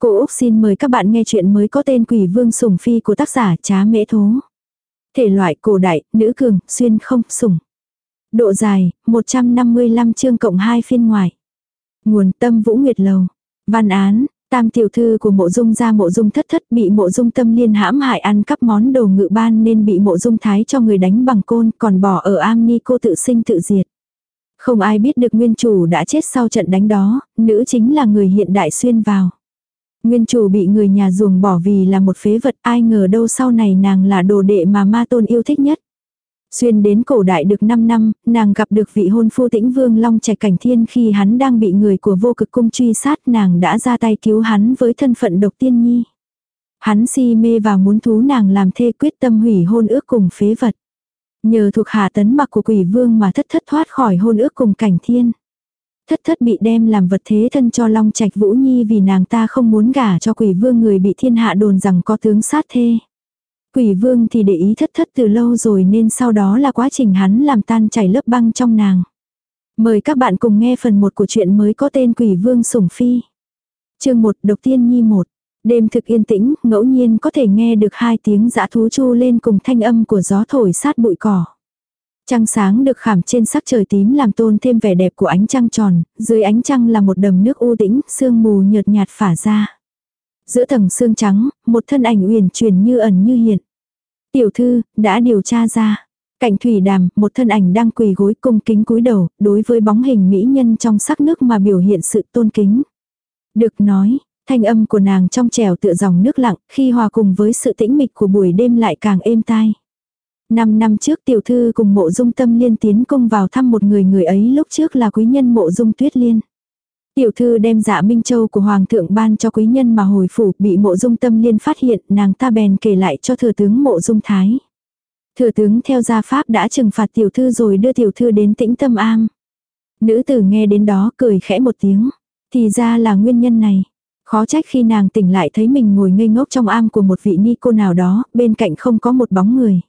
Cô Úc xin mời các bạn nghe chuyện mới có tên Quỷ Vương Sủng Phi của tác giả Trá Mễ Thố. Thể loại cổ đại, nữ cường, xuyên không, sủng. Độ dài, 155 chương cộng 2 phiên ngoài. Nguồn tâm Vũ Nguyệt Lầu. Văn án, tam tiểu thư của mộ dung ra mộ dung thất thất bị mộ dung tâm liên hãm hại ăn cắp món đồ ngự ban nên bị mộ dung thái cho người đánh bằng côn còn bỏ ở am ni cô tự sinh tự diệt. Không ai biết được nguyên chủ đã chết sau trận đánh đó, nữ chính là người hiện đại xuyên vào. Nguyên chủ bị người nhà ruồng bỏ vì là một phế vật ai ngờ đâu sau này nàng là đồ đệ mà ma tôn yêu thích nhất. Xuyên đến cổ đại được 5 năm, nàng gặp được vị hôn phu tĩnh vương Long Trạch Cảnh Thiên khi hắn đang bị người của vô cực cung truy sát nàng đã ra tay cứu hắn với thân phận độc tiên nhi. Hắn si mê và muốn thú nàng làm thê quyết tâm hủy hôn ước cùng phế vật. Nhờ thuộc hạ tấn mặc của quỷ vương mà thất thất thoát khỏi hôn ước cùng cảnh thiên. Thất thất bị đem làm vật thế thân cho Long Trạch Vũ Nhi vì nàng ta không muốn gả cho quỷ vương người bị thiên hạ đồn rằng có tướng sát thê. Quỷ vương thì để ý thất thất từ lâu rồi nên sau đó là quá trình hắn làm tan chảy lớp băng trong nàng. Mời các bạn cùng nghe phần 1 của chuyện mới có tên Quỷ vương sủng phi. chương 1 Độc Tiên Nhi 1 Đêm thực yên tĩnh, ngẫu nhiên có thể nghe được hai tiếng dã thú chu lên cùng thanh âm của gió thổi sát bụi cỏ. Trăng sáng được khảm trên sắc trời tím làm tôn thêm vẻ đẹp của ánh trăng tròn, dưới ánh trăng là một đầm nước u tĩnh, sương mù nhợt nhạt phả ra. Giữa tầng sương trắng, một thân ảnh uyển chuyển như ẩn như hiện. Tiểu thư, đã điều tra ra. Cạnh thủy đàm, một thân ảnh đang quỳ gối cung kính cúi đầu, đối với bóng hình mỹ nhân trong sắc nước mà biểu hiện sự tôn kính. Được nói, thanh âm của nàng trong trèo tựa dòng nước lặng, khi hòa cùng với sự tĩnh mịch của buổi đêm lại càng êm tai. Năm năm trước tiểu thư cùng mộ dung tâm liên tiến công vào thăm một người người ấy lúc trước là quý nhân mộ dung tuyết liên. Tiểu thư đem dạ Minh Châu của Hoàng thượng ban cho quý nhân mà hồi phủ bị mộ dung tâm liên phát hiện nàng ta bèn kể lại cho thừa tướng mộ dung thái. Thừa tướng theo gia pháp đã trừng phạt tiểu thư rồi đưa tiểu thư đến tĩnh tâm am. Nữ tử nghe đến đó cười khẽ một tiếng. Thì ra là nguyên nhân này. Khó trách khi nàng tỉnh lại thấy mình ngồi ngây ngốc trong am của một vị ni cô nào đó, bên cạnh không có một bóng người.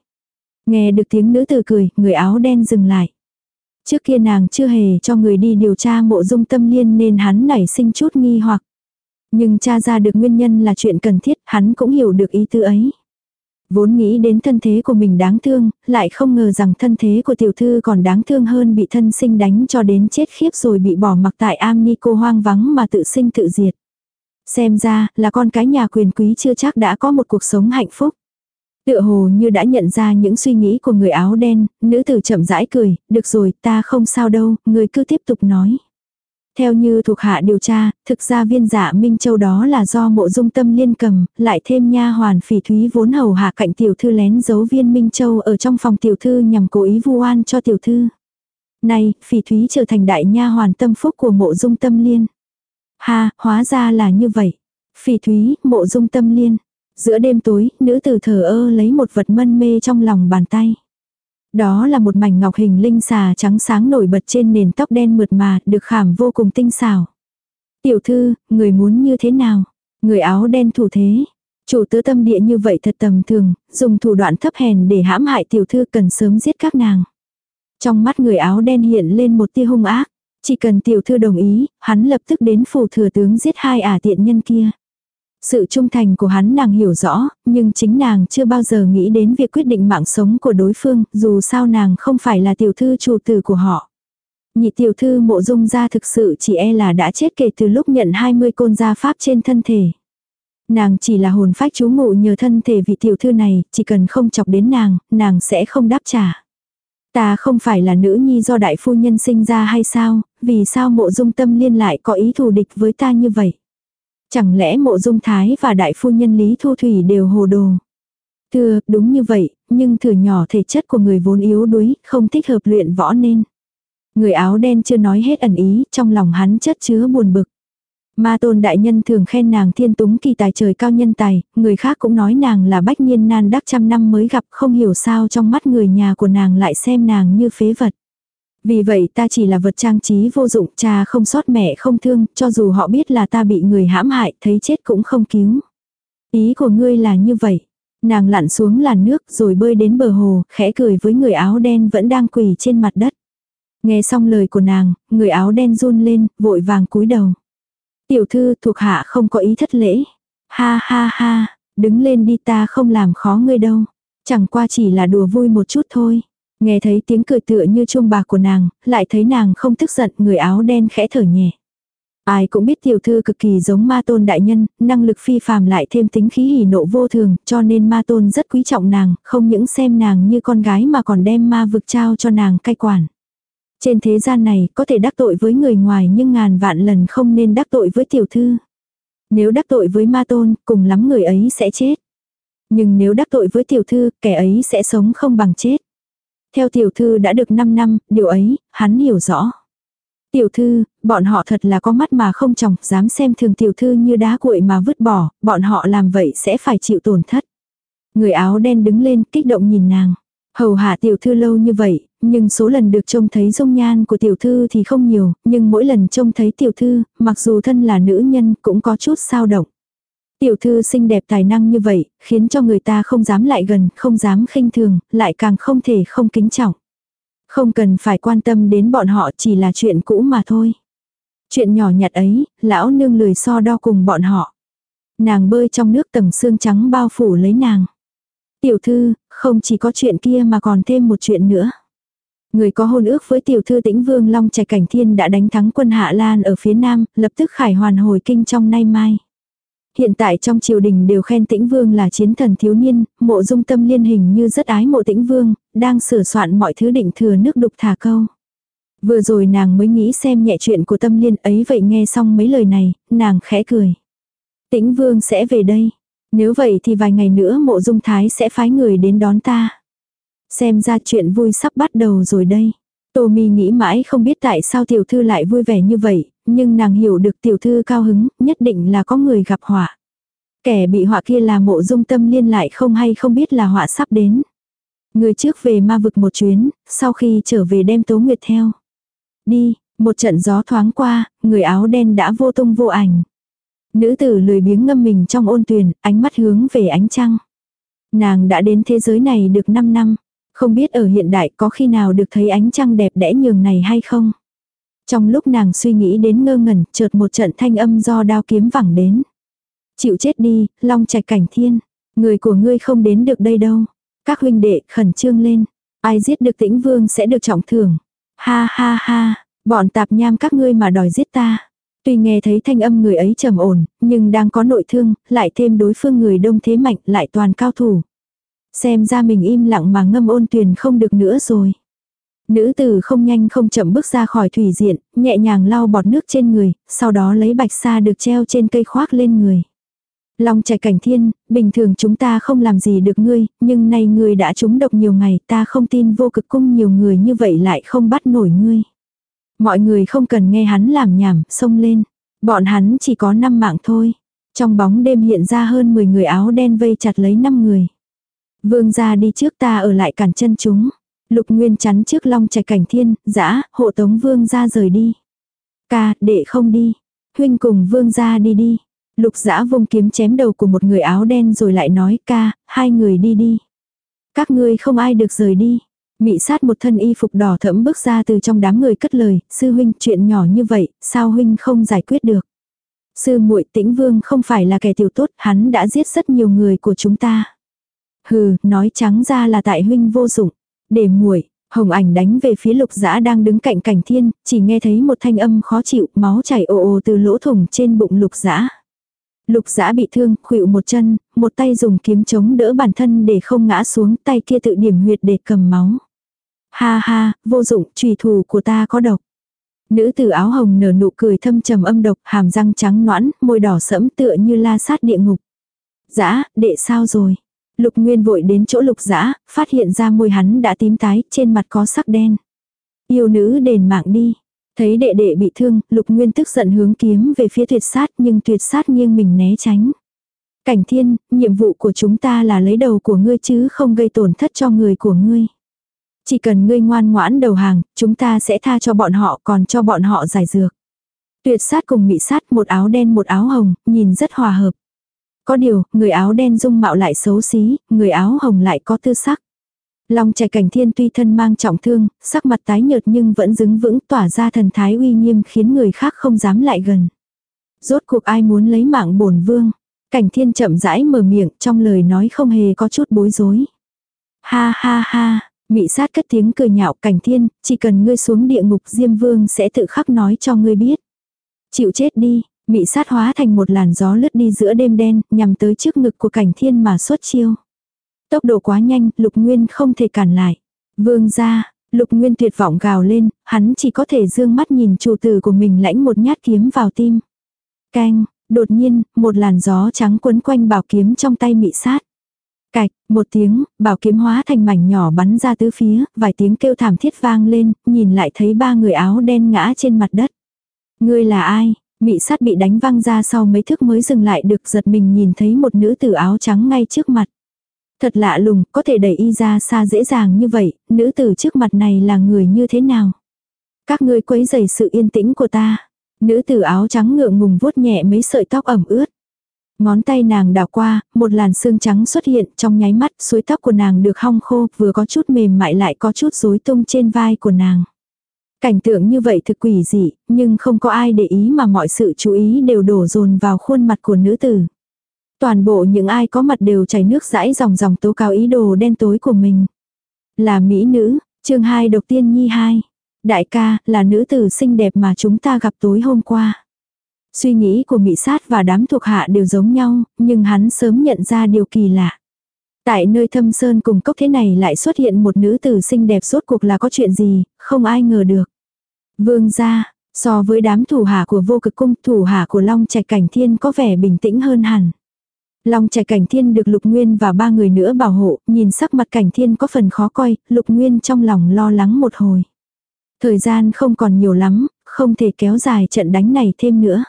Nghe được tiếng nữ tử cười, người áo đen dừng lại. Trước kia nàng chưa hề cho người đi điều tra mộ dung tâm liên nên hắn nảy sinh chút nghi hoặc. Nhưng tra ra được nguyên nhân là chuyện cần thiết, hắn cũng hiểu được ý tư ấy. Vốn nghĩ đến thân thế của mình đáng thương, lại không ngờ rằng thân thế của tiểu thư còn đáng thương hơn bị thân sinh đánh cho đến chết khiếp rồi bị bỏ mặc tại am ni cô hoang vắng mà tự sinh tự diệt. Xem ra là con cái nhà quyền quý chưa chắc đã có một cuộc sống hạnh phúc. Tựa hồ như đã nhận ra những suy nghĩ của người áo đen, nữ tử chậm rãi cười, được rồi, ta không sao đâu, người cứ tiếp tục nói. Theo như thuộc hạ điều tra, thực ra viên giả Minh Châu đó là do mộ dung tâm liên cầm, lại thêm nha hoàn phỉ thúy vốn hầu hạ cạnh tiểu thư lén giấu viên Minh Châu ở trong phòng tiểu thư nhằm cố ý vu oan cho tiểu thư. nay phỉ thúy trở thành đại nha hoàn tâm phúc của mộ dung tâm liên. Ha, hóa ra là như vậy. Phỉ thúy, mộ dung tâm liên. Giữa đêm tối, nữ tử thờ ơ lấy một vật mân mê trong lòng bàn tay. Đó là một mảnh ngọc hình linh xà trắng sáng nổi bật trên nền tóc đen mượt mà, được khảm vô cùng tinh xảo. Tiểu thư, người muốn như thế nào? Người áo đen thủ thế. Chủ tứ tâm địa như vậy thật tầm thường, dùng thủ đoạn thấp hèn để hãm hại tiểu thư cần sớm giết các nàng. Trong mắt người áo đen hiện lên một tia hung ác. Chỉ cần tiểu thư đồng ý, hắn lập tức đến phủ thừa tướng giết hai ả tiện nhân kia. Sự trung thành của hắn nàng hiểu rõ, nhưng chính nàng chưa bao giờ nghĩ đến việc quyết định mạng sống của đối phương, dù sao nàng không phải là tiểu thư chủ tử của họ. Nhị tiểu thư mộ dung gia thực sự chỉ e là đã chết kể từ lúc nhận 20 côn gia pháp trên thân thể. Nàng chỉ là hồn phách chú ngụ nhờ thân thể vị tiểu thư này, chỉ cần không chọc đến nàng, nàng sẽ không đáp trả. Ta không phải là nữ nhi do đại phu nhân sinh ra hay sao, vì sao mộ dung tâm liên lại có ý thù địch với ta như vậy? Chẳng lẽ mộ dung thái và đại phu nhân Lý Thu Thủy đều hồ đồ? Thưa, đúng như vậy, nhưng thử nhỏ thể chất của người vốn yếu đuối, không thích hợp luyện võ nên. Người áo đen chưa nói hết ẩn ý, trong lòng hắn chất chứa buồn bực. Ma tôn đại nhân thường khen nàng thiên túng kỳ tài trời cao nhân tài, người khác cũng nói nàng là bách niên nan đắc trăm năm mới gặp không hiểu sao trong mắt người nhà của nàng lại xem nàng như phế vật. Vì vậy ta chỉ là vật trang trí vô dụng, cha không sót mẹ không thương, cho dù họ biết là ta bị người hãm hại, thấy chết cũng không cứu. Ý của ngươi là như vậy. Nàng lặn xuống làn nước rồi bơi đến bờ hồ, khẽ cười với người áo đen vẫn đang quỳ trên mặt đất. Nghe xong lời của nàng, người áo đen run lên, vội vàng cúi đầu. Tiểu thư thuộc hạ không có ý thất lễ. Ha ha ha, đứng lên đi ta không làm khó ngươi đâu. Chẳng qua chỉ là đùa vui một chút thôi. Nghe thấy tiếng cười tựa như chuông bạc của nàng, lại thấy nàng không tức giận người áo đen khẽ thở nhẹ. Ai cũng biết tiểu thư cực kỳ giống ma tôn đại nhân, năng lực phi phàm lại thêm tính khí hỉ nộ vô thường, cho nên ma tôn rất quý trọng nàng, không những xem nàng như con gái mà còn đem ma vực trao cho nàng cai quản. Trên thế gian này có thể đắc tội với người ngoài nhưng ngàn vạn lần không nên đắc tội với tiểu thư. Nếu đắc tội với ma tôn, cùng lắm người ấy sẽ chết. Nhưng nếu đắc tội với tiểu thư, kẻ ấy sẽ sống không bằng chết. Theo tiểu thư đã được 5 năm, điều ấy, hắn hiểu rõ. Tiểu thư, bọn họ thật là có mắt mà không chồng, dám xem thường tiểu thư như đá cuội mà vứt bỏ, bọn họ làm vậy sẽ phải chịu tổn thất. Người áo đen đứng lên kích động nhìn nàng. Hầu hạ tiểu thư lâu như vậy, nhưng số lần được trông thấy dung nhan của tiểu thư thì không nhiều, nhưng mỗi lần trông thấy tiểu thư, mặc dù thân là nữ nhân cũng có chút sao động. Tiểu thư xinh đẹp tài năng như vậy, khiến cho người ta không dám lại gần, không dám khinh thường, lại càng không thể không kính trọng. Không cần phải quan tâm đến bọn họ chỉ là chuyện cũ mà thôi. Chuyện nhỏ nhặt ấy, lão nương lười so đo cùng bọn họ. Nàng bơi trong nước tầng xương trắng bao phủ lấy nàng. Tiểu thư, không chỉ có chuyện kia mà còn thêm một chuyện nữa. Người có hôn ước với tiểu thư tĩnh vương Long Trạch Cảnh Thiên đã đánh thắng quân Hạ Lan ở phía nam, lập tức khải hoàn hồi kinh trong nay mai. Hiện tại trong triều đình đều khen tĩnh vương là chiến thần thiếu niên, mộ dung tâm liên hình như rất ái mộ tĩnh vương, đang sửa soạn mọi thứ định thừa nước đục thả câu. Vừa rồi nàng mới nghĩ xem nhẹ chuyện của tâm liên ấy vậy nghe xong mấy lời này, nàng khẽ cười. Tĩnh vương sẽ về đây. Nếu vậy thì vài ngày nữa mộ dung thái sẽ phái người đến đón ta. Xem ra chuyện vui sắp bắt đầu rồi đây. Tô mi nghĩ mãi không biết tại sao tiểu thư lại vui vẻ như vậy, nhưng nàng hiểu được tiểu thư cao hứng, nhất định là có người gặp họa. Kẻ bị họa kia là mộ dung tâm liên lại không hay không biết là họa sắp đến. Người trước về ma vực một chuyến, sau khi trở về đem tố nguyệt theo. Đi, một trận gió thoáng qua, người áo đen đã vô tung vô ảnh. Nữ tử lười biếng ngâm mình trong ôn tuyền, ánh mắt hướng về ánh trăng. Nàng đã đến thế giới này được 5 năm. Không biết ở hiện đại có khi nào được thấy ánh trăng đẹp đẽ nhường này hay không? Trong lúc nàng suy nghĩ đến ngơ ngẩn, chợt một trận thanh âm do đao kiếm vẳng đến. Chịu chết đi, long trạch cảnh thiên. Người của ngươi không đến được đây đâu. Các huynh đệ khẩn trương lên. Ai giết được tĩnh vương sẽ được trọng thưởng. Ha ha ha, bọn tạp nham các ngươi mà đòi giết ta. Tuy nghe thấy thanh âm người ấy trầm ổn, nhưng đang có nội thương, lại thêm đối phương người đông thế mạnh, lại toàn cao thủ. Xem ra mình im lặng mà ngâm ôn tuyền không được nữa rồi. Nữ tử không nhanh không chậm bước ra khỏi thủy diện, nhẹ nhàng lau bọt nước trên người, sau đó lấy bạch sa được treo trên cây khoác lên người. Long trẻ cảnh thiên, bình thường chúng ta không làm gì được ngươi, nhưng nay ngươi đã trúng độc nhiều ngày, ta không tin vô cực cung nhiều người như vậy lại không bắt nổi ngươi. Mọi người không cần nghe hắn làm nhảm, xông lên. Bọn hắn chỉ có 5 mạng thôi. Trong bóng đêm hiện ra hơn 10 người áo đen vây chặt lấy 5 người. Vương gia đi trước ta ở lại cản chân chúng. Lục Nguyên chắn trước long trạch cảnh thiên, dã hộ tống vương gia rời đi. Ca, đệ không đi. Huynh cùng vương gia đi đi. Lục dã vung kiếm chém đầu của một người áo đen rồi lại nói ca, hai người đi đi. Các ngươi không ai được rời đi. Mị sát một thân y phục đỏ thẫm bước ra từ trong đám người cất lời, sư huynh chuyện nhỏ như vậy, sao huynh không giải quyết được. Sư muội tĩnh vương không phải là kẻ tiểu tốt, hắn đã giết rất nhiều người của chúng ta. Hừ, nói trắng ra là tại huynh vô dụng. Để muội, hồng ảnh đánh về phía lục dã đang đứng cạnh cảnh thiên, chỉ nghe thấy một thanh âm khó chịu, máu chảy ồ ồ từ lỗ thủng trên bụng lục dã. Lục dã bị thương, khuỵu một chân, một tay dùng kiếm chống đỡ bản thân để không ngã xuống, tay kia tự điểm huyệt để cầm máu. Ha ha, vô dụng, trùy thủ của ta có độc. Nữ tử áo hồng nở nụ cười thâm trầm âm độc, hàm răng trắng noãn, môi đỏ sẫm tựa như la sát địa ngục. Dã, đệ sao rồi? Lục Nguyên vội đến chỗ lục dã phát hiện ra môi hắn đã tím tái, trên mặt có sắc đen. Yêu nữ đền mạng đi. Thấy đệ đệ bị thương, lục nguyên tức giận hướng kiếm về phía tuyệt sát nhưng tuyệt sát nghiêng mình né tránh. Cảnh thiên, nhiệm vụ của chúng ta là lấy đầu của ngươi chứ không gây tổn thất cho người của ngươi. Chỉ cần ngươi ngoan ngoãn đầu hàng, chúng ta sẽ tha cho bọn họ còn cho bọn họ giải dược. Tuyệt sát cùng mị sát một áo đen một áo hồng, nhìn rất hòa hợp. Có điều, người áo đen dung mạo lại xấu xí, người áo hồng lại có tư sắc. Long trẻ cảnh thiên tuy thân mang trọng thương, sắc mặt tái nhợt nhưng vẫn dứng vững tỏa ra thần thái uy nghiêm khiến người khác không dám lại gần. Rốt cuộc ai muốn lấy mạng bổn vương. Cảnh thiên chậm rãi mở miệng trong lời nói không hề có chút bối rối. Ha ha ha, mị sát cất tiếng cười nhạo cảnh thiên, chỉ cần ngươi xuống địa ngục Diêm Vương sẽ tự khắc nói cho ngươi biết. Chịu chết đi, mị sát hóa thành một làn gió lướt đi giữa đêm đen, nhằm tới trước ngực của cảnh thiên mà xuất chiêu. Tốc độ quá nhanh, lục nguyên không thể cản lại. Vương ra, lục nguyên tuyệt vọng gào lên, hắn chỉ có thể dương mắt nhìn chủ tử của mình lãnh một nhát kiếm vào tim. Canh, đột nhiên, một làn gió trắng quấn quanh bảo kiếm trong tay mị sát. Cạch, một tiếng, bảo kiếm hóa thành mảnh nhỏ bắn ra tứ phía, vài tiếng kêu thảm thiết vang lên, nhìn lại thấy ba người áo đen ngã trên mặt đất. Ngươi là ai? Mị sát bị đánh văng ra sau mấy thước mới dừng lại được giật mình nhìn thấy một nữ tử áo trắng ngay trước mặt. Thật lạ lùng, có thể đẩy y ra xa dễ dàng như vậy, nữ tử trước mặt này là người như thế nào? Các ngươi quấy rầy sự yên tĩnh của ta. Nữ tử áo trắng ngượng ngùng vuốt nhẹ mấy sợi tóc ẩm ướt. Ngón tay nàng đảo qua, một làn xương trắng xuất hiện trong nháy mắt, suối tóc của nàng được hong khô, vừa có chút mềm mại lại có chút rối tung trên vai của nàng. Cảnh tượng như vậy thực quỷ dị, nhưng không có ai để ý mà mọi sự chú ý đều đổ dồn vào khuôn mặt của nữ tử. Toàn bộ những ai có mặt đều chảy nước rãi dòng dòng tố cáo ý đồ đen tối của mình. Là mỹ nữ, chương 2 độc tiên nhi 2. Đại ca, là nữ tử xinh đẹp mà chúng ta gặp tối hôm qua. Suy nghĩ của mỹ Sát và đám thuộc hạ đều giống nhau, nhưng hắn sớm nhận ra điều kỳ lạ. Tại nơi thâm sơn cùng cốc thế này lại xuất hiện một nữ tử xinh đẹp suốt cuộc là có chuyện gì, không ai ngờ được. Vương gia, so với đám thủ hạ của vô cực cung, thủ hạ của Long Trạch Cảnh Thiên có vẻ bình tĩnh hơn hẳn. Long Trạch Cảnh Thiên được Lục Nguyên và ba người nữa bảo hộ, nhìn sắc mặt Cảnh Thiên có phần khó coi, Lục Nguyên trong lòng lo lắng một hồi. Thời gian không còn nhiều lắm, không thể kéo dài trận đánh này thêm nữa.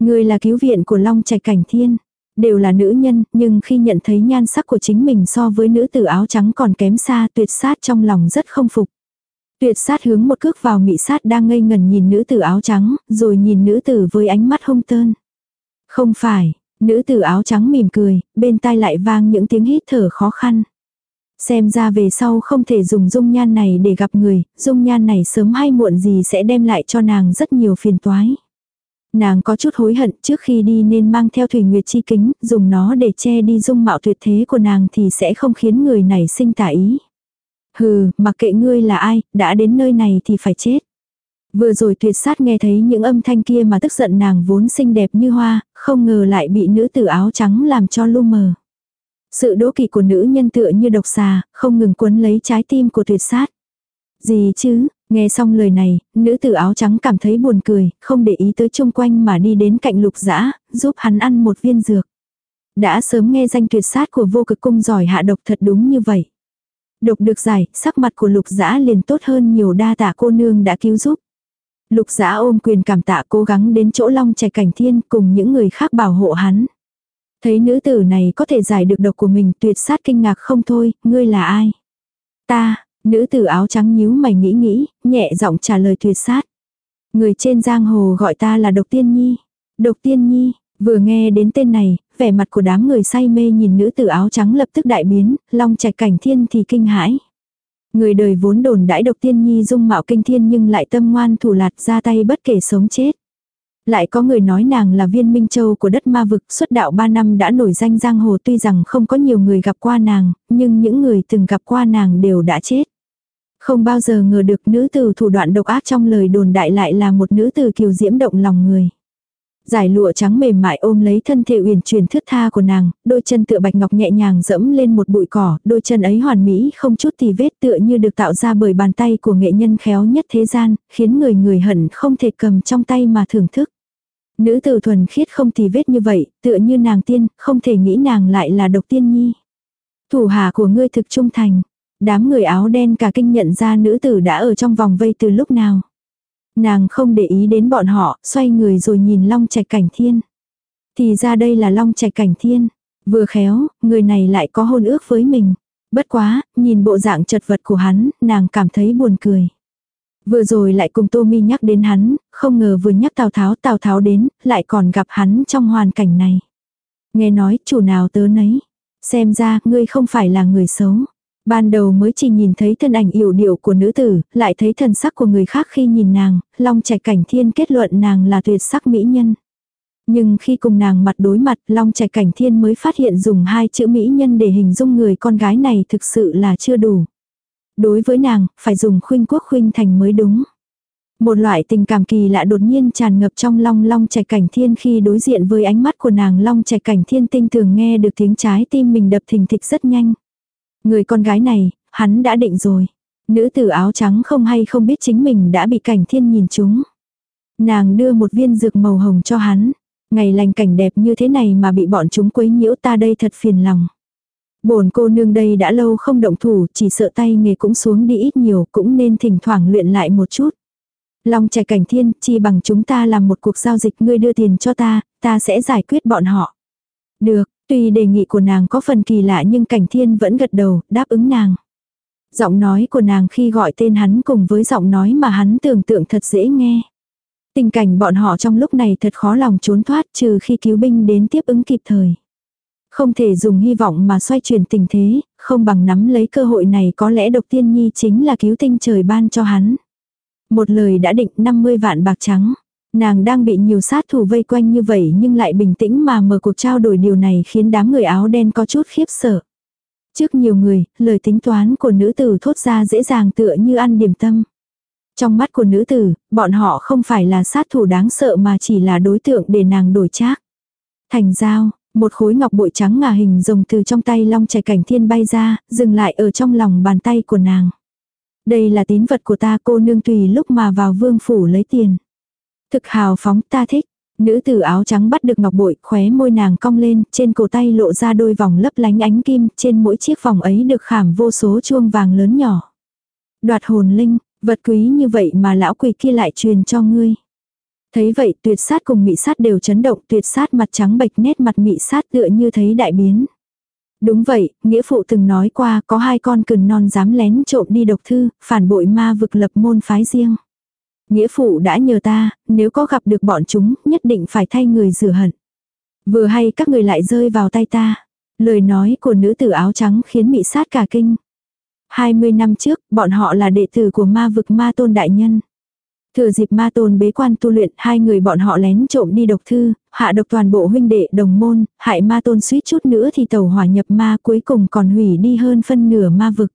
Người là cứu viện của Long Trạch Cảnh Thiên. Đều là nữ nhân, nhưng khi nhận thấy nhan sắc của chính mình so với nữ tử áo trắng còn kém xa tuyệt sát trong lòng rất không phục. Tuyệt sát hướng một cước vào mị sát đang ngây ngần nhìn nữ tử áo trắng, rồi nhìn nữ tử với ánh mắt hông tơn. Không phải, nữ tử áo trắng mỉm cười, bên tai lại vang những tiếng hít thở khó khăn. Xem ra về sau không thể dùng dung nhan này để gặp người, dung nhan này sớm hay muộn gì sẽ đem lại cho nàng rất nhiều phiền toái. Nàng có chút hối hận trước khi đi nên mang theo thủy nguyệt chi kính, dùng nó để che đi dung mạo tuyệt thế của nàng thì sẽ không khiến người này sinh tả ý. Hừ, mặc kệ ngươi là ai, đã đến nơi này thì phải chết. Vừa rồi tuyệt sát nghe thấy những âm thanh kia mà tức giận nàng vốn xinh đẹp như hoa, không ngờ lại bị nữ tử áo trắng làm cho lu mờ. Sự đố kỵ của nữ nhân tựa như độc xà, không ngừng cuốn lấy trái tim của tuyệt sát. Gì chứ, nghe xong lời này, nữ tử áo trắng cảm thấy buồn cười, không để ý tới chung quanh mà đi đến cạnh lục dã giúp hắn ăn một viên dược. Đã sớm nghe danh tuyệt sát của vô cực cung giỏi hạ độc thật đúng như vậy. Độc được giải, sắc mặt của lục dã liền tốt hơn nhiều đa tạ cô nương đã cứu giúp. Lục dã ôm quyền cảm tạ cố gắng đến chỗ long trẻ cảnh thiên cùng những người khác bảo hộ hắn. Thấy nữ tử này có thể giải được độc của mình tuyệt sát kinh ngạc không thôi, ngươi là ai? Ta, nữ tử áo trắng nhíu mày nghĩ nghĩ, nhẹ giọng trả lời tuyệt sát. Người trên giang hồ gọi ta là độc tiên nhi. Độc tiên nhi, vừa nghe đến tên này, vẻ mặt của đám người say mê nhìn nữ tử áo trắng lập tức đại biến, long trạch cảnh thiên thì kinh hãi. Người đời vốn đồn đãi độc tiên nhi dung mạo kinh thiên nhưng lại tâm ngoan thủ lạt ra tay bất kể sống chết. Lại có người nói nàng là viên minh châu của đất ma vực xuất đạo 3 năm đã nổi danh giang hồ tuy rằng không có nhiều người gặp qua nàng, nhưng những người từng gặp qua nàng đều đã chết. Không bao giờ ngờ được nữ tử thủ đoạn độc ác trong lời đồn đại lại là một nữ tử kiều diễm động lòng người. Giải lụa trắng mềm mại ôm lấy thân thể uyển chuyển thướt tha của nàng, đôi chân tựa bạch ngọc nhẹ nhàng dẫm lên một bụi cỏ, đôi chân ấy hoàn mỹ không chút tì vết tựa như được tạo ra bởi bàn tay của nghệ nhân khéo nhất thế gian, khiến người người hận không thể cầm trong tay mà thưởng thức. Nữ tử thuần khiết không tì vết như vậy, tựa như nàng tiên, không thể nghĩ nàng lại là độc tiên nhi. Thủ hạ của ngươi thực trung thành. Đám người áo đen cả kinh nhận ra nữ tử đã ở trong vòng vây từ lúc nào. Nàng không để ý đến bọn họ, xoay người rồi nhìn Long Trạch Cảnh Thiên. Thì ra đây là Long Trạch Cảnh Thiên. Vừa khéo, người này lại có hôn ước với mình. Bất quá, nhìn bộ dạng chật vật của hắn, nàng cảm thấy buồn cười. Vừa rồi lại cùng Tô Mi nhắc đến hắn, không ngờ vừa nhắc Tào Tháo Tào Tháo đến, lại còn gặp hắn trong hoàn cảnh này. Nghe nói chủ nào tớ nấy. Xem ra, ngươi không phải là người xấu. Ban đầu mới chỉ nhìn thấy thân ảnh yểu điệu của nữ tử, lại thấy thần sắc của người khác khi nhìn nàng, long trạch cảnh thiên kết luận nàng là tuyệt sắc mỹ nhân. Nhưng khi cùng nàng mặt đối mặt, Long Trạch Cảnh Thiên mới phát hiện dùng hai chữ mỹ nhân để hình dung người con gái này thực sự là chưa đủ. Đối với nàng, phải dùng khuynh quốc khuynh thành mới đúng. Một loại tình cảm kỳ lạ đột nhiên tràn ngập trong long long trạch cảnh thiên khi đối diện với ánh mắt của nàng long trạch cảnh thiên tinh thường nghe được tiếng trái tim mình đập thình thịch rất nhanh. Người con gái này, hắn đã định rồi. Nữ tử áo trắng không hay không biết chính mình đã bị cảnh thiên nhìn chúng. Nàng đưa một viên dược màu hồng cho hắn. Ngày lành cảnh đẹp như thế này mà bị bọn chúng quấy nhiễu ta đây thật phiền lòng. Bồn cô nương đây đã lâu không động thủ, chỉ sợ tay nghề cũng xuống đi ít nhiều, cũng nên thỉnh thoảng luyện lại một chút. Long trẻ cảnh thiên, chi bằng chúng ta làm một cuộc giao dịch ngươi đưa tiền cho ta, ta sẽ giải quyết bọn họ. Được, tuy đề nghị của nàng có phần kỳ lạ nhưng cảnh thiên vẫn gật đầu, đáp ứng nàng. Giọng nói của nàng khi gọi tên hắn cùng với giọng nói mà hắn tưởng tượng thật dễ nghe. Tình cảnh bọn họ trong lúc này thật khó lòng trốn thoát trừ khi cứu binh đến tiếp ứng kịp thời. Không thể dùng hy vọng mà xoay chuyển tình thế, không bằng nắm lấy cơ hội này có lẽ độc tiên nhi chính là cứu tinh trời ban cho hắn. Một lời đã định 50 vạn bạc trắng. Nàng đang bị nhiều sát thủ vây quanh như vậy nhưng lại bình tĩnh mà mở cuộc trao đổi điều này khiến đám người áo đen có chút khiếp sợ. Trước nhiều người, lời tính toán của nữ tử thốt ra dễ dàng tựa như ăn điểm tâm. Trong mắt của nữ tử, bọn họ không phải là sát thủ đáng sợ mà chỉ là đối tượng để nàng đổi trác. Thành giao, một khối ngọc bội trắng ngà hình rồng từ trong tay long trẻ cảnh thiên bay ra, dừng lại ở trong lòng bàn tay của nàng. Đây là tín vật của ta cô nương tùy lúc mà vào vương phủ lấy tiền. Thực hào phóng ta thích. Nữ tử áo trắng bắt được ngọc bội, khóe môi nàng cong lên, trên cổ tay lộ ra đôi vòng lấp lánh ánh kim, trên mỗi chiếc vòng ấy được khảm vô số chuông vàng lớn nhỏ. Đoạt hồn linh, vật quý như vậy mà lão quỷ kia lại truyền cho ngươi. Thấy vậy tuyệt sát cùng mị sát đều chấn động tuyệt sát mặt trắng bệch nét mặt mị sát tựa như thấy đại biến. Đúng vậy, nghĩa phụ từng nói qua có hai con cừn non dám lén trộm đi độc thư, phản bội ma vực lập môn phái riêng. Nghĩa phụ đã nhờ ta, nếu có gặp được bọn chúng, nhất định phải thay người rửa hận. Vừa hay các người lại rơi vào tay ta. Lời nói của nữ tử áo trắng khiến mị sát cả kinh. 20 năm trước, bọn họ là đệ tử của ma vực ma tôn đại nhân. Thừa dịp ma tôn bế quan tu luyện, hai người bọn họ lén trộm đi độc thư, hạ độc toàn bộ huynh đệ đồng môn, hại ma tôn suýt chút nữa thì tàu hỏa nhập ma cuối cùng còn hủy đi hơn phân nửa ma vực.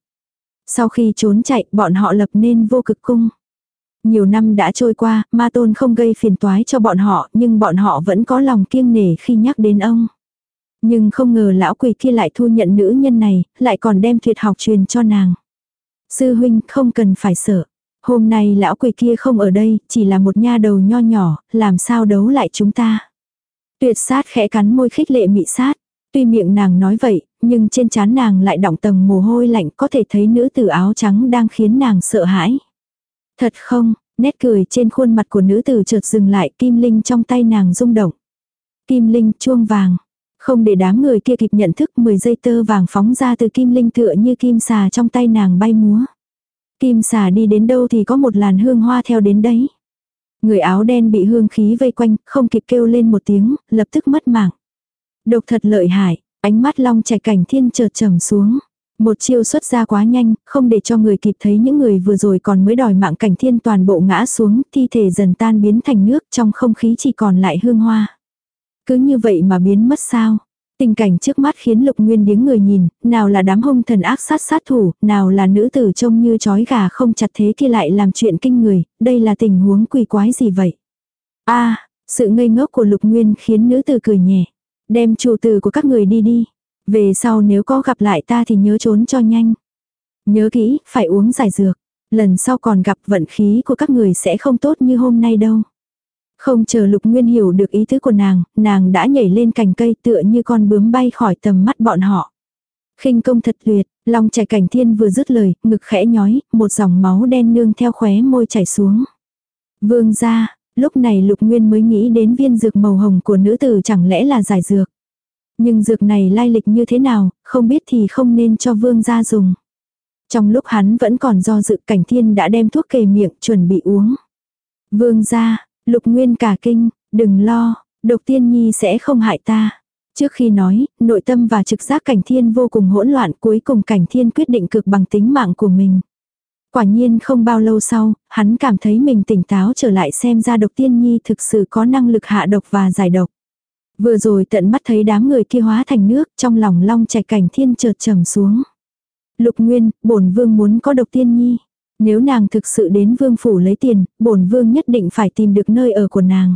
Sau khi trốn chạy, bọn họ lập nên vô cực cung. Nhiều năm đã trôi qua, ma tôn không gây phiền toái cho bọn họ, nhưng bọn họ vẫn có lòng kiêng nể khi nhắc đến ông. Nhưng không ngờ lão quỷ kia lại thu nhận nữ nhân này, lại còn đem tuyệt học truyền cho nàng. Sư huynh không cần phải sợ. Hôm nay lão quỷ kia không ở đây, chỉ là một nha đầu nho nhỏ, làm sao đấu lại chúng ta. Tuyệt sát khẽ cắn môi khích lệ mị sát. Tuy miệng nàng nói vậy, nhưng trên trán nàng lại đọng tầng mồ hôi lạnh có thể thấy nữ tử áo trắng đang khiến nàng sợ hãi. Thật không, nét cười trên khuôn mặt của nữ tử chợt dừng lại kim linh trong tay nàng rung động. Kim linh chuông vàng. Không để đám người kia kịp nhận thức 10 giây tơ vàng phóng ra từ kim linh tựa như kim xà trong tay nàng bay múa. Kim xà đi đến đâu thì có một làn hương hoa theo đến đấy. Người áo đen bị hương khí vây quanh, không kịp kêu lên một tiếng, lập tức mất mạng. Độc thật lợi hại, ánh mắt long trẻ cảnh thiên chợt trầm xuống. Một chiêu xuất ra quá nhanh, không để cho người kịp thấy những người vừa rồi còn mới đòi mạng cảnh thiên toàn bộ ngã xuống, thi thể dần tan biến thành nước trong không khí chỉ còn lại hương hoa. Cứ như vậy mà biến mất sao? Tình cảnh trước mắt khiến lục nguyên điếng người nhìn, nào là đám hung thần ác sát sát thủ, nào là nữ tử trông như chói gà không chặt thế kia lại làm chuyện kinh người, đây là tình huống quỷ quái gì vậy? a sự ngây ngốc của lục nguyên khiến nữ tử cười nhẹ. Đem chủ tử của các người đi đi. Về sau nếu có gặp lại ta thì nhớ trốn cho nhanh. Nhớ kỹ, phải uống giải dược. Lần sau còn gặp vận khí của các người sẽ không tốt như hôm nay đâu. Không chờ Lục Nguyên hiểu được ý tứ của nàng, nàng đã nhảy lên cành cây tựa như con bướm bay khỏi tầm mắt bọn họ. khinh công thật tuyệt, lòng trẻ cảnh thiên vừa dứt lời, ngực khẽ nhói, một dòng máu đen nương theo khóe môi chảy xuống. Vương ra, lúc này Lục Nguyên mới nghĩ đến viên dược màu hồng của nữ tử chẳng lẽ là giải dược. Nhưng dược này lai lịch như thế nào, không biết thì không nên cho vương gia dùng. Trong lúc hắn vẫn còn do dự cảnh thiên đã đem thuốc kề miệng chuẩn bị uống. Vương gia, Lục Nguyên cả kinh, đừng lo, độc tiên nhi sẽ không hại ta. Trước khi nói, nội tâm và trực giác cảnh thiên vô cùng hỗn loạn cuối cùng cảnh thiên quyết định cực bằng tính mạng của mình. Quả nhiên không bao lâu sau, hắn cảm thấy mình tỉnh táo trở lại xem ra độc tiên nhi thực sự có năng lực hạ độc và giải độc. Vừa rồi tận mắt thấy đám người kia hóa thành nước, trong lòng long trạch cảnh thiên chợt trầm xuống. Lục Nguyên, bổn vương muốn có độc tiên nhi. Nếu nàng thực sự đến vương phủ lấy tiền, bổn vương nhất định phải tìm được nơi ở của nàng.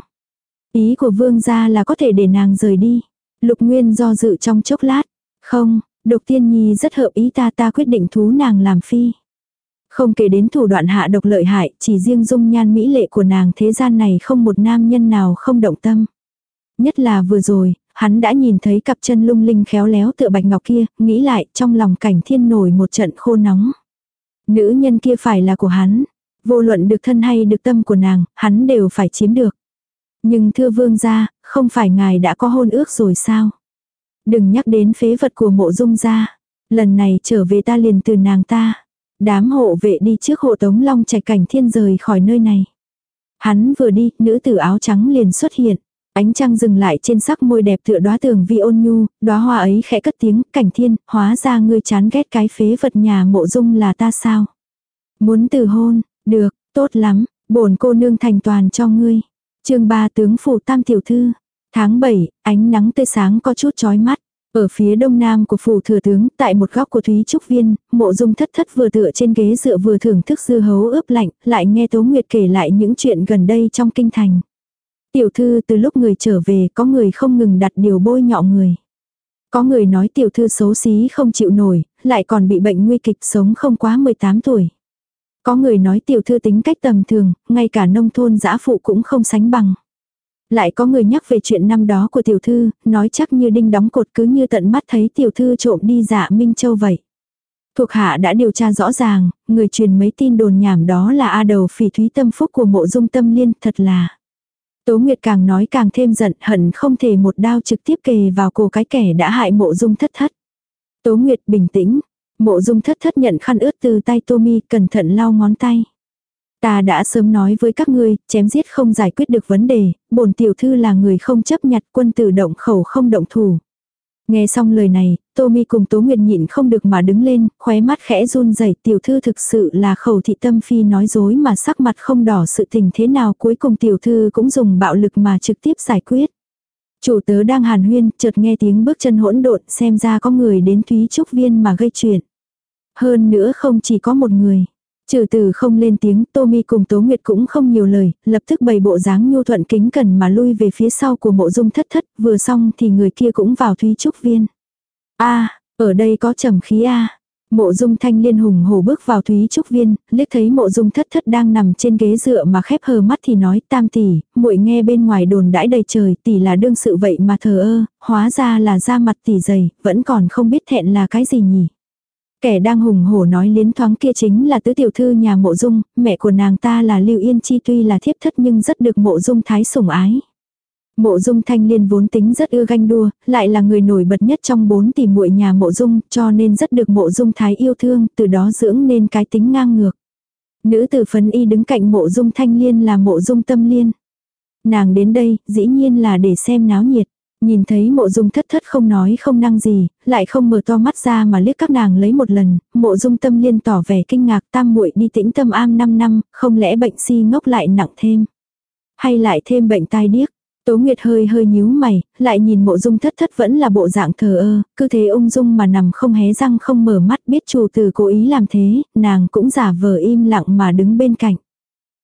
Ý của vương gia là có thể để nàng rời đi. Lục Nguyên do dự trong chốc lát. Không, độc tiên nhi rất hợp ý ta ta quyết định thú nàng làm phi. Không kể đến thủ đoạn hạ độc lợi hại, chỉ riêng dung nhan mỹ lệ của nàng thế gian này không một nam nhân nào không động tâm. Nhất là vừa rồi, hắn đã nhìn thấy cặp chân lung linh khéo léo tựa bạch ngọc kia, nghĩ lại trong lòng cảnh thiên nổi một trận khô nóng. Nữ nhân kia phải là của hắn. Vô luận được thân hay được tâm của nàng, hắn đều phải chiếm được. Nhưng thưa vương gia, không phải ngài đã có hôn ước rồi sao? Đừng nhắc đến phế vật của mộ dung gia. Lần này trở về ta liền từ nàng ta. Đám hộ vệ đi trước hộ tống long chạy cảnh thiên rời khỏi nơi này. Hắn vừa đi, nữ tử áo trắng liền xuất hiện. Ánh trăng dừng lại trên sắc môi đẹp tựa đóa tường vi ôn nhu, đóa hoa ấy khẽ cất tiếng, cảnh thiên, hóa ra ngươi chán ghét cái phế vật nhà mộ dung là ta sao? Muốn từ hôn, được, tốt lắm, bổn cô nương thành toàn cho ngươi. chương ba tướng phủ tam tiểu thư. Tháng 7, ánh nắng tươi sáng có chút chói mắt. Ở phía đông nam của phủ thừa tướng, tại một góc của Thúy Trúc Viên, mộ dung thất thất vừa tựa trên ghế dựa vừa thưởng thức dư hấu ướp lạnh, lại nghe Tố Nguyệt kể lại những chuyện gần đây trong kinh thành. Tiểu thư từ lúc người trở về có người không ngừng đặt điều bôi nhọ người. Có người nói tiểu thư xấu xí không chịu nổi, lại còn bị bệnh nguy kịch sống không quá 18 tuổi. Có người nói tiểu thư tính cách tầm thường, ngay cả nông thôn giã phụ cũng không sánh bằng. Lại có người nhắc về chuyện năm đó của tiểu thư, nói chắc như đinh đóng cột cứ như tận mắt thấy tiểu thư trộm đi dạ Minh Châu vậy. Thuộc hạ đã điều tra rõ ràng, người truyền mấy tin đồn nhảm đó là A đầu phỉ thúy tâm phúc của mộ dung tâm liên, thật là. Tố Nguyệt càng nói càng thêm giận hận không thể một đao trực tiếp kề vào cổ cái kẻ đã hại mộ dung thất thất. Tố Nguyệt bình tĩnh, mộ dung thất thất nhận khăn ướt từ tay Tommy cẩn thận lau ngón tay. Ta đã sớm nói với các ngươi, chém giết không giải quyết được vấn đề, bổn tiểu thư là người không chấp nhặt quân tử động khẩu không động thủ. Nghe xong lời này, Tommy cùng Tố Nguyệt nhịn không được mà đứng lên, khóe mắt khẽ run rẩy tiểu thư thực sự là khẩu thị tâm phi nói dối mà sắc mặt không đỏ sự tình thế nào cuối cùng tiểu thư cũng dùng bạo lực mà trực tiếp giải quyết. Chủ tớ đang hàn huyên, chợt nghe tiếng bước chân hỗn độn xem ra có người đến Thúy Trúc Viên mà gây chuyện. Hơn nữa không chỉ có một người. Trừ từ không lên tiếng, Tommy cùng Tố Nguyệt cũng không nhiều lời, lập tức bày bộ dáng nhu thuận kính cần mà lui về phía sau của mộ dung thất thất, vừa xong thì người kia cũng vào Thúy Trúc Viên. a ở đây có trầm khí a Mộ dung thanh liên hùng hổ bước vào Thúy Trúc Viên, liếc thấy mộ dung thất thất đang nằm trên ghế dựa mà khép hờ mắt thì nói tam tỷ, muội nghe bên ngoài đồn đãi đầy trời tỷ là đương sự vậy mà thờ ơ, hóa ra là da mặt tỷ dày, vẫn còn không biết thẹn là cái gì nhỉ. Kẻ đang hùng hổ nói liến thoáng kia chính là tứ tiểu thư nhà mộ dung, mẹ của nàng ta là Lưu Yên Chi tuy là thiếp thất nhưng rất được mộ dung thái sủng ái. Mộ dung thanh liên vốn tính rất ưa ganh đua, lại là người nổi bật nhất trong bốn tỷ muội nhà mộ dung, cho nên rất được mộ dung thái yêu thương, từ đó dưỡng nên cái tính ngang ngược. Nữ tử phấn y đứng cạnh mộ dung thanh liên là mộ dung tâm liên. Nàng đến đây, dĩ nhiên là để xem náo nhiệt. Nhìn thấy mộ dung thất thất không nói không năng gì, lại không mở to mắt ra mà liếc các nàng lấy một lần, mộ dung tâm liên tỏ vẻ kinh ngạc tam muội đi tĩnh tâm am 5 năm, không lẽ bệnh si ngốc lại nặng thêm. Hay lại thêm bệnh tai điếc. Tố Nguyệt hơi hơi nhíu mày, lại nhìn mộ dung thất thất vẫn là bộ dạng thờ ơ, cứ thế ung dung mà nằm không hé răng không mở mắt biết chủ tử cố ý làm thế, nàng cũng giả vờ im lặng mà đứng bên cạnh.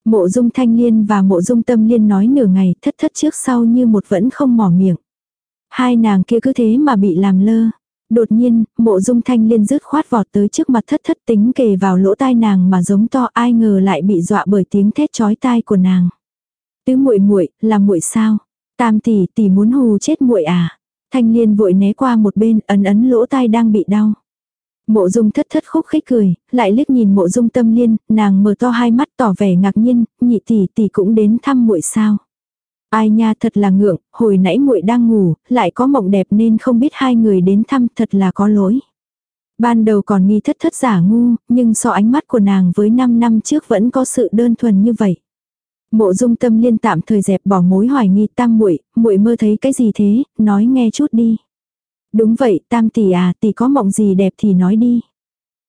Mộ dung thanh liên và mộ dung tâm liên nói nửa ngày thất thất trước sau như một vẫn không mỏ miệng. Hai nàng kia cứ thế mà bị làm lơ. Đột nhiên, mộ dung thanh liên rứt khoát vọt tới trước mặt thất thất tính kề vào lỗ tai nàng mà giống to ai ngờ lại bị dọa bởi tiếng thét chói tai của nàng. Tứ muội muội là muội sao? Tam tỷ tỷ muốn hù chết muội à? Thanh liên vội né qua một bên ấn ấn lỗ tai đang bị đau. Mộ dung thất thất khúc khích cười, lại liếc nhìn mộ dung tâm liên, nàng mở to hai mắt tỏ vẻ ngạc nhiên, nhị tỷ tỷ cũng đến thăm muội sao. Ai nha thật là ngượng, hồi nãy muội đang ngủ, lại có mộng đẹp nên không biết hai người đến thăm thật là có lỗi. Ban đầu còn nghi thất thất giả ngu, nhưng so ánh mắt của nàng với 5 năm trước vẫn có sự đơn thuần như vậy. Mộ dung tâm liên tạm thời dẹp bỏ mối hoài nghi tam muội muội mơ thấy cái gì thế, nói nghe chút đi. Đúng vậy, tam tỷ à, tỷ có mộng gì đẹp thì nói đi.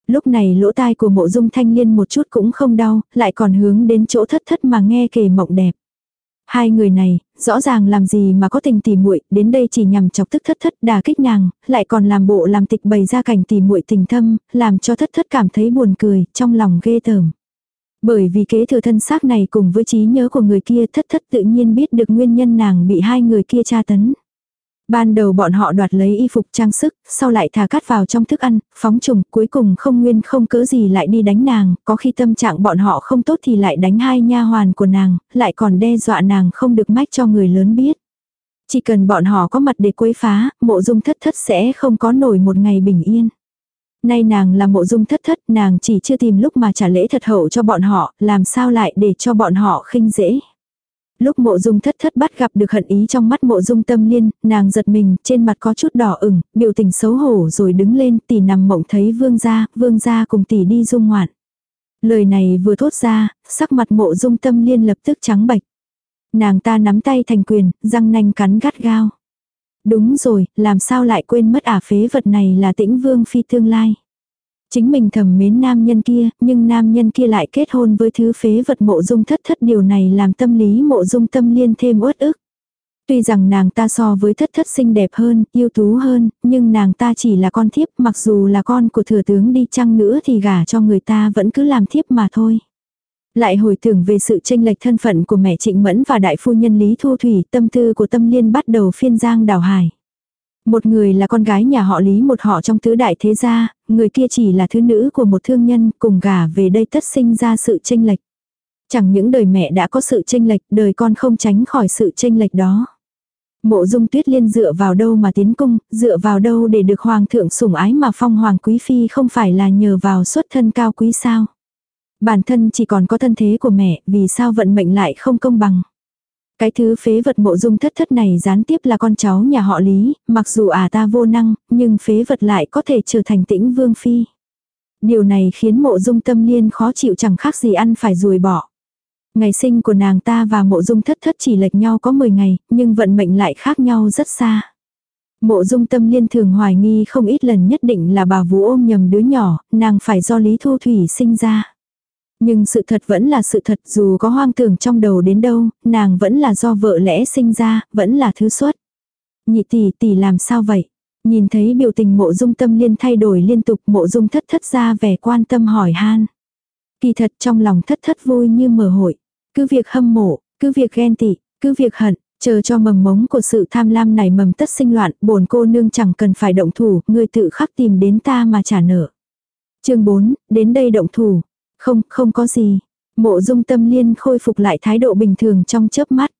Lúc này lỗ tai của mộ dung thanh liên một chút cũng không đau, lại còn hướng đến chỗ thất thất mà nghe kể mộng đẹp. Hai người này, rõ ràng làm gì mà có tình tỉ muội, đến đây chỉ nhằm chọc tức thất thất đà kích nàng, lại còn làm bộ làm tịch bày ra cảnh tỉ muội tình thâm, làm cho thất thất cảm thấy buồn cười, trong lòng ghê tởm. Bởi vì kế thừa thân xác này cùng với trí nhớ của người kia thất thất tự nhiên biết được nguyên nhân nàng bị hai người kia tra tấn. Ban đầu bọn họ đoạt lấy y phục trang sức, sau lại thả cát vào trong thức ăn, phóng trùng, cuối cùng không nguyên không cớ gì lại đi đánh nàng, có khi tâm trạng bọn họ không tốt thì lại đánh hai nha hoàn của nàng, lại còn đe dọa nàng không được mách cho người lớn biết. Chỉ cần bọn họ có mặt để quấy phá, mộ dung thất thất sẽ không có nổi một ngày bình yên. Nay nàng là mộ dung thất thất, nàng chỉ chưa tìm lúc mà trả lễ thật hậu cho bọn họ, làm sao lại để cho bọn họ khinh dễ. Lúc mộ dung thất thất bắt gặp được hận ý trong mắt mộ dung tâm liên, nàng giật mình, trên mặt có chút đỏ ửng, biểu tình xấu hổ rồi đứng lên, tỷ nằm mộng thấy vương gia, vương gia cùng tỷ đi dung ngoạn. Lời này vừa thốt ra, sắc mặt mộ dung tâm liên lập tức trắng bạch. Nàng ta nắm tay thành quyền, răng nanh cắn gắt gao. Đúng rồi, làm sao lại quên mất ả phế vật này là tĩnh vương phi tương lai. Chính mình thầm mến nam nhân kia, nhưng nam nhân kia lại kết hôn với thứ phế vật mộ dung thất thất điều này làm tâm lý mộ dung tâm liên thêm uất ức. Tuy rằng nàng ta so với thất thất xinh đẹp hơn, yêu tú hơn, nhưng nàng ta chỉ là con thiếp mặc dù là con của thừa tướng đi chăng nữa thì gả cho người ta vẫn cứ làm thiếp mà thôi. Lại hồi tưởng về sự tranh lệch thân phận của mẹ Trịnh Mẫn và đại phu nhân Lý Thu Thủy, tâm tư của tâm liên bắt đầu phiên giang đảo hải. Một người là con gái nhà họ Lý một họ trong tứ đại thế gia, người kia chỉ là thứ nữ của một thương nhân cùng gả về đây tất sinh ra sự tranh lệch. Chẳng những đời mẹ đã có sự tranh lệch, đời con không tránh khỏi sự tranh lệch đó. Mộ dung tuyết liên dựa vào đâu mà tiến cung, dựa vào đâu để được hoàng thượng sủng ái mà phong hoàng quý phi không phải là nhờ vào xuất thân cao quý sao. Bản thân chỉ còn có thân thế của mẹ, vì sao vận mệnh lại không công bằng. Cái thứ phế vật mộ dung thất thất này gián tiếp là con cháu nhà họ Lý, mặc dù à ta vô năng, nhưng phế vật lại có thể trở thành tĩnh vương phi. Điều này khiến mộ dung tâm liên khó chịu chẳng khác gì ăn phải rùi bỏ. Ngày sinh của nàng ta và mộ dung thất thất chỉ lệch nhau có 10 ngày, nhưng vận mệnh lại khác nhau rất xa. Mộ dung tâm liên thường hoài nghi không ít lần nhất định là bà vú ôm nhầm đứa nhỏ, nàng phải do Lý Thu Thủy sinh ra. Nhưng sự thật vẫn là sự thật dù có hoang tưởng trong đầu đến đâu, nàng vẫn là do vợ lẽ sinh ra, vẫn là thứ xuất. Nhị tỷ tỷ làm sao vậy? Nhìn thấy biểu tình mộ dung tâm liên thay đổi liên tục mộ dung thất thất ra vẻ quan tâm hỏi han. Kỳ thật trong lòng thất thất vui như mở hội. Cứ việc hâm mộ, cứ việc ghen tị, cứ việc hận, chờ cho mầm mống của sự tham lam này mầm tất sinh loạn, bổn cô nương chẳng cần phải động thủ, người tự khắc tìm đến ta mà trả nợ. chương 4, đến đây động thủ. Không, không có gì. Mộ dung tâm liên khôi phục lại thái độ bình thường trong chớp mắt.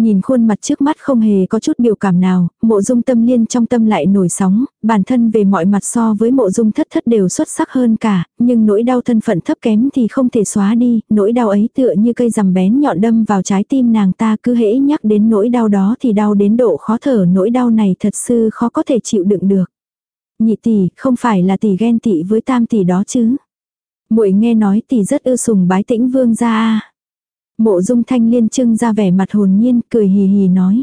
Nhìn khuôn mặt trước mắt không hề có chút biểu cảm nào, mộ dung tâm liên trong tâm lại nổi sóng, bản thân về mọi mặt so với mộ dung thất thất đều xuất sắc hơn cả, nhưng nỗi đau thân phận thấp kém thì không thể xóa đi, nỗi đau ấy tựa như cây rằm bén nhọn đâm vào trái tim nàng ta cứ hễ nhắc đến nỗi đau đó thì đau đến độ khó thở nỗi đau này thật sự khó có thể chịu đựng được. Nhị tỷ, không phải là tỷ ghen tị với tam tỷ đó chứ muội nghe nói tỷ rất ưa sùng bái tĩnh vương gia a. Mộ dung thanh liên trưng ra vẻ mặt hồn nhiên, cười hì hì nói.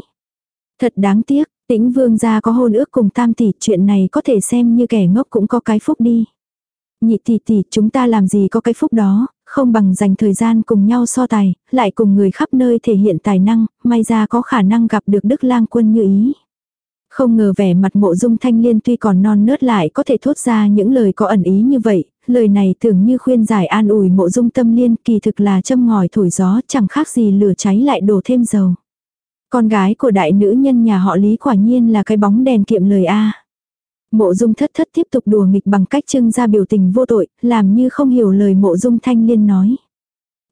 Thật đáng tiếc, tĩnh vương gia có hôn ước cùng tam tỷ, chuyện này có thể xem như kẻ ngốc cũng có cái phúc đi. Nhị tỷ tỷ, chúng ta làm gì có cái phúc đó, không bằng dành thời gian cùng nhau so tài, lại cùng người khắp nơi thể hiện tài năng, may ra có khả năng gặp được Đức Lang Quân như ý. Không ngờ vẻ mặt mộ dung thanh liên tuy còn non nớt lại có thể thốt ra những lời có ẩn ý như vậy, lời này tưởng như khuyên giải an ủi mộ dung tâm liên kỳ thực là châm ngòi thổi gió chẳng khác gì lửa cháy lại đổ thêm dầu. Con gái của đại nữ nhân nhà họ Lý quả nhiên là cái bóng đèn kiệm lời A. Mộ dung thất thất tiếp tục đùa nghịch bằng cách trưng ra biểu tình vô tội, làm như không hiểu lời mộ dung thanh liên nói.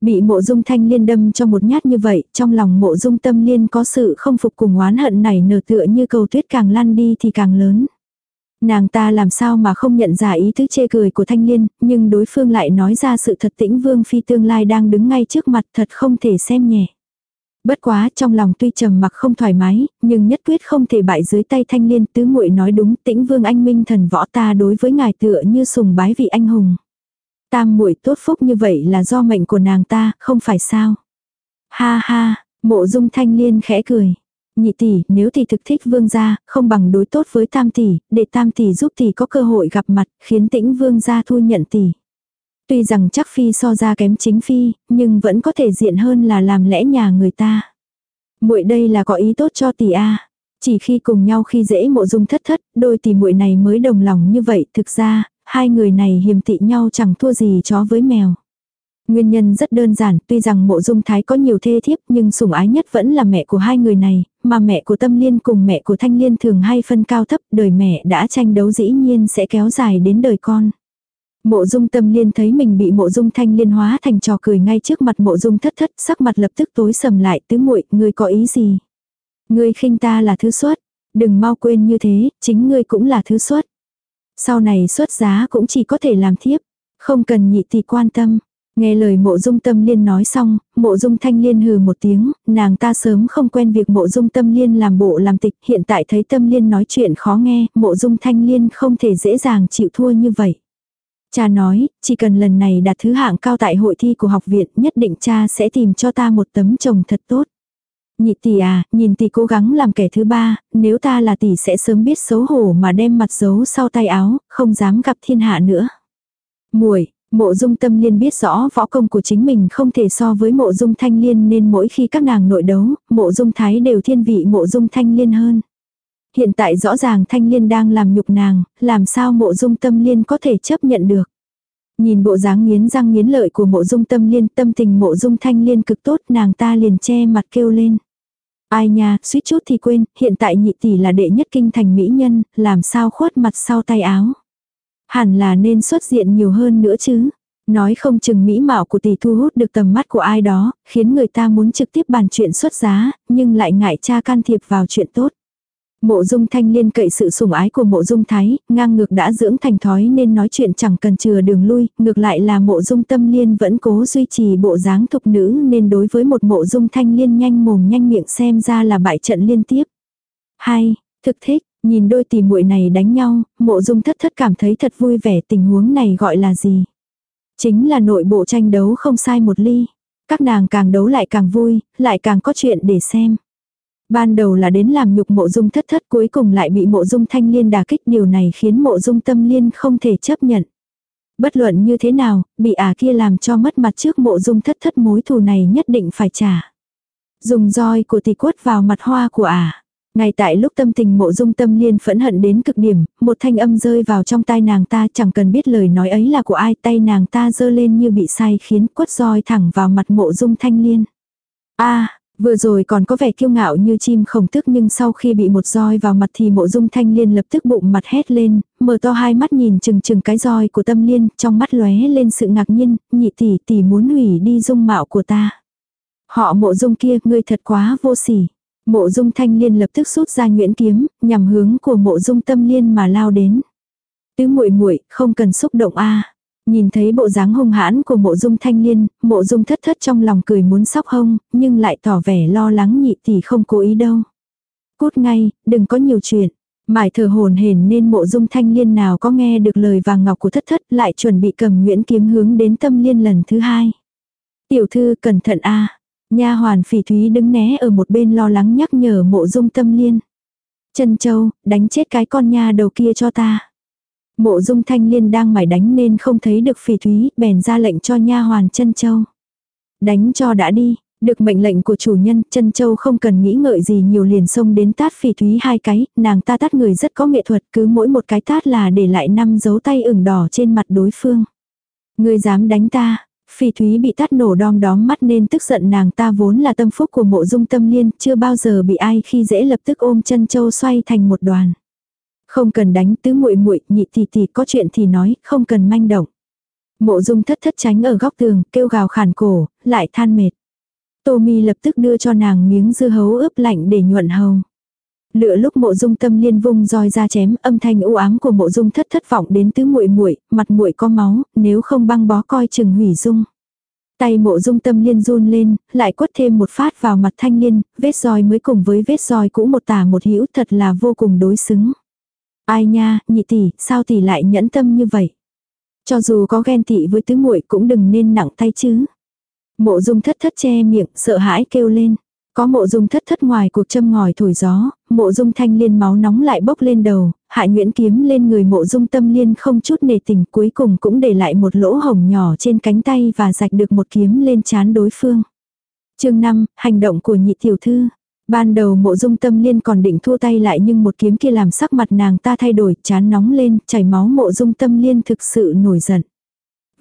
Bị mộ dung thanh liên đâm cho một nhát như vậy, trong lòng mộ dung tâm liên có sự không phục cùng oán hận này nở tựa như cầu tuyết càng lăn đi thì càng lớn. Nàng ta làm sao mà không nhận ra ý thức chê cười của thanh liên, nhưng đối phương lại nói ra sự thật tĩnh vương phi tương lai đang đứng ngay trước mặt thật không thể xem nhẹ. Bất quá trong lòng tuy trầm mặc không thoải mái, nhưng nhất quyết không thể bại dưới tay thanh liên tứ muội nói đúng tĩnh vương anh minh thần võ ta đối với ngài tựa như sùng bái vị anh hùng. Tam muội tốt phúc như vậy là do mệnh của nàng ta, không phải sao. Ha ha, mộ dung thanh liên khẽ cười. Nhị tỷ, nếu tỷ thực thích vương gia, không bằng đối tốt với tam tỷ, để tam tỷ giúp tỷ có cơ hội gặp mặt, khiến tĩnh vương gia thu nhận tỷ. Tuy rằng chắc phi so ra kém chính phi, nhưng vẫn có thể diện hơn là làm lẽ nhà người ta. muội đây là có ý tốt cho tỷ a. Chỉ khi cùng nhau khi dễ mộ dung thất thất, đôi tỷ muội này mới đồng lòng như vậy, thực ra, hai người này hiềm tị nhau chẳng thua gì chó với mèo. Nguyên nhân rất đơn giản, tuy rằng mộ dung thái có nhiều thê thiếp nhưng sủng ái nhất vẫn là mẹ của hai người này, mà mẹ của tâm liên cùng mẹ của thanh liên thường hay phân cao thấp, đời mẹ đã tranh đấu dĩ nhiên sẽ kéo dài đến đời con. Mộ dung tâm liên thấy mình bị mộ dung thanh liên hóa thành trò cười ngay trước mặt mộ dung thất thất, sắc mặt lập tức tối sầm lại tứ muội ngươi có ý gì? Ngươi khinh ta là thứ xuất, đừng mau quên như thế, chính ngươi cũng là thứ xuất. Sau này xuất giá cũng chỉ có thể làm thiếp, không cần nhị tỷ quan tâm. Nghe lời mộ dung tâm liên nói xong, mộ dung thanh liên hừ một tiếng, nàng ta sớm không quen việc mộ dung tâm liên làm bộ làm tịch, hiện tại thấy tâm liên nói chuyện khó nghe, mộ dung thanh liên không thể dễ dàng chịu thua như vậy. Cha nói, chỉ cần lần này đạt thứ hạng cao tại hội thi của học viện, nhất định cha sẽ tìm cho ta một tấm chồng thật tốt. Nhị tỷ à, nhìn tỷ cố gắng làm kẻ thứ ba, nếu ta là tỷ sẽ sớm biết xấu hổ mà đem mặt giấu sau tay áo, không dám gặp thiên hạ nữa. Muội, Mộ dung tâm liên biết rõ võ công của chính mình không thể so với mộ dung thanh liên nên mỗi khi các nàng nội đấu, mộ dung thái đều thiên vị mộ dung thanh liên hơn. Hiện tại rõ ràng thanh liên đang làm nhục nàng, làm sao mộ dung tâm liên có thể chấp nhận được. Nhìn bộ dáng nghiến răng nghiến lợi của mộ dung tâm liên tâm tình mộ dung thanh liên cực tốt nàng ta liền che mặt kêu lên. Ai nha, suýt chút thì quên, hiện tại nhị tỷ là đệ nhất kinh thành mỹ nhân, làm sao khuất mặt sau tay áo. Hẳn là nên xuất diện nhiều hơn nữa chứ. Nói không chừng mỹ mạo của tỷ thu hút được tầm mắt của ai đó, khiến người ta muốn trực tiếp bàn chuyện xuất giá, nhưng lại ngại cha can thiệp vào chuyện tốt. Mộ dung thanh liên cậy sự sủng ái của mộ dung thái, ngang ngược đã dưỡng thành thói nên nói chuyện chẳng cần chừa đường lui, ngược lại là mộ dung tâm liên vẫn cố duy trì bộ dáng thục nữ nên đối với một mộ dung thanh liên nhanh mồm nhanh miệng xem ra là bại trận liên tiếp. Hay, thực thích, Nhìn đôi tỷ muội này đánh nhau, mộ dung thất thất cảm thấy thật vui vẻ tình huống này gọi là gì. Chính là nội bộ tranh đấu không sai một ly. Các nàng càng đấu lại càng vui, lại càng có chuyện để xem. Ban đầu là đến làm nhục mộ dung thất thất cuối cùng lại bị mộ dung thanh liên đả kích điều này khiến mộ dung tâm liên không thể chấp nhận. Bất luận như thế nào, bị ả kia làm cho mất mặt trước mộ dung thất thất mối thù này nhất định phải trả. Dùng roi của tỷ quất vào mặt hoa của ả. Ngay tại lúc tâm tình mộ dung tâm liên phẫn hận đến cực điểm, một thanh âm rơi vào trong tai nàng ta chẳng cần biết lời nói ấy là của ai tay nàng ta dơ lên như bị sai khiến quất roi thẳng vào mặt mộ dung thanh liên. a vừa rồi còn có vẻ kiêu ngạo như chim khổng tức nhưng sau khi bị một roi vào mặt thì mộ dung thanh liên lập tức bụng mặt hét lên, mở to hai mắt nhìn chừng chừng cái roi của tâm liên, trong mắt lóe lên sự ngạc nhiên, nhị tỷ tỷ muốn hủy đi dung mạo của ta. Họ mộ dung kia, ngươi thật quá vô sỉ. Mộ dung thanh liên lập tức rút ra nguyễn kiếm, nhằm hướng của mộ dung tâm liên mà lao đến. Tứ muội muội không cần xúc động a Nhìn thấy bộ dáng hung hãn của mộ dung thanh liên, mộ dung thất thất trong lòng cười muốn sóc hông, nhưng lại tỏ vẻ lo lắng nhị tỷ không cố ý đâu. Cút ngay, đừng có nhiều chuyện. Mải thở hồn hển nên mộ dung thanh liên nào có nghe được lời vàng ngọc của thất thất lại chuẩn bị cầm nguyễn kiếm hướng đến tâm liên lần thứ hai. Tiểu thư cẩn thận a Nha hoàn phỉ thúy đứng né ở một bên lo lắng nhắc nhở mộ dung tâm liên. Chân châu, đánh chết cái con nha đầu kia cho ta. Mộ dung thanh liên đang mải đánh nên không thấy được phỉ thúy, bèn ra lệnh cho nha hoàn chân châu. Đánh cho đã đi, được mệnh lệnh của chủ nhân, chân châu không cần nghĩ ngợi gì nhiều liền xông đến tát phỉ thúy hai cái, nàng ta tát người rất có nghệ thuật, cứ mỗi một cái tát là để lại năm dấu tay ửng đỏ trên mặt đối phương. Người dám đánh ta, Phỉ Thúy bị tắt nổ đom đóm mắt nên tức giận nàng ta vốn là tâm phúc của mộ dung tâm liên, chưa bao giờ bị ai khi dễ lập tức ôm chân châu xoay thành một đoàn. Không cần đánh tứ muội muội nhị tỷ tỷ có chuyện thì nói, không cần manh động. Mộ dung thất thất tránh ở góc tường, kêu gào khàn cổ, lại than mệt. Tô mi lập tức đưa cho nàng miếng dưa hấu ướp lạnh để nhuận hầu. Lựa lúc mộ dung tâm liên vung roi ra chém, âm thanh u ám của mộ dung thất thất vọng đến tứ muội muội, mặt muội có máu, nếu không băng bó coi chừng hủy dung. Tay mộ dung tâm liên run lên, lại quất thêm một phát vào mặt thanh liên, vết roi mới cùng với vết roi cũ một tả một hữu thật là vô cùng đối xứng. Ai nha, nhị tỷ, sao tỷ lại nhẫn tâm như vậy? Cho dù có ghen tị với tứ muội cũng đừng nên nặng tay chứ. Mộ dung thất thất che miệng, sợ hãi kêu lên. Có mộ dung thất thất ngoài cuộc châm ngòi thổi gió, mộ dung thanh liên máu nóng lại bốc lên đầu, hại nguyễn kiếm lên người mộ dung tâm liên không chút nề tình cuối cùng cũng để lại một lỗ hồng nhỏ trên cánh tay và rạch được một kiếm lên chán đối phương. chương 5, hành động của nhị tiểu thư. Ban đầu mộ dung tâm liên còn định thua tay lại nhưng một kiếm kia làm sắc mặt nàng ta thay đổi, chán nóng lên, chảy máu mộ dung tâm liên thực sự nổi giận.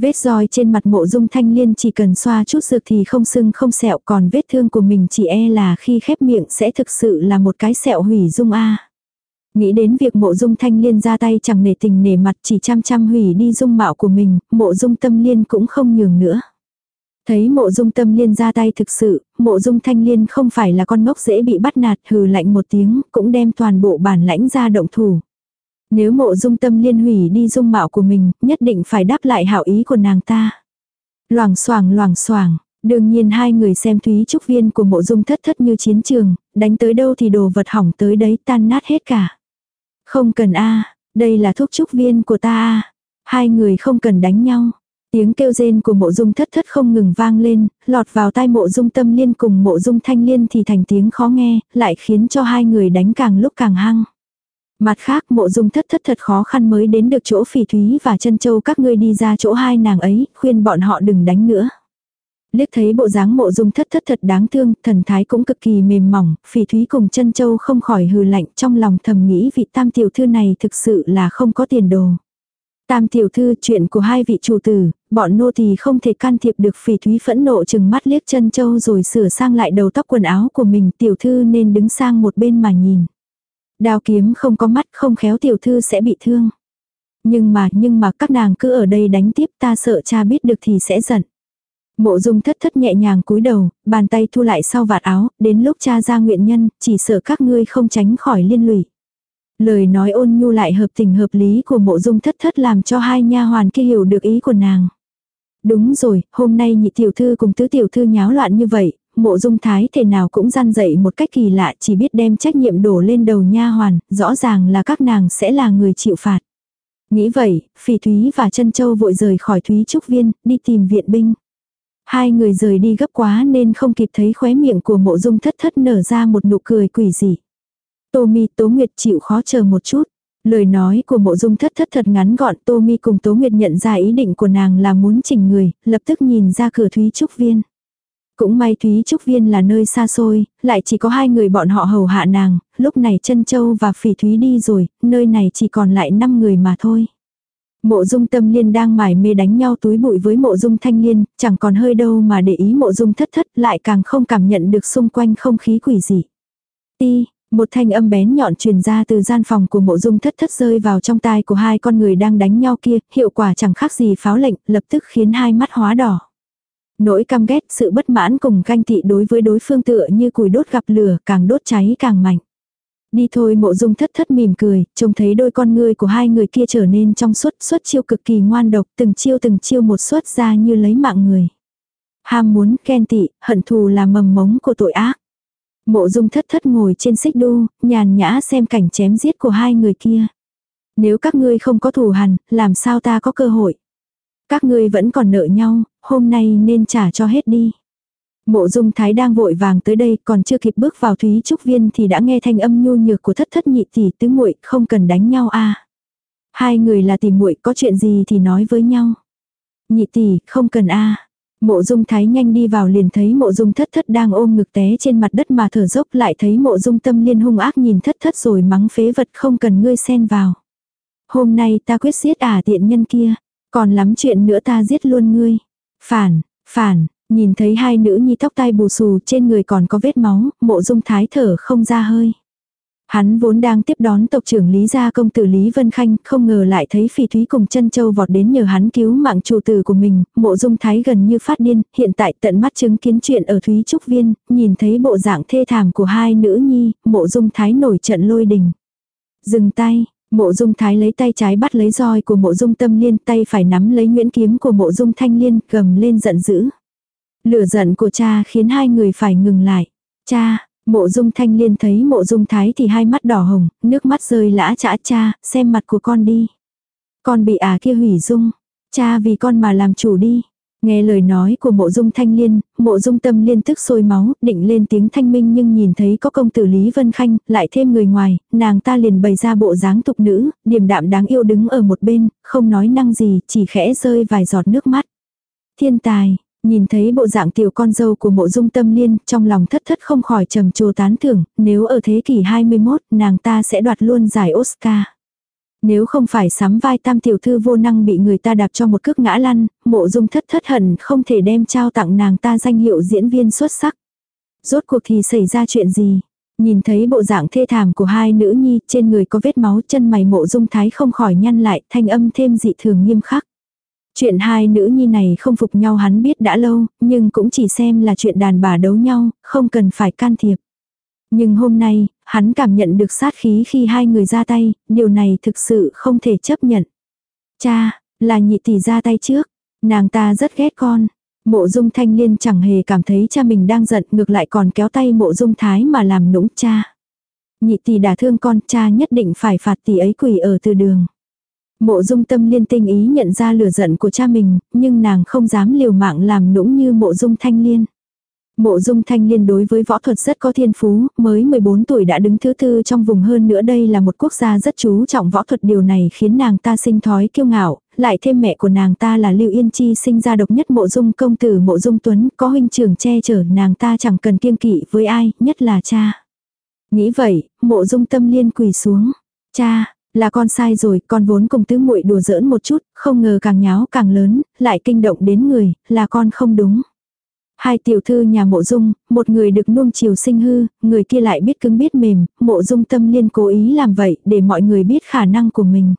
Vết roi trên mặt mộ dung thanh liên chỉ cần xoa chút dược thì không sưng không sẹo còn vết thương của mình chỉ e là khi khép miệng sẽ thực sự là một cái sẹo hủy dung a. Nghĩ đến việc mộ dung thanh liên ra tay chẳng nể tình nể mặt chỉ chăm chăm hủy đi dung mạo của mình, mộ dung tâm liên cũng không nhường nữa. Thấy mộ dung tâm liên ra tay thực sự, mộ dung thanh liên không phải là con ngốc dễ bị bắt nạt hừ lạnh một tiếng, cũng đem toàn bộ bản lãnh ra động thủ. Nếu mộ dung tâm liên hủy đi dung mạo của mình, nhất định phải đáp lại hảo ý của nàng ta. Loảng xoảng loảng xoảng đương nhiên hai người xem thúy trúc viên của mộ dung thất thất như chiến trường, đánh tới đâu thì đồ vật hỏng tới đấy tan nát hết cả. Không cần a đây là thuốc trúc viên của ta a Hai người không cần đánh nhau. Tiếng kêu rên của mộ dung thất thất không ngừng vang lên, lọt vào tai mộ dung tâm liên cùng mộ dung thanh liên thì thành tiếng khó nghe, lại khiến cho hai người đánh càng lúc càng hăng. Mặt khác mộ dung thất thất thật khó khăn mới đến được chỗ phỉ thúy và chân châu các ngươi đi ra chỗ hai nàng ấy, khuyên bọn họ đừng đánh nữa. Liếc thấy bộ dáng mộ dung thất thất thật đáng thương, thần thái cũng cực kỳ mềm mỏng, phỉ thúy cùng chân châu không khỏi hừ lạnh trong lòng thầm nghĩ vị tam tiểu thư này thực sự là không có tiền đồ. Tam tiểu thư chuyện của hai vị chủ tử, bọn nô thì không thể can thiệp được phỉ thúy phẫn nộ chừng mắt liếc chân châu rồi sửa sang lại đầu tóc quần áo của mình tiểu thư nên đứng sang một bên mà nhìn. Đao kiếm không có mắt không khéo tiểu thư sẽ bị thương. Nhưng mà, nhưng mà các nàng cứ ở đây đánh tiếp ta sợ cha biết được thì sẽ giận. Mộ dung thất thất nhẹ nhàng cúi đầu, bàn tay thu lại sau vạt áo, đến lúc cha ra nguyện nhân, chỉ sợ các ngươi không tránh khỏi liên lụy. Lời nói ôn nhu lại hợp tình hợp lý của mộ dung thất thất làm cho hai nha hoàn kia hiểu được ý của nàng. Đúng rồi, hôm nay nhị tiểu thư cùng tứ tiểu thư nháo loạn như vậy, mộ dung thái thể nào cũng gian dậy một cách kỳ lạ chỉ biết đem trách nhiệm đổ lên đầu nha hoàn, rõ ràng là các nàng sẽ là người chịu phạt. Nghĩ vậy, phỉ thúy và chân châu vội rời khỏi thúy trúc viên, đi tìm viện binh. Hai người rời đi gấp quá nên không kịp thấy khóe miệng của mộ dung thất thất nở ra một nụ cười quỷ dị. Tô mi Tố Nguyệt chịu khó chờ một chút. Lời nói của mộ dung thất thất thật ngắn gọn Tô mi cùng Tố Nguyệt nhận ra ý định của nàng là muốn chỉnh người, lập tức nhìn ra cửa Thúy Trúc Viên. Cũng may Thúy Trúc Viên là nơi xa xôi, lại chỉ có hai người bọn họ hầu hạ nàng, lúc này chân Châu và Phỉ Thúy đi rồi, nơi này chỉ còn lại năm người mà thôi. Mộ dung tâm liên đang mải mê đánh nhau túi bụi với mộ dung thanh liên, chẳng còn hơi đâu mà để ý mộ dung thất thất lại càng không cảm nhận được xung quanh không khí quỷ dị. Ti, một thanh âm bén nhọn truyền ra từ gian phòng của mộ dung thất thất rơi vào trong tai của hai con người đang đánh nhau kia, hiệu quả chẳng khác gì pháo lệnh, lập tức khiến hai mắt hóa đỏ. Nỗi căm ghét, sự bất mãn cùng ganh tị đối với đối phương tựa như củi đốt gặp lửa, càng đốt cháy càng mạnh. Đi thôi mộ dung thất thất mỉm cười, trông thấy đôi con ngươi của hai người kia trở nên trong suốt, suốt chiêu cực kỳ ngoan độc, từng chiêu từng chiêu một suốt ra như lấy mạng người. Ham muốn, ghen tị, hận thù là mầm mống của tội ác. Mộ dung thất thất ngồi trên xích đu, nhàn nhã xem cảnh chém giết của hai người kia. Nếu các ngươi không có thù hằn, làm sao ta có cơ hội? Các ngươi vẫn còn nợ nhau, hôm nay nên trả cho hết đi. Mộ dung thái đang vội vàng tới đây còn chưa kịp bước vào thúy trúc viên thì đã nghe thanh âm nhu nhược của thất thất nhị tỷ tứ muội không cần đánh nhau a Hai người là tỷ muội có chuyện gì thì nói với nhau. Nhị tỷ không cần a Mộ dung thái nhanh đi vào liền thấy mộ dung thất thất đang ôm ngực té trên mặt đất mà thở dốc lại thấy mộ dung tâm liên hung ác nhìn thất thất rồi mắng phế vật không cần ngươi xen vào. Hôm nay ta quyết giết ả tiện nhân kia, còn lắm chuyện nữa ta giết luôn ngươi. Phản, phản, nhìn thấy hai nữ nhi tóc tai bù xù trên người còn có vết máu, mộ dung thái thở không ra hơi. Hắn vốn đang tiếp đón tộc trưởng Lý gia công tử Lý Vân Khanh, không ngờ lại thấy Phi Thúy cùng chân châu vọt đến nhờ hắn cứu mạng chủ tử của mình, mộ dung thái gần như phát điên, hiện tại tận mắt chứng kiến chuyện ở Thúy Trúc Viên, nhìn thấy bộ dạng thê thảm của hai nữ nhi, mộ dung thái nổi trận lôi đình. Dừng tay, Mộ dung thái lấy tay trái bắt lấy roi của mộ dung tâm liên tay phải nắm lấy nguyễn kiếm của mộ dung thanh liên gầm lên giận dữ. Lửa giận của cha khiến hai người phải ngừng lại. Cha, mộ dung thanh liên thấy mộ dung thái thì hai mắt đỏ hồng, nước mắt rơi lã chã cha, xem mặt của con đi. Con bị à kia hủy dung. Cha vì con mà làm chủ đi. Nghe lời nói của mộ dung thanh liên, mộ dung tâm liên tức sôi máu, định lên tiếng thanh minh nhưng nhìn thấy có công tử Lý Vân Khanh, lại thêm người ngoài, nàng ta liền bày ra bộ dáng tục nữ, điềm đạm đáng yêu đứng ở một bên, không nói năng gì, chỉ khẽ rơi vài giọt nước mắt. Thiên tài, Nhìn thấy bộ dạng tiểu con dâu của mộ dung tâm liên, trong lòng thất thất không khỏi trầm trồ tán thưởng, nếu ở thế kỷ 21, nàng ta sẽ đoạt luôn giải Oscar. Nếu không phải sắm vai tam tiểu thư vô năng bị người ta đạp cho một cước ngã lăn, mộ dung thất thất hận không thể đem trao tặng nàng ta danh hiệu diễn viên xuất sắc. Rốt cuộc thì xảy ra chuyện gì? Nhìn thấy bộ dạng thê thảm của hai nữ nhi, trên người có vết máu chân mày mộ dung thái không khỏi nhăn lại, thanh âm thêm dị thường nghiêm khắc. Chuyện hai nữ nhi này không phục nhau hắn biết đã lâu, nhưng cũng chỉ xem là chuyện đàn bà đấu nhau, không cần phải can thiệp. Nhưng hôm nay, hắn cảm nhận được sát khí khi hai người ra tay, điều này thực sự không thể chấp nhận. Cha, là nhị tỷ ra tay trước, nàng ta rất ghét con. Mộ dung thanh liên chẳng hề cảm thấy cha mình đang giận ngược lại còn kéo tay mộ dung thái mà làm nũng cha. Nhị tỷ đả thương con cha nhất định phải phạt tỷ ấy quỷ ở từ đường. Mộ dung tâm liên tinh ý nhận ra lửa giận của cha mình, nhưng nàng không dám liều mạng làm nũng như mộ dung thanh liên. Mộ dung thanh liên đối với võ thuật rất có thiên phú, mới 14 tuổi đã đứng thứ tư trong vùng hơn nữa đây là một quốc gia rất chú trọng võ thuật điều này khiến nàng ta sinh thói kiêu ngạo, lại thêm mẹ của nàng ta là Lưu Yên Chi sinh ra độc nhất mộ dung công tử mộ dung tuấn, có huynh trưởng che chở nàng ta chẳng cần kiêng kỵ với ai, nhất là cha. Nghĩ vậy, mộ dung tâm liên quỳ xuống. Cha, là con sai rồi, con vốn cùng tứ muội đùa giỡn một chút, không ngờ càng nháo càng lớn, lại kinh động đến người, là con không đúng. Hai tiểu thư nhà mộ dung, một người được nuông chiều sinh hư, người kia lại biết cứng biết mềm, mộ dung tâm liên cố ý làm vậy để mọi người biết khả năng của mình.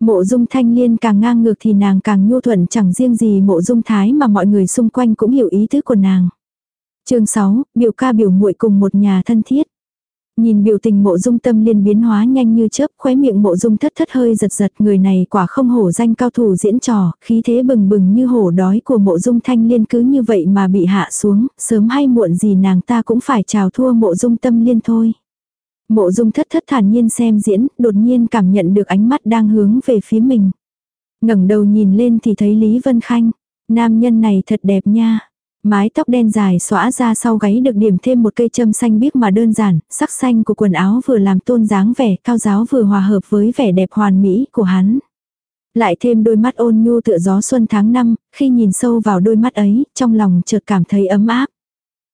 Mộ dung thanh liên càng ngang ngược thì nàng càng nhu thuận chẳng riêng gì mộ dung thái mà mọi người xung quanh cũng hiểu ý tứ của nàng. chương 6, biểu ca biểu muội cùng một nhà thân thiết. Nhìn biểu tình mộ dung tâm liên biến hóa nhanh như chớp khóe miệng mộ dung thất thất hơi giật giật người này quả không hổ danh cao thủ diễn trò, khí thế bừng bừng như hổ đói của mộ dung thanh liên cứ như vậy mà bị hạ xuống, sớm hay muộn gì nàng ta cũng phải chào thua mộ dung tâm liên thôi. Mộ dung thất thất thản nhiên xem diễn, đột nhiên cảm nhận được ánh mắt đang hướng về phía mình. ngẩng đầu nhìn lên thì thấy Lý Vân Khanh. Nam nhân này thật đẹp nha. Mái tóc đen dài xõa ra sau gáy được điểm thêm một cây châm xanh biếc mà đơn giản, sắc xanh của quần áo vừa làm tôn dáng vẻ cao giáo vừa hòa hợp với vẻ đẹp hoàn mỹ của hắn. Lại thêm đôi mắt ôn nhu tựa gió xuân tháng năm, khi nhìn sâu vào đôi mắt ấy, trong lòng chợt cảm thấy ấm áp.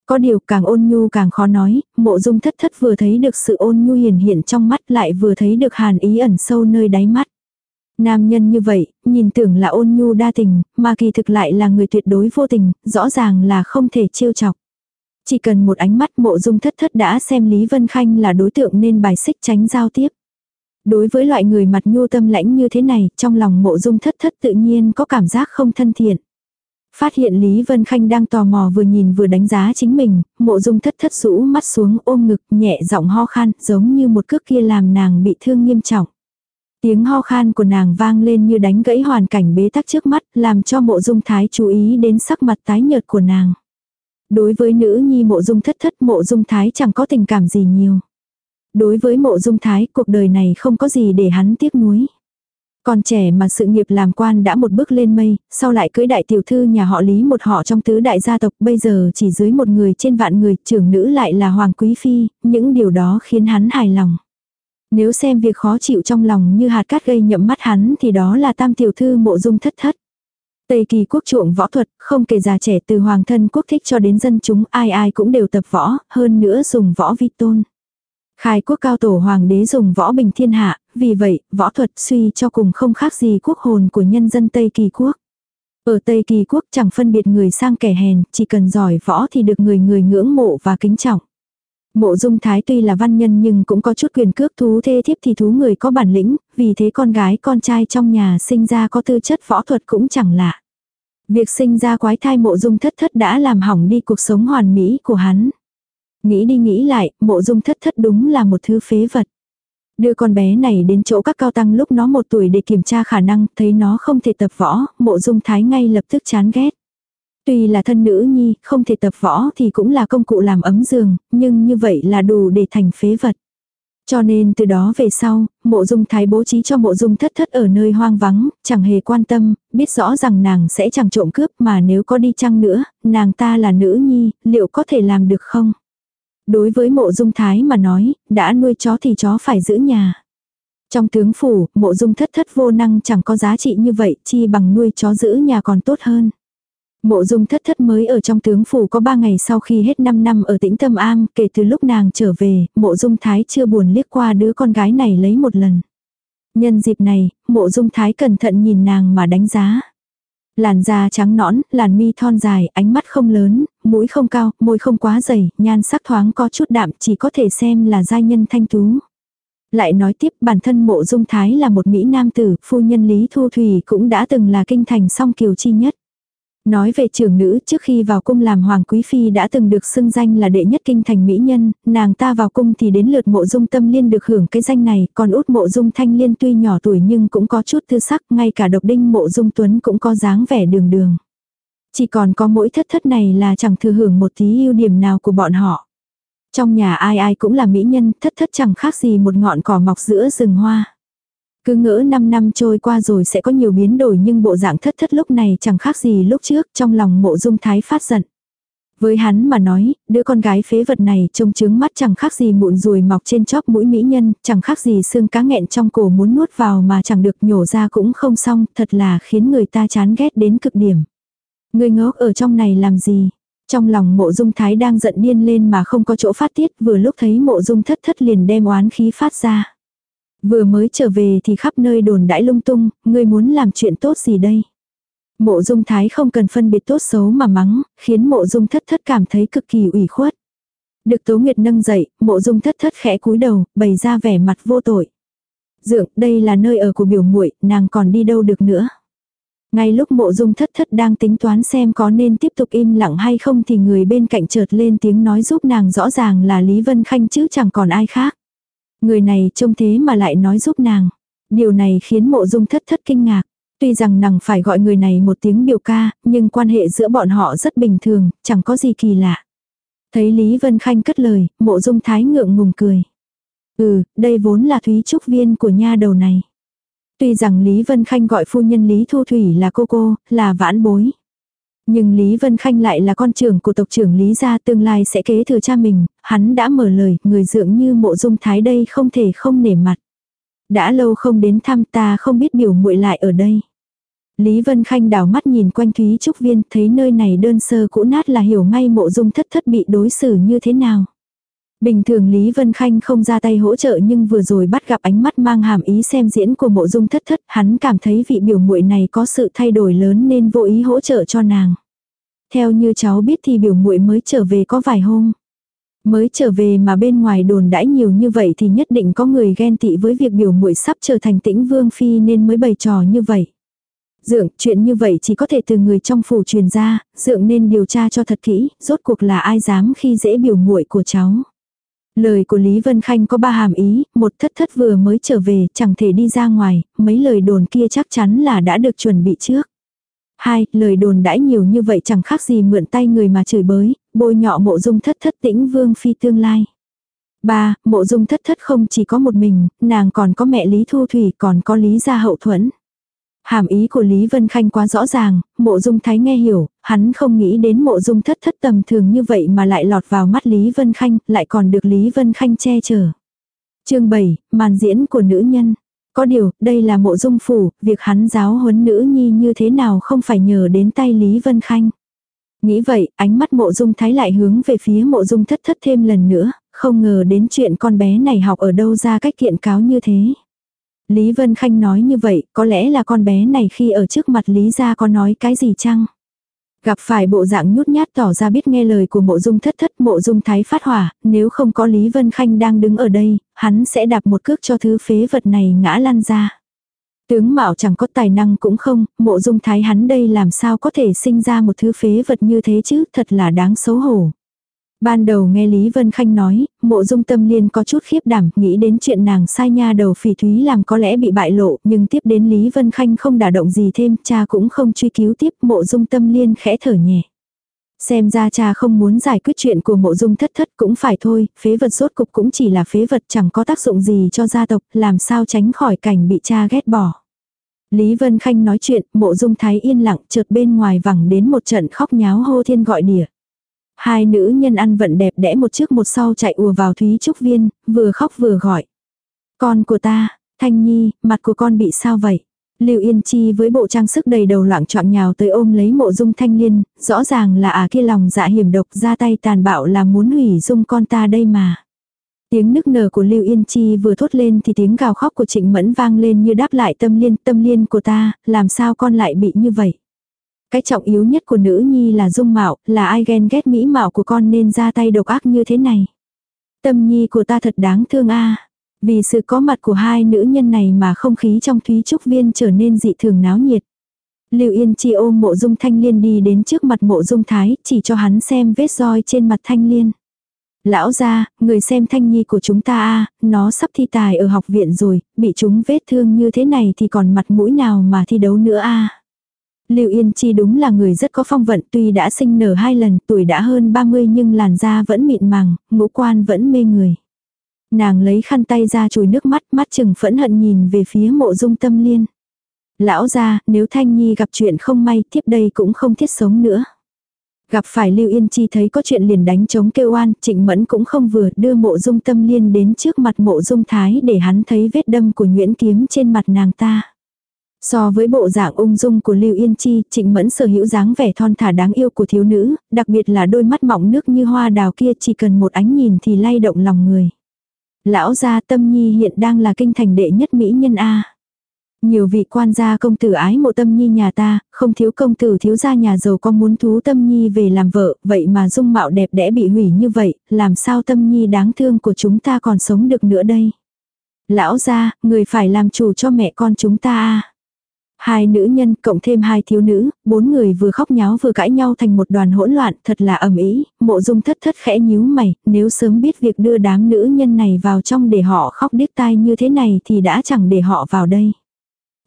Có điều càng ôn nhu càng khó nói, mộ dung thất thất vừa thấy được sự ôn nhu hiền hiện trong mắt lại vừa thấy được hàn ý ẩn sâu nơi đáy mắt. Nam nhân như vậy, nhìn tưởng là ôn nhu đa tình, mà kỳ thực lại là người tuyệt đối vô tình, rõ ràng là không thể trêu chọc. Chỉ cần một ánh mắt mộ dung thất thất đã xem Lý Vân Khanh là đối tượng nên bài xích tránh giao tiếp. Đối với loại người mặt nhu tâm lãnh như thế này, trong lòng mộ dung thất thất tự nhiên có cảm giác không thân thiện. Phát hiện Lý Vân Khanh đang tò mò vừa nhìn vừa đánh giá chính mình, mộ dung thất thất rũ mắt xuống ôm ngực nhẹ giọng ho khan giống như một cước kia làm nàng bị thương nghiêm trọng. Tiếng ho khan của nàng vang lên như đánh gãy hoàn cảnh bế tắc trước mắt, làm cho mộ dung thái chú ý đến sắc mặt tái nhợt của nàng. Đối với nữ nhi mộ dung thất thất mộ dung thái chẳng có tình cảm gì nhiều. Đối với mộ dung thái cuộc đời này không có gì để hắn tiếc nuối. Còn trẻ mà sự nghiệp làm quan đã một bước lên mây, sau lại cưới đại tiểu thư nhà họ Lý một họ trong tứ đại gia tộc bây giờ chỉ dưới một người trên vạn người, trưởng nữ lại là Hoàng Quý Phi, những điều đó khiến hắn hài lòng. Nếu xem việc khó chịu trong lòng như hạt cát gây nhậm mắt hắn thì đó là tam tiểu thư mộ dung thất thất. Tây kỳ quốc chuộng võ thuật, không kể già trẻ từ hoàng thân quốc thích cho đến dân chúng ai ai cũng đều tập võ, hơn nữa dùng võ vi tôn. Khai quốc cao tổ hoàng đế dùng võ bình thiên hạ, vì vậy, võ thuật suy cho cùng không khác gì quốc hồn của nhân dân Tây kỳ quốc. Ở Tây kỳ quốc chẳng phân biệt người sang kẻ hèn, chỉ cần giỏi võ thì được người người ngưỡng mộ và kính trọng. Mộ dung thái tuy là văn nhân nhưng cũng có chút quyền cước thú thê thiếp thì thú người có bản lĩnh, vì thế con gái con trai trong nhà sinh ra có tư chất võ thuật cũng chẳng lạ. Việc sinh ra quái thai mộ dung thất thất đã làm hỏng đi cuộc sống hoàn mỹ của hắn. Nghĩ đi nghĩ lại, mộ dung thất thất đúng là một thứ phế vật. Đưa con bé này đến chỗ các cao tăng lúc nó một tuổi để kiểm tra khả năng, thấy nó không thể tập võ, mộ dung thái ngay lập tức chán ghét. Tuy là thân nữ nhi, không thể tập võ thì cũng là công cụ làm ấm giường, nhưng như vậy là đủ để thành phế vật. Cho nên từ đó về sau, mộ dung thái bố trí cho mộ dung thất thất ở nơi hoang vắng, chẳng hề quan tâm, biết rõ rằng nàng sẽ chẳng trộm cướp mà nếu có đi chăng nữa, nàng ta là nữ nhi, liệu có thể làm được không? Đối với mộ dung thái mà nói, đã nuôi chó thì chó phải giữ nhà. Trong tướng phủ, mộ dung thất thất vô năng chẳng có giá trị như vậy, chi bằng nuôi chó giữ nhà còn tốt hơn. Mộ dung thất thất mới ở trong tướng phủ có 3 ngày sau khi hết 5 năm ở tĩnh tâm am, kể từ lúc nàng trở về, mộ dung thái chưa buồn liếc qua đứa con gái này lấy một lần. Nhân dịp này, mộ dung thái cẩn thận nhìn nàng mà đánh giá. Làn da trắng nõn, làn mi thon dài, ánh mắt không lớn, mũi không cao, môi không quá dày, nhan sắc thoáng có chút đạm chỉ có thể xem là giai nhân thanh tú. Lại nói tiếp bản thân mộ dung thái là một Mỹ nam tử, phu nhân Lý Thu Thủy cũng đã từng là kinh thành song kiều chi nhất. Nói về trưởng nữ trước khi vào cung làm hoàng quý phi đã từng được xưng danh là đệ nhất kinh thành mỹ nhân, nàng ta vào cung thì đến lượt mộ dung tâm liên được hưởng cái danh này, còn út mộ dung thanh liên tuy nhỏ tuổi nhưng cũng có chút thư sắc, ngay cả độc đinh mộ dung tuấn cũng có dáng vẻ đường đường. Chỉ còn có mỗi thất thất này là chẳng thừa hưởng một tí ưu điểm nào của bọn họ. Trong nhà ai ai cũng là mỹ nhân, thất thất chẳng khác gì một ngọn cỏ mọc giữa rừng hoa. Cứ ngỡ 5 năm trôi qua rồi sẽ có nhiều biến đổi nhưng bộ dạng thất thất lúc này chẳng khác gì lúc trước trong lòng mộ dung thái phát giận. Với hắn mà nói, đứa con gái phế vật này trông trướng mắt chẳng khác gì mụn ruồi mọc trên chóp mũi mỹ nhân, chẳng khác gì xương cá nghẹn trong cổ muốn nuốt vào mà chẳng được nhổ ra cũng không xong, thật là khiến người ta chán ghét đến cực điểm. Người ngốc ở trong này làm gì? Trong lòng mộ dung thái đang giận điên lên mà không có chỗ phát tiết vừa lúc thấy mộ dung thất thất liền đem oán khí phát ra. Vừa mới trở về thì khắp nơi đồn đãi lung tung, ngươi muốn làm chuyện tốt gì đây? Mộ dung thái không cần phân biệt tốt xấu mà mắng, khiến mộ dung thất thất cảm thấy cực kỳ ủy khuất. Được Tố Nguyệt nâng dậy, mộ dung thất thất khẽ cúi đầu, bày ra vẻ mặt vô tội. Dượng, đây là nơi ở của biểu muội nàng còn đi đâu được nữa. Ngay lúc mộ dung thất thất đang tính toán xem có nên tiếp tục im lặng hay không thì người bên cạnh chợt lên tiếng nói giúp nàng rõ ràng là Lý Vân Khanh chứ chẳng còn ai khác. Người này trông thế mà lại nói giúp nàng. Điều này khiến mộ dung thất thất kinh ngạc. Tuy rằng nàng phải gọi người này một tiếng biểu ca, nhưng quan hệ giữa bọn họ rất bình thường, chẳng có gì kỳ lạ. Thấy Lý Vân Khanh cất lời, mộ dung thái ngượng ngùng cười. Ừ, đây vốn là thúy trúc viên của nha đầu này. Tuy rằng Lý Vân Khanh gọi phu nhân Lý Thu Thủy là cô cô, là vãn bối. Nhưng Lý Vân Khanh lại là con trưởng của tộc trưởng Lý gia tương lai sẽ kế thừa cha mình, hắn đã mở lời, người dượng như mộ dung thái đây không thể không nể mặt. Đã lâu không đến thăm ta không biết biểu muội lại ở đây. Lý Vân Khanh đảo mắt nhìn quanh Thúy Trúc Viên, thấy nơi này đơn sơ cũ nát là hiểu ngay mộ dung thất thất bị đối xử như thế nào. Bình thường Lý Vân Khanh không ra tay hỗ trợ nhưng vừa rồi bắt gặp ánh mắt mang hàm ý xem diễn của mộ dung thất thất, hắn cảm thấy vị biểu muội này có sự thay đổi lớn nên vô ý hỗ trợ cho nàng. Theo như cháu biết thì biểu muội mới trở về có vài hôm. Mới trở về mà bên ngoài đồn đãi nhiều như vậy thì nhất định có người ghen tị với việc biểu muội sắp trở thành tĩnh vương phi nên mới bày trò như vậy. Dượng, chuyện như vậy chỉ có thể từ người trong phủ truyền ra, dượng nên điều tra cho thật kỹ, rốt cuộc là ai dám khi dễ biểu muội của cháu. Lời của Lý Vân Khanh có ba hàm ý, một thất thất vừa mới trở về, chẳng thể đi ra ngoài, mấy lời đồn kia chắc chắn là đã được chuẩn bị trước. Hai, lời đồn đãi nhiều như vậy chẳng khác gì mượn tay người mà chửi bới, bôi nhọ mộ dung thất thất tĩnh vương phi tương lai. Ba, mộ dung thất thất không chỉ có một mình, nàng còn có mẹ Lý Thu Thủy còn có Lý gia hậu thuẫn. Hàm ý của Lý Vân Khanh quá rõ ràng, mộ dung thái nghe hiểu, hắn không nghĩ đến mộ dung thất thất tầm thường như vậy mà lại lọt vào mắt Lý Vân Khanh, lại còn được Lý Vân Khanh che chở. chương 7, màn diễn của nữ nhân. Có điều, đây là mộ dung phủ, việc hắn giáo huấn nữ nhi như thế nào không phải nhờ đến tay Lý Vân Khanh. Nghĩ vậy, ánh mắt mộ dung thái lại hướng về phía mộ dung thất thất thêm lần nữa, không ngờ đến chuyện con bé này học ở đâu ra cách kiện cáo như thế. Lý Vân Khanh nói như vậy, có lẽ là con bé này khi ở trước mặt Lý gia có nói cái gì chăng? Gặp phải bộ dạng nhút nhát tỏ ra biết nghe lời của mộ dung thất thất mộ dung thái phát hỏa, nếu không có Lý Vân Khanh đang đứng ở đây, hắn sẽ đạp một cước cho thứ phế vật này ngã lăn ra. Tướng Mạo chẳng có tài năng cũng không, mộ dung thái hắn đây làm sao có thể sinh ra một thứ phế vật như thế chứ, thật là đáng xấu hổ. Ban đầu nghe Lý Vân Khanh nói, mộ dung tâm liên có chút khiếp đảm, nghĩ đến chuyện nàng sai nha đầu phỉ thúy làm có lẽ bị bại lộ, nhưng tiếp đến Lý Vân Khanh không đả động gì thêm, cha cũng không truy cứu tiếp, mộ dung tâm liên khẽ thở nhẹ. Xem ra cha không muốn giải quyết chuyện của mộ dung thất thất cũng phải thôi, phế vật rốt cục cũng chỉ là phế vật chẳng có tác dụng gì cho gia tộc, làm sao tránh khỏi cảnh bị cha ghét bỏ. Lý Vân Khanh nói chuyện, mộ dung thái yên lặng chợt bên ngoài vẳng đến một trận khóc nháo hô thiên gọi địa. Hai nữ nhân ăn vận đẹp đẽ một trước một sau chạy ùa vào Thúy Trúc Viên, vừa khóc vừa gọi. Con của ta, Thanh Nhi, mặt của con bị sao vậy? Lưu Yên Chi với bộ trang sức đầy đầu loạn trọng nhào tới ôm lấy mộ dung thanh liên, rõ ràng là à kia lòng dạ hiểm độc ra tay tàn bạo là muốn hủy dung con ta đây mà. Tiếng nức nở của Lưu Yên Chi vừa thốt lên thì tiếng gào khóc của Trịnh Mẫn vang lên như đáp lại tâm liên, tâm liên của ta, làm sao con lại bị như vậy. Cái trọng yếu nhất của nữ nhi là dung mạo, là ai ghen ghét mỹ mạo của con nên ra tay độc ác như thế này. Tâm nhi của ta thật đáng thương a Vì sự có mặt của hai nữ nhân này mà không khí trong thúy trúc viên trở nên dị thường náo nhiệt. Lưu Yên Chi ôm mộ dung thanh liên đi đến trước mặt mộ dung thái, chỉ cho hắn xem vết roi trên mặt thanh liên. Lão gia, người xem thanh nhi của chúng ta a nó sắp thi tài ở học viện rồi, bị chúng vết thương như thế này thì còn mặt mũi nào mà thi đấu nữa a Lưu Yên Chi đúng là người rất có phong vận tuy đã sinh nở hai lần, tuổi đã hơn 30 nhưng làn da vẫn mịn màng, ngũ quan vẫn mê người. Nàng lấy khăn tay ra chùi nước mắt, mắt chừng phẫn hận nhìn về phía mộ dung tâm liên. Lão ra, nếu Thanh Nhi gặp chuyện không may, tiếp đây cũng không thiết sống nữa. Gặp phải Lưu Yên Chi thấy có chuyện liền đánh chống kêu oan, Trịnh Mẫn cũng không vừa đưa mộ dung tâm liên đến trước mặt mộ dung thái để hắn thấy vết đâm của Nguyễn kiếm trên mặt nàng ta. So với bộ dạng ung dung của Lưu Yên Chi, Trịnh Mẫn sở hữu dáng vẻ thon thả đáng yêu của thiếu nữ, đặc biệt là đôi mắt mỏng nước như hoa đào kia chỉ cần một ánh nhìn thì lay động lòng người. Lão gia tâm nhi hiện đang là kinh thành đệ nhất mỹ nhân A. Nhiều vị quan gia công tử ái mộ tâm nhi nhà ta, không thiếu công tử thiếu gia nhà giàu có muốn thú tâm nhi về làm vợ, vậy mà dung mạo đẹp đẽ bị hủy như vậy, làm sao tâm nhi đáng thương của chúng ta còn sống được nữa đây. Lão gia, người phải làm chủ cho mẹ con chúng ta a Hai nữ nhân cộng thêm hai thiếu nữ, bốn người vừa khóc nháo vừa cãi nhau thành một đoàn hỗn loạn thật là ầm ĩ mộ dung thất thất khẽ nhíu mày, nếu sớm biết việc đưa đám nữ nhân này vào trong để họ khóc điếc tai như thế này thì đã chẳng để họ vào đây.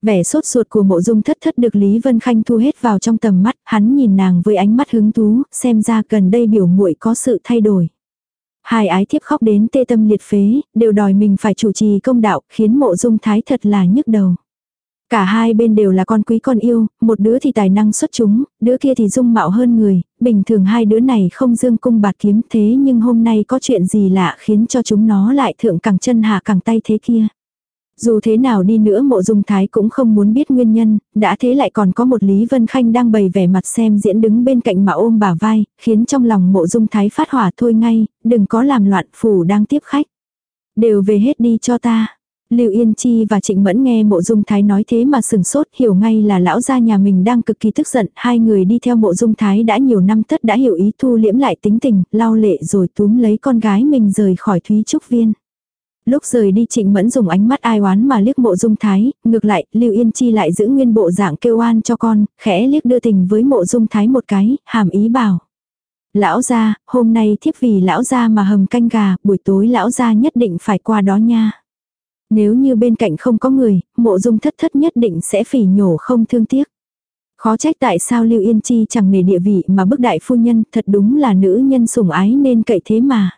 Vẻ sốt ruột của mộ dung thất thất được Lý Vân Khanh thu hết vào trong tầm mắt, hắn nhìn nàng với ánh mắt hứng thú, xem ra gần đây biểu muội có sự thay đổi. Hai ái thiếp khóc đến tê tâm liệt phế, đều đòi mình phải chủ trì công đạo, khiến mộ dung thái thật là nhức đầu. Cả hai bên đều là con quý con yêu, một đứa thì tài năng xuất chúng, đứa kia thì dung mạo hơn người, bình thường hai đứa này không dương cung bạt kiếm thế nhưng hôm nay có chuyện gì lạ khiến cho chúng nó lại thượng cẳng chân hạ cẳng tay thế kia. Dù thế nào đi nữa mộ dung thái cũng không muốn biết nguyên nhân, đã thế lại còn có một Lý Vân Khanh đang bày vẻ mặt xem diễn đứng bên cạnh mà ôm bà vai, khiến trong lòng mộ dung thái phát hỏa thôi ngay, đừng có làm loạn phủ đang tiếp khách. Đều về hết đi cho ta. Lưu Yên Chi và Trịnh Mẫn nghe mộ dung thái nói thế mà sừng sốt hiểu ngay là lão gia nhà mình đang cực kỳ tức giận, hai người đi theo mộ dung thái đã nhiều năm tất đã hiểu ý thu liễm lại tính tình, lau lệ rồi túm lấy con gái mình rời khỏi Thúy Trúc Viên. Lúc rời đi Trịnh Mẫn dùng ánh mắt ai oán mà liếc mộ dung thái, ngược lại, Lưu Yên Chi lại giữ nguyên bộ dạng kêu oan cho con, khẽ liếc đưa tình với mộ dung thái một cái, hàm ý bảo. Lão gia, hôm nay thiếp vì lão gia mà hầm canh gà, buổi tối lão gia nhất định phải qua đó nha. Nếu như bên cạnh không có người, mộ dung thất thất nhất định sẽ phỉ nhổ không thương tiếc. Khó trách tại sao Lưu Yên Chi chẳng nề địa vị mà bức đại phu nhân thật đúng là nữ nhân sủng ái nên cậy thế mà.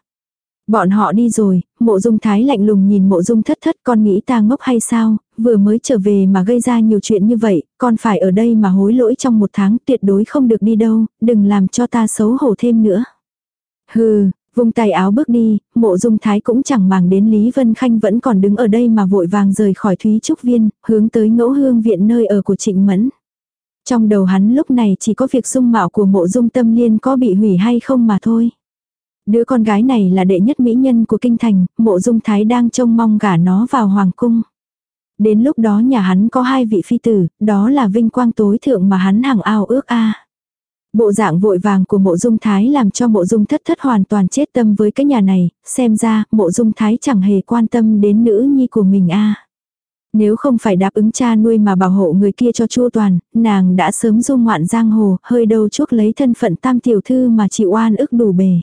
Bọn họ đi rồi, mộ dung thái lạnh lùng nhìn mộ dung thất thất con nghĩ ta ngốc hay sao, vừa mới trở về mà gây ra nhiều chuyện như vậy, con phải ở đây mà hối lỗi trong một tháng tuyệt đối không được đi đâu, đừng làm cho ta xấu hổ thêm nữa. Hừ, vung tay áo bước đi, mộ dung thái cũng chẳng màng đến Lý Vân Khanh vẫn còn đứng ở đây mà vội vàng rời khỏi Thúy Trúc Viên, hướng tới ngẫu hương viện nơi ở của Trịnh Mẫn. Trong đầu hắn lúc này chỉ có việc dung mạo của mộ dung tâm liên có bị hủy hay không mà thôi. Đứa con gái này là đệ nhất mỹ nhân của kinh thành, mộ dung thái đang trông mong gả nó vào hoàng cung. Đến lúc đó nhà hắn có hai vị phi tử, đó là vinh quang tối thượng mà hắn hằng ao ước a. Bộ dạng vội vàng của mộ dung thái làm cho mộ dung thất thất hoàn toàn chết tâm với cái nhà này, xem ra mộ dung thái chẳng hề quan tâm đến nữ nhi của mình a. Nếu không phải đáp ứng cha nuôi mà bảo hộ người kia cho chua toàn, nàng đã sớm dung ngoạn giang hồ, hơi đâu chuốc lấy thân phận tam tiểu thư mà chịu oan ức đủ bề.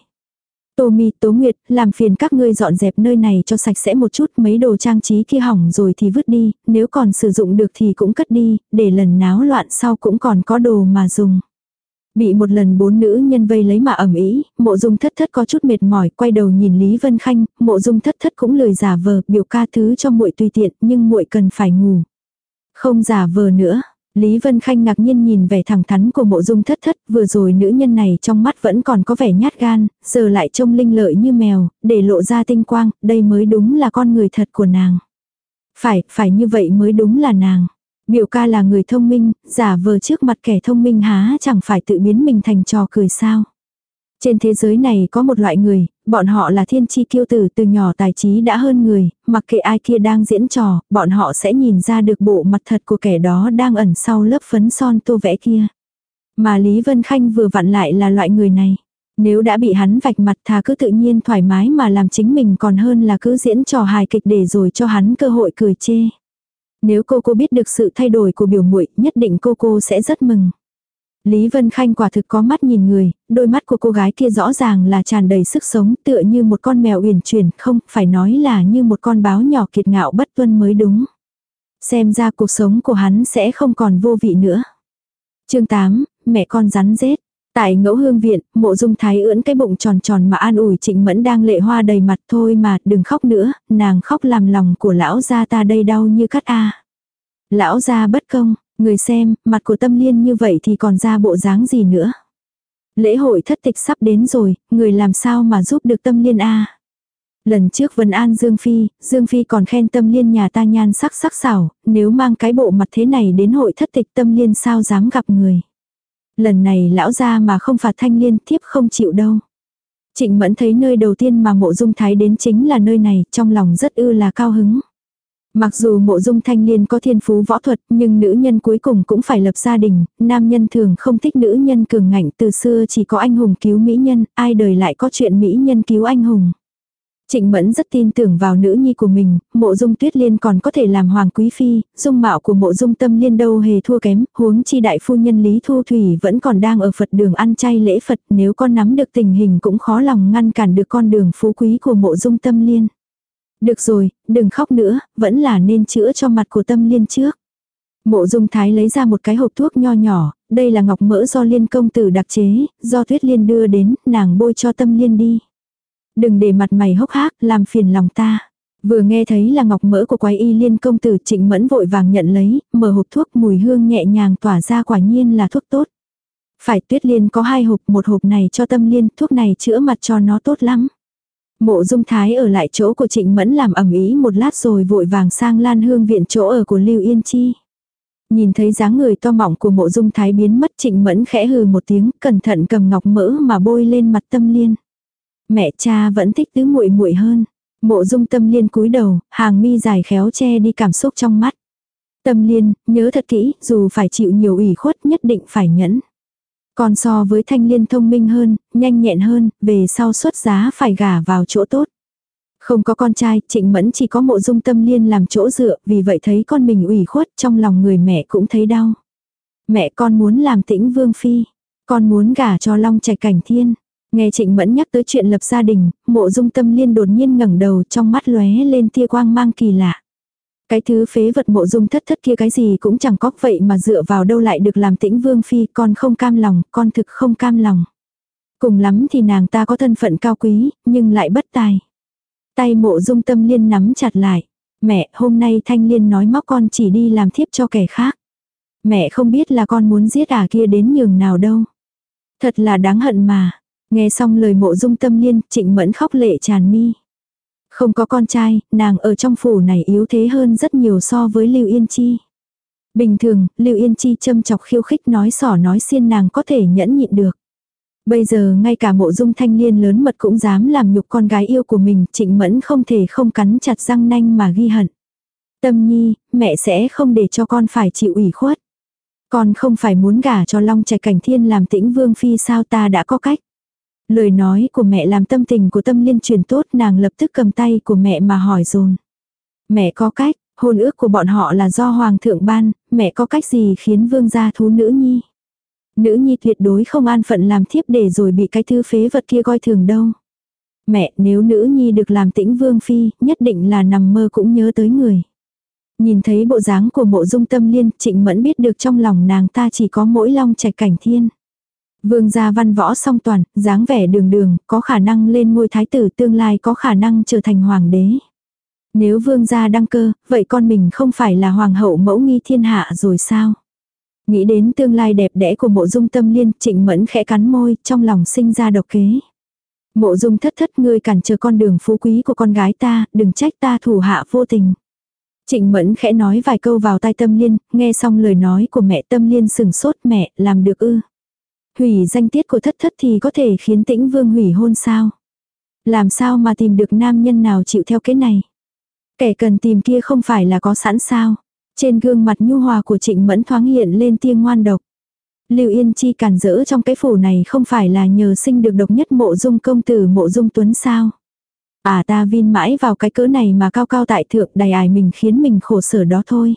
Tô Mi, Tố Nguyệt, làm phiền các ngươi dọn dẹp nơi này cho sạch sẽ một chút, mấy đồ trang trí kia hỏng rồi thì vứt đi, nếu còn sử dụng được thì cũng cất đi, để lần náo loạn sau cũng còn có đồ mà dùng. Bị một lần bốn nữ nhân vây lấy mà ẩm ý, mộ dung thất thất có chút mệt mỏi, quay đầu nhìn Lý Vân Khanh, mộ dung thất thất cũng lười giả vờ, biểu ca thứ cho muội tùy tiện, nhưng muội cần phải ngủ. Không giả vờ nữa, Lý Vân Khanh ngạc nhiên nhìn vẻ thẳng thắn của mộ dung thất thất, vừa rồi nữ nhân này trong mắt vẫn còn có vẻ nhát gan, giờ lại trông linh lợi như mèo, để lộ ra tinh quang, đây mới đúng là con người thật của nàng. Phải, phải như vậy mới đúng là nàng. Biểu ca là người thông minh, giả vờ trước mặt kẻ thông minh há chẳng phải tự biến mình thành trò cười sao. Trên thế giới này có một loại người, bọn họ là thiên chi kiêu tử từ nhỏ tài trí đã hơn người, mặc kệ ai kia đang diễn trò, bọn họ sẽ nhìn ra được bộ mặt thật của kẻ đó đang ẩn sau lớp phấn son tô vẽ kia. Mà Lý Vân Khanh vừa vặn lại là loại người này. Nếu đã bị hắn vạch mặt thà cứ tự nhiên thoải mái mà làm chính mình còn hơn là cứ diễn trò hài kịch để rồi cho hắn cơ hội cười chê. Nếu cô cô biết được sự thay đổi của biểu muội nhất định cô cô sẽ rất mừng. Lý Vân Khanh quả thực có mắt nhìn người, đôi mắt của cô gái kia rõ ràng là tràn đầy sức sống tựa như một con mèo uyển chuyển, không, phải nói là như một con báo nhỏ kiệt ngạo bất tuân mới đúng. Xem ra cuộc sống của hắn sẽ không còn vô vị nữa. chương 8, mẹ con rắn rết. Tại ngẫu hương viện, mộ dung thái ưỡn cái bụng tròn tròn mà an ủi trịnh mẫn đang lệ hoa đầy mặt thôi mà, đừng khóc nữa, nàng khóc làm lòng của lão gia ta đây đau như cắt a Lão gia bất công, người xem, mặt của tâm liên như vậy thì còn ra bộ dáng gì nữa. Lễ hội thất tịch sắp đến rồi, người làm sao mà giúp được tâm liên a Lần trước Vân An Dương Phi, Dương Phi còn khen tâm liên nhà ta nhan sắc sắc xảo, nếu mang cái bộ mặt thế này đến hội thất tịch tâm liên sao dám gặp người. Lần này lão ra mà không phạt thanh liên thiếp không chịu đâu. Trịnh mẫn thấy nơi đầu tiên mà mộ dung thái đến chính là nơi này, trong lòng rất ư là cao hứng. Mặc dù mộ dung thanh liên có thiên phú võ thuật, nhưng nữ nhân cuối cùng cũng phải lập gia đình, nam nhân thường không thích nữ nhân cường ngạnh từ xưa chỉ có anh hùng cứu mỹ nhân, ai đời lại có chuyện mỹ nhân cứu anh hùng. Trịnh Mẫn rất tin tưởng vào nữ nhi của mình, mộ dung tuyết liên còn có thể làm hoàng quý phi, dung mạo của mộ dung tâm liên đâu hề thua kém, huống chi đại phu nhân Lý Thu Thủy vẫn còn đang ở Phật đường ăn chay lễ Phật, nếu con nắm được tình hình cũng khó lòng ngăn cản được con đường phú quý của mộ dung tâm liên. Được rồi, đừng khóc nữa, vẫn là nên chữa cho mặt của tâm liên trước. Mộ dung thái lấy ra một cái hộp thuốc nho nhỏ, đây là ngọc mỡ do liên công tử đặc chế, do tuyết liên đưa đến, nàng bôi cho tâm liên đi. Đừng để mặt mày hốc hác, làm phiền lòng ta. Vừa nghe thấy là ngọc mỡ của quái y liên công tử trịnh mẫn vội vàng nhận lấy, mở hộp thuốc mùi hương nhẹ nhàng tỏa ra quả nhiên là thuốc tốt. Phải tuyết liên có hai hộp, một hộp này cho tâm liên, thuốc này chữa mặt cho nó tốt lắm. Mộ dung thái ở lại chỗ của trịnh mẫn làm ẩm ý một lát rồi vội vàng sang lan hương viện chỗ ở của Lưu Yên Chi. Nhìn thấy dáng người to mọng của mộ dung thái biến mất trịnh mẫn khẽ hừ một tiếng, cẩn thận cầm ngọc mỡ mà bôi lên mặt tâm liên. Mẹ cha vẫn thích tứ muội muội hơn. Mộ dung tâm liên cúi đầu, hàng mi dài khéo che đi cảm xúc trong mắt. Tâm liên, nhớ thật kỹ, dù phải chịu nhiều ủy khuất nhất định phải nhẫn. Còn so với thanh liên thông minh hơn, nhanh nhẹn hơn, về sau xuất giá phải gả vào chỗ tốt. Không có con trai, trịnh mẫn chỉ có mộ dung tâm liên làm chỗ dựa, vì vậy thấy con mình ủy khuất trong lòng người mẹ cũng thấy đau. Mẹ con muốn làm tĩnh vương phi, con muốn gả cho long trạch cảnh thiên. Nghe Trịnh Mẫn nhắc tới chuyện lập gia đình, mộ dung tâm liên đột nhiên ngẩng đầu trong mắt lóe lên tia quang mang kỳ lạ. Cái thứ phế vật mộ dung thất thất kia cái gì cũng chẳng có vậy mà dựa vào đâu lại được làm tĩnh vương phi, con không cam lòng, con thực không cam lòng. Cùng lắm thì nàng ta có thân phận cao quý, nhưng lại bất tài. Tay mộ dung tâm liên nắm chặt lại. Mẹ, hôm nay thanh liên nói móc con chỉ đi làm thiếp cho kẻ khác. Mẹ không biết là con muốn giết à kia đến nhường nào đâu. Thật là đáng hận mà. Nghe xong lời mộ dung tâm liên, trịnh mẫn khóc lệ tràn mi. Không có con trai, nàng ở trong phủ này yếu thế hơn rất nhiều so với Lưu Yên Chi. Bình thường, Lưu Yên Chi châm chọc khiêu khích nói sỏ nói xiên nàng có thể nhẫn nhịn được. Bây giờ ngay cả mộ dung thanh liên lớn mật cũng dám làm nhục con gái yêu của mình, trịnh mẫn không thể không cắn chặt răng nanh mà ghi hận. Tâm nhi, mẹ sẽ không để cho con phải chịu ủy khuất. Con không phải muốn gả cho Long Trạch Cảnh Thiên làm tĩnh vương phi sao ta đã có cách. Lời nói của mẹ làm tâm tình của tâm liên truyền tốt nàng lập tức cầm tay của mẹ mà hỏi dồn. Mẹ có cách, hôn ước của bọn họ là do hoàng thượng ban, mẹ có cách gì khiến vương gia thú nữ nhi. Nữ nhi tuyệt đối không an phận làm thiếp để rồi bị cái thư phế vật kia coi thường đâu. Mẹ nếu nữ nhi được làm tĩnh vương phi, nhất định là nằm mơ cũng nhớ tới người. Nhìn thấy bộ dáng của mộ dung tâm liên, trịnh mẫn biết được trong lòng nàng ta chỉ có mỗi long trạch cảnh thiên. Vương gia văn võ song toàn, dáng vẻ đường đường, có khả năng lên ngôi thái tử tương lai có khả năng trở thành hoàng đế. Nếu vương gia đăng cơ, vậy con mình không phải là hoàng hậu mẫu nghi thiên hạ rồi sao? Nghĩ đến tương lai đẹp đẽ của mộ dung tâm liên, trịnh mẫn khẽ cắn môi, trong lòng sinh ra độc kế. Mộ dung thất thất ngươi cản trở con đường phú quý của con gái ta, đừng trách ta thủ hạ vô tình. Trịnh Mẫn khẽ nói vài câu vào tai Tâm Liên, nghe xong lời nói của mẹ Tâm Liên sừng sốt mẹ, làm được ư. Hủy danh tiết của thất thất thì có thể khiến tĩnh vương hủy hôn sao. Làm sao mà tìm được nam nhân nào chịu theo cái này. Kẻ cần tìm kia không phải là có sẵn sao. Trên gương mặt nhu hòa của trịnh mẫn thoáng hiện lên tia ngoan độc. Lưu Yên Chi cản rỡ trong cái phủ này không phải là nhờ sinh được độc nhất mộ dung công tử mộ dung tuấn sao. À ta vin mãi vào cái cỡ này mà cao cao tại thượng, đầy ải mình khiến mình khổ sở đó thôi.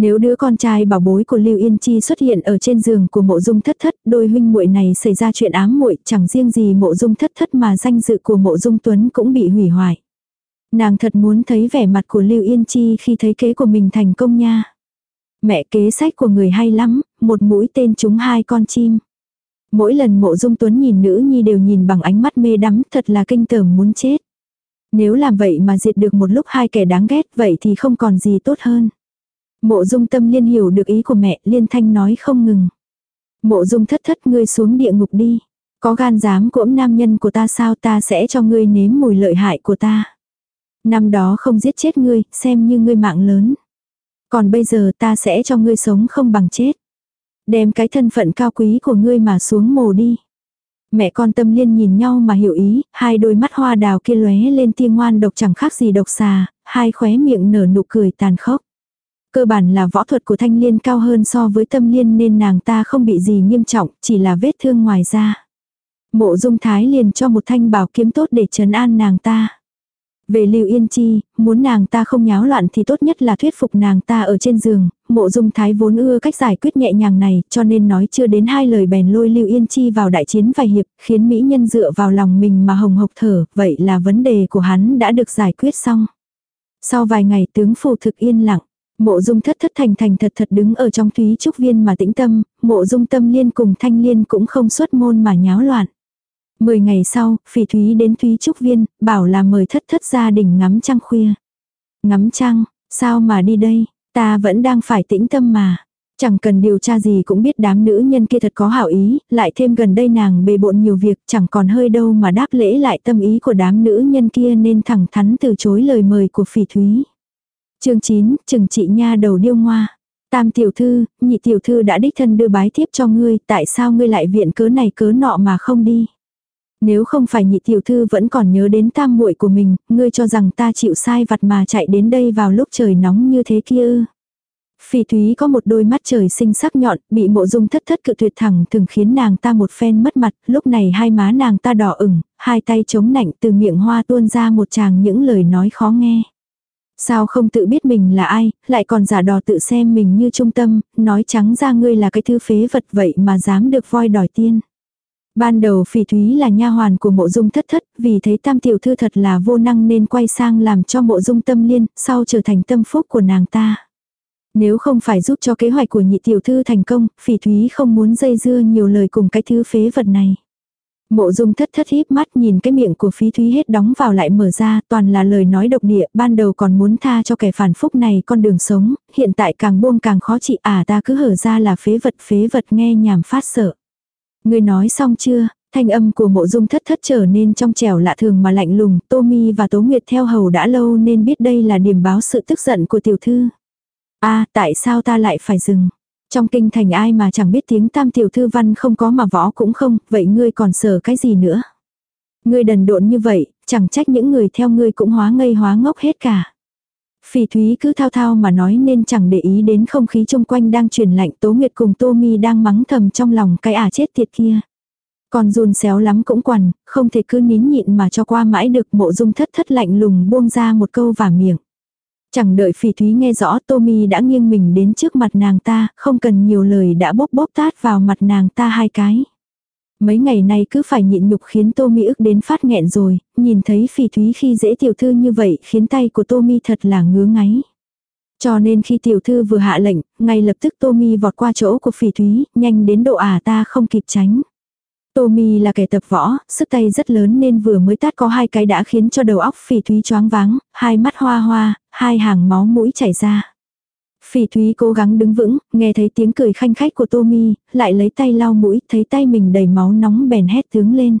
Nếu đứa con trai bảo bối của Lưu Yên Chi xuất hiện ở trên giường của mộ dung thất thất, đôi huynh muội này xảy ra chuyện ám muội chẳng riêng gì mộ dung thất thất mà danh dự của mộ dung tuấn cũng bị hủy hoại. Nàng thật muốn thấy vẻ mặt của Lưu Yên Chi khi thấy kế của mình thành công nha. Mẹ kế sách của người hay lắm, một mũi tên trúng hai con chim. Mỗi lần mộ dung tuấn nhìn nữ nhi đều nhìn bằng ánh mắt mê đắm thật là kinh tởm muốn chết. Nếu làm vậy mà diệt được một lúc hai kẻ đáng ghét vậy thì không còn gì tốt hơn. Mộ dung tâm liên hiểu được ý của mẹ, liên thanh nói không ngừng. Mộ dung thất thất ngươi xuống địa ngục đi. Có gan dám cỗm nam nhân của ta sao ta sẽ cho ngươi nếm mùi lợi hại của ta. Năm đó không giết chết ngươi, xem như ngươi mạng lớn. Còn bây giờ ta sẽ cho ngươi sống không bằng chết. Đem cái thân phận cao quý của ngươi mà xuống mồ đi. Mẹ con tâm liên nhìn nhau mà hiểu ý, hai đôi mắt hoa đào kia lóe lên tia ngoan độc chẳng khác gì độc xà, hai khóe miệng nở nụ cười tàn khốc. Cơ bản là võ thuật của thanh liên cao hơn so với tâm liên nên nàng ta không bị gì nghiêm trọng, chỉ là vết thương ngoài da. Mộ dung thái liền cho một thanh bảo kiếm tốt để trấn an nàng ta. Về Lưu Yên Chi, muốn nàng ta không nháo loạn thì tốt nhất là thuyết phục nàng ta ở trên giường, mộ dung thái vốn ưa cách giải quyết nhẹ nhàng này, cho nên nói chưa đến hai lời bèn lôi Lưu Yên Chi vào đại chiến vài hiệp, khiến mỹ nhân dựa vào lòng mình mà hồng hộc thở, vậy là vấn đề của hắn đã được giải quyết xong. Sau vài ngày tướng phù thực yên lặng, Mộ dung thất thất thành thành thật thật đứng ở trong thúy trúc viên mà tĩnh tâm, mộ dung tâm liên cùng thanh liên cũng không xuất môn mà nháo loạn. Mười ngày sau, phỉ thúy đến thúy trúc viên, bảo là mời thất thất gia đình ngắm trăng khuya. Ngắm trăng, sao mà đi đây, ta vẫn đang phải tĩnh tâm mà. Chẳng cần điều tra gì cũng biết đám nữ nhân kia thật có hảo ý, lại thêm gần đây nàng bề bộn nhiều việc chẳng còn hơi đâu mà đáp lễ lại tâm ý của đám nữ nhân kia nên thẳng thắn từ chối lời mời của phỉ thúy chương 9, chừng trị nha đầu điêu ngoa. Tam tiểu thư, nhị tiểu thư đã đích thân đưa bái tiếp cho ngươi, tại sao ngươi lại viện cớ này cớ nọ mà không đi? Nếu không phải nhị tiểu thư vẫn còn nhớ đến tam muội của mình, ngươi cho rằng ta chịu sai vặt mà chạy đến đây vào lúc trời nóng như thế kia ư? Phỉ Thúy có một đôi mắt trời sinh sắc nhọn, bị mộ dung thất thất cự tuyệt thẳng thường khiến nàng ta một phen mất mặt, lúc này hai má nàng ta đỏ ửng, hai tay chống nạnh từ miệng hoa tuôn ra một tràng những lời nói khó nghe. Sao không tự biết mình là ai, lại còn giả đò tự xem mình như trung tâm, nói trắng ra ngươi là cái thư phế vật vậy mà dám được voi đòi tiên. Ban đầu phỉ thúy là nha hoàn của mộ dung thất thất, vì thấy tam tiểu thư thật là vô năng nên quay sang làm cho mộ dung tâm liên, sau trở thành tâm phúc của nàng ta. Nếu không phải giúp cho kế hoạch của nhị tiểu thư thành công, phỉ thúy không muốn dây dưa nhiều lời cùng cái thư phế vật này. Mộ dung thất thất híp mắt nhìn cái miệng của phí thúy hết đóng vào lại mở ra, toàn là lời nói độc địa, ban đầu còn muốn tha cho kẻ phản phúc này con đường sống, hiện tại càng buông càng khó trị à ta cứ hở ra là phế vật phế vật nghe nhảm phát sợ. Người nói xong chưa, thanh âm của mộ dung thất thất trở nên trong trẻo lạ thường mà lạnh lùng, Tô Mi và Tố Nguyệt theo hầu đã lâu nên biết đây là điểm báo sự tức giận của tiểu thư. a tại sao ta lại phải dừng? Trong kinh thành ai mà chẳng biết tiếng tam tiểu thư văn không có mà võ cũng không, vậy ngươi còn sợ cái gì nữa? Ngươi đần độn như vậy, chẳng trách những người theo ngươi cũng hóa ngây hóa ngốc hết cả. Phỉ Thúy cứ thao thao mà nói nên chẳng để ý đến không khí chung quanh đang truyền lạnh Tố Nguyệt cùng Tô Mi đang mắng thầm trong lòng cái ả chết tiệt kia. Còn run xéo lắm cũng quằn, không thể cứ nín nhịn mà cho qua mãi được mộ dung thất thất lạnh lùng buông ra một câu vả miệng. Chẳng đợi phỉ thúy nghe rõ Tommy đã nghiêng mình đến trước mặt nàng ta, không cần nhiều lời đã bốc bốc tát vào mặt nàng ta hai cái. Mấy ngày nay cứ phải nhịn nhục khiến Tommy ức đến phát nghẹn rồi, nhìn thấy phỉ thúy khi dễ tiểu thư như vậy khiến tay của Tommy thật là ngứa ngáy. Cho nên khi tiểu thư vừa hạ lệnh, ngay lập tức Tommy vọt qua chỗ của phỉ thúy, nhanh đến độ ả ta không kịp tránh. Tommy là kẻ tập võ, sức tay rất lớn nên vừa mới tát có hai cái đã khiến cho đầu óc phỉ thúy choáng váng, hai mắt hoa hoa, hai hàng máu mũi chảy ra. Phỉ thúy cố gắng đứng vững, nghe thấy tiếng cười khanh khách của Tommy, lại lấy tay lau mũi, thấy tay mình đầy máu nóng bèn hét tướng lên.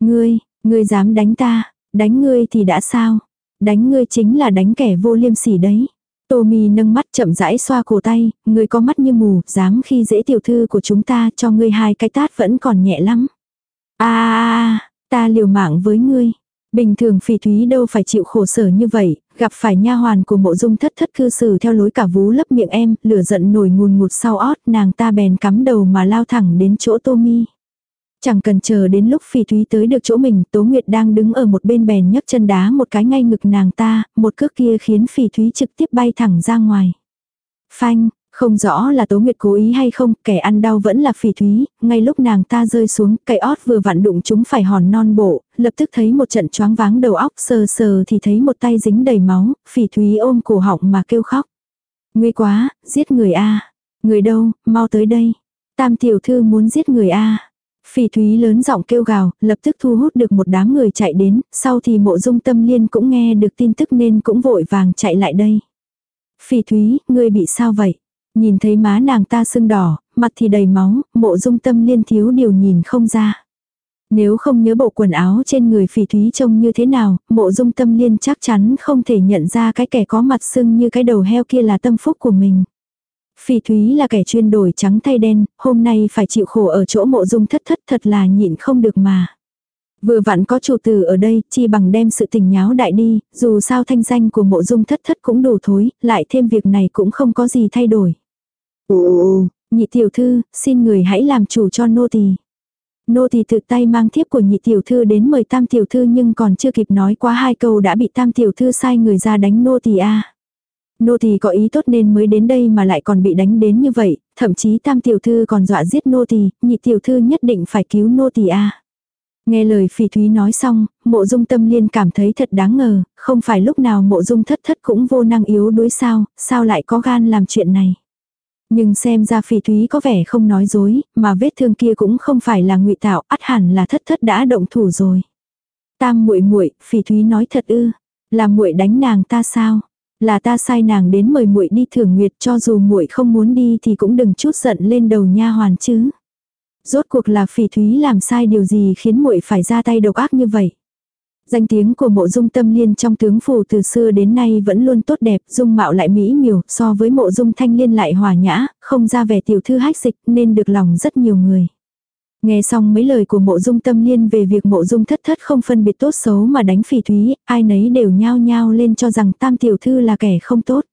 Ngươi, ngươi dám đánh ta, đánh ngươi thì đã sao? Đánh ngươi chính là đánh kẻ vô liêm sỉ đấy. Tommy nâng mắt chậm rãi xoa cổ tay, người có mắt như mù, dám khi dễ tiểu thư của chúng ta cho ngươi hai cái tát vẫn còn nhẹ lắm. À, ta liều mạng với ngươi. Bình thường phỉ thúy đâu phải chịu khổ sở như vậy, gặp phải nha hoàn của mộ dung thất thất cư xử theo lối cả vú lấp miệng em, lửa giận nổi ngùn ngụt sau ót, nàng ta bèn cắm đầu mà lao thẳng đến chỗ Tommy. Chẳng cần chờ đến lúc phỉ thúy tới được chỗ mình, Tố Nguyệt đang đứng ở một bên bèn nhấc chân đá một cái ngay ngực nàng ta, một cước kia khiến phỉ thúy trực tiếp bay thẳng ra ngoài. Phanh, không rõ là Tố Nguyệt cố ý hay không, kẻ ăn đau vẫn là phỉ thúy, ngay lúc nàng ta rơi xuống, cây ót vừa vặn đụng chúng phải hòn non bộ, lập tức thấy một trận choáng váng đầu óc sờ sờ thì thấy một tay dính đầy máu, phỉ thúy ôm cổ họng mà kêu khóc. Nguy quá, giết người a Người đâu, mau tới đây. Tam tiểu thư muốn giết người a Phỉ thúy lớn giọng kêu gào, lập tức thu hút được một đám người chạy đến, sau thì mộ dung tâm liên cũng nghe được tin tức nên cũng vội vàng chạy lại đây. Phỉ thúy, ngươi bị sao vậy? Nhìn thấy má nàng ta sưng đỏ, mặt thì đầy máu, mộ dung tâm liên thiếu điều nhìn không ra. Nếu không nhớ bộ quần áo trên người phỉ thúy trông như thế nào, mộ dung tâm liên chắc chắn không thể nhận ra cái kẻ có mặt sưng như cái đầu heo kia là tâm phúc của mình. Phỉ thúy là kẻ chuyên đổi trắng thay đen, hôm nay phải chịu khổ ở chỗ mộ dung thất thất thật là nhịn không được mà. Vừa vặn có chủ tử ở đây, chi bằng đem sự tình nháo đại đi, dù sao thanh danh của mộ dung thất thất cũng đủ thối, lại thêm việc này cũng không có gì thay đổi. Ồ, nhị tiểu thư, xin người hãy làm chủ cho nô tỳ. Nô tỳ tự tay mang thiếp của nhị tiểu thư đến mời tam tiểu thư nhưng còn chưa kịp nói qua hai câu đã bị tam tiểu thư sai người ra đánh nô tỳ a. Nô tỳ có ý tốt nên mới đến đây mà lại còn bị đánh đến như vậy, thậm chí tam tiểu thư còn dọa giết nô tỳ, nhị tiểu thư nhất định phải cứu nô tỳ a. Nghe lời phỉ thúy nói xong, mộ dung tâm liên cảm thấy thật đáng ngờ, không phải lúc nào mộ dung thất thất cũng vô năng yếu đuối sao, sao lại có gan làm chuyện này. Nhưng xem ra phỉ thúy có vẻ không nói dối, mà vết thương kia cũng không phải là ngụy tạo, ắt hẳn là thất thất đã động thủ rồi. Tam muội muội, phỉ thúy nói thật ư, là muội đánh nàng ta sao? Là ta sai nàng đến mời muội đi thưởng nguyệt cho dù muội không muốn đi thì cũng đừng chút giận lên đầu nha hoàn chứ. Rốt cuộc là phỉ thúy làm sai điều gì khiến muội phải ra tay độc ác như vậy. Danh tiếng của mộ dung tâm liên trong tướng phủ từ xưa đến nay vẫn luôn tốt đẹp, dung mạo lại mỹ miều, so với mộ dung thanh liên lại hòa nhã, không ra vẻ tiểu thư hách dịch nên được lòng rất nhiều người. Nghe xong mấy lời của mộ dung tâm liên về việc mộ dung thất thất không phân biệt tốt xấu mà đánh phỉ thúy, ai nấy đều nhao nhao lên cho rằng tam tiểu thư là kẻ không tốt.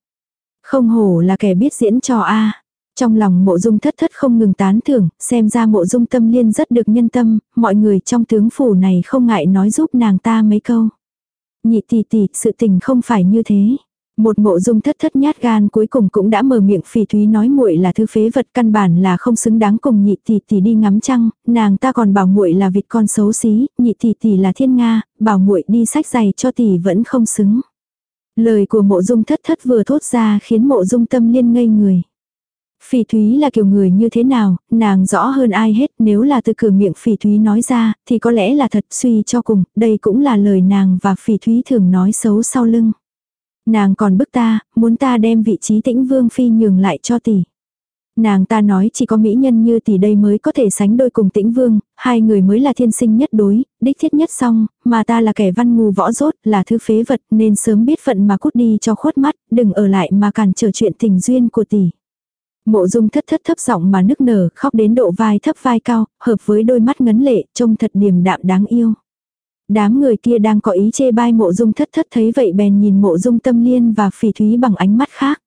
Không hổ là kẻ biết diễn trò a Trong lòng mộ dung thất thất không ngừng tán thưởng, xem ra mộ dung tâm liên rất được nhân tâm, mọi người trong tướng phủ này không ngại nói giúp nàng ta mấy câu. Nhị tỷ tỷ, sự tình không phải như thế. Một mộ dung thất thất nhát gan cuối cùng cũng đã mở miệng phỉ thúy nói muội là thứ phế vật căn bản là không xứng đáng cùng nhị tỷ tỷ đi ngắm trăng, nàng ta còn bảo muội là vịt con xấu xí, nhị tỷ tỷ là thiên nga, bảo muội đi sách giày cho tỷ vẫn không xứng. Lời của mộ dung thất thất vừa thốt ra khiến mộ dung tâm liên ngây người. Phỉ thúy là kiểu người như thế nào, nàng rõ hơn ai hết nếu là từ cửa miệng phỉ thúy nói ra, thì có lẽ là thật suy cho cùng, đây cũng là lời nàng và phỉ thúy thường nói xấu sau lưng. Nàng còn bức ta, muốn ta đem vị trí tĩnh vương phi nhường lại cho tỷ. Nàng ta nói chỉ có mỹ nhân như tỷ đây mới có thể sánh đôi cùng tĩnh vương, hai người mới là thiên sinh nhất đối, đích thiết nhất song, mà ta là kẻ văn ngu võ rốt, là thứ phế vật nên sớm biết phận mà cút đi cho khuất mắt, đừng ở lại mà cản trở chuyện tình duyên của tỷ. Mộ dung thất thất thấp giọng mà nức nở, khóc đến độ vai thấp vai cao, hợp với đôi mắt ngấn lệ, trông thật điềm đạm đáng yêu. Đám người kia đang có ý chê bai mộ dung thất thất thấy vậy bèn nhìn mộ dung tâm liên và phỉ thúy bằng ánh mắt khác.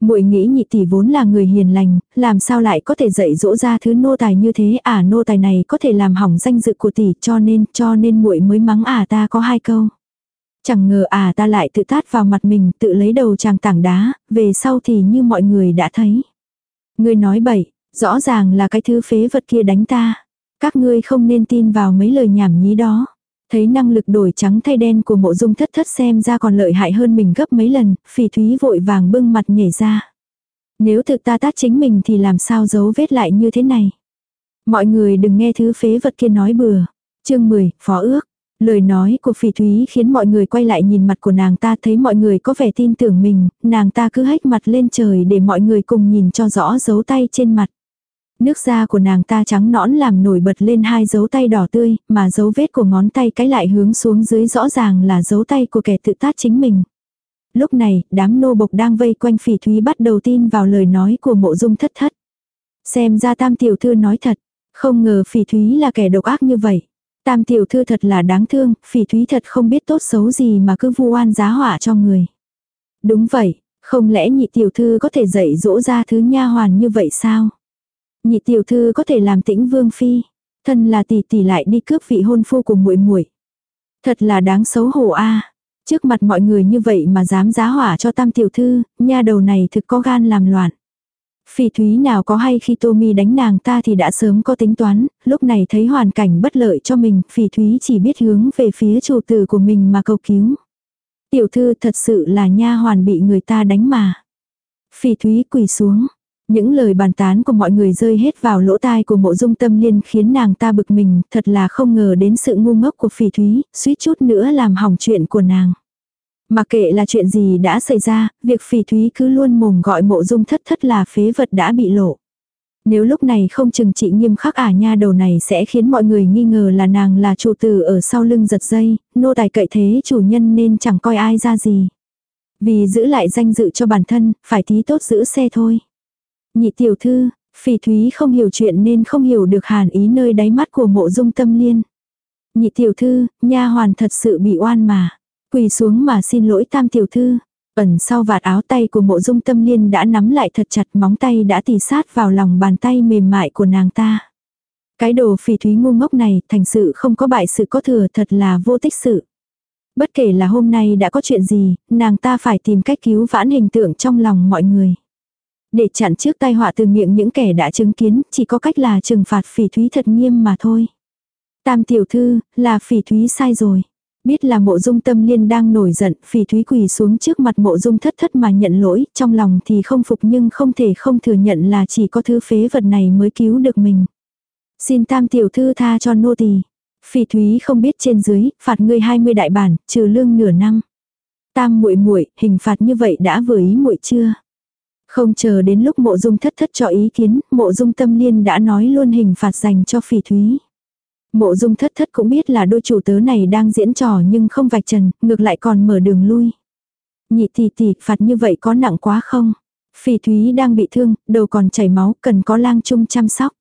muội nghĩ nhị tỷ vốn là người hiền lành, làm sao lại có thể dạy dỗ ra thứ nô tài như thế à nô tài này có thể làm hỏng danh dự của tỷ cho nên cho nên muội mới mắng à ta có hai câu. Chẳng ngờ à ta lại tự tát vào mặt mình tự lấy đầu chàng tảng đá, về sau thì như mọi người đã thấy. Ngươi nói bậy, rõ ràng là cái thứ phế vật kia đánh ta. Các ngươi không nên tin vào mấy lời nhảm nhí đó. Thấy năng lực đổi trắng thay đen của mộ dung thất thất xem ra còn lợi hại hơn mình gấp mấy lần, phỉ thúy vội vàng bưng mặt nhảy ra. Nếu thực ta tát chính mình thì làm sao giấu vết lại như thế này. Mọi người đừng nghe thứ phế vật kia nói bừa. chương 10, phó ước. Lời nói của phỉ thúy khiến mọi người quay lại nhìn mặt của nàng ta thấy mọi người có vẻ tin tưởng mình, nàng ta cứ hách mặt lên trời để mọi người cùng nhìn cho rõ dấu tay trên mặt. Nước da của nàng ta trắng nõn làm nổi bật lên hai dấu tay đỏ tươi, mà dấu vết của ngón tay cái lại hướng xuống dưới rõ ràng là dấu tay của kẻ tự tát chính mình. Lúc này, đám nô bộc đang vây quanh phỉ thúy bắt đầu tin vào lời nói của mộ dung thất thất. Xem ra tam tiểu thư nói thật, không ngờ phỉ thúy là kẻ độc ác như vậy. Tam tiểu thư thật là đáng thương, phỉ thúy thật không biết tốt xấu gì mà cứ vu oan giá họa cho người. Đúng vậy, không lẽ nhị tiểu thư có thể dạy dỗ ra thứ nha hoàn như vậy sao? Nhị tiểu thư có thể làm tĩnh vương phi, thân là tỷ tỷ lại đi cướp vị hôn phu của muội muội. Thật là đáng xấu hổ a. Trước mặt mọi người như vậy mà dám giá hỏa cho tam tiểu thư, nha đầu này thực có gan làm loạn. Phỉ thúy nào có hay khi Tommy đánh nàng ta thì đã sớm có tính toán, lúc này thấy hoàn cảnh bất lợi cho mình, phỉ thúy chỉ biết hướng về phía chủ tử của mình mà cầu cứu. Tiểu thư thật sự là nha hoàn bị người ta đánh mà. Phỉ thúy quỳ xuống. Những lời bàn tán của mọi người rơi hết vào lỗ tai của mộ dung tâm liên khiến nàng ta bực mình, thật là không ngờ đến sự ngu ngốc của phỉ thúy, suýt chút nữa làm hỏng chuyện của nàng. Mà kệ là chuyện gì đã xảy ra, việc phỉ thúy cứ luôn mồm gọi mộ dung thất thất là phế vật đã bị lộ. Nếu lúc này không chừng trị nghiêm khắc ả nha đầu này sẽ khiến mọi người nghi ngờ là nàng là chủ tử ở sau lưng giật dây, nô tài cậy thế chủ nhân nên chẳng coi ai ra gì. Vì giữ lại danh dự cho bản thân, phải tí tốt giữ xe thôi. Nhị tiểu thư, phỉ thúy không hiểu chuyện nên không hiểu được hàn ý nơi đáy mắt của mộ dung tâm liên. Nhị tiểu thư, nha hoàn thật sự bị oan mà. Quỳ xuống mà xin lỗi tam tiểu thư. Ẩn sau vạt áo tay của mộ dung tâm liên đã nắm lại thật chặt móng tay đã tì sát vào lòng bàn tay mềm mại của nàng ta. Cái đồ phỉ thúy ngu ngốc này thành sự không có bại sự có thừa thật là vô tích sự. Bất kể là hôm nay đã có chuyện gì, nàng ta phải tìm cách cứu vãn hình tượng trong lòng mọi người. Để chặn trước tai họa từ miệng những kẻ đã chứng kiến, chỉ có cách là trừng phạt phỉ thúy thật nghiêm mà thôi. Tam tiểu thư, là phỉ thúy sai rồi. Biết là mộ dung tâm liên đang nổi giận, phỉ thúy quỳ xuống trước mặt mộ dung thất thất mà nhận lỗi, trong lòng thì không phục nhưng không thể không thừa nhận là chỉ có thứ phế vật này mới cứu được mình. Xin tam tiểu thư tha cho nô tỳ. Phỉ thúy không biết trên dưới, phạt ngươi 20 đại bản, trừ lương nửa năm. Tam muội muội, hình phạt như vậy đã vừa ý muội chưa? Không chờ đến lúc mộ dung thất thất cho ý kiến, mộ dung tâm liên đã nói luôn hình phạt dành cho phỉ thúy. Mộ dung thất thất cũng biết là đôi chủ tớ này đang diễn trò nhưng không vạch trần, ngược lại còn mở đường lui. Nhị tỷ tỷ, phạt như vậy có nặng quá không? Phỉ thúy đang bị thương, đầu còn chảy máu, cần có lang chung chăm sóc.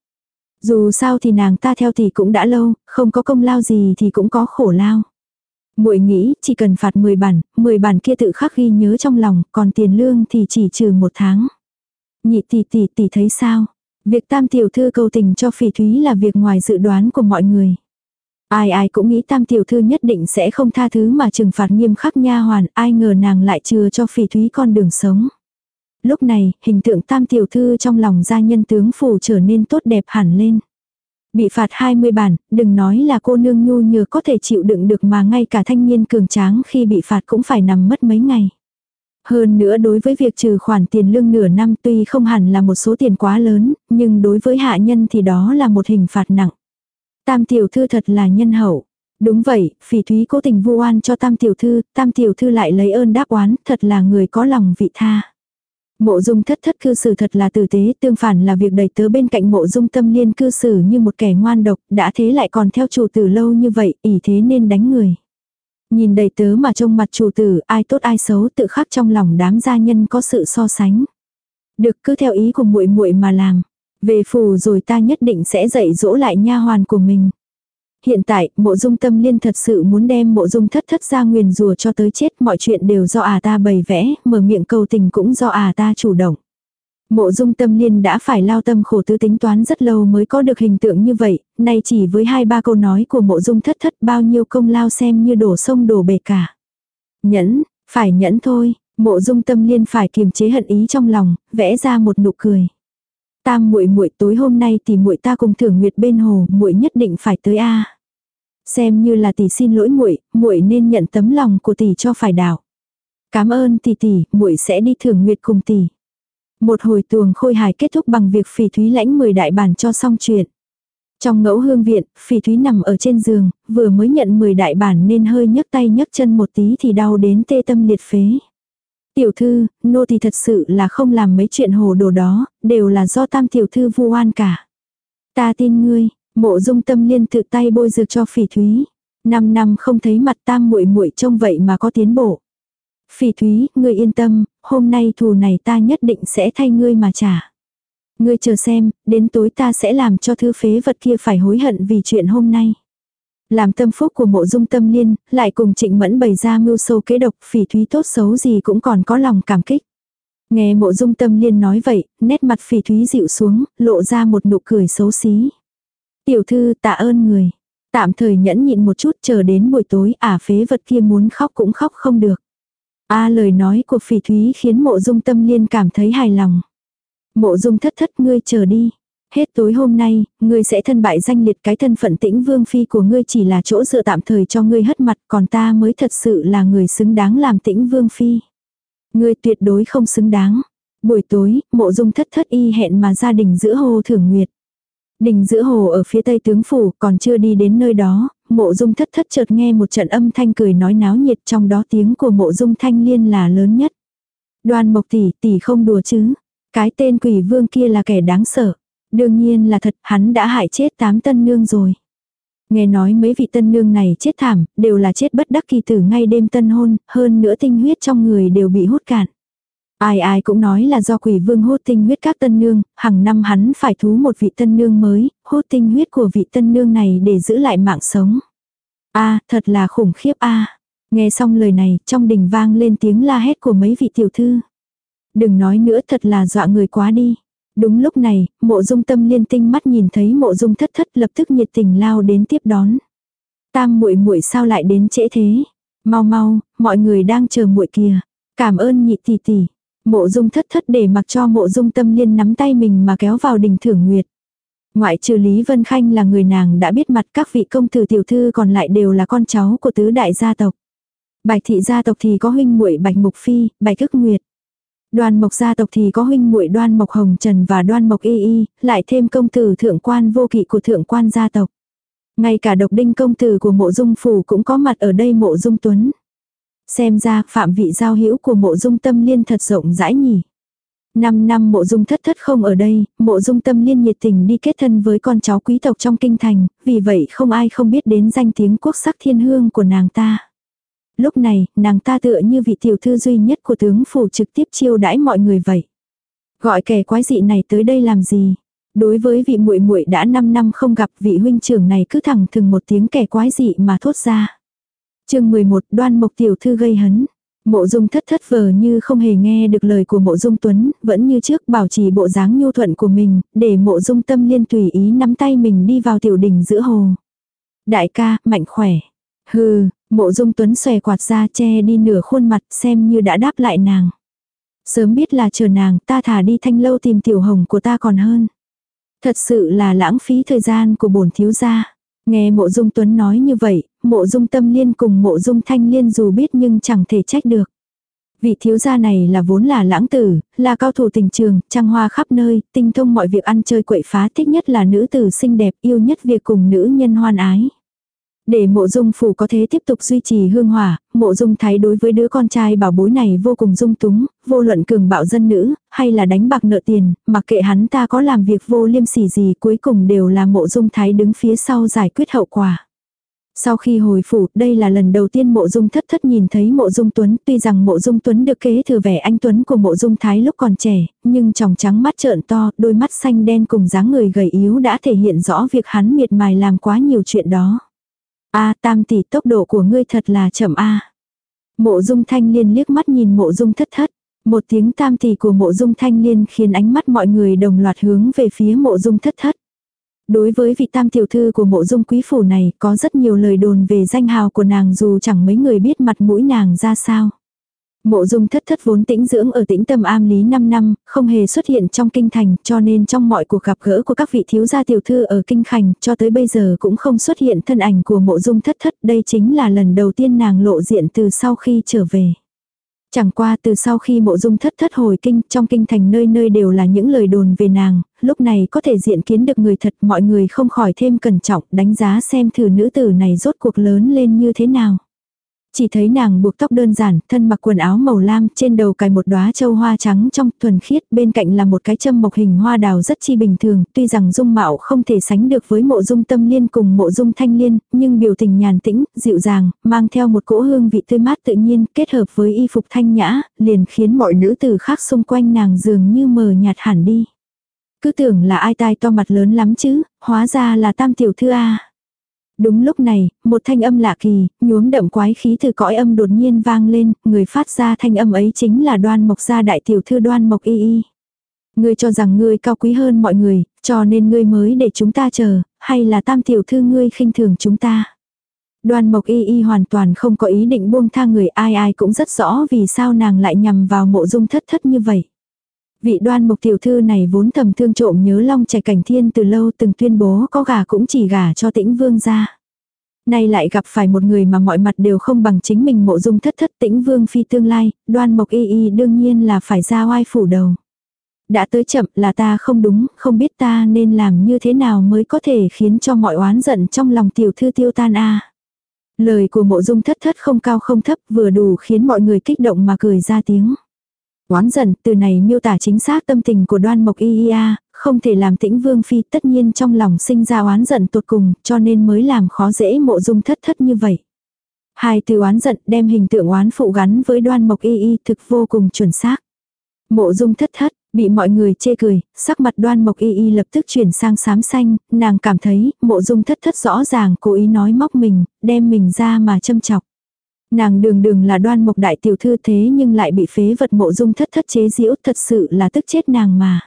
Dù sao thì nàng ta theo thì cũng đã lâu, không có công lao gì thì cũng có khổ lao. Muội nghĩ chỉ cần phạt 10 bản, 10 bản kia tự khắc ghi nhớ trong lòng, còn tiền lương thì chỉ trừ một tháng. Nhị tỷ tỷ tỷ thấy sao? Việc tam tiểu thư cầu tình cho phỉ thúy là việc ngoài dự đoán của mọi người. Ai ai cũng nghĩ tam tiểu thư nhất định sẽ không tha thứ mà trừng phạt nghiêm khắc nha hoàn, ai ngờ nàng lại chừa cho phỉ thúy con đường sống. Lúc này, hình tượng tam tiểu thư trong lòng gia nhân tướng phủ trở nên tốt đẹp hẳn lên. Bị phạt 20 bản, đừng nói là cô nương nhu nhược có thể chịu đựng được mà ngay cả thanh niên cường tráng khi bị phạt cũng phải nằm mất mấy ngày. Hơn nữa đối với việc trừ khoản tiền lương nửa năm tuy không hẳn là một số tiền quá lớn, nhưng đối với hạ nhân thì đó là một hình phạt nặng. Tam tiểu thư thật là nhân hậu. Đúng vậy, phỉ thúy cố tình vu oan cho tam tiểu thư, tam tiểu thư lại lấy ơn đáp oán, thật là người có lòng vị tha. Mộ dung thất thất cư xử thật là tử tế, tương phản là việc đẩy tớ bên cạnh mộ dung tâm liên cư xử như một kẻ ngoan độc, đã thế lại còn theo chủ tử lâu như vậy, ỷ thế nên đánh người. Nhìn đầy tớ mà trông mặt chủ tử, ai tốt ai xấu tự khắc trong lòng đám gia nhân có sự so sánh. Được cứ theo ý của muội muội mà làm. Về phủ rồi ta nhất định sẽ dạy dỗ lại nha hoàn của mình. Hiện tại, mộ dung tâm liên thật sự muốn đem mộ dung thất thất ra nguyền rùa cho tới chết mọi chuyện đều do à ta bày vẽ, mở miệng cầu tình cũng do à ta chủ động. Mộ dung tâm liên đã phải lao tâm khổ tư tính toán rất lâu mới có được hình tượng như vậy, nay chỉ với hai ba câu nói của mộ dung thất thất bao nhiêu công lao xem như đổ sông đổ bể cả. Nhẫn, phải nhẫn thôi, mộ dung tâm liên phải kiềm chế hận ý trong lòng, vẽ ra một nụ cười. Tam muội muội tối hôm nay thì muội ta cùng thưởng nguyệt bên hồ, muội nhất định phải tới a. Xem như là tỷ xin lỗi muội, muội nên nhận tấm lòng của tỷ cho phải đạo. Cảm ơn tỷ tỷ, muội sẽ đi thưởng nguyệt cùng tỷ. Một hồi tuồng khôi hài kết thúc bằng việc phỉ thúy lãnh 10 đại bản cho xong chuyện. Trong ngẫu hương viện, phỉ thúy nằm ở trên giường, vừa mới nhận 10 đại bản nên hơi nhấc tay nhấc chân một tí thì đau đến tê tâm liệt phế. Tiểu thư, nô thì thật sự là không làm mấy chuyện hồ đồ đó, đều là do tam tiểu thư vu oan cả. Ta tin ngươi, mộ dung tâm liên tự tay bôi dược cho phỉ thúy. Năm năm không thấy mặt tam muội muội trông vậy mà có tiến bộ. Phỉ thúy, ngươi yên tâm, hôm nay thù này ta nhất định sẽ thay ngươi mà trả. Ngươi chờ xem, đến tối ta sẽ làm cho thư phế vật kia phải hối hận vì chuyện hôm nay. Làm tâm phúc của mộ dung tâm liên, lại cùng trịnh mẫn bày ra mưu sâu kế độc phỉ thúy tốt xấu gì cũng còn có lòng cảm kích. Nghe mộ dung tâm liên nói vậy, nét mặt phỉ thúy dịu xuống, lộ ra một nụ cười xấu xí. Tiểu thư tạ ơn người. Tạm thời nhẫn nhịn một chút chờ đến buổi tối ả à phế vật kia muốn khóc cũng khóc không được. A lời nói của phỉ thúy khiến mộ dung tâm liên cảm thấy hài lòng. Mộ dung thất thất ngươi chờ đi. Hết tối hôm nay, ngươi sẽ thân bại danh liệt cái thân phận tĩnh vương phi của ngươi chỉ là chỗ dựa tạm thời cho ngươi hất mặt còn ta mới thật sự là người xứng đáng làm tĩnh vương phi. Ngươi tuyệt đối không xứng đáng. Buổi tối, mộ dung thất thất y hẹn mà gia đình giữa hồ thưởng nguyệt. Đình giữa hồ ở phía tây tướng phủ còn chưa đi đến nơi đó, mộ dung thất thất chợt nghe một trận âm thanh cười nói náo nhiệt trong đó tiếng của mộ dung thanh liên là lớn nhất. Đoan mộc tỷ tỷ không đùa chứ. Cái tên quỷ vương kia là kẻ đáng sợ. Đương nhiên là thật hắn đã hại chết tám tân nương rồi. Nghe nói mấy vị tân nương này chết thảm, đều là chết bất đắc kỳ tử ngay đêm tân hôn, hơn nữa tinh huyết trong người đều bị hút cạn. Ai ai cũng nói là do quỷ vương hút tinh huyết các tân nương, hàng năm hắn phải thú một vị tân nương mới, hút tinh huyết của vị tân nương này để giữ lại mạng sống. a thật là khủng khiếp a Nghe xong lời này, trong đình vang lên tiếng la hét của mấy vị tiểu thư. Đừng nói nữa thật là dọa người quá đi. Đúng lúc này, mộ dung tâm liên tinh mắt nhìn thấy mộ dung thất thất lập tức nhiệt tình lao đến tiếp đón. Tam muội muội sao lại đến trễ thế? Mau mau, mọi người đang chờ muội kìa. Cảm ơn nhị tỷ tỷ. Mộ dung thất thất để mặc cho mộ dung tâm liên nắm tay mình mà kéo vào đình thưởng nguyệt. Ngoại trừ Lý Vân Khanh là người nàng đã biết mặt các vị công tử tiểu thư còn lại đều là con cháu của tứ đại gia tộc. Bạch thị gia tộc thì có huynh muội Bạch Mục Phi, Bạch Ức Nguyệt. Đoan Mộc gia tộc thì có huynh muội Đoan Mộc Hồng Trần và Đoan Mộc Y Y, lại thêm công tử thượng quan vô kỵ của thượng quan gia tộc. Ngay cả độc đinh công tử của mộ dung phủ cũng có mặt ở đây mộ dung tuấn. Xem ra phạm vị giao hữu của mộ dung tâm liên thật rộng rãi nhỉ. Năm năm mộ dung thất thất không ở đây, mộ dung tâm liên nhiệt tình đi kết thân với con cháu quý tộc trong kinh thành, vì vậy không ai không biết đến danh tiếng quốc sắc thiên hương của nàng ta. Lúc này, nàng ta tựa như vị tiểu thư duy nhất của tướng phủ trực tiếp chiêu đãi mọi người vậy. Gọi kẻ quái dị này tới đây làm gì? Đối với vị muội muội đã 5 năm không gặp vị huynh trưởng này cứ thẳng thừng một tiếng kẻ quái dị mà thốt ra. chương 11 đoan mộc tiểu thư gây hấn. Mộ dung thất thất vờ như không hề nghe được lời của mộ dung tuấn, vẫn như trước bảo trì bộ dáng nhu thuận của mình, để mộ dung tâm liên tùy ý nắm tay mình đi vào tiểu đình giữa hồ. Đại ca, mạnh khỏe. Hừ, mộ dung tuấn xòe quạt ra che đi nửa khuôn mặt xem như đã đáp lại nàng. Sớm biết là chờ nàng ta thả đi thanh lâu tìm tiểu hồng của ta còn hơn. Thật sự là lãng phí thời gian của bổn thiếu gia. Nghe mộ dung tuấn nói như vậy, mộ dung tâm liên cùng mộ dung thanh liên dù biết nhưng chẳng thể trách được. Vị thiếu gia này là vốn là lãng tử, là cao thủ tình trường, trăng hoa khắp nơi, tinh thông mọi việc ăn chơi quậy phá thích nhất là nữ tử xinh đẹp yêu nhất việc cùng nữ nhân hoan ái. Để mộ dung phủ có thể tiếp tục duy trì hương hỏa, mộ dung thái đối với đứa con trai bảo bối này vô cùng dung túng, vô luận cường bạo dân nữ, hay là đánh bạc nợ tiền, mặc kệ hắn ta có làm việc vô liêm sỉ gì cuối cùng đều là mộ dung thái đứng phía sau giải quyết hậu quả. Sau khi hồi phủ, đây là lần đầu tiên mộ dung thất thất nhìn thấy mộ dung tuấn, tuy rằng mộ dung tuấn được kế thừa vẻ anh tuấn của mộ dung thái lúc còn trẻ, nhưng tròng trắng mắt trợn to, đôi mắt xanh đen cùng dáng người gầy yếu đã thể hiện rõ việc hắn miệt mài làm quá nhiều chuyện đó. A, tam tỷ, tốc độ của ngươi thật là chậm a. Mộ dung thanh liên liếc mắt nhìn mộ dung thất thất. Một tiếng tam tỷ của mộ dung thanh liên khiến ánh mắt mọi người đồng loạt hướng về phía mộ dung thất thất. Đối với vị tam tiểu thư của mộ dung quý phủ này, có rất nhiều lời đồn về danh hào của nàng dù chẳng mấy người biết mặt mũi nàng ra sao. Mộ dung thất thất vốn tĩnh dưỡng ở tĩnh tâm am lý 5 năm, không hề xuất hiện trong kinh thành, cho nên trong mọi cuộc gặp gỡ của các vị thiếu gia tiểu thư ở kinh thành, cho tới bây giờ cũng không xuất hiện thân ảnh của mộ dung thất thất, đây chính là lần đầu tiên nàng lộ diện từ sau khi trở về. Chẳng qua từ sau khi mộ dung thất thất hồi kinh, trong kinh thành nơi nơi đều là những lời đồn về nàng, lúc này có thể diện kiến được người thật mọi người không khỏi thêm cẩn trọng đánh giá xem thử nữ tử này rốt cuộc lớn lên như thế nào. Chỉ thấy nàng buộc tóc đơn giản, thân mặc quần áo màu lam, trên đầu cài một đóa châu hoa trắng trong thuần khiết, bên cạnh là một cái châm mộc hình hoa đào rất chi bình thường, tuy rằng dung mạo không thể sánh được với mộ dung tâm liên cùng mộ dung thanh liên, nhưng biểu tình nhàn tĩnh, dịu dàng, mang theo một cỗ hương vị tươi mát tự nhiên, kết hợp với y phục thanh nhã, liền khiến mọi nữ tử khác xung quanh nàng dường như mờ nhạt hẳn đi. Cứ tưởng là ai tai to mặt lớn lắm chứ, hóa ra là tam tiểu thư A. Đúng lúc này, một thanh âm lạ kỳ, nhuốm đậm quái khí từ cõi âm đột nhiên vang lên, người phát ra thanh âm ấy chính là đoan mộc gia đại tiểu thư đoan mộc y y. Ngươi cho rằng ngươi cao quý hơn mọi người, cho nên ngươi mới để chúng ta chờ, hay là tam tiểu thư ngươi khinh thường chúng ta. Đoan mộc y y hoàn toàn không có ý định buông tha người ai ai cũng rất rõ vì sao nàng lại nhằm vào mộ dung thất thất như vậy. Vị đoan mục tiểu thư này vốn thầm thương trộm nhớ long trẻ cảnh thiên từ lâu từng tuyên bố có gà cũng chỉ gà cho tĩnh vương ra. Nay lại gặp phải một người mà mọi mặt đều không bằng chính mình mộ dung thất thất tĩnh vương phi tương lai, đoan mộc y y đương nhiên là phải ra oai phủ đầu. Đã tới chậm là ta không đúng, không biết ta nên làm như thế nào mới có thể khiến cho mọi oán giận trong lòng tiểu thư tiêu tan a Lời của mộ dung thất thất không cao không thấp vừa đủ khiến mọi người kích động mà cười ra tiếng. Oán giận, từ này miêu tả chính xác tâm tình của đoan mộc y y a, không thể làm tĩnh vương phi tất nhiên trong lòng sinh ra oán giận tột cùng, cho nên mới làm khó dễ mộ dung thất thất như vậy. Hai từ oán giận đem hình tượng oán phụ gắn với đoan mộc y y thực vô cùng chuẩn xác. Mộ dung thất thất, bị mọi người chê cười, sắc mặt đoan mộc y y lập tức chuyển sang xám xanh, nàng cảm thấy mộ dung thất thất rõ ràng cố ý nói móc mình, đem mình ra mà châm chọc. Nàng đường đường là đoan mộc đại tiểu thư thế nhưng lại bị phế vật mộ dung thất thất chế diễu thật sự là tức chết nàng mà.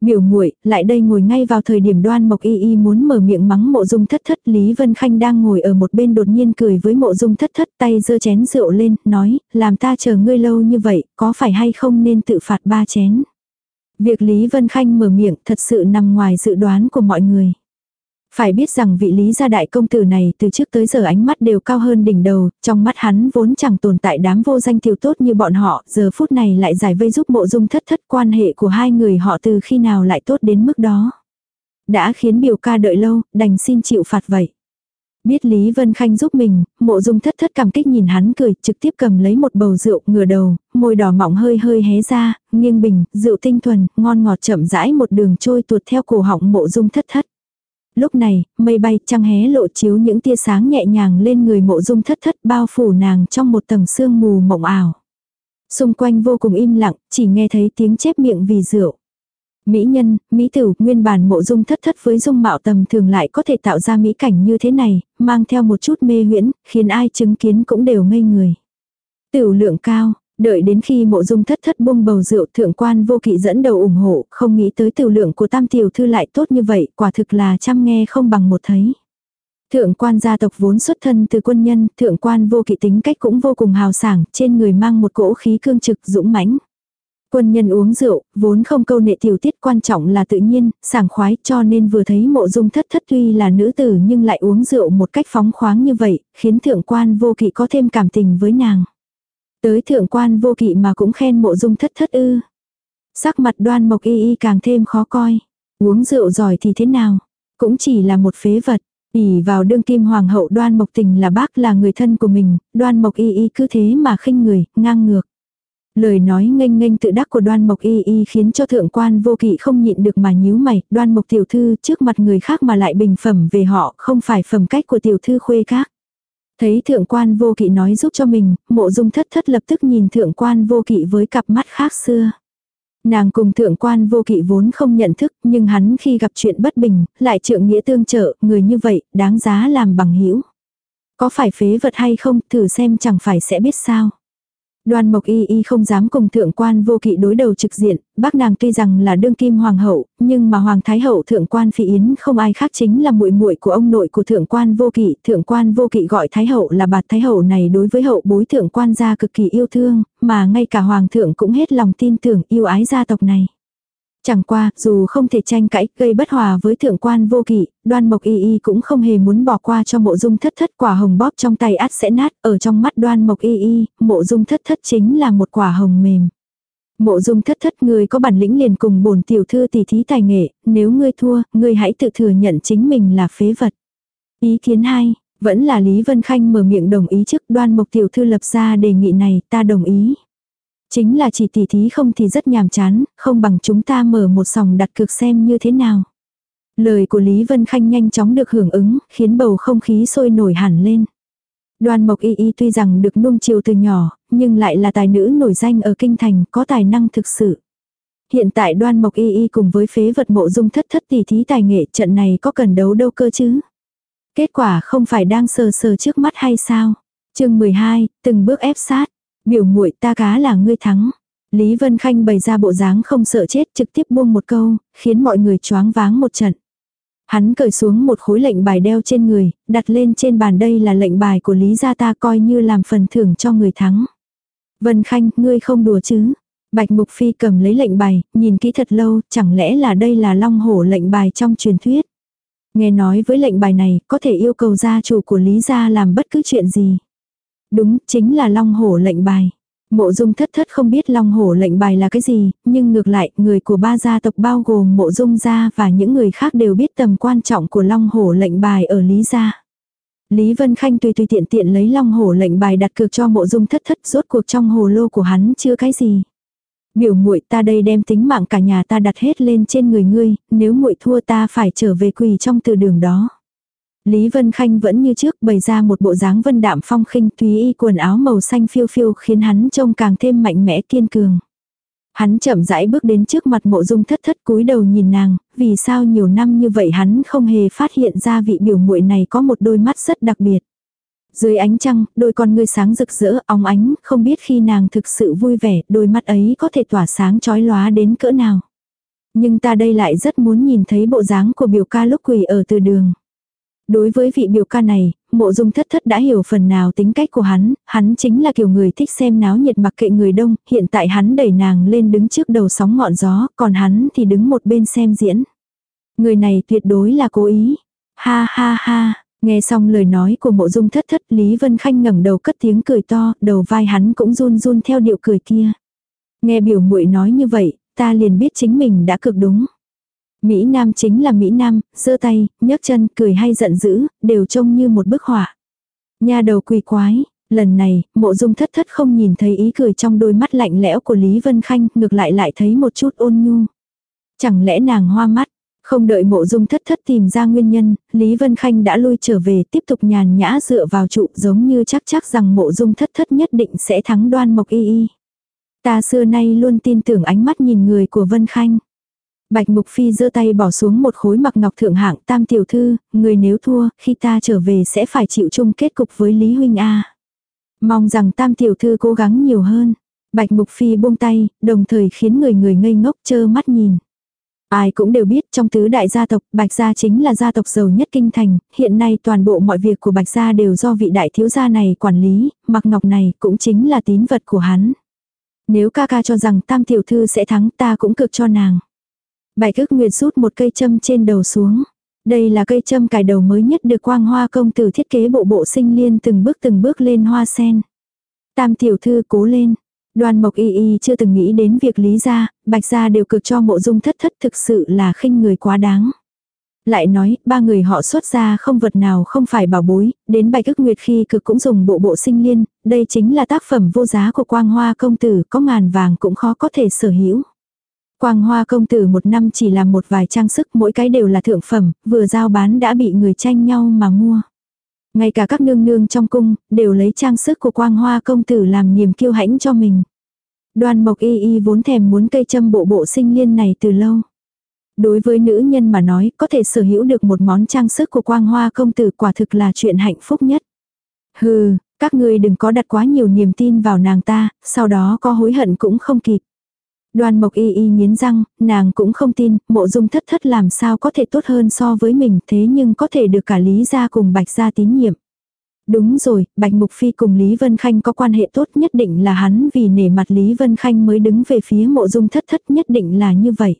Biểu muội lại đây ngồi ngay vào thời điểm đoan mộc y y muốn mở miệng mắng mộ dung thất thất Lý Vân Khanh đang ngồi ở một bên đột nhiên cười với mộ dung thất thất tay giơ chén rượu lên, nói, làm ta chờ ngươi lâu như vậy, có phải hay không nên tự phạt ba chén. Việc Lý Vân Khanh mở miệng thật sự nằm ngoài dự đoán của mọi người. Phải biết rằng vị lý gia đại công tử này từ trước tới giờ ánh mắt đều cao hơn đỉnh đầu, trong mắt hắn vốn chẳng tồn tại đám vô danh tiểu tốt như bọn họ, giờ phút này lại giải vây giúp mộ dung thất thất quan hệ của hai người họ từ khi nào lại tốt đến mức đó. Đã khiến biểu ca đợi lâu, đành xin chịu phạt vậy. Biết Lý Vân Khanh giúp mình, mộ dung thất thất cảm kích nhìn hắn cười, trực tiếp cầm lấy một bầu rượu, ngửa đầu, môi đỏ mỏng hơi hơi hé ra, nghiêng bình, rượu tinh thuần, ngon ngọt chậm rãi một đường trôi tuột theo cổ họng mộ dung thất thất. Lúc này, mây bay trăng hé lộ chiếu những tia sáng nhẹ nhàng lên người mộ dung thất thất bao phủ nàng trong một tầng sương mù mộng ảo. Xung quanh vô cùng im lặng, chỉ nghe thấy tiếng chép miệng vì rượu. Mỹ nhân, Mỹ tử, nguyên bản mộ dung thất thất với dung mạo tầm thường lại có thể tạo ra mỹ cảnh như thế này, mang theo một chút mê huyễn, khiến ai chứng kiến cũng đều ngây người. Tiểu lượng cao, Đợi đến khi mộ dung thất thất buông bầu rượu thượng quan vô kỵ dẫn đầu ủng hộ, không nghĩ tới tiểu lượng của tam tiểu thư lại tốt như vậy, quả thực là chăm nghe không bằng một thấy. Thượng quan gia tộc vốn xuất thân từ quân nhân, thượng quan vô kỵ tính cách cũng vô cùng hào sảng, trên người mang một cỗ khí cương trực dũng mãnh. Quân nhân uống rượu, vốn không câu nệ tiểu tiết quan trọng là tự nhiên, sảng khoái cho nên vừa thấy mộ dung thất thất tuy là nữ tử nhưng lại uống rượu một cách phóng khoáng như vậy, khiến thượng quan vô kỵ có thêm cảm tình với nàng. Tới thượng quan vô kỵ mà cũng khen mộ dung thất thất ư. Sắc mặt đoan mộc y y càng thêm khó coi. Uống rượu giỏi thì thế nào? Cũng chỉ là một phế vật. ỉ vào đương kim hoàng hậu đoan mộc tình là bác là người thân của mình, đoan mộc y y cứ thế mà khinh người, ngang ngược. Lời nói nghênh nghênh tự đắc của đoan mộc y y khiến cho thượng quan vô kỵ không nhịn được mà nhíu mày, đoan mộc tiểu thư trước mặt người khác mà lại bình phẩm về họ không phải phẩm cách của tiểu thư khuê khác. Thấy thượng quan vô kỵ nói giúp cho mình, mộ dung thất thất lập tức nhìn thượng quan vô kỵ với cặp mắt khác xưa. Nàng cùng thượng quan vô kỵ vốn không nhận thức, nhưng hắn khi gặp chuyện bất bình, lại trượng nghĩa tương trợ, người như vậy, đáng giá làm bằng hữu Có phải phế vật hay không, thử xem chẳng phải sẽ biết sao. Đoan Mộc Y Y không dám cùng thượng quan vô kỵ đối đầu trực diện, bác nàng tuy rằng là đương kim hoàng hậu, nhưng mà hoàng thái hậu thượng quan phi yến không ai khác chính là muội muội của ông nội của thượng quan vô kỵ, thượng quan vô kỵ gọi thái hậu là bà thái hậu này đối với hậu bối thượng quan gia cực kỳ yêu thương, mà ngay cả hoàng thượng cũng hết lòng tin tưởng yêu ái gia tộc này. Chẳng qua, dù không thể tranh cãi, gây bất hòa với thượng quan vô kỵ, đoan mộc y y cũng không hề muốn bỏ qua cho mộ dung thất thất quả hồng bóp trong tay át sẽ nát, ở trong mắt đoan mộc y y, mộ dung thất thất chính là một quả hồng mềm. Mộ dung thất thất người có bản lĩnh liền cùng bổn tiểu thư tỷ thí tài nghệ, nếu ngươi thua, ngươi hãy tự thừa nhận chính mình là phế vật. Ý kiến hai, Vẫn là Lý Vân Khanh mở miệng đồng ý trước đoan mộc tiểu thư lập ra đề nghị này ta đồng ý. Chính là chỉ tỉ thí không thì rất nhàm chán, không bằng chúng ta mở một sòng đặt cược xem như thế nào. Lời của Lý Vân Khanh nhanh chóng được hưởng ứng, khiến bầu không khí sôi nổi hẳn lên. Đoan Mộc Y Y tuy rằng được nuông chiều từ nhỏ, nhưng lại là tài nữ nổi danh ở kinh thành, có tài năng thực sự. Hiện tại Đoan Mộc Y Y cùng với phế vật mộ dung thất thất tỷ thí tài nghệ trận này có cần đấu đâu cơ chứ. Kết quả không phải đang sờ sờ trước mắt hay sao? chương 12, từng bước ép sát. Biểu muội ta cá là ngươi thắng. Lý Vân Khanh bày ra bộ dáng không sợ chết trực tiếp buông một câu, khiến mọi người choáng váng một trận. Hắn cởi xuống một khối lệnh bài đeo trên người, đặt lên trên bàn đây là lệnh bài của Lý gia ta coi như làm phần thưởng cho người thắng. Vân Khanh, ngươi không đùa chứ? Bạch Mục Phi cầm lấy lệnh bài, nhìn kỹ thật lâu, chẳng lẽ là đây là long hổ lệnh bài trong truyền thuyết. Nghe nói với lệnh bài này, có thể yêu cầu gia chủ của Lý gia làm bất cứ chuyện gì. Đúng, chính là long hổ lệnh bài. Mộ dung thất thất không biết long hổ lệnh bài là cái gì, nhưng ngược lại, người của ba gia tộc bao gồm mộ dung gia và những người khác đều biết tầm quan trọng của long hổ lệnh bài ở Lý gia. Lý Vân Khanh tùy tùy tiện tiện lấy long hổ lệnh bài đặt cược cho mộ dung thất thất rốt cuộc trong hồ lô của hắn chưa cái gì. Biểu muội ta đây đem tính mạng cả nhà ta đặt hết lên trên người ngươi, nếu muội thua ta phải trở về quỳ trong từ đường đó. Lý Vân Khanh vẫn như trước bày ra một bộ dáng vân đạm phong khinh túy y quần áo màu xanh phiêu phiêu khiến hắn trông càng thêm mạnh mẽ kiên cường. Hắn chậm rãi bước đến trước mặt mộ dung thất thất cúi đầu nhìn nàng, vì sao nhiều năm như vậy hắn không hề phát hiện ra vị biểu muội này có một đôi mắt rất đặc biệt. Dưới ánh trăng, đôi con ngươi sáng rực rỡ, óng ánh, không biết khi nàng thực sự vui vẻ, đôi mắt ấy có thể tỏa sáng chói lóa đến cỡ nào. Nhưng ta đây lại rất muốn nhìn thấy bộ dáng của biểu ca lúc quỳ ở từ đường. Đối với vị biểu ca này, mộ dung thất thất đã hiểu phần nào tính cách của hắn, hắn chính là kiểu người thích xem náo nhiệt mặc kệ người đông, hiện tại hắn đẩy nàng lên đứng trước đầu sóng ngọn gió, còn hắn thì đứng một bên xem diễn. Người này tuyệt đối là cố ý. Ha ha ha, nghe xong lời nói của mộ dung thất thất Lý Vân Khanh ngẩng đầu cất tiếng cười to, đầu vai hắn cũng run run theo điệu cười kia. Nghe biểu muội nói như vậy, ta liền biết chính mình đã cực đúng. Mỹ Nam chính là Mỹ Nam, giơ tay, nhấc chân, cười hay giận dữ, đều trông như một bức họa. Nhà đầu quỳ quái, lần này, mộ dung thất thất không nhìn thấy ý cười trong đôi mắt lạnh lẽo của Lý Vân Khanh, ngược lại lại thấy một chút ôn nhu. Chẳng lẽ nàng hoa mắt, không đợi mộ dung thất thất tìm ra nguyên nhân, Lý Vân Khanh đã lui trở về tiếp tục nhàn nhã dựa vào trụ giống như chắc chắc rằng mộ dung thất thất nhất định sẽ thắng đoan mộc y y. Ta xưa nay luôn tin tưởng ánh mắt nhìn người của Vân Khanh. Bạch Mục Phi giơ tay bỏ xuống một khối mặc ngọc thượng hạng tam tiểu thư, người nếu thua, khi ta trở về sẽ phải chịu chung kết cục với Lý Huynh A. Mong rằng tam tiểu thư cố gắng nhiều hơn. Bạch Mục Phi buông tay, đồng thời khiến người người ngây ngốc chơ mắt nhìn. Ai cũng đều biết trong tứ đại gia tộc, Bạch Gia chính là gia tộc giàu nhất kinh thành, hiện nay toàn bộ mọi việc của Bạch Gia đều do vị đại thiếu gia này quản lý, mặc ngọc này cũng chính là tín vật của hắn. Nếu ca ca cho rằng tam tiểu thư sẽ thắng ta cũng cực cho nàng. Bạch ức nguyệt rút một cây châm trên đầu xuống. Đây là cây châm cài đầu mới nhất được quang hoa công tử thiết kế bộ bộ sinh liên từng bước từng bước lên hoa sen. Tam tiểu thư cố lên. Đoàn mộc y y chưa từng nghĩ đến việc lý gia, bạch gia đều cực cho mộ dung thất thất thực sự là khinh người quá đáng. Lại nói, ba người họ xuất ra không vật nào không phải bảo bối, đến bạch ức nguyệt khi cực cũng dùng bộ bộ sinh liên, đây chính là tác phẩm vô giá của quang hoa công tử, có ngàn vàng cũng khó có thể sở hữu. Quang hoa công tử một năm chỉ làm một vài trang sức mỗi cái đều là thượng phẩm, vừa giao bán đã bị người tranh nhau mà mua. Ngay cả các nương nương trong cung, đều lấy trang sức của quang hoa công tử làm niềm kiêu hãnh cho mình. Đoan mộc y y vốn thèm muốn cây châm bộ bộ sinh liên này từ lâu. Đối với nữ nhân mà nói, có thể sở hữu được một món trang sức của quang hoa công tử quả thực là chuyện hạnh phúc nhất. Hừ, các ngươi đừng có đặt quá nhiều niềm tin vào nàng ta, sau đó có hối hận cũng không kịp. Đoan Mộc Y Y nghiến răng, nàng cũng không tin, mộ dung thất thất làm sao có thể tốt hơn so với mình thế nhưng có thể được cả Lý gia cùng Bạch gia tín nhiệm. Đúng rồi, Bạch Mục Phi cùng Lý Vân Khanh có quan hệ tốt nhất định là hắn vì nể mặt Lý Vân Khanh mới đứng về phía mộ dung thất thất nhất định là như vậy.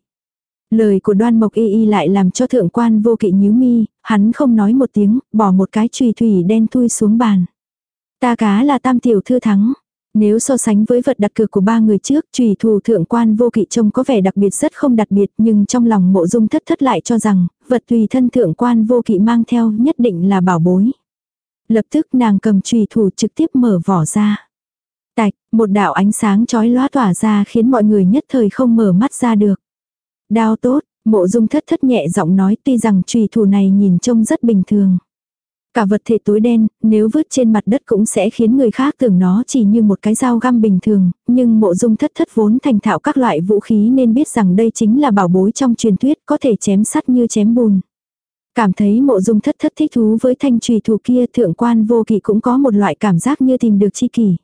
Lời của đoan mộc y y lại làm cho thượng quan vô kỵ nhíu mi, hắn không nói một tiếng, bỏ một cái trùy thủy đen thui xuống bàn. Ta cá là tam tiểu thư thắng. Nếu so sánh với vật đặt cược của ba người trước, trùy thủ thượng quan vô kỵ trông có vẻ đặc biệt rất không đặc biệt nhưng trong lòng mộ dung thất thất lại cho rằng, vật tùy thân thượng quan vô kỵ mang theo nhất định là bảo bối. Lập tức nàng cầm trùy thủ trực tiếp mở vỏ ra. Tạch, một đạo ánh sáng chói lóa tỏa ra khiến mọi người nhất thời không mở mắt ra được. Đao tốt, mộ dung thất thất nhẹ giọng nói tuy rằng trùy thủ này nhìn trông rất bình thường. Cả vật thể tối đen, nếu vứt trên mặt đất cũng sẽ khiến người khác tưởng nó chỉ như một cái dao găm bình thường, nhưng mộ dung thất thất vốn thành thạo các loại vũ khí nên biết rằng đây chính là bảo bối trong truyền thuyết có thể chém sắt như chém bùn. Cảm thấy mộ dung thất thất thích thú với thanh trùy thủ kia thượng quan vô kỵ cũng có một loại cảm giác như tìm được chi kỷ.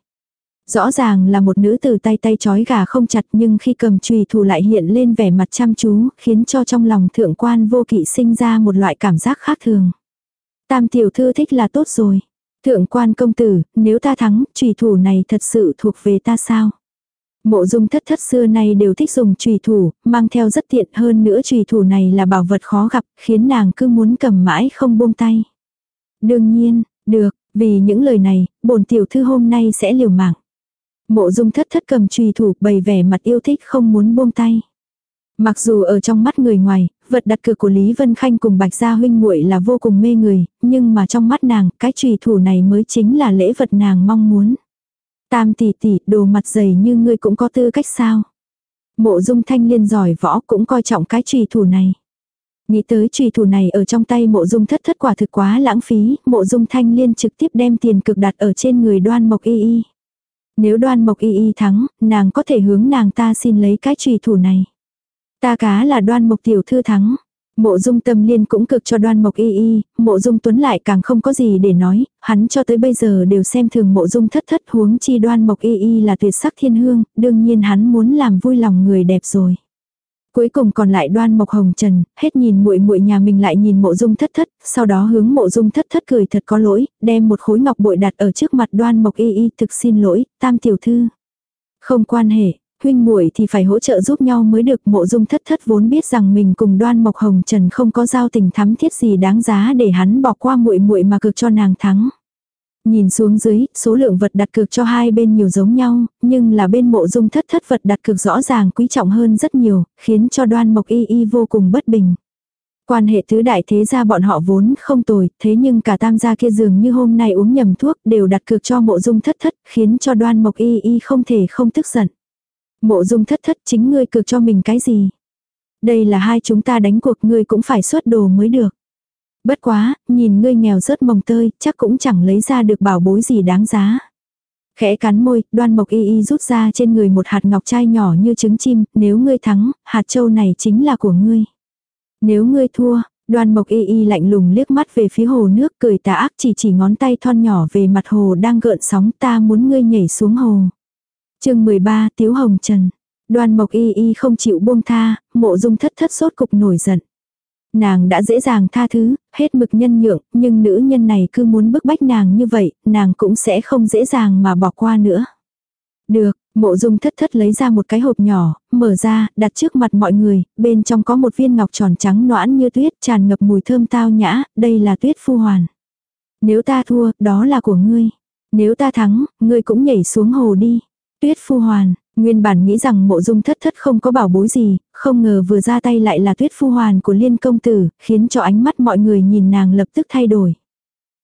Rõ ràng là một nữ tử tay tay chói gà không chặt nhưng khi cầm trùy thủ lại hiện lên vẻ mặt chăm chú, khiến cho trong lòng thượng quan vô kỵ sinh ra một loại cảm giác khác thường. Tam tiểu thư thích là tốt rồi. Thượng quan công tử, nếu ta thắng, trùy thủ này thật sự thuộc về ta sao? Mộ dung thất thất xưa nay đều thích dùng trùy thủ, mang theo rất tiện hơn nữa trùy thủ này là bảo vật khó gặp, khiến nàng cứ muốn cầm mãi không buông tay. Đương nhiên, được, vì những lời này, bổn tiểu thư hôm nay sẽ liều mạng. Mộ dung thất thất cầm trùy thủ bày vẻ mặt yêu thích không muốn buông tay. Mặc dù ở trong mắt người ngoài, vật đặt cược của Lý Vân Khanh cùng Bạch Gia huynh muội là vô cùng mê người, nhưng mà trong mắt nàng, cái trùy thủ này mới chính là lễ vật nàng mong muốn. Tam tỷ tỷ, đồ mặt dày như ngươi cũng có tư cách sao? Mộ dung thanh liên giỏi võ cũng coi trọng cái trùy thủ này. Nghĩ tới trùy thủ này ở trong tay mộ dung thất thất quả thực quá lãng phí, mộ dung thanh liên trực tiếp đem tiền cực đặt ở trên người đoan mộc y y. Nếu đoan mộc y y thắng, nàng có thể hướng nàng ta xin lấy cái trùy thủ này. Ta cá là đoan mộc tiểu thư thắng. Mộ dung tâm liên cũng cực cho đoan mộc y y, mộ dung tuấn lại càng không có gì để nói, hắn cho tới bây giờ đều xem thường mộ dung thất thất huống chi đoan mộc y y là tuyệt sắc thiên hương, đương nhiên hắn muốn làm vui lòng người đẹp rồi. Cuối cùng còn lại đoan mộc hồng trần, hết nhìn muội muội nhà mình lại nhìn mộ dung thất thất, sau đó hướng mộ dung thất thất cười thật có lỗi, đem một khối ngọc bội đặt ở trước mặt đoan mộc y y thực xin lỗi, tam tiểu thư. Không quan hệ, huynh muội thì phải hỗ trợ giúp nhau mới được mộ dung thất thất vốn biết rằng mình cùng đoan mộc hồng trần không có giao tình thắm thiết gì đáng giá để hắn bỏ qua muội muội mà cực cho nàng thắng. Nhìn xuống dưới, số lượng vật đặt cược cho hai bên nhiều giống nhau, nhưng là bên mộ dung thất thất vật đặt cược rõ ràng quý trọng hơn rất nhiều, khiến cho đoan mộc y y vô cùng bất bình. Quan hệ tứ đại thế gia bọn họ vốn không tồi, thế nhưng cả tam gia kia dường như hôm nay uống nhầm thuốc đều đặt cược cho mộ dung thất thất, khiến cho đoan mộc y y không thể không tức giận. Mộ dung thất thất chính ngươi cược cho mình cái gì? Đây là hai chúng ta đánh cuộc ngươi cũng phải xuất đồ mới được. Bất quá, nhìn ngươi nghèo rớt mồng tơi, chắc cũng chẳng lấy ra được bảo bối gì đáng giá. Khẽ cắn môi, đoan mộc y y rút ra trên người một hạt ngọc trai nhỏ như trứng chim, nếu ngươi thắng, hạt châu này chính là của ngươi. Nếu ngươi thua, đoan mộc y y lạnh lùng liếc mắt về phía hồ nước cười tà ác chỉ chỉ ngón tay thon nhỏ về mặt hồ đang gợn sóng ta muốn ngươi nhảy xuống hồ chương 13 Tiếu Hồng Trần. Đoan Mộc Y Y không chịu buông tha, mộ dung thất thất sốt cục nổi giận. Nàng đã dễ dàng tha thứ, hết mực nhân nhượng, nhưng nữ nhân này cứ muốn bức bách nàng như vậy, nàng cũng sẽ không dễ dàng mà bỏ qua nữa. Được, mộ dung thất thất lấy ra một cái hộp nhỏ, mở ra, đặt trước mặt mọi người, bên trong có một viên ngọc tròn trắng noãn như tuyết tràn ngập mùi thơm tao nhã, đây là tuyết phu hoàn. Nếu ta thua, đó là của ngươi. Nếu ta thắng, ngươi cũng nhảy xuống hồ đi. Tuyết phu hoàn, nguyên bản nghĩ rằng mộ dung thất thất không có bảo bối gì, không ngờ vừa ra tay lại là tuyết phu hoàn của liên công tử, khiến cho ánh mắt mọi người nhìn nàng lập tức thay đổi.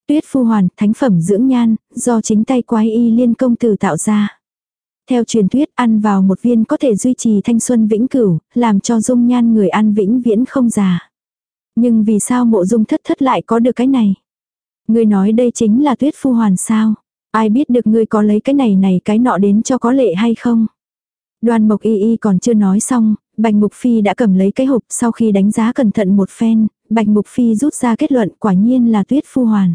Tuyết phu hoàn, thánh phẩm dưỡng nhan, do chính tay quái y liên công tử tạo ra. Theo truyền thuyết ăn vào một viên có thể duy trì thanh xuân vĩnh cửu, làm cho dung nhan người ăn vĩnh viễn không già. Nhưng vì sao mộ dung thất thất lại có được cái này? Người nói đây chính là tuyết phu hoàn sao? Ai biết được ngươi có lấy cái này này cái nọ đến cho có lệ hay không? đoàn Mộc Y Y còn chưa nói xong, Bạch Mục Phi đã cầm lấy cái hộp sau khi đánh giá cẩn thận một phen, Bạch Mục Phi rút ra kết luận quả nhiên là tuyết phu hoàn.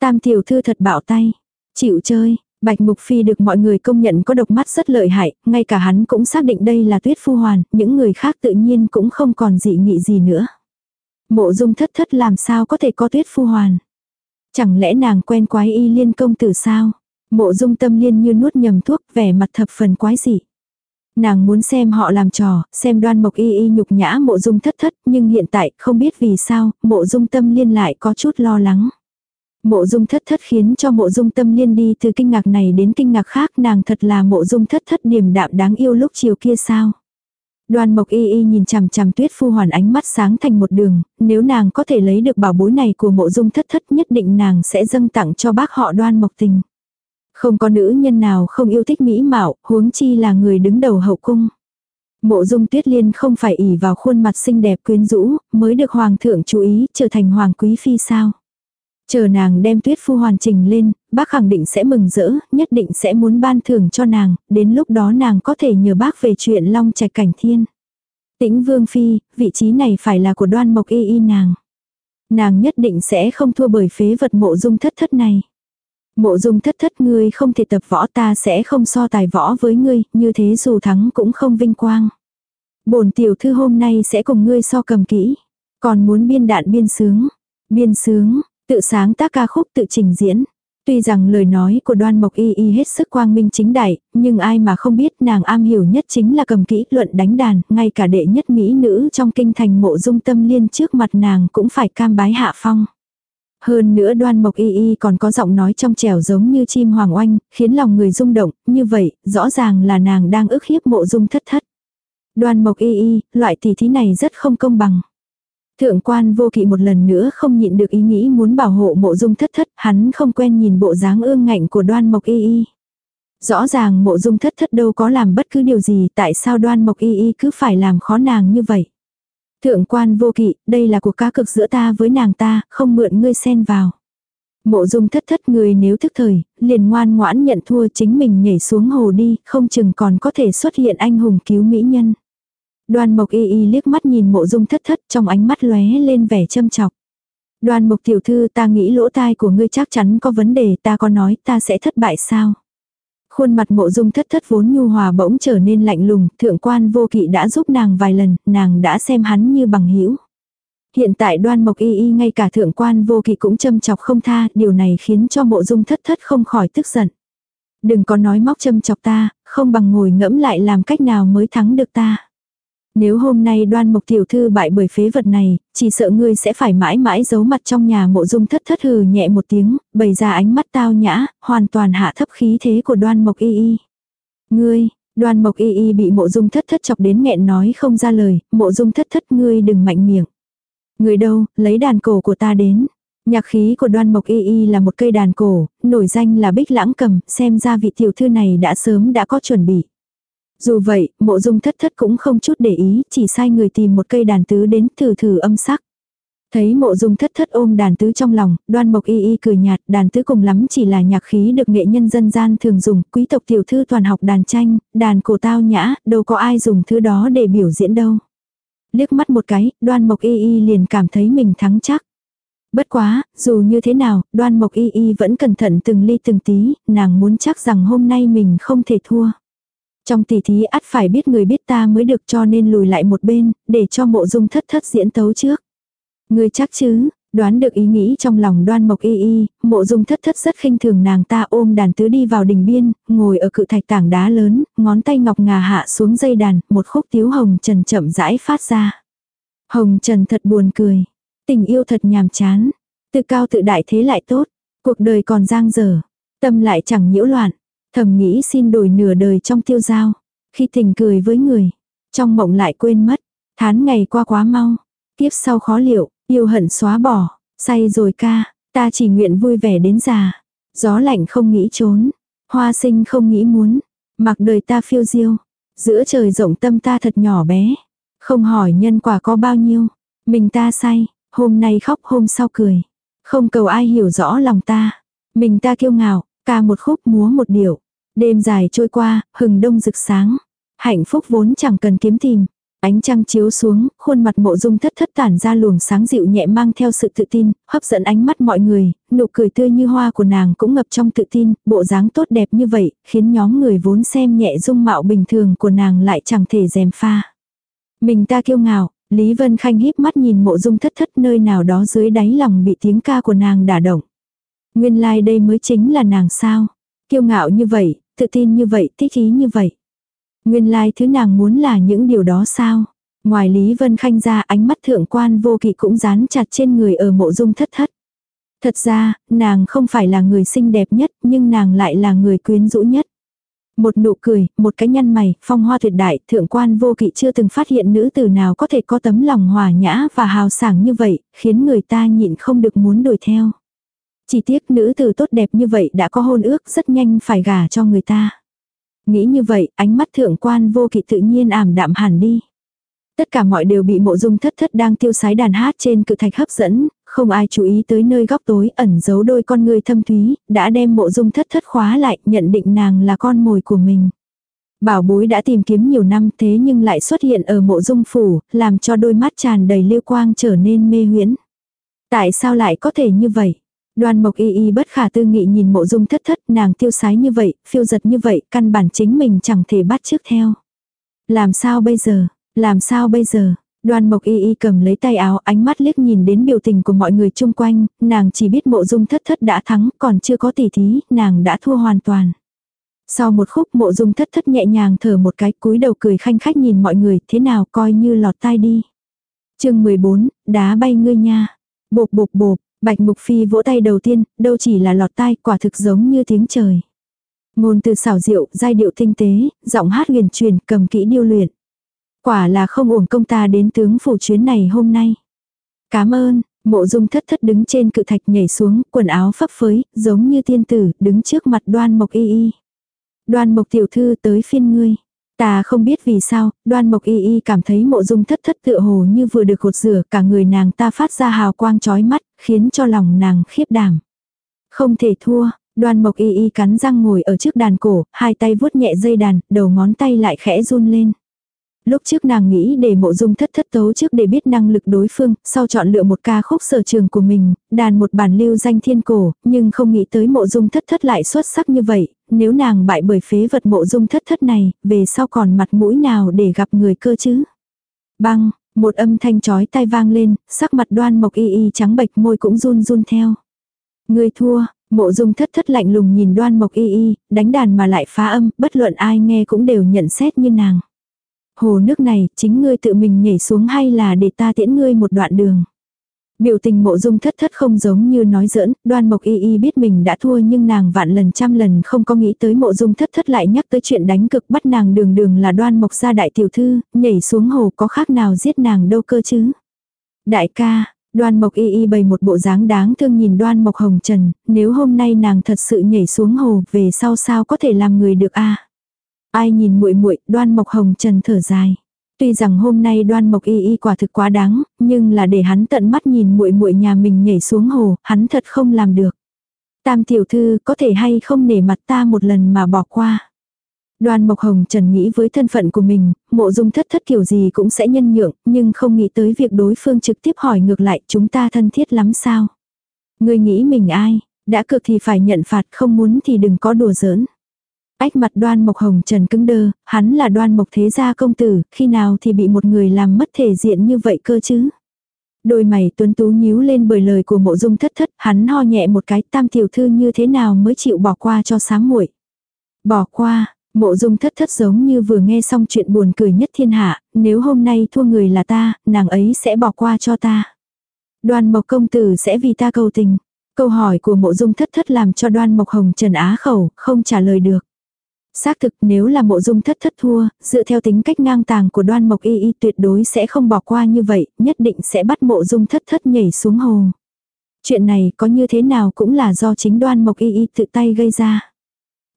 Tam tiểu thư thật bạo tay, chịu chơi, Bạch Mục Phi được mọi người công nhận có độc mắt rất lợi hại, ngay cả hắn cũng xác định đây là tuyết phu hoàn, những người khác tự nhiên cũng không còn dị nghị gì nữa. Mộ dung thất thất làm sao có thể có tuyết phu hoàn. Chẳng lẽ nàng quen quái y liên công tử sao? Mộ dung tâm liên như nuốt nhầm thuốc vẻ mặt thập phần quái dị. Nàng muốn xem họ làm trò, xem đoan mộc y y nhục nhã mộ dung thất thất, nhưng hiện tại không biết vì sao, mộ dung tâm liên lại có chút lo lắng. Mộ dung thất thất khiến cho mộ dung tâm liên đi từ kinh ngạc này đến kinh ngạc khác nàng thật là mộ dung thất thất điềm đạm đáng yêu lúc chiều kia sao. Đoan Mộc Y Y nhìn chằm chằm Tuyết Phu Hoàn ánh mắt sáng thành một đường, nếu nàng có thể lấy được bảo bối này của Mộ Dung Thất Thất, nhất định nàng sẽ dâng tặng cho bác họ Đoan Mộc Tình. Không có nữ nhân nào không yêu thích mỹ mạo, huống chi là người đứng đầu hậu cung. Mộ dung tuyết liên không phải ỷ vào khuôn mặt xinh đẹp quyến rũ, mới được hoàng thượng chú ý trở thành hoàng quý phi sao. Chờ nàng đem tuyết phu hoàn chỉnh lên, bác khẳng định sẽ mừng rỡ, nhất định sẽ muốn ban thưởng cho nàng, đến lúc đó nàng có thể nhờ bác về chuyện long trạch cảnh thiên. Tĩnh vương phi, vị trí này phải là của đoan mộc y y nàng. Nàng nhất định sẽ không thua bởi phế vật mộ dung thất thất này. Mộ dung thất thất ngươi không thể tập võ ta sẽ không so tài võ với ngươi, như thế dù thắng cũng không vinh quang. bổn tiểu thư hôm nay sẽ cùng ngươi so cầm kỹ. Còn muốn biên đạn biên sướng. Biên sướng, tự sáng tác ca khúc tự trình diễn. Tuy rằng lời nói của đoan mộc y y hết sức quang minh chính đại, nhưng ai mà không biết nàng am hiểu nhất chính là cầm kỹ luận đánh đàn, ngay cả đệ nhất mỹ nữ trong kinh thành mộ dung tâm liên trước mặt nàng cũng phải cam bái hạ phong. Hơn nữa đoan mộc y y còn có giọng nói trong trẻo giống như chim hoàng oanh, khiến lòng người rung động, như vậy, rõ ràng là nàng đang ức hiếp mộ dung thất thất. Đoan mộc y y, loại tỷ thí này rất không công bằng. Thượng quan vô kỵ một lần nữa không nhịn được ý nghĩ muốn bảo hộ mộ dung thất thất, hắn không quen nhìn bộ dáng ương ngạnh của đoan mộc y y. Rõ ràng mộ dung thất thất đâu có làm bất cứ điều gì, tại sao đoan mộc y y cứ phải làm khó nàng như vậy. Thượng quan vô kỵ, đây là cuộc cá cực giữa ta với nàng ta, không mượn ngươi xen vào. Mộ dung thất thất người nếu thức thời, liền ngoan ngoãn nhận thua chính mình nhảy xuống hồ đi, không chừng còn có thể xuất hiện anh hùng cứu mỹ nhân. Đoan mộc y y liếc mắt nhìn mộ dung thất thất trong ánh mắt lóe lên vẻ châm chọc. Đoan mộc tiểu thư ta nghĩ lỗ tai của ngươi chắc chắn có vấn đề ta có nói ta sẽ thất bại sao. Khuôn mặt mộ dung thất thất vốn nhu hòa bỗng trở nên lạnh lùng, thượng quan vô kỵ đã giúp nàng vài lần, nàng đã xem hắn như bằng hữu Hiện tại đoan mộc y y ngay cả thượng quan vô kỵ cũng châm chọc không tha, điều này khiến cho mộ dung thất thất không khỏi tức giận. Đừng có nói móc châm chọc ta, không bằng ngồi ngẫm lại làm cách nào mới thắng được ta. Nếu hôm nay đoan mộc tiểu thư bại bởi phế vật này, chỉ sợ ngươi sẽ phải mãi mãi giấu mặt trong nhà mộ dung thất thất hừ nhẹ một tiếng, bày ra ánh mắt tao nhã, hoàn toàn hạ thấp khí thế của đoan mộc y y. Ngươi, đoan mộc y y bị mộ dung thất thất chọc đến nghẹn nói không ra lời, mộ dung thất thất ngươi đừng mạnh miệng. Người đâu, lấy đàn cổ của ta đến. Nhạc khí của đoan mộc y y là một cây đàn cổ, nổi danh là bích lãng cầm, xem ra vị tiểu thư này đã sớm đã có chuẩn bị. Dù vậy, mộ dung thất thất cũng không chút để ý, chỉ sai người tìm một cây đàn tứ đến thử thử âm sắc. Thấy mộ dung thất thất ôm đàn tứ trong lòng, đoan mộc y y cười nhạt, đàn tứ cùng lắm chỉ là nhạc khí được nghệ nhân dân gian thường dùng, quý tộc tiểu thư toàn học đàn tranh, đàn cổ tao nhã, đâu có ai dùng thứ đó để biểu diễn đâu. Liếc mắt một cái, đoan mộc y y liền cảm thấy mình thắng chắc. Bất quá, dù như thế nào, đoan mộc y y vẫn cẩn thận từng ly từng tí, nàng muốn chắc rằng hôm nay mình không thể thua. Trong tỷ thí ắt phải biết người biết ta mới được cho nên lùi lại một bên, để cho mộ dung thất thất diễn tấu trước. Người chắc chứ, đoán được ý nghĩ trong lòng đoan mộc y y, mộ dung thất thất rất khinh thường nàng ta ôm đàn tứ đi vào đình biên, ngồi ở cự thạch tảng đá lớn, ngón tay ngọc ngà hạ xuống dây đàn, một khúc tiếu hồng trần chậm rãi phát ra. Hồng trần thật buồn cười, tình yêu thật nhàm chán, tự cao tự đại thế lại tốt, cuộc đời còn giang dở, tâm lại chẳng nhiễu loạn, Thầm nghĩ xin đổi nửa đời trong tiêu giao. Khi thình cười với người, trong mộng lại quên mất. Thán ngày qua quá mau. Tiếp sau khó liệu, yêu hận xóa bỏ. Say rồi ca, ta chỉ nguyện vui vẻ đến già. Gió lạnh không nghĩ trốn. Hoa sinh không nghĩ muốn. Mặc đời ta phiêu diêu. Giữa trời rộng tâm ta thật nhỏ bé. Không hỏi nhân quả có bao nhiêu. Mình ta say, hôm nay khóc hôm sau cười. Không cầu ai hiểu rõ lòng ta. Mình ta kiêu ngạo, ca một khúc múa một điệu. Đêm dài trôi qua, hừng đông rực sáng. Hạnh phúc vốn chẳng cần kiếm tìm. Ánh trăng chiếu xuống, khuôn mặt mộ dung thất thất tản ra luồng sáng dịu nhẹ mang theo sự tự tin, hấp dẫn ánh mắt mọi người, nụ cười tươi như hoa của nàng cũng ngập trong tự tin, bộ dáng tốt đẹp như vậy, khiến nhóm người vốn xem nhẹ dung mạo bình thường của nàng lại chẳng thể dèm pha. Mình ta kiêu ngạo, Lý Vân Khanh híp mắt nhìn mộ dung thất thất nơi nào đó dưới đáy lòng bị tiếng ca của nàng đả động. Nguyên lai like đây mới chính là nàng sao. Kiêu ngạo như vậy, tự tin như vậy, thích ý như vậy. Nguyên lai like thứ nàng muốn là những điều đó sao? Ngoài Lý Vân Khanh ra ánh mắt thượng quan vô kỵ cũng dán chặt trên người ở mộ dung thất thất. Thật ra, nàng không phải là người xinh đẹp nhất nhưng nàng lại là người quyến rũ nhất. Một nụ cười, một cái nhăn mày, phong hoa tuyệt đại, thượng quan vô kỵ chưa từng phát hiện nữ tử nào có thể có tấm lòng hòa nhã và hào sảng như vậy, khiến người ta nhịn không được muốn đuổi theo. Chỉ tiếc nữ tử tốt đẹp như vậy đã có hôn ước rất nhanh phải gả cho người ta. Nghĩ như vậy, ánh mắt thượng quan vô kỵ tự nhiên ảm đạm hẳn đi. Tất cả mọi đều bị mộ dung thất thất đang tiêu sái đàn hát trên cự thạch hấp dẫn, không ai chú ý tới nơi góc tối ẩn giấu đôi con người thâm thúy, đã đem mộ dung thất thất khóa lại, nhận định nàng là con mồi của mình. Bảo bối đã tìm kiếm nhiều năm thế nhưng lại xuất hiện ở mộ dung phủ, làm cho đôi mắt tràn đầy lưu quang trở nên mê huyễn. Tại sao lại có thể như vậy? Đoan mộc y y bất khả tư nghị nhìn mộ dung thất thất nàng tiêu sái như vậy, phiêu giật như vậy, căn bản chính mình chẳng thể bắt trước theo. Làm sao bây giờ, làm sao bây giờ, Đoan Mộc Y Y cầm lấy tay áo, ánh mắt liếc nhìn đến biểu tình của mọi người chung quanh, nàng chỉ biết mộ dung thất thất đã thắng, còn chưa có tỷ thí, nàng đã thua hoàn toàn. Sau một khúc mộ dung thất thất nhẹ nhàng thở một cái cúi đầu cười khanh khách nhìn mọi người, thế nào coi như lọt tai đi. chương 14, đá bay ngươi nha. Bộp bộp bộp, Bạch Mục Phi vỗ tay đầu tiên, đâu chỉ là lọt tai, quả thực giống như tiếng trời. Ngôn từ xảo diệu, giai điệu tinh tế, giọng hát huyền truyền, cầm kỹ điêu luyện. Quả là không uổng công ta đến tướng phủ chuyến này hôm nay. Cảm ơn, mộ dung thất thất đứng trên cự thạch nhảy xuống, quần áo phấp phới, giống như tiên tử, đứng trước mặt đoan mộc y y. Đoan mộc tiểu thư tới phiên ngươi. Ta không biết vì sao, đoan mộc y y cảm thấy mộ dung thất thất tựa hồ như vừa được cột rửa cả người nàng ta phát ra hào quang chói mắt, khiến cho lòng nàng khiếp đảm. Không thể thua, đoan mộc y y cắn răng ngồi ở trước đàn cổ, hai tay vuốt nhẹ dây đàn, đầu ngón tay lại khẽ run lên. Lúc trước nàng nghĩ để mộ dung thất thất tấu trước để biết năng lực đối phương, sau chọn lựa một ca khúc sở trường của mình, đàn một bản lưu danh thiên cổ, nhưng không nghĩ tới mộ dung thất thất lại xuất sắc như vậy, nếu nàng bại bởi phế vật mộ dung thất thất này, về sau còn mặt mũi nào để gặp người cơ chứ. Băng, một âm thanh chói tai vang lên, sắc mặt đoan mộc y y trắng bệch môi cũng run run theo. Người thua, mộ dung thất thất lạnh lùng nhìn đoan mộc y y, đánh đàn mà lại phá âm, bất luận ai nghe cũng đều nhận xét như nàng. Hồ nước này, chính ngươi tự mình nhảy xuống hay là để ta tiễn ngươi một đoạn đường. Biểu tình mộ dung thất thất không giống như nói giỡn, đoan mộc y y biết mình đã thua nhưng nàng vạn lần trăm lần không có nghĩ tới mộ dung thất thất lại nhắc tới chuyện đánh cực bắt nàng đường đường là đoan mộc gia đại tiểu thư, nhảy xuống hồ có khác nào giết nàng đâu cơ chứ. Đại ca, đoan mộc y y bày một bộ dáng đáng thương nhìn đoan mộc hồng trần, nếu hôm nay nàng thật sự nhảy xuống hồ về sau sao có thể làm người được a Ai nhìn muội muội, Đoan Mộc Hồng Trần thở dài. Tuy rằng hôm nay Đoan Mộc Y Y quả thực quá đáng, nhưng là để hắn tận mắt nhìn muội muội nhà mình nhảy xuống hồ, hắn thật không làm được. Tam tiểu thư, có thể hay không nể mặt ta một lần mà bỏ qua. Đoan Mộc Hồng Trần nghĩ với thân phận của mình, mộ dung thất thất kiểu gì cũng sẽ nhân nhượng, nhưng không nghĩ tới việc đối phương trực tiếp hỏi ngược lại chúng ta thân thiết lắm sao. Người nghĩ mình ai, đã cực thì phải nhận phạt không muốn thì đừng có đùa giỡn. Ách mặt đoan mộc hồng trần cứng đơ, hắn là đoan mộc thế gia công tử, khi nào thì bị một người làm mất thể diện như vậy cơ chứ. Đôi mày tuấn tú nhíu lên bởi lời của mộ dung thất thất, hắn ho nhẹ một cái tam tiểu thư như thế nào mới chịu bỏ qua cho sáng muội Bỏ qua, mộ dung thất thất giống như vừa nghe xong chuyện buồn cười nhất thiên hạ, nếu hôm nay thua người là ta, nàng ấy sẽ bỏ qua cho ta. Đoan mộc công tử sẽ vì ta cầu tình. Câu hỏi của mộ dung thất thất làm cho đoan mộc hồng trần á khẩu, không trả lời được. Xác thực nếu là mộ dung thất thất thua, dựa theo tính cách ngang tàng của đoan mộc y y tuyệt đối sẽ không bỏ qua như vậy, nhất định sẽ bắt mộ dung thất thất nhảy xuống hồ. Chuyện này có như thế nào cũng là do chính đoan mộc y y tự tay gây ra.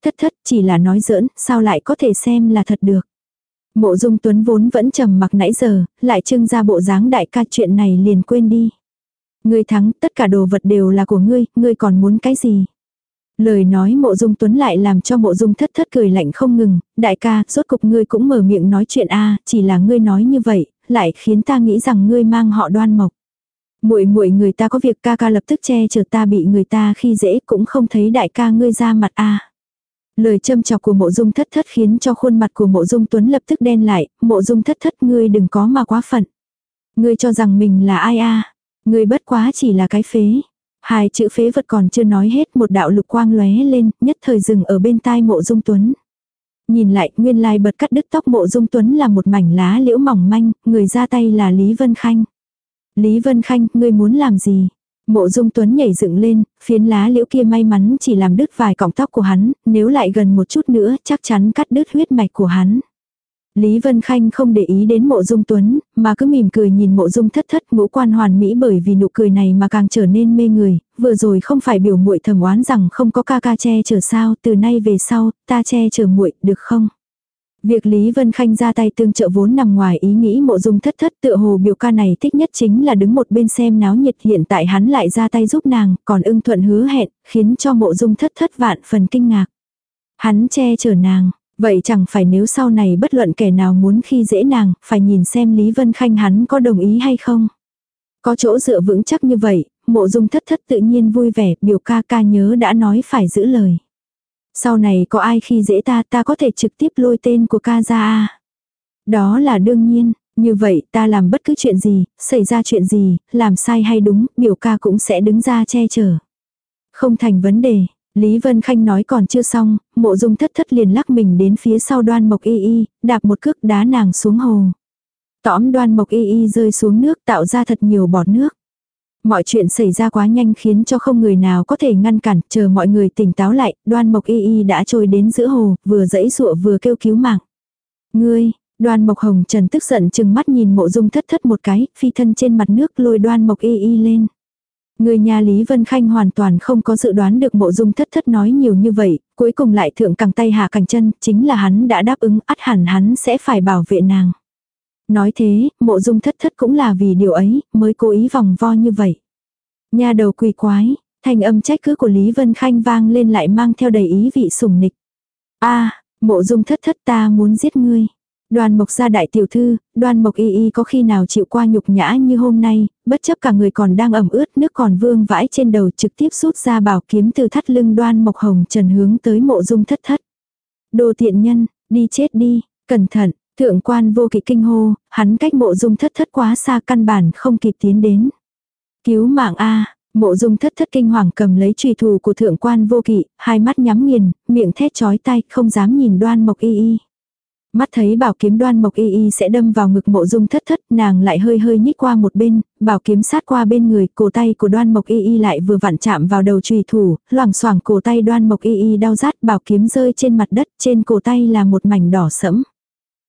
Thất thất chỉ là nói giỡn, sao lại có thể xem là thật được. Mộ dung tuấn vốn vẫn trầm mặc nãy giờ, lại trưng ra bộ dáng đại ca chuyện này liền quên đi. Ngươi thắng, tất cả đồ vật đều là của ngươi, ngươi còn muốn cái gì? Lời nói mộ dung tuấn lại làm cho mộ dung thất thất cười lạnh không ngừng, đại ca, rốt cục ngươi cũng mở miệng nói chuyện a chỉ là ngươi nói như vậy, lại khiến ta nghĩ rằng ngươi mang họ đoan mộc. muội muội người ta có việc ca ca lập tức che chở ta bị người ta khi dễ cũng không thấy đại ca ngươi ra mặt a Lời châm chọc của mộ dung thất thất khiến cho khuôn mặt của mộ dung tuấn lập tức đen lại, mộ dung thất thất ngươi đừng có mà quá phận. Ngươi cho rằng mình là ai a Ngươi bất quá chỉ là cái phế. Hai chữ phế vật còn chưa nói hết một đạo lục quang lóe lên, nhất thời dừng ở bên tai mộ dung tuấn. Nhìn lại, nguyên lai bật cắt đứt tóc mộ dung tuấn là một mảnh lá liễu mỏng manh, người ra tay là Lý Vân Khanh. Lý Vân Khanh, ngươi muốn làm gì? Mộ dung tuấn nhảy dựng lên, phiến lá liễu kia may mắn chỉ làm đứt vài cọng tóc của hắn, nếu lại gần một chút nữa chắc chắn cắt đứt huyết mạch của hắn. Lý Vân Khanh không để ý đến mộ dung tuấn, mà cứ mỉm cười nhìn mộ dung thất thất ngũ quan hoàn mỹ bởi vì nụ cười này mà càng trở nên mê người, vừa rồi không phải biểu muội thầm oán rằng không có ca ca che chở sao, từ nay về sau, ta che chở muội được không? Việc Lý Vân Khanh ra tay tương trợ vốn nằm ngoài ý nghĩ mộ dung thất thất tựa hồ biểu ca này thích nhất chính là đứng một bên xem náo nhiệt hiện tại hắn lại ra tay giúp nàng, còn ưng thuận hứa hẹn, khiến cho mộ dung thất thất vạn phần kinh ngạc. Hắn che chở nàng, vậy chẳng phải nếu sau này bất luận kẻ nào muốn khi dễ nàng, phải nhìn xem Lý Vân Khanh hắn có đồng ý hay không. Có chỗ dựa vững chắc như vậy, mộ dung thất thất tự nhiên vui vẻ, biểu ca ca nhớ đã nói phải giữ lời. Sau này có ai khi dễ ta ta có thể trực tiếp lôi tên của ca ra à? Đó là đương nhiên, như vậy ta làm bất cứ chuyện gì, xảy ra chuyện gì, làm sai hay đúng, biểu ca cũng sẽ đứng ra che chở. Không thành vấn đề, Lý Vân Khanh nói còn chưa xong, mộ dung thất thất liền lắc mình đến phía sau đoan mộc y y, đạp một cước đá nàng xuống hồ. Tõm đoan mộc y y rơi xuống nước tạo ra thật nhiều bọt nước. Mọi chuyện xảy ra quá nhanh khiến cho không người nào có thể ngăn cản, chờ mọi người tỉnh táo lại, đoan mộc y y đã trôi đến giữa hồ, vừa dẫy dụa vừa kêu cứu mạng. Ngươi, đoan mộc hồng trần tức giận chừng mắt nhìn mộ dung thất thất một cái, phi thân trên mặt nước lôi đoan mộc y y lên. Người nhà Lý Vân Khanh hoàn toàn không có dự đoán được mộ dung thất thất nói nhiều như vậy, cuối cùng lại thượng cẳng tay hạ cẳng chân, chính là hắn đã đáp ứng ắt hẳn hắn sẽ phải bảo vệ nàng. Nói thế, mộ dung thất thất cũng là vì điều ấy, mới cố ý vòng vo như vậy. Nhà đầu quỳ quái, thanh âm trách cứ của Lý Vân Khanh vang lên lại mang theo đầy ý vị sủng nịch. a mộ dung thất thất ta muốn giết ngươi. Đoàn mộc gia đại tiểu thư, đoàn mộc y y có khi nào chịu qua nhục nhã như hôm nay, bất chấp cả người còn đang ẩm ướt nước còn vương vãi trên đầu trực tiếp rút ra bảo kiếm từ thắt lưng đoan mộc hồng trần hướng tới mộ dung thất thất. Đồ tiện nhân, đi chết đi, cẩn thận, thượng quan vô kỵ kinh hô, hắn cách mộ dung thất thất quá xa căn bản không kịp tiến đến. Cứu mạng A, mộ dung thất thất kinh hoàng cầm lấy trùy thủ của thượng quan vô kỵ, hai mắt nhắm nghiền, miệng thét chói tay, không dám nhìn đoan mộc y y. Mắt thấy bảo kiếm đoan mộc y y sẽ đâm vào ngực mộ dung thất thất, nàng lại hơi hơi nhích qua một bên, bảo kiếm sát qua bên người, cổ tay của đoan mộc y y lại vừa vặn chạm vào đầu trùy thủ, loảng xoảng cổ tay đoan mộc y y đau rát, bảo kiếm rơi trên mặt đất, trên cổ tay là một mảnh đỏ sẫm.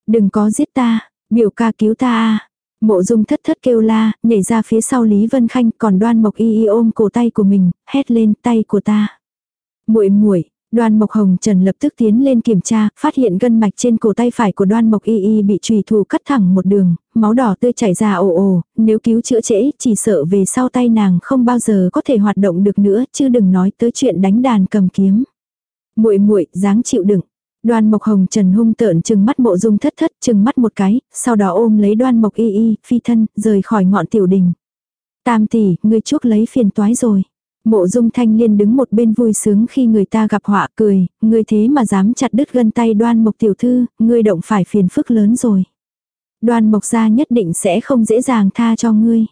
Đừng có giết ta, biểu ca cứu ta a Mộ dung thất thất kêu la, nhảy ra phía sau Lý Vân Khanh còn đoan mộc y y ôm cổ tay của mình, hét lên tay của ta. muội muội Đoan Mộc Hồng Trần lập tức tiến lên kiểm tra, phát hiện gân mạch trên cổ tay phải của Đoan Mộc Y Y bị trùy thủ cắt thẳng một đường, máu đỏ tươi chảy ra ồ ồ, nếu cứu chữa trễ, chỉ sợ về sau tay nàng không bao giờ có thể hoạt động được nữa, chứ đừng nói tới chuyện đánh đàn cầm kiếm. Muội muội, dáng chịu đựng. Đoan Mộc Hồng Trần hung tợn chừng mắt mộ dung thất thất chừng mắt một cái, sau đó ôm lấy Đoan Mộc Y Y, phi thân, rời khỏi ngọn tiểu đình. Tam tỷ, ngươi chuốc lấy phiền toái rồi. Mộ dung thanh liên đứng một bên vui sướng khi người ta gặp họa cười, ngươi thế mà dám chặt đứt gân tay đoan mộc tiểu thư, ngươi động phải phiền phức lớn rồi. Đoan mộc gia nhất định sẽ không dễ dàng tha cho ngươi.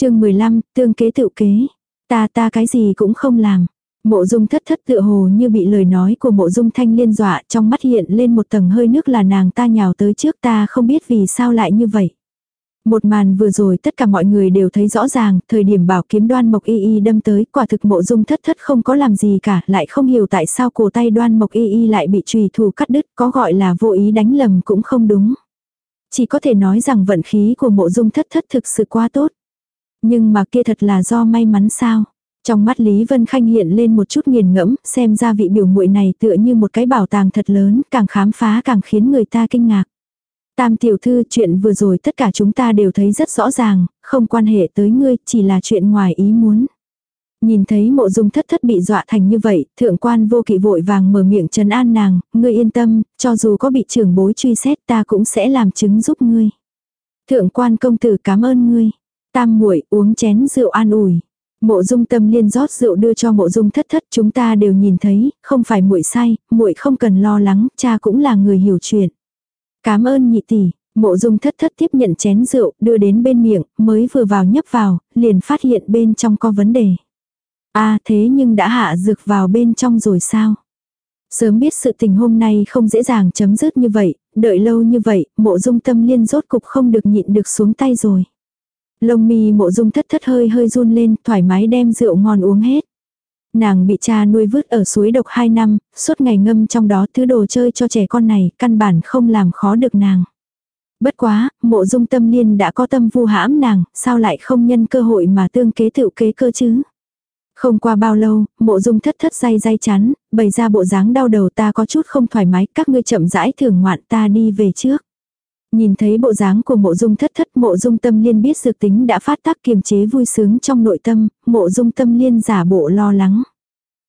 chương 15, tương kế tự kế. Ta ta cái gì cũng không làm. Mộ dung thất thất tựa hồ như bị lời nói của mộ dung thanh liên dọa trong mắt hiện lên một tầng hơi nước là nàng ta nhào tới trước ta không biết vì sao lại như vậy. Một màn vừa rồi tất cả mọi người đều thấy rõ ràng, thời điểm bảo kiếm đoan mộc y y đâm tới, quả thực mộ dung thất thất không có làm gì cả, lại không hiểu tại sao cổ tay đoan mộc y y lại bị trùy thủ cắt đứt, có gọi là vô ý đánh lầm cũng không đúng. Chỉ có thể nói rằng vận khí của mộ dung thất thất thực sự quá tốt. Nhưng mà kia thật là do may mắn sao. Trong mắt Lý Vân Khanh hiện lên một chút nghiền ngẫm, xem ra vị biểu muội này tựa như một cái bảo tàng thật lớn, càng khám phá càng khiến người ta kinh ngạc. Tam tiểu thư chuyện vừa rồi tất cả chúng ta đều thấy rất rõ ràng, không quan hệ tới ngươi, chỉ là chuyện ngoài ý muốn. Nhìn thấy mộ dung thất thất bị dọa thành như vậy, thượng quan vô kỵ vội vàng mở miệng trấn an nàng, ngươi yên tâm, cho dù có bị trưởng bối truy xét ta cũng sẽ làm chứng giúp ngươi. Thượng quan công tử cảm ơn ngươi. Tam muội uống chén rượu an ủi. Mộ dung tâm liên rót rượu đưa cho mộ dung thất thất chúng ta đều nhìn thấy, không phải muội sai, muội không cần lo lắng, cha cũng là người hiểu chuyện. Cảm ơn nhị tỷ, mộ dung thất thất tiếp nhận chén rượu, đưa đến bên miệng, mới vừa vào nhấp vào, liền phát hiện bên trong có vấn đề. a à, thế nhưng đã hạ dược vào bên trong rồi sao? Sớm biết sự tình hôm nay không dễ dàng chấm dứt như vậy, đợi lâu như vậy, mộ dung tâm liên rốt cục không được nhịn được xuống tay rồi. Lông mi mộ dung thất thất hơi hơi run lên, thoải mái đem rượu ngon uống hết. Nàng bị cha nuôi vứt ở suối độc 2 năm, suốt ngày ngâm trong đó thứ đồ chơi cho trẻ con này, căn bản không làm khó được nàng. Bất quá, mộ dung tâm liên đã có tâm vu hãm nàng, sao lại không nhân cơ hội mà tương kế tự kế cơ chứ? Không qua bao lâu, mộ dung thất thất day day chán, bày ra bộ dáng đau đầu ta có chút không thoải mái, các ngươi chậm rãi thưởng ngoạn ta đi về trước. Nhìn thấy bộ dáng của mộ dung thất thất mộ dung tâm liên biết dược tính đã phát tác kiềm chế vui sướng trong nội tâm, mộ dung tâm liên giả bộ lo lắng.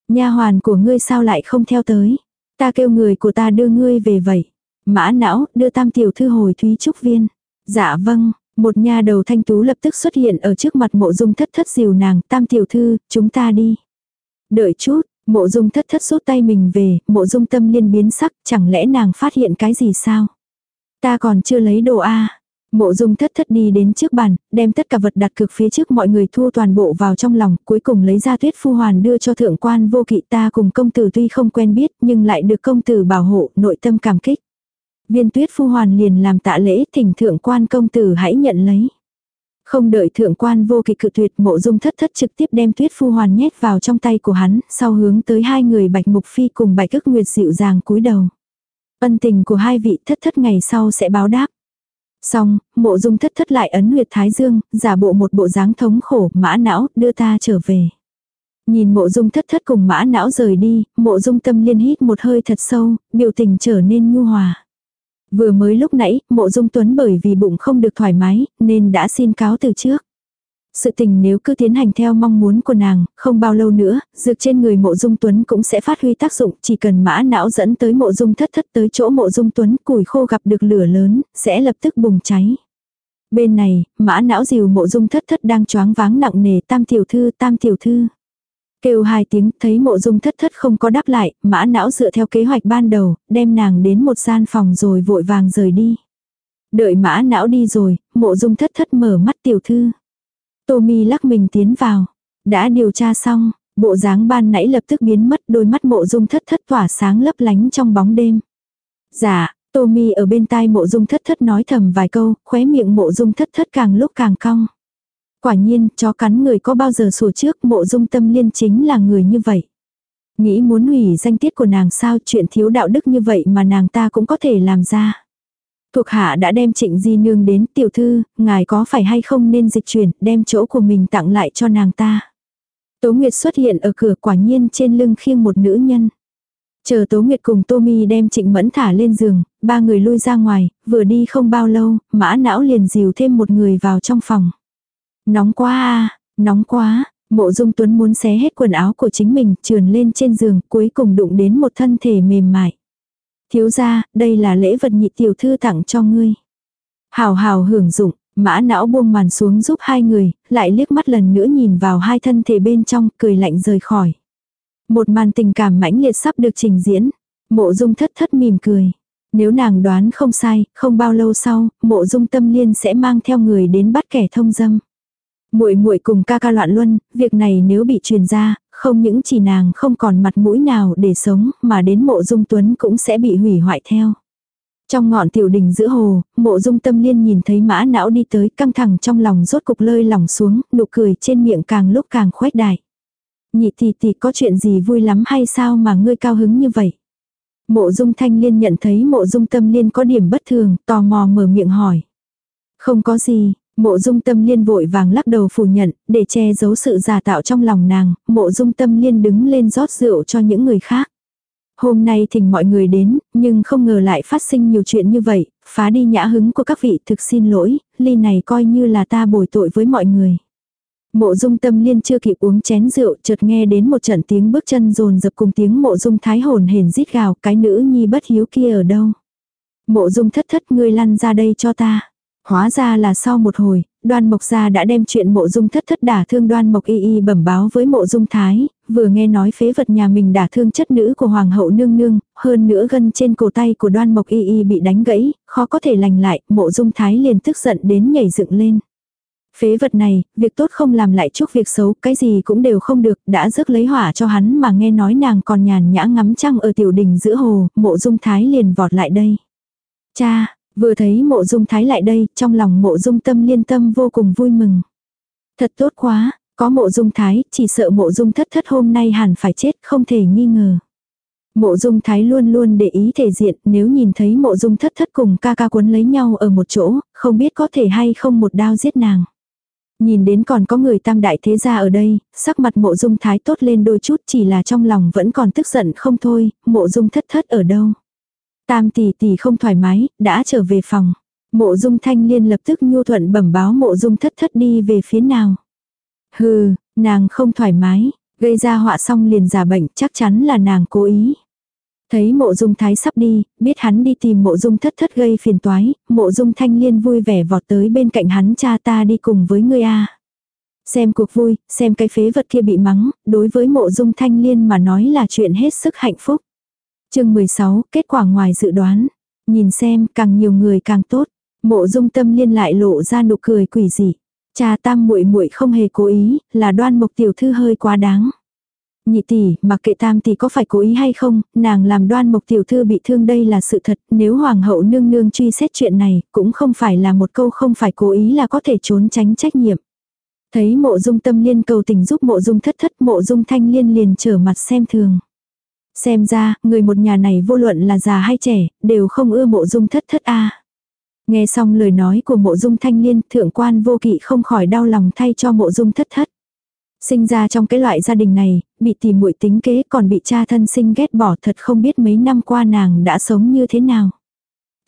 Nha hoàn của ngươi sao lại không theo tới? Ta kêu người của ta đưa ngươi về vậy. Mã não, đưa tam tiểu thư hồi thúy trúc viên. Dạ vâng, một nha đầu thanh tú lập tức xuất hiện ở trước mặt mộ dung thất thất dìu nàng, tam tiểu thư, chúng ta đi. Đợi chút, mộ dung thất thất rút tay mình về, mộ dung tâm liên biến sắc, chẳng lẽ nàng phát hiện cái gì sao? Ta còn chưa lấy đồ a Mộ dung thất thất đi đến trước bàn, đem tất cả vật đặt cực phía trước mọi người thu toàn bộ vào trong lòng, cuối cùng lấy ra tuyết phu hoàn đưa cho thượng quan vô kỵ ta cùng công tử tuy không quen biết nhưng lại được công tử bảo hộ, nội tâm cảm kích. Viên tuyết phu hoàn liền làm tạ lễ thỉnh thượng quan công tử hãy nhận lấy. Không đợi thượng quan vô kỵ cự tuyệt mộ dung thất thất trực tiếp đem tuyết phu hoàn nhét vào trong tay của hắn, sau hướng tới hai người bạch mục phi cùng bạch ức nguyệt dịu dàng cúi đầu. Ân tình của hai vị thất thất ngày sau sẽ báo đáp. Xong, mộ dung thất thất lại ấn huyệt thái dương, giả bộ một bộ dáng thống khổ, mã não, đưa ta trở về. Nhìn mộ dung thất thất cùng mã não rời đi, mộ dung tâm liên hít một hơi thật sâu, biểu tình trở nên nhu hòa. Vừa mới lúc nãy, mộ dung tuấn bởi vì bụng không được thoải mái, nên đã xin cáo từ trước. Sự tình nếu cứ tiến hành theo mong muốn của nàng, không bao lâu nữa, dược trên người mộ dung tuấn cũng sẽ phát huy tác dụng, chỉ cần mã não dẫn tới mộ dung thất thất tới chỗ mộ dung tuấn củi khô gặp được lửa lớn, sẽ lập tức bùng cháy. Bên này, mã não dìu mộ dung thất thất đang choáng váng nặng nề tam tiểu thư tam tiểu thư. Kêu hai tiếng thấy mộ dung thất thất không có đáp lại, mã não dựa theo kế hoạch ban đầu, đem nàng đến một gian phòng rồi vội vàng rời đi. Đợi mã não đi rồi, mộ dung thất thất mở mắt tiểu thư. Tommy lắc mình tiến vào. Đã điều tra xong, bộ dáng ban nãy lập tức biến mất đôi mắt mộ dung thất thất tỏa sáng lấp lánh trong bóng đêm. Dạ, Tommy ở bên tai mộ dung thất thất nói thầm vài câu, khóe miệng mộ dung thất thất càng lúc càng cong. Quả nhiên, chó cắn người có bao giờ sủa trước mộ dung tâm liên chính là người như vậy. Nghĩ muốn hủy danh tiết của nàng sao chuyện thiếu đạo đức như vậy mà nàng ta cũng có thể làm ra. Thuộc hạ đã đem trịnh di nương đến tiểu thư, ngài có phải hay không nên dịch chuyển, đem chỗ của mình tặng lại cho nàng ta. Tố Nguyệt xuất hiện ở cửa quả nhiên trên lưng khiêng một nữ nhân. Chờ Tố Nguyệt cùng Tô Mi đem Trịnh Mẫn thả lên giường, ba người lui ra ngoài, vừa đi không bao lâu, mã não liền dìu thêm một người vào trong phòng. Nóng quá à, nóng quá, mộ dung tuấn muốn xé hết quần áo của chính mình, trườn lên trên giường, cuối cùng đụng đến một thân thể mềm mại. Thiếu ra, đây là lễ vật nhị tiểu thư tặng cho ngươi. Hào hào hưởng dụng, mã não buông màn xuống giúp hai người, lại liếc mắt lần nữa nhìn vào hai thân thể bên trong, cười lạnh rời khỏi. Một màn tình cảm mãnh liệt sắp được trình diễn. Mộ dung thất thất mỉm cười. Nếu nàng đoán không sai, không bao lâu sau, mộ dung tâm liên sẽ mang theo người đến bắt kẻ thông dâm. Muội muội cùng ca ca loạn luân, việc này nếu bị truyền ra, không những chỉ nàng không còn mặt mũi nào để sống, mà đến mộ dung tuấn cũng sẽ bị hủy hoại theo. Trong ngọn tiểu đình giữa hồ, mộ dung tâm liên nhìn thấy mã não đi tới căng thẳng trong lòng rốt cục lơi lỏng xuống, nụ cười trên miệng càng lúc càng khoét đại. Nhị tỷ tỷ có chuyện gì vui lắm hay sao mà ngươi cao hứng như vậy? Mộ dung thanh liên nhận thấy mộ dung tâm liên có điểm bất thường, tò mò mở miệng hỏi. Không có gì, Mộ dung tâm liên vội vàng lắc đầu phủ nhận, để che giấu sự giả tạo trong lòng nàng, mộ dung tâm liên đứng lên rót rượu cho những người khác. Hôm nay thỉnh mọi người đến, nhưng không ngờ lại phát sinh nhiều chuyện như vậy, phá đi nhã hứng của các vị thực xin lỗi, ly này coi như là ta bồi tội với mọi người. Mộ dung tâm liên chưa kịp uống chén rượu, chợt nghe đến một trận tiếng bước chân rồn dập cùng tiếng mộ dung thái hồn hển rít gào, cái nữ nhi bất hiếu kia ở đâu. Mộ dung thất thất ngươi lăn ra đây cho ta. Hóa ra là sau một hồi, đoan mộc gia đã đem chuyện mộ dung thất thất đả thương đoan mộc y y bẩm báo với mộ dung thái, vừa nghe nói phế vật nhà mình đả thương chất nữ của hoàng hậu nương nương, hơn nữa gân trên cổ tay của đoan mộc y y bị đánh gãy, khó có thể lành lại, mộ dung thái liền tức giận đến nhảy dựng lên. Phế vật này, việc tốt không làm lại chúc việc xấu, cái gì cũng đều không được, đã rước lấy hỏa cho hắn mà nghe nói nàng còn nhàn nhã ngắm trăng ở tiểu đình giữa hồ, mộ dung thái liền vọt lại đây. Cha, Vừa thấy mộ dung thái lại đây, trong lòng mộ dung tâm liên tâm vô cùng vui mừng. Thật tốt quá, có mộ dung thái, chỉ sợ mộ dung thất thất hôm nay hẳn phải chết, không thể nghi ngờ. Mộ dung thái luôn luôn để ý thể diện, nếu nhìn thấy mộ dung thất thất cùng ca ca quấn lấy nhau ở một chỗ, không biết có thể hay không một đao giết nàng. Nhìn đến còn có người tam đại thế gia ở đây, sắc mặt mộ dung thái tốt lên đôi chút chỉ là trong lòng vẫn còn tức giận không thôi, mộ dung thất thất ở đâu. Tam tỷ tỷ không thoải mái, đã trở về phòng. Mộ dung thanh liên lập tức nhu thuận bẩm báo mộ dung thất thất đi về phía nào. Hừ, nàng không thoải mái, gây ra họa xong liền giả bệnh chắc chắn là nàng cố ý. Thấy mộ dung thái sắp đi, biết hắn đi tìm mộ dung thất thất gây phiền toái, mộ dung thanh liên vui vẻ vọt tới bên cạnh hắn cha ta đi cùng với ngươi a Xem cuộc vui, xem cái phế vật kia bị mắng, đối với mộ dung thanh liên mà nói là chuyện hết sức hạnh phúc chương 16, kết quả ngoài dự đoán. Nhìn xem, càng nhiều người càng tốt. Mộ dung tâm liên lại lộ ra nụ cười quỷ dị. Cha tam muội muội không hề cố ý, là đoan mộc tiểu thư hơi quá đáng. Nhị tỷ, mặc kệ tam tỷ có phải cố ý hay không, nàng làm đoan mộc tiểu thư bị thương đây là sự thật, nếu hoàng hậu nương nương truy xét chuyện này, cũng không phải là một câu không phải cố ý là có thể trốn tránh trách nhiệm. Thấy mộ dung tâm liên cầu tình giúp mộ dung thất thất mộ dung thanh liên liền trở mặt xem thường. Xem ra, người một nhà này vô luận là già hay trẻ, đều không ưa mộ dung thất thất a Nghe xong lời nói của mộ dung thanh liên, thượng quan vô kỵ không khỏi đau lòng thay cho mộ dung thất thất. Sinh ra trong cái loại gia đình này, bị tìm muội tính kế còn bị cha thân sinh ghét bỏ thật không biết mấy năm qua nàng đã sống như thế nào.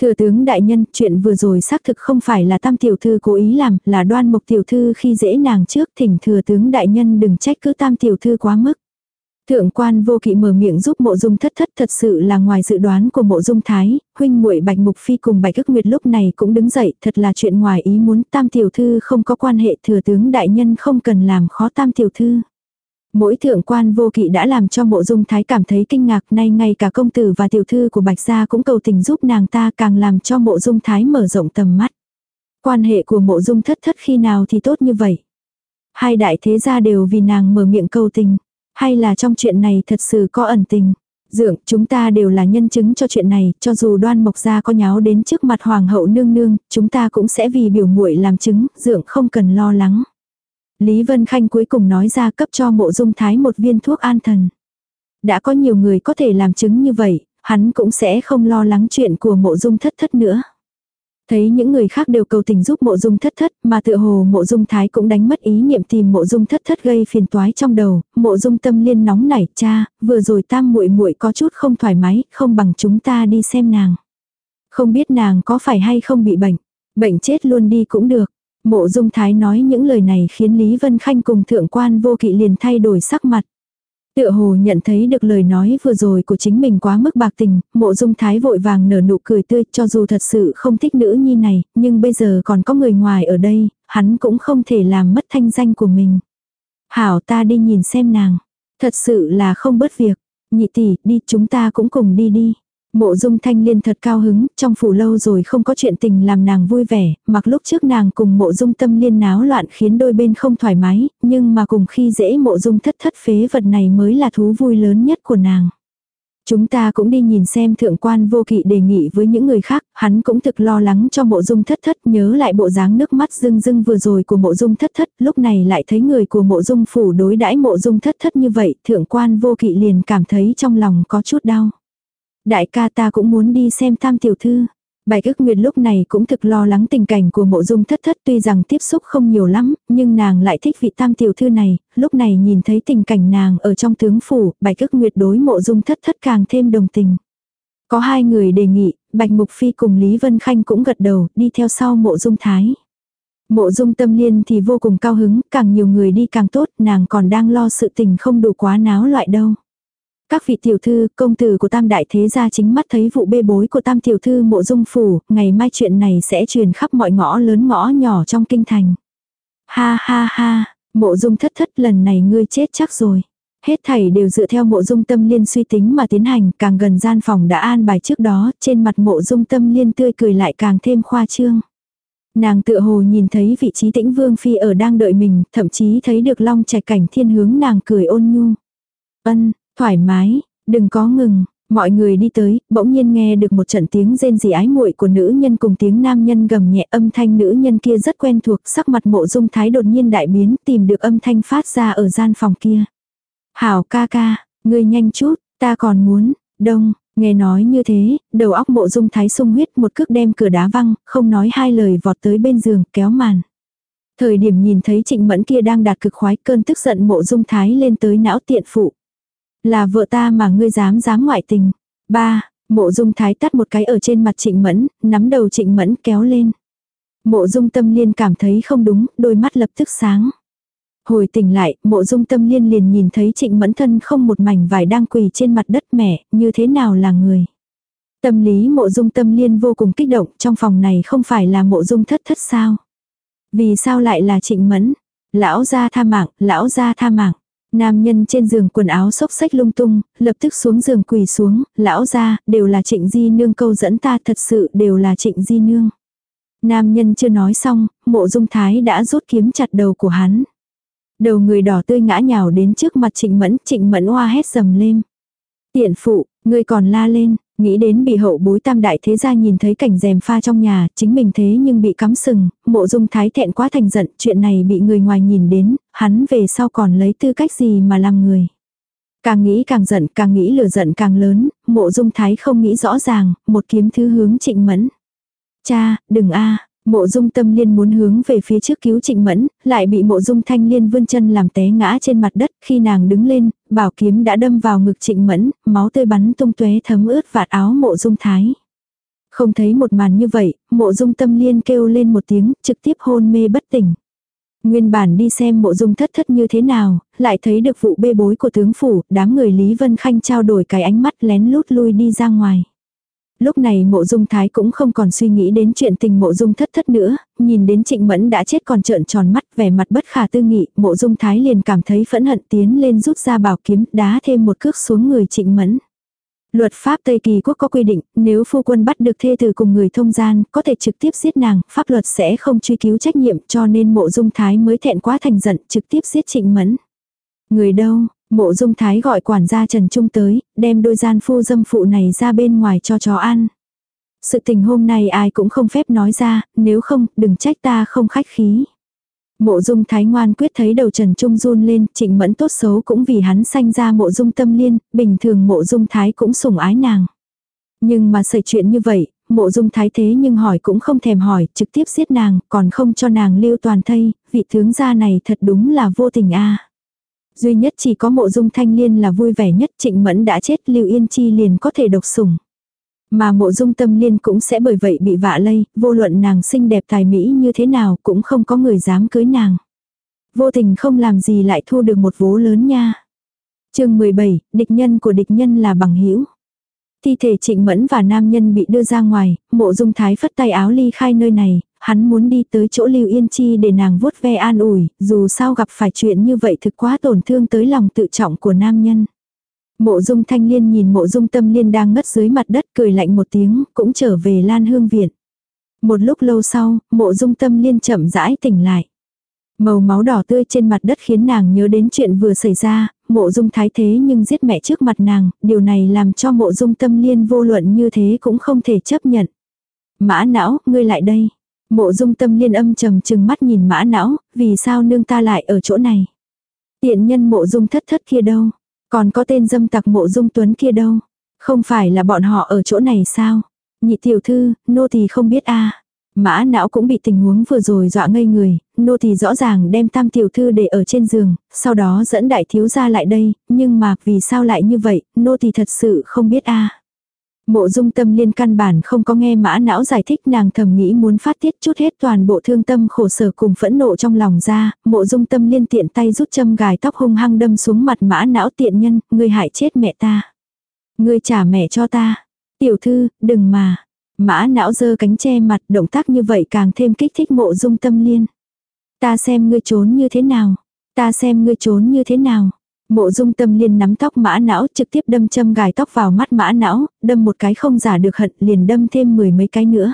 Thừa tướng đại nhân, chuyện vừa rồi xác thực không phải là tam tiểu thư cố ý làm, là đoan mộc tiểu thư khi dễ nàng trước thỉnh thừa tướng đại nhân đừng trách cứ tam tiểu thư quá mức. Thượng quan vô kỵ mở miệng giúp mộ dung thất thất thật sự là ngoài dự đoán của mộ dung thái, huynh muội bạch mục phi cùng bạch ức nguyệt lúc này cũng đứng dậy, thật là chuyện ngoài ý muốn tam tiểu thư không có quan hệ thừa tướng đại nhân không cần làm khó tam tiểu thư. Mỗi thượng quan vô kỵ đã làm cho mộ dung thái cảm thấy kinh ngạc nay ngay cả công tử và tiểu thư của bạch gia cũng cầu tình giúp nàng ta càng làm cho mộ dung thái mở rộng tầm mắt. Quan hệ của mộ dung thất thất khi nào thì tốt như vậy. Hai đại thế gia đều vì nàng mở miệng cầu tình. Hay là trong chuyện này thật sự có ẩn tình. Dượng, chúng ta đều là nhân chứng cho chuyện này, cho dù đoan mộc gia có nháo đến trước mặt hoàng hậu nương nương, chúng ta cũng sẽ vì biểu muội làm chứng, dượng không cần lo lắng. Lý Vân Khanh cuối cùng nói ra cấp cho mộ dung thái một viên thuốc an thần. Đã có nhiều người có thể làm chứng như vậy, hắn cũng sẽ không lo lắng chuyện của mộ dung thất thất nữa. Thấy những người khác đều cầu tình giúp mộ dung thất thất, mà tựa hồ mộ dung thái cũng đánh mất ý niệm tìm mộ dung thất thất gây phiền toái trong đầu, mộ dung tâm liên nóng nảy, cha, vừa rồi tam muội muội có chút không thoải mái, không bằng chúng ta đi xem nàng. Không biết nàng có phải hay không bị bệnh, bệnh chết luôn đi cũng được. Mộ dung thái nói những lời này khiến Lý Vân Khanh cùng thượng quan vô kỵ liền thay đổi sắc mặt. Tựa hồ nhận thấy được lời nói vừa rồi của chính mình quá mức bạc tình, mộ dung thái vội vàng nở nụ cười tươi cho dù thật sự không thích nữ nhi này, nhưng bây giờ còn có người ngoài ở đây, hắn cũng không thể làm mất thanh danh của mình. Hảo ta đi nhìn xem nàng. Thật sự là không bớt việc. Nhị tỷ, đi chúng ta cũng cùng đi đi. Mộ dung thanh liên thật cao hứng, trong phủ lâu rồi không có chuyện tình làm nàng vui vẻ, mặc lúc trước nàng cùng mộ dung tâm liên náo loạn khiến đôi bên không thoải mái, nhưng mà cùng khi dễ mộ dung thất thất phế vật này mới là thú vui lớn nhất của nàng. Chúng ta cũng đi nhìn xem thượng quan vô kỵ đề nghị với những người khác, hắn cũng thực lo lắng cho mộ dung thất thất nhớ lại bộ dáng nước mắt rưng rưng vừa rồi của mộ dung thất thất, lúc này lại thấy người của mộ dung phủ đối đãi mộ dung thất thất như vậy, thượng quan vô kỵ liền cảm thấy trong lòng có chút đau. Đại ca ta cũng muốn đi xem tam tiểu thư. Bạch ức nguyệt lúc này cũng thực lo lắng tình cảnh của mộ dung thất thất tuy rằng tiếp xúc không nhiều lắm, nhưng nàng lại thích vị tam tiểu thư này, lúc này nhìn thấy tình cảnh nàng ở trong tướng phủ, bạch ức nguyệt đối mộ dung thất thất càng thêm đồng tình. Có hai người đề nghị, Bạch Mục Phi cùng Lý Vân Khanh cũng gật đầu, đi theo sau mộ dung thái. Mộ dung tâm liên thì vô cùng cao hứng, càng nhiều người đi càng tốt, nàng còn đang lo sự tình không đủ quá náo loại đâu. Các vị tiểu thư, công tử của tam đại thế gia chính mắt thấy vụ bê bối của tam tiểu thư mộ dung phủ, ngày mai chuyện này sẽ truyền khắp mọi ngõ lớn ngõ nhỏ trong kinh thành. Ha ha ha, mộ dung thất thất lần này ngươi chết chắc rồi. Hết thảy đều dựa theo mộ dung tâm liên suy tính mà tiến hành, càng gần gian phòng đã an bài trước đó, trên mặt mộ dung tâm liên tươi cười lại càng thêm khoa trương. Nàng tựa hồ nhìn thấy vị trí tĩnh vương phi ở đang đợi mình, thậm chí thấy được long trạch cảnh thiên hướng nàng cười ôn nhu. Ân, Thoải mái, đừng có ngừng, Mọi người đi tới, bỗng nhiên nghe được một trận tiếng rên rỉ ái muội của nữ nhân cùng tiếng nam nhân gầm nhẹ âm thanh nữ nhân kia rất quen thuộc, sắc mặt mộ dung thái đột nhiên đại biến, tìm được âm thanh phát ra ở gian phòng kia. Hảo ca ca, ngươi nhanh chút, ta còn muốn, đông, nghe nói như thế, đầu óc mộ dung thái sung huyết một cước đem cửa đá văng, không nói hai lời vọt tới bên giường, kéo màn. Thời điểm nhìn thấy trịnh mẫn kia đang đạt cực khoái cơn tức giận mộ dung thái lên tới não tiện phụ. Là vợ ta mà ngươi dám dám ngoại tình. Ba, mộ dung thái tắt một cái ở trên mặt trịnh mẫn, nắm đầu trịnh mẫn kéo lên. Mộ dung tâm liên cảm thấy không đúng, đôi mắt lập tức sáng. Hồi tỉnh lại, mộ dung tâm liên liền nhìn thấy trịnh mẫn thân không một mảnh vải đang quỳ trên mặt đất mẹ, như thế nào là người. Tâm lý mộ dung tâm liên vô cùng kích động, trong phòng này không phải là mộ dung thất thất sao. Vì sao lại là trịnh mẫn? Lão gia tha mạng, lão gia tha mạng. Nam nhân trên giường quần áo xốc xách lung tung, lập tức xuống giường quỳ xuống, lão gia, đều là trịnh di nương câu dẫn ta thật sự đều là trịnh di nương. Nam nhân chưa nói xong, mộ dung thái đã rút kiếm chặt đầu của hắn. Đầu người đỏ tươi ngã nhào đến trước mặt trịnh mẫn, trịnh mẫn hoa hét dầm lên. Tiện phụ, người còn la lên, nghĩ đến bị hậu bối tam đại thế gia nhìn thấy cảnh rèm pha trong nhà, chính mình thế nhưng bị cắm sừng, mộ dung thái thẹn quá thành giận, chuyện này bị người ngoài nhìn đến, hắn về sau còn lấy tư cách gì mà làm người. Càng nghĩ càng giận, càng nghĩ lửa giận càng lớn, mộ dung thái không nghĩ rõ ràng, một kiếm thứ hướng trịnh mẫn. Cha, đừng a Mộ dung tâm liên muốn hướng về phía trước cứu trịnh mẫn, lại bị mộ dung thanh liên vươn chân làm té ngã trên mặt đất. Khi nàng đứng lên, bảo kiếm đã đâm vào ngực trịnh mẫn, máu tươi bắn tung tóe thấm ướt vạt áo mộ dung thái. Không thấy một màn như vậy, mộ dung tâm liên kêu lên một tiếng, trực tiếp hôn mê bất tỉnh. Nguyên bản đi xem mộ dung thất thất như thế nào, lại thấy được vụ bê bối của tướng phủ, đám người Lý Vân Khanh trao đổi cái ánh mắt lén lút lui đi ra ngoài. Lúc này mộ dung thái cũng không còn suy nghĩ đến chuyện tình mộ dung thất thất nữa, nhìn đến trịnh mẫn đã chết còn trợn tròn mắt vẻ mặt bất khả tư nghị, mộ dung thái liền cảm thấy phẫn hận tiến lên rút ra bảo kiếm đá thêm một cước xuống người trịnh mẫn. Luật pháp Tây Kỳ quốc có quy định, nếu phu quân bắt được thê từ cùng người thông gian, có thể trực tiếp giết nàng, pháp luật sẽ không truy cứu trách nhiệm cho nên mộ dung thái mới thẹn quá thành giận trực tiếp giết trịnh mẫn. Người đâu, Mộ dung thái gọi quản gia Trần Trung tới, đem đôi gian phu dâm phụ này ra bên ngoài cho chó ăn. Sự tình hôm nay ai cũng không phép nói ra, nếu không, đừng trách ta không khách khí. Mộ dung thái ngoan quyết thấy đầu Trần Trung run lên, trịnh mẫn tốt xấu cũng vì hắn sanh ra mộ dung tâm liên, bình thường mộ dung thái cũng sủng ái nàng. Nhưng mà xảy chuyện như vậy, mộ dung thái thế nhưng hỏi cũng không thèm hỏi, trực tiếp giết nàng, còn không cho nàng lưu toàn thây, vị tướng gia này thật đúng là vô tình a Duy nhất chỉ có mộ dung thanh liên là vui vẻ nhất trịnh mẫn đã chết lưu yên chi liền có thể độc sủng. Mà mộ dung tâm liên cũng sẽ bởi vậy bị vạ lây, vô luận nàng xinh đẹp tài mỹ như thế nào cũng không có người dám cưới nàng. Vô tình không làm gì lại thu được một vố lớn nha. chương 17, địch nhân của địch nhân là bằng hữu Thi thể trịnh mẫn và nam nhân bị đưa ra ngoài, mộ dung thái phất tay áo ly khai nơi này, hắn muốn đi tới chỗ Lưu Yên Chi để nàng vuốt ve an ủi, dù sao gặp phải chuyện như vậy thực quá tổn thương tới lòng tự trọng của nam nhân. Mộ dung thanh liên nhìn mộ dung tâm liên đang ngất dưới mặt đất cười lạnh một tiếng, cũng trở về lan hương viện. Một lúc lâu sau, mộ dung tâm liên chậm rãi tỉnh lại. Màu máu đỏ tươi trên mặt đất khiến nàng nhớ đến chuyện vừa xảy ra, mộ dung thái thế nhưng giết mẹ trước mặt nàng, điều này làm cho mộ dung tâm liên vô luận như thế cũng không thể chấp nhận. Mã não, ngươi lại đây. Mộ dung tâm liên âm trầm trừng mắt nhìn mã não, vì sao nương ta lại ở chỗ này. Tiện nhân mộ dung thất thất kia đâu, còn có tên dâm tặc mộ dung tuấn kia đâu, không phải là bọn họ ở chỗ này sao. Nhị tiểu thư, nô tỳ không biết a Mã não cũng bị tình huống vừa rồi dọa ngây người, nô tỳ rõ ràng đem tam tiểu thư để ở trên giường, sau đó dẫn đại thiếu gia lại đây, nhưng mà vì sao lại như vậy, nô tỳ thật sự không biết a Mộ dung tâm liên căn bản không có nghe mã não giải thích nàng thầm nghĩ muốn phát tiết chút hết toàn bộ thương tâm khổ sở cùng phẫn nộ trong lòng ra, mộ dung tâm liên tiện tay rút châm gài tóc hung hăng đâm xuống mặt mã não tiện nhân, ngươi hại chết mẹ ta. Ngươi trả mẹ cho ta. Tiểu thư, đừng mà. Mã não dơ cánh che mặt động tác như vậy càng thêm kích thích mộ dung tâm liên. Ta xem ngươi trốn như thế nào. Ta xem ngươi trốn như thế nào. Mộ dung tâm liên nắm tóc mã não trực tiếp đâm châm gài tóc vào mắt mã não, đâm một cái không giả được hận liền đâm thêm mười mấy cái nữa.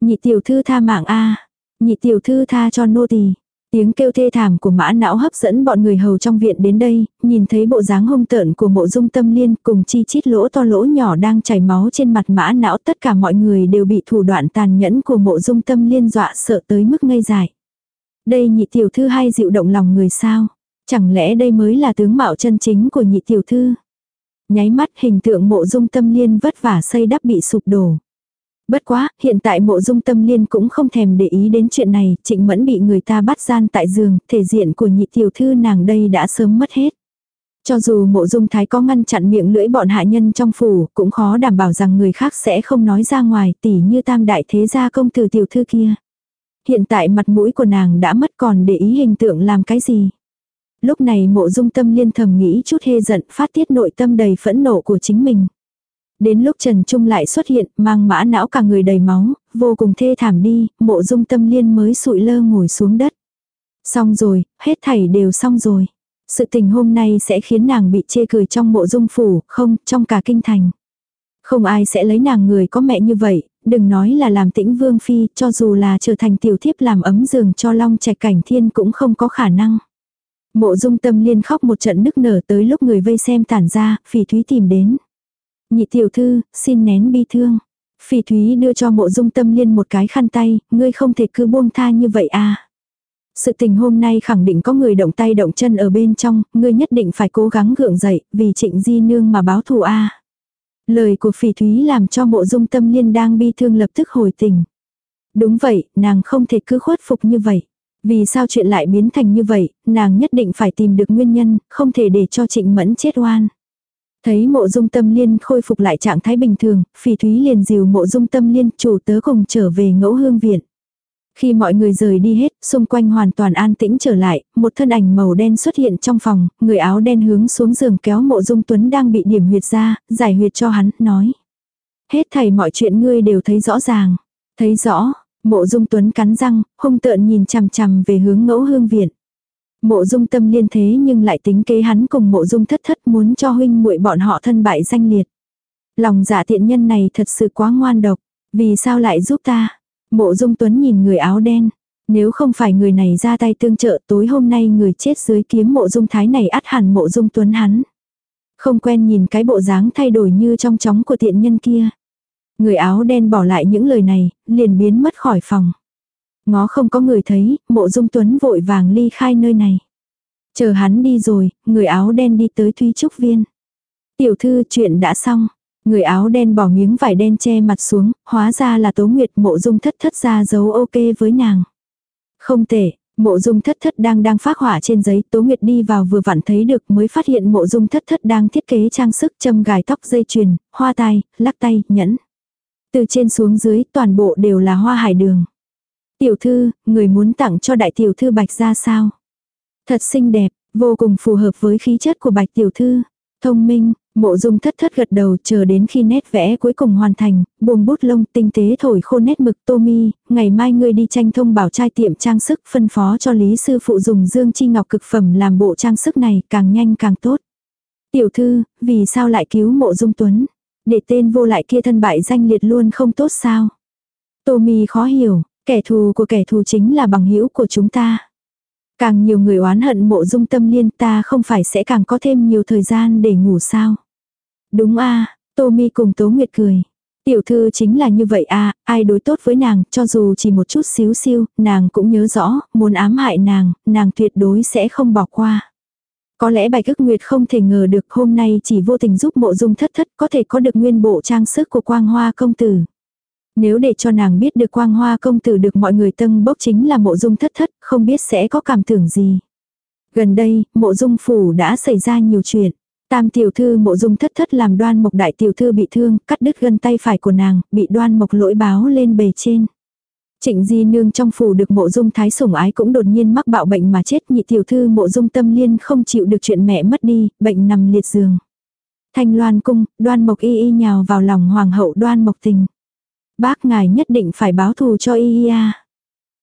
Nhị tiểu thư tha mạng a Nhị tiểu thư tha cho nô tỳ Tiếng kêu thê thảm của mã não hấp dẫn bọn người hầu trong viện đến đây, nhìn thấy bộ dáng hung tợn của mộ dung tâm liên cùng chi chít lỗ to lỗ nhỏ đang chảy máu trên mặt mã não tất cả mọi người đều bị thủ đoạn tàn nhẫn của mộ dung tâm liên dọa sợ tới mức ngây dại. Đây nhị tiểu thư hay dịu động lòng người sao? Chẳng lẽ đây mới là tướng mạo chân chính của nhị tiểu thư? Nháy mắt hình tượng mộ dung tâm liên vất vả xây đắp bị sụp đổ. Bất quá, hiện tại mộ dung tâm liên cũng không thèm để ý đến chuyện này, trịnh mẫn bị người ta bắt gian tại giường, thể diện của nhị tiểu thư nàng đây đã sớm mất hết. Cho dù mộ dung thái có ngăn chặn miệng lưỡi bọn hạ nhân trong phủ, cũng khó đảm bảo rằng người khác sẽ không nói ra ngoài tỉ như tam đại thế gia công tử tiểu thư kia. Hiện tại mặt mũi của nàng đã mất còn để ý hình tượng làm cái gì. Lúc này mộ dung tâm liên thầm nghĩ chút hê giận phát tiết nội tâm đầy phẫn nộ của chính mình. Đến lúc Trần Trung lại xuất hiện, mang mã não cả người đầy máu, vô cùng thê thảm đi, mộ dung tâm liên mới sụi lơ ngồi xuống đất. Xong rồi, hết thảy đều xong rồi. Sự tình hôm nay sẽ khiến nàng bị chê cười trong mộ dung phủ, không, trong cả kinh thành. Không ai sẽ lấy nàng người có mẹ như vậy, đừng nói là làm tĩnh vương phi, cho dù là trở thành tiểu thiếp làm ấm giường cho long trạch cảnh thiên cũng không có khả năng. Mộ dung tâm liên khóc một trận nức nở tới lúc người vây xem tản ra, phỉ thúy tìm đến. Nhị tiểu thư, xin nén bi thương. Phỉ thúy đưa cho mộ dung tâm liên một cái khăn tay, ngươi không thể cứ buông tha như vậy à. Sự tình hôm nay khẳng định có người động tay động chân ở bên trong, ngươi nhất định phải cố gắng gượng dậy, vì trịnh di nương mà báo thù a Lời của phỉ thúy làm cho mộ dung tâm liên đang bi thương lập tức hồi tình. Đúng vậy, nàng không thể cứ khuất phục như vậy. Vì sao chuyện lại biến thành như vậy, nàng nhất định phải tìm được nguyên nhân, không thể để cho trịnh mẫn chết oan. Thấy mộ dung tâm liên khôi phục lại trạng thái bình thường, phỉ thúy liền dìu mộ dung tâm liên chủ tớ cùng trở về ngẫu hương viện. Khi mọi người rời đi hết, xung quanh hoàn toàn an tĩnh trở lại, một thân ảnh màu đen xuất hiện trong phòng, người áo đen hướng xuống giường kéo mộ dung tuấn đang bị điểm huyệt ra, giải huyệt cho hắn, nói. Hết thầy mọi chuyện ngươi đều thấy rõ ràng. Thấy rõ, mộ dung tuấn cắn răng, hung tợn nhìn chằm chằm về hướng ngẫu hương viện. Mộ dung tâm liên thế nhưng lại tính kế hắn cùng mộ dung thất thất muốn cho huynh muội bọn họ thân bại danh liệt. Lòng dạ tiện nhân này thật sự quá ngoan độc. Vì sao lại giúp ta? Mộ dung tuấn nhìn người áo đen. Nếu không phải người này ra tay tương trợ tối hôm nay người chết dưới kiếm mộ dung thái này ắt hẳn mộ dung tuấn hắn. Không quen nhìn cái bộ dáng thay đổi như trong chóng của tiện nhân kia. Người áo đen bỏ lại những lời này, liền biến mất khỏi phòng. Ngó không có người thấy, mộ dung tuấn vội vàng ly khai nơi này. Chờ hắn đi rồi, người áo đen đi tới Thúy Trúc Viên. Tiểu thư chuyện đã xong. Người áo đen bỏ miếng vải đen che mặt xuống, hóa ra là Tố Nguyệt mộ dung thất thất ra dấu ok với nàng. Không tệ, mộ dung thất thất đang đang phát hỏa trên giấy, Tố Nguyệt đi vào vừa vặn thấy được mới phát hiện mộ dung thất thất đang thiết kế trang sức châm gài tóc dây chuyền, hoa tai, lắc tay, nhẫn. Từ trên xuống dưới toàn bộ đều là hoa hải đường. Tiểu thư, người muốn tặng cho đại tiểu thư bạch ra sao? Thật xinh đẹp, vô cùng phù hợp với khí chất của bạch tiểu thư. Thông minh, mộ dung thất thất gật đầu chờ đến khi nét vẽ cuối cùng hoàn thành, buông bút lông tinh tế thổi khô nét mực tô mi, ngày mai ngươi đi tranh thông bảo trai tiệm trang sức phân phó cho lý sư phụ dùng dương chi ngọc cực phẩm làm bộ trang sức này càng nhanh càng tốt. Tiểu thư, vì sao lại cứu mộ dung tuấn? Để tên vô lại kia thân bại danh liệt luôn không tốt sao? Tô mi khó hiểu, Kẻ thù của kẻ thù chính là bằng hữu của chúng ta. Càng nhiều người oán hận mộ dung tâm liên ta không phải sẽ càng có thêm nhiều thời gian để ngủ sao. Đúng a à, Tô Mi cùng Tố Nguyệt cười. Tiểu thư chính là như vậy a ai đối tốt với nàng, cho dù chỉ một chút xíu xiu, nàng cũng nhớ rõ, muốn ám hại nàng, nàng tuyệt đối sẽ không bỏ qua. Có lẽ bạch cức nguyệt không thể ngờ được hôm nay chỉ vô tình giúp mộ dung thất thất có thể có được nguyên bộ trang sức của quang hoa công tử. Nếu để cho nàng biết được quang hoa công tử được mọi người tâng bốc chính là mộ dung thất thất, không biết sẽ có cảm tưởng gì. Gần đây, mộ dung phủ đã xảy ra nhiều chuyện. Tam tiểu thư mộ dung thất thất làm đoan mộc đại tiểu thư bị thương, cắt đứt gân tay phải của nàng, bị đoan mộc lỗi báo lên bề trên. Trịnh Di Nương trong phủ được mộ dung thái sủng ái cũng đột nhiên mắc bạo bệnh mà chết nhị tiểu thư mộ dung tâm liên không chịu được chuyện mẹ mất đi, bệnh nằm liệt giường. Thanh loan cung, đoan mộc y y nhào vào lòng hoàng hậu đoan mộc tình. Bác ngài nhất định phải báo thù cho y y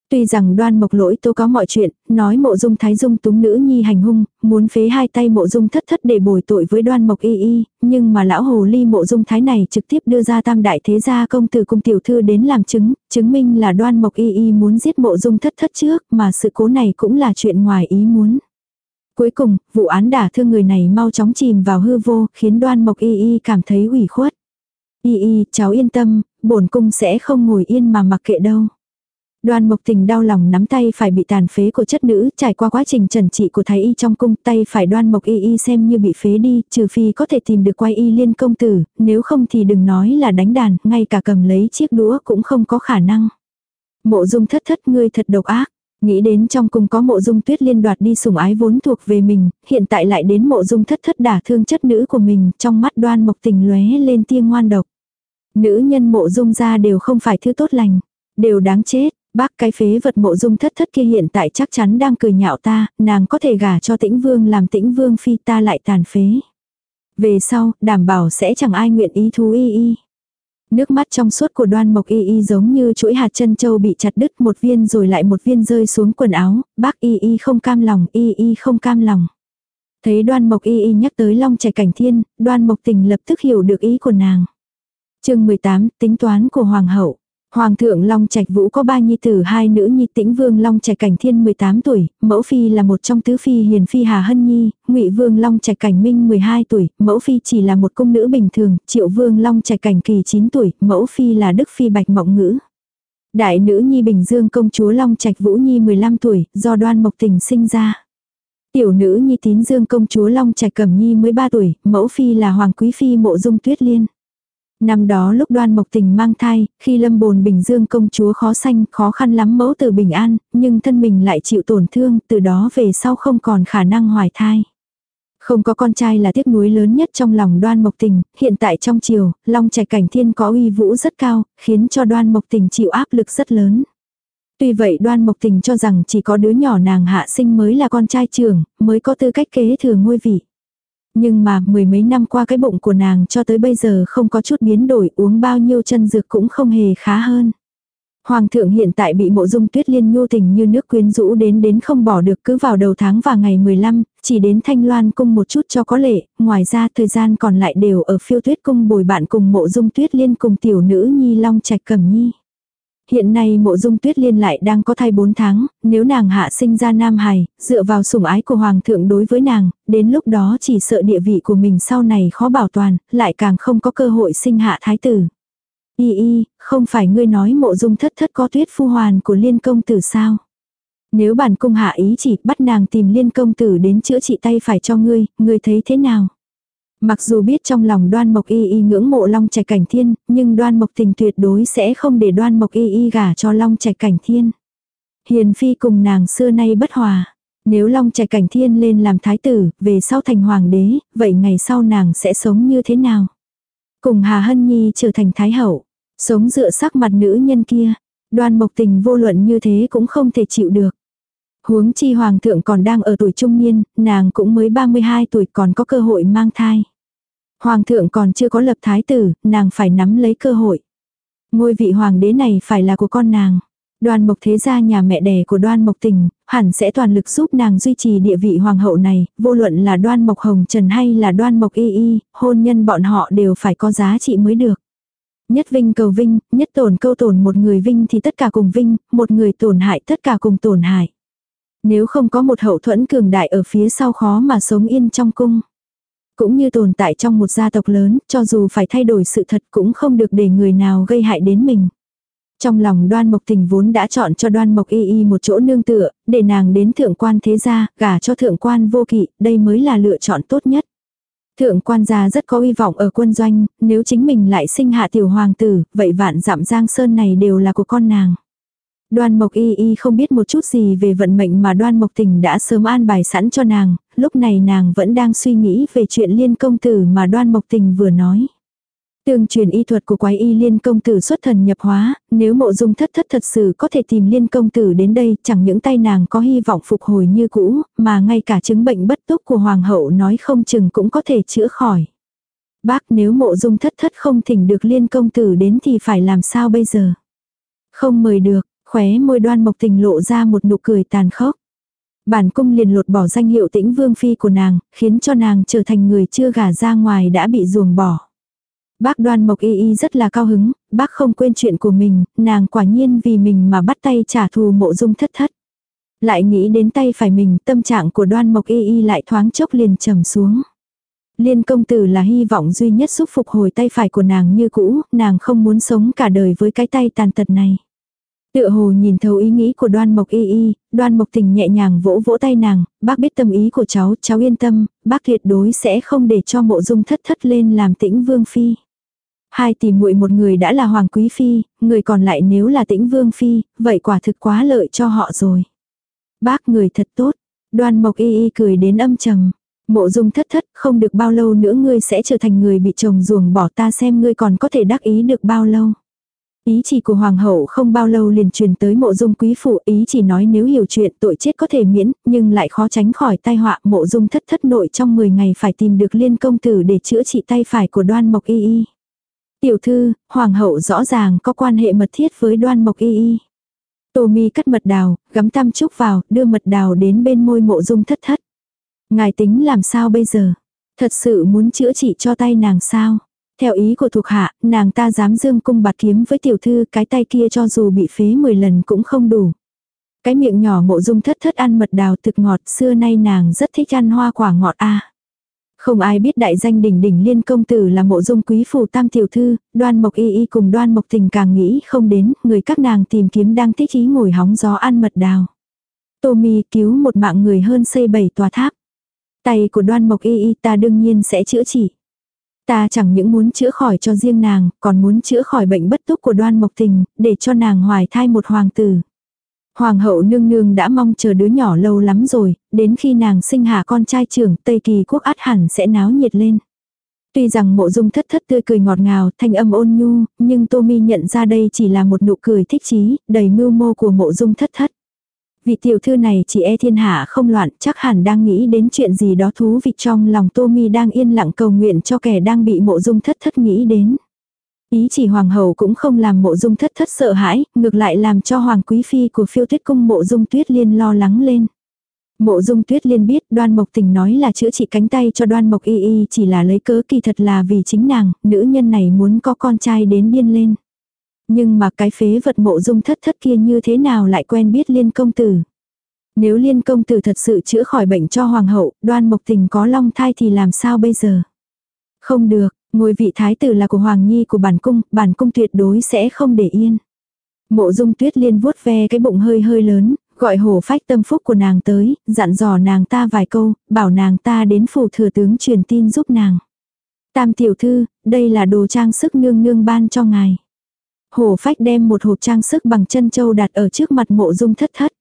Tuy rằng đoan mộc lỗi tố có mọi chuyện, nói mộ dung thái dung túng nữ nhi hành hung, muốn phế hai tay mộ dung thất thất để bồi tội với đoan mộc y y, nhưng mà lão hồ ly mộ dung thái này trực tiếp đưa ra tam đại thế gia công tử cùng tiểu thư đến làm chứng, chứng minh là đoan mộc y y muốn giết mộ dung thất thất trước, mà sự cố này cũng là chuyện ngoài ý muốn. Cuối cùng, vụ án đả thương người này mau chóng chìm vào hư vô, khiến đoan mộc y y cảm thấy ủy khuất. Y y, cháu yên tâm, bổn cung sẽ không ngồi yên mà mặc kệ đâu. Đoan Mộc Tình đau lòng nắm tay phải bị tàn phế của chất nữ, trải qua quá trình trần trị của thái y trong cung, tay phải Đoan Mộc Y Y xem như bị phế đi, trừ phi có thể tìm được quay y liên công tử, nếu không thì đừng nói là đánh đàn, ngay cả cầm lấy chiếc đũa cũng không có khả năng. Mộ Dung thất thất ngươi thật độc ác. Nghĩ đến trong cung có mộ dung tuyết liên đoạt đi sủng ái vốn thuộc về mình, hiện tại lại đến mộ dung thất thất đả thương chất nữ của mình, trong mắt đoan mộc tình lóe lên tia ngoan độc. Nữ nhân mộ dung ra đều không phải thứ tốt lành, đều đáng chết, Bác cái phế vật mộ dung thất thất kia hiện tại chắc chắn đang cười nhạo ta, nàng có thể gả cho tĩnh vương làm tĩnh vương phi ta lại tàn phế. Về sau, đảm bảo sẽ chẳng ai nguyện ý thú y y. Nước mắt trong suốt của đoan mộc y y giống như chuỗi hạt chân châu bị chặt đứt một viên rồi lại một viên rơi xuống quần áo, bác y y không cam lòng, y y không cam lòng. Thấy đoan mộc y y nhắc tới long trẻ cảnh thiên, đoan mộc tình lập tức hiểu được ý của nàng chương 18, tính toán của hoàng hậu. Hoàng thượng Long Trạch Vũ có ba nhi tử hai nữ nhi Tĩnh Vương Long Trạch Cảnh Thiên 18 tuổi, mẫu phi là một trong tứ phi hiền phi Hà Hân Nhi, Ngụy Vương Long Trạch Cảnh Minh 12 tuổi, mẫu phi chỉ là một cung nữ bình thường, Triệu Vương Long Trạch Cảnh Kỳ 9 tuổi, mẫu phi là Đức phi Bạch Mộng Ngữ. Đại nữ nhi Bình Dương công chúa Long Trạch Vũ Nhi 15 tuổi, do Đoan Mộc Tình sinh ra. Tiểu nữ nhi Tín Dương công chúa Long Trạch Cẩm Nhi 13 tuổi, mẫu phi là Hoàng quý phi Mộ Dung Tuyết Liên. Năm đó lúc đoan mộc tình mang thai, khi lâm bồn bình dương công chúa khó sanh, khó khăn lắm mẫu từ bình an, nhưng thân mình lại chịu tổn thương, từ đó về sau không còn khả năng hoài thai. Không có con trai là tiếc nuối lớn nhất trong lòng đoan mộc tình, hiện tại trong triều, long trạch cảnh thiên có uy vũ rất cao, khiến cho đoan mộc tình chịu áp lực rất lớn. Tuy vậy đoan mộc tình cho rằng chỉ có đứa nhỏ nàng hạ sinh mới là con trai trưởng, mới có tư cách kế thừa ngôi vị. Nhưng mà mười mấy năm qua cái bụng của nàng cho tới bây giờ không có chút biến đổi uống bao nhiêu chân dược cũng không hề khá hơn. Hoàng thượng hiện tại bị mộ dung tuyết liên nhu tình như nước quyến rũ đến đến không bỏ được cứ vào đầu tháng và ngày 15, chỉ đến thanh loan cung một chút cho có lệ, ngoài ra thời gian còn lại đều ở phiêu tuyết cung bồi bạn cùng mộ dung tuyết liên cùng tiểu nữ nhi long trạch cẩm nhi. Hiện nay mộ dung tuyết liên lại đang có thai 4 tháng, nếu nàng hạ sinh ra nam hài, dựa vào sủng ái của hoàng thượng đối với nàng, đến lúc đó chỉ sợ địa vị của mình sau này khó bảo toàn, lại càng không có cơ hội sinh hạ thái tử. Y y, không phải ngươi nói mộ dung thất thất có tuyết phu hoàn của liên công tử sao? Nếu bản cung hạ ý chỉ bắt nàng tìm liên công tử đến chữa trị tay phải cho ngươi, ngươi thấy thế nào? Mặc dù biết trong lòng đoan mộc y y ngưỡng mộ long trạch cảnh thiên, nhưng đoan mộc tình tuyệt đối sẽ không để đoan mộc y y gả cho long trạch cảnh thiên. Hiền phi cùng nàng xưa nay bất hòa. Nếu long trạch cảnh thiên lên làm thái tử, về sau thành hoàng đế, vậy ngày sau nàng sẽ sống như thế nào? Cùng Hà Hân Nhi trở thành thái hậu, sống dựa sắc mặt nữ nhân kia. Đoan mộc tình vô luận như thế cũng không thể chịu được. Huống chi hoàng thượng còn đang ở tuổi trung niên, nàng cũng mới 32 tuổi còn có cơ hội mang thai. Hoàng thượng còn chưa có lập thái tử, nàng phải nắm lấy cơ hội. Ngôi vị hoàng đế này phải là của con nàng. Đoan Mộc Thế gia nhà mẹ đẻ của Đoan Mộc Tình, hẳn sẽ toàn lực giúp nàng duy trì địa vị hoàng hậu này, vô luận là Đoan Mộc Hồng Trần hay là Đoan Mộc Y Y, hôn nhân bọn họ đều phải có giá trị mới được. Nhất vinh cầu vinh, nhất tổn câu tổn một người vinh thì tất cả cùng vinh, một người tổn hại tất cả cùng tổn hại. Nếu không có một hậu thuẫn cường đại ở phía sau khó mà sống yên trong cung. Cũng như tồn tại trong một gia tộc lớn, cho dù phải thay đổi sự thật cũng không được để người nào gây hại đến mình. Trong lòng đoan mộc tình vốn đã chọn cho đoan mộc y y một chỗ nương tựa, để nàng đến thượng quan thế gia, gả cho thượng quan vô kỵ, đây mới là lựa chọn tốt nhất. Thượng quan gia rất có uy vọng ở quân doanh, nếu chính mình lại sinh hạ tiểu hoàng tử, vậy vạn dặm giang sơn này đều là của con nàng. Đoan Mộc Y Y không biết một chút gì về vận mệnh mà Đoan Mộc Tình đã sớm an bài sẵn cho nàng, lúc này nàng vẫn đang suy nghĩ về chuyện liên công tử mà Đoan Mộc Tình vừa nói. Tương truyền y thuật của quái y liên công tử xuất thần nhập hóa, nếu mộ dung thất thất thật sự có thể tìm liên công tử đến đây, chẳng những tay nàng có hy vọng phục hồi như cũ, mà ngay cả chứng bệnh bất túc của hoàng hậu nói không chừng cũng có thể chữa khỏi. Bác nếu mộ dung thất thất không thỉnh được liên công tử đến thì phải làm sao bây giờ? Không mời được, Khóe môi đoan mộc tình lộ ra một nụ cười tàn khốc. Bản cung liền lột bỏ danh hiệu tĩnh vương phi của nàng, khiến cho nàng trở thành người chưa gả ra ngoài đã bị ruồng bỏ. Bác đoan mộc y y rất là cao hứng, bác không quên chuyện của mình, nàng quả nhiên vì mình mà bắt tay trả thù mộ dung thất thất. Lại nghĩ đến tay phải mình, tâm trạng của đoan mộc y y lại thoáng chốc liền trầm xuống. Liên công tử là hy vọng duy nhất giúp phục hồi tay phải của nàng như cũ, nàng không muốn sống cả đời với cái tay tàn tật này. Tựa hồ nhìn thấu ý nghĩ của đoan mộc y y, đoan mộc tình nhẹ nhàng vỗ vỗ tay nàng, bác biết tâm ý của cháu, cháu yên tâm, bác tuyệt đối sẽ không để cho mộ dung thất thất lên làm tĩnh vương phi. Hai tỷ muội một người đã là hoàng quý phi, người còn lại nếu là tĩnh vương phi, vậy quả thực quá lợi cho họ rồi. Bác người thật tốt, đoan mộc y y cười đến âm trầm. Mộ dung thất thất không được bao lâu nữa ngươi sẽ trở thành người bị chồng ruồng bỏ ta xem ngươi còn có thể đắc ý được bao lâu. Ý chỉ của hoàng hậu không bao lâu liền truyền tới mộ dung quý phụ ý chỉ nói nếu hiểu chuyện tội chết có thể miễn, nhưng lại khó tránh khỏi tai họa mộ dung thất thất nội trong 10 ngày phải tìm được liên công tử để chữa trị tay phải của đoan mộc y y. Tiểu thư, hoàng hậu rõ ràng có quan hệ mật thiết với đoan mộc y y. Tô mi cắt mật đào, gắm tam trúc vào, đưa mật đào đến bên môi mộ dung thất thất. Ngài tính làm sao bây giờ? Thật sự muốn chữa trị cho tay nàng sao? Theo ý của thuộc hạ, nàng ta dám dương cung bạt kiếm với tiểu thư cái tay kia cho dù bị phế 10 lần cũng không đủ. Cái miệng nhỏ mộ dung thất thất ăn mật đào thực ngọt xưa nay nàng rất thích ăn hoa quả ngọt a Không ai biết đại danh đỉnh đỉnh liên công tử là mộ dung quý phủ tam tiểu thư, đoan mộc y y cùng đoan mộc tình càng nghĩ không đến, người các nàng tìm kiếm đang thích ý ngồi hóng gió ăn mật đào. Tô cứu một mạng người hơn xây bảy tòa tháp. Tay của đoan mộc y y ta đương nhiên sẽ chữa trị. Ta chẳng những muốn chữa khỏi cho riêng nàng, còn muốn chữa khỏi bệnh bất túc của đoan mộc tình, để cho nàng hoài thai một hoàng tử. Hoàng hậu nương nương đã mong chờ đứa nhỏ lâu lắm rồi, đến khi nàng sinh hạ con trai trưởng Tây Kỳ quốc át hẳn sẽ náo nhiệt lên. Tuy rằng mộ dung thất thất tươi cười ngọt ngào, thanh âm ôn nhu, nhưng Tô Mi nhận ra đây chỉ là một nụ cười thích chí, đầy mưu mô của mộ dung thất thất. Vị tiểu thư này chỉ e thiên hạ không loạn, chắc hẳn đang nghĩ đến chuyện gì đó thú vị trong lòng Tô Mi đang yên lặng cầu nguyện cho kẻ đang bị mộ dung thất thất nghĩ đến. Ý chỉ hoàng hậu cũng không làm mộ dung thất thất sợ hãi, ngược lại làm cho hoàng quý phi của phiêu tuyết cung mộ dung tuyết liên lo lắng lên. Mộ dung tuyết liên biết đoan mộc tình nói là chữa trị cánh tay cho đoan mộc y y chỉ là lấy cớ kỳ thật là vì chính nàng, nữ nhân này muốn có con trai đến điên lên. Nhưng mà cái phế vật mộ dung thất thất kia như thế nào lại quen biết liên công tử. Nếu liên công tử thật sự chữa khỏi bệnh cho hoàng hậu, đoan mộc tình có long thai thì làm sao bây giờ? Không được, ngôi vị thái tử là của hoàng nhi của bản cung, bản cung tuyệt đối sẽ không để yên. Mộ dung tuyết liên vuốt ve cái bụng hơi hơi lớn, gọi hồ phách tâm phúc của nàng tới, dặn dò nàng ta vài câu, bảo nàng ta đến phủ thừa tướng truyền tin giúp nàng. Tam tiểu thư, đây là đồ trang sức nương nương ban cho ngài. Hổ phách đem một hộp trang sức bằng chân châu đặt ở trước mặt mộ dung thất thất.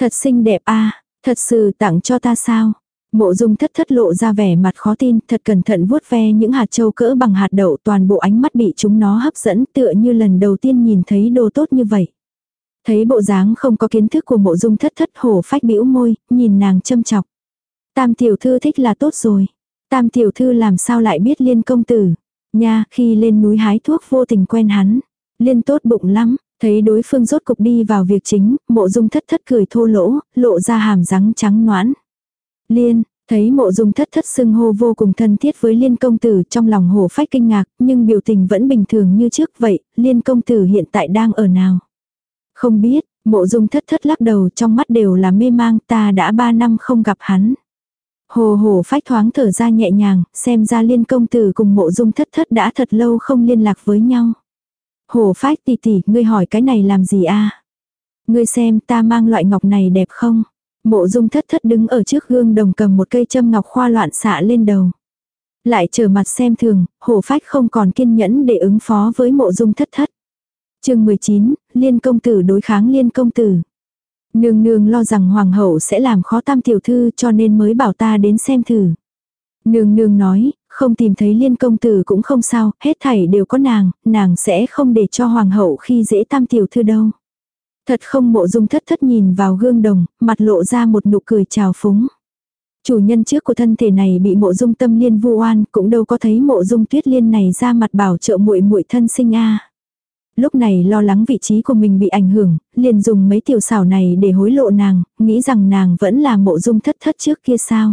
Thật xinh đẹp a thật sự tặng cho ta sao? Mộ dung thất thất lộ ra vẻ mặt khó tin, thật cẩn thận vuốt ve những hạt châu cỡ bằng hạt đậu toàn bộ ánh mắt bị chúng nó hấp dẫn tựa như lần đầu tiên nhìn thấy đồ tốt như vậy. Thấy bộ dáng không có kiến thức của mộ dung thất thất hổ phách bĩu môi, nhìn nàng châm chọc. Tam tiểu thư thích là tốt rồi. Tam tiểu thư làm sao lại biết liên công tử. Nha, khi lên núi hái thuốc vô tình quen hắn. Liên tốt bụng lắm, thấy đối phương rốt cục đi vào việc chính, mộ dung thất thất cười thô lỗ, lộ ra hàm răng trắng noãn. Liên, thấy mộ dung thất thất xưng hô vô cùng thân thiết với liên công tử trong lòng hồ phách kinh ngạc, nhưng biểu tình vẫn bình thường như trước vậy, liên công tử hiện tại đang ở nào. Không biết, mộ dung thất thất lắc đầu trong mắt đều là mê mang ta đã ba năm không gặp hắn. Hồ hồ phách thoáng thở ra nhẹ nhàng, xem ra liên công tử cùng mộ dung thất thất đã thật lâu không liên lạc với nhau. Hồ phách tỷ tỷ, ngươi hỏi cái này làm gì a? Ngươi xem ta mang loại ngọc này đẹp không? Mộ dung thất thất đứng ở trước gương đồng cầm một cây châm ngọc khoa loạn xạ lên đầu. Lại trở mặt xem thường, hồ phách không còn kiên nhẫn để ứng phó với mộ dung thất thất. chương 19, liên công tử đối kháng liên công tử. Nương nương lo rằng hoàng hậu sẽ làm khó tam tiểu thư cho nên mới bảo ta đến xem thử. Nương nương nói, không tìm thấy liên công tử cũng không sao, hết thảy đều có nàng, nàng sẽ không để cho hoàng hậu khi dễ tam tiểu thư đâu. Thật không mộ dung thất thất nhìn vào gương đồng, mặt lộ ra một nụ cười trào phúng. Chủ nhân trước của thân thể này bị mộ dung tâm liên vu oan, cũng đâu có thấy mộ dung tuyết liên này ra mặt bảo trợ muội muội thân sinh a. Lúc này lo lắng vị trí của mình bị ảnh hưởng, liền dùng mấy tiểu xảo này để hối lộ nàng, nghĩ rằng nàng vẫn là mộ dung thất thất trước kia sao.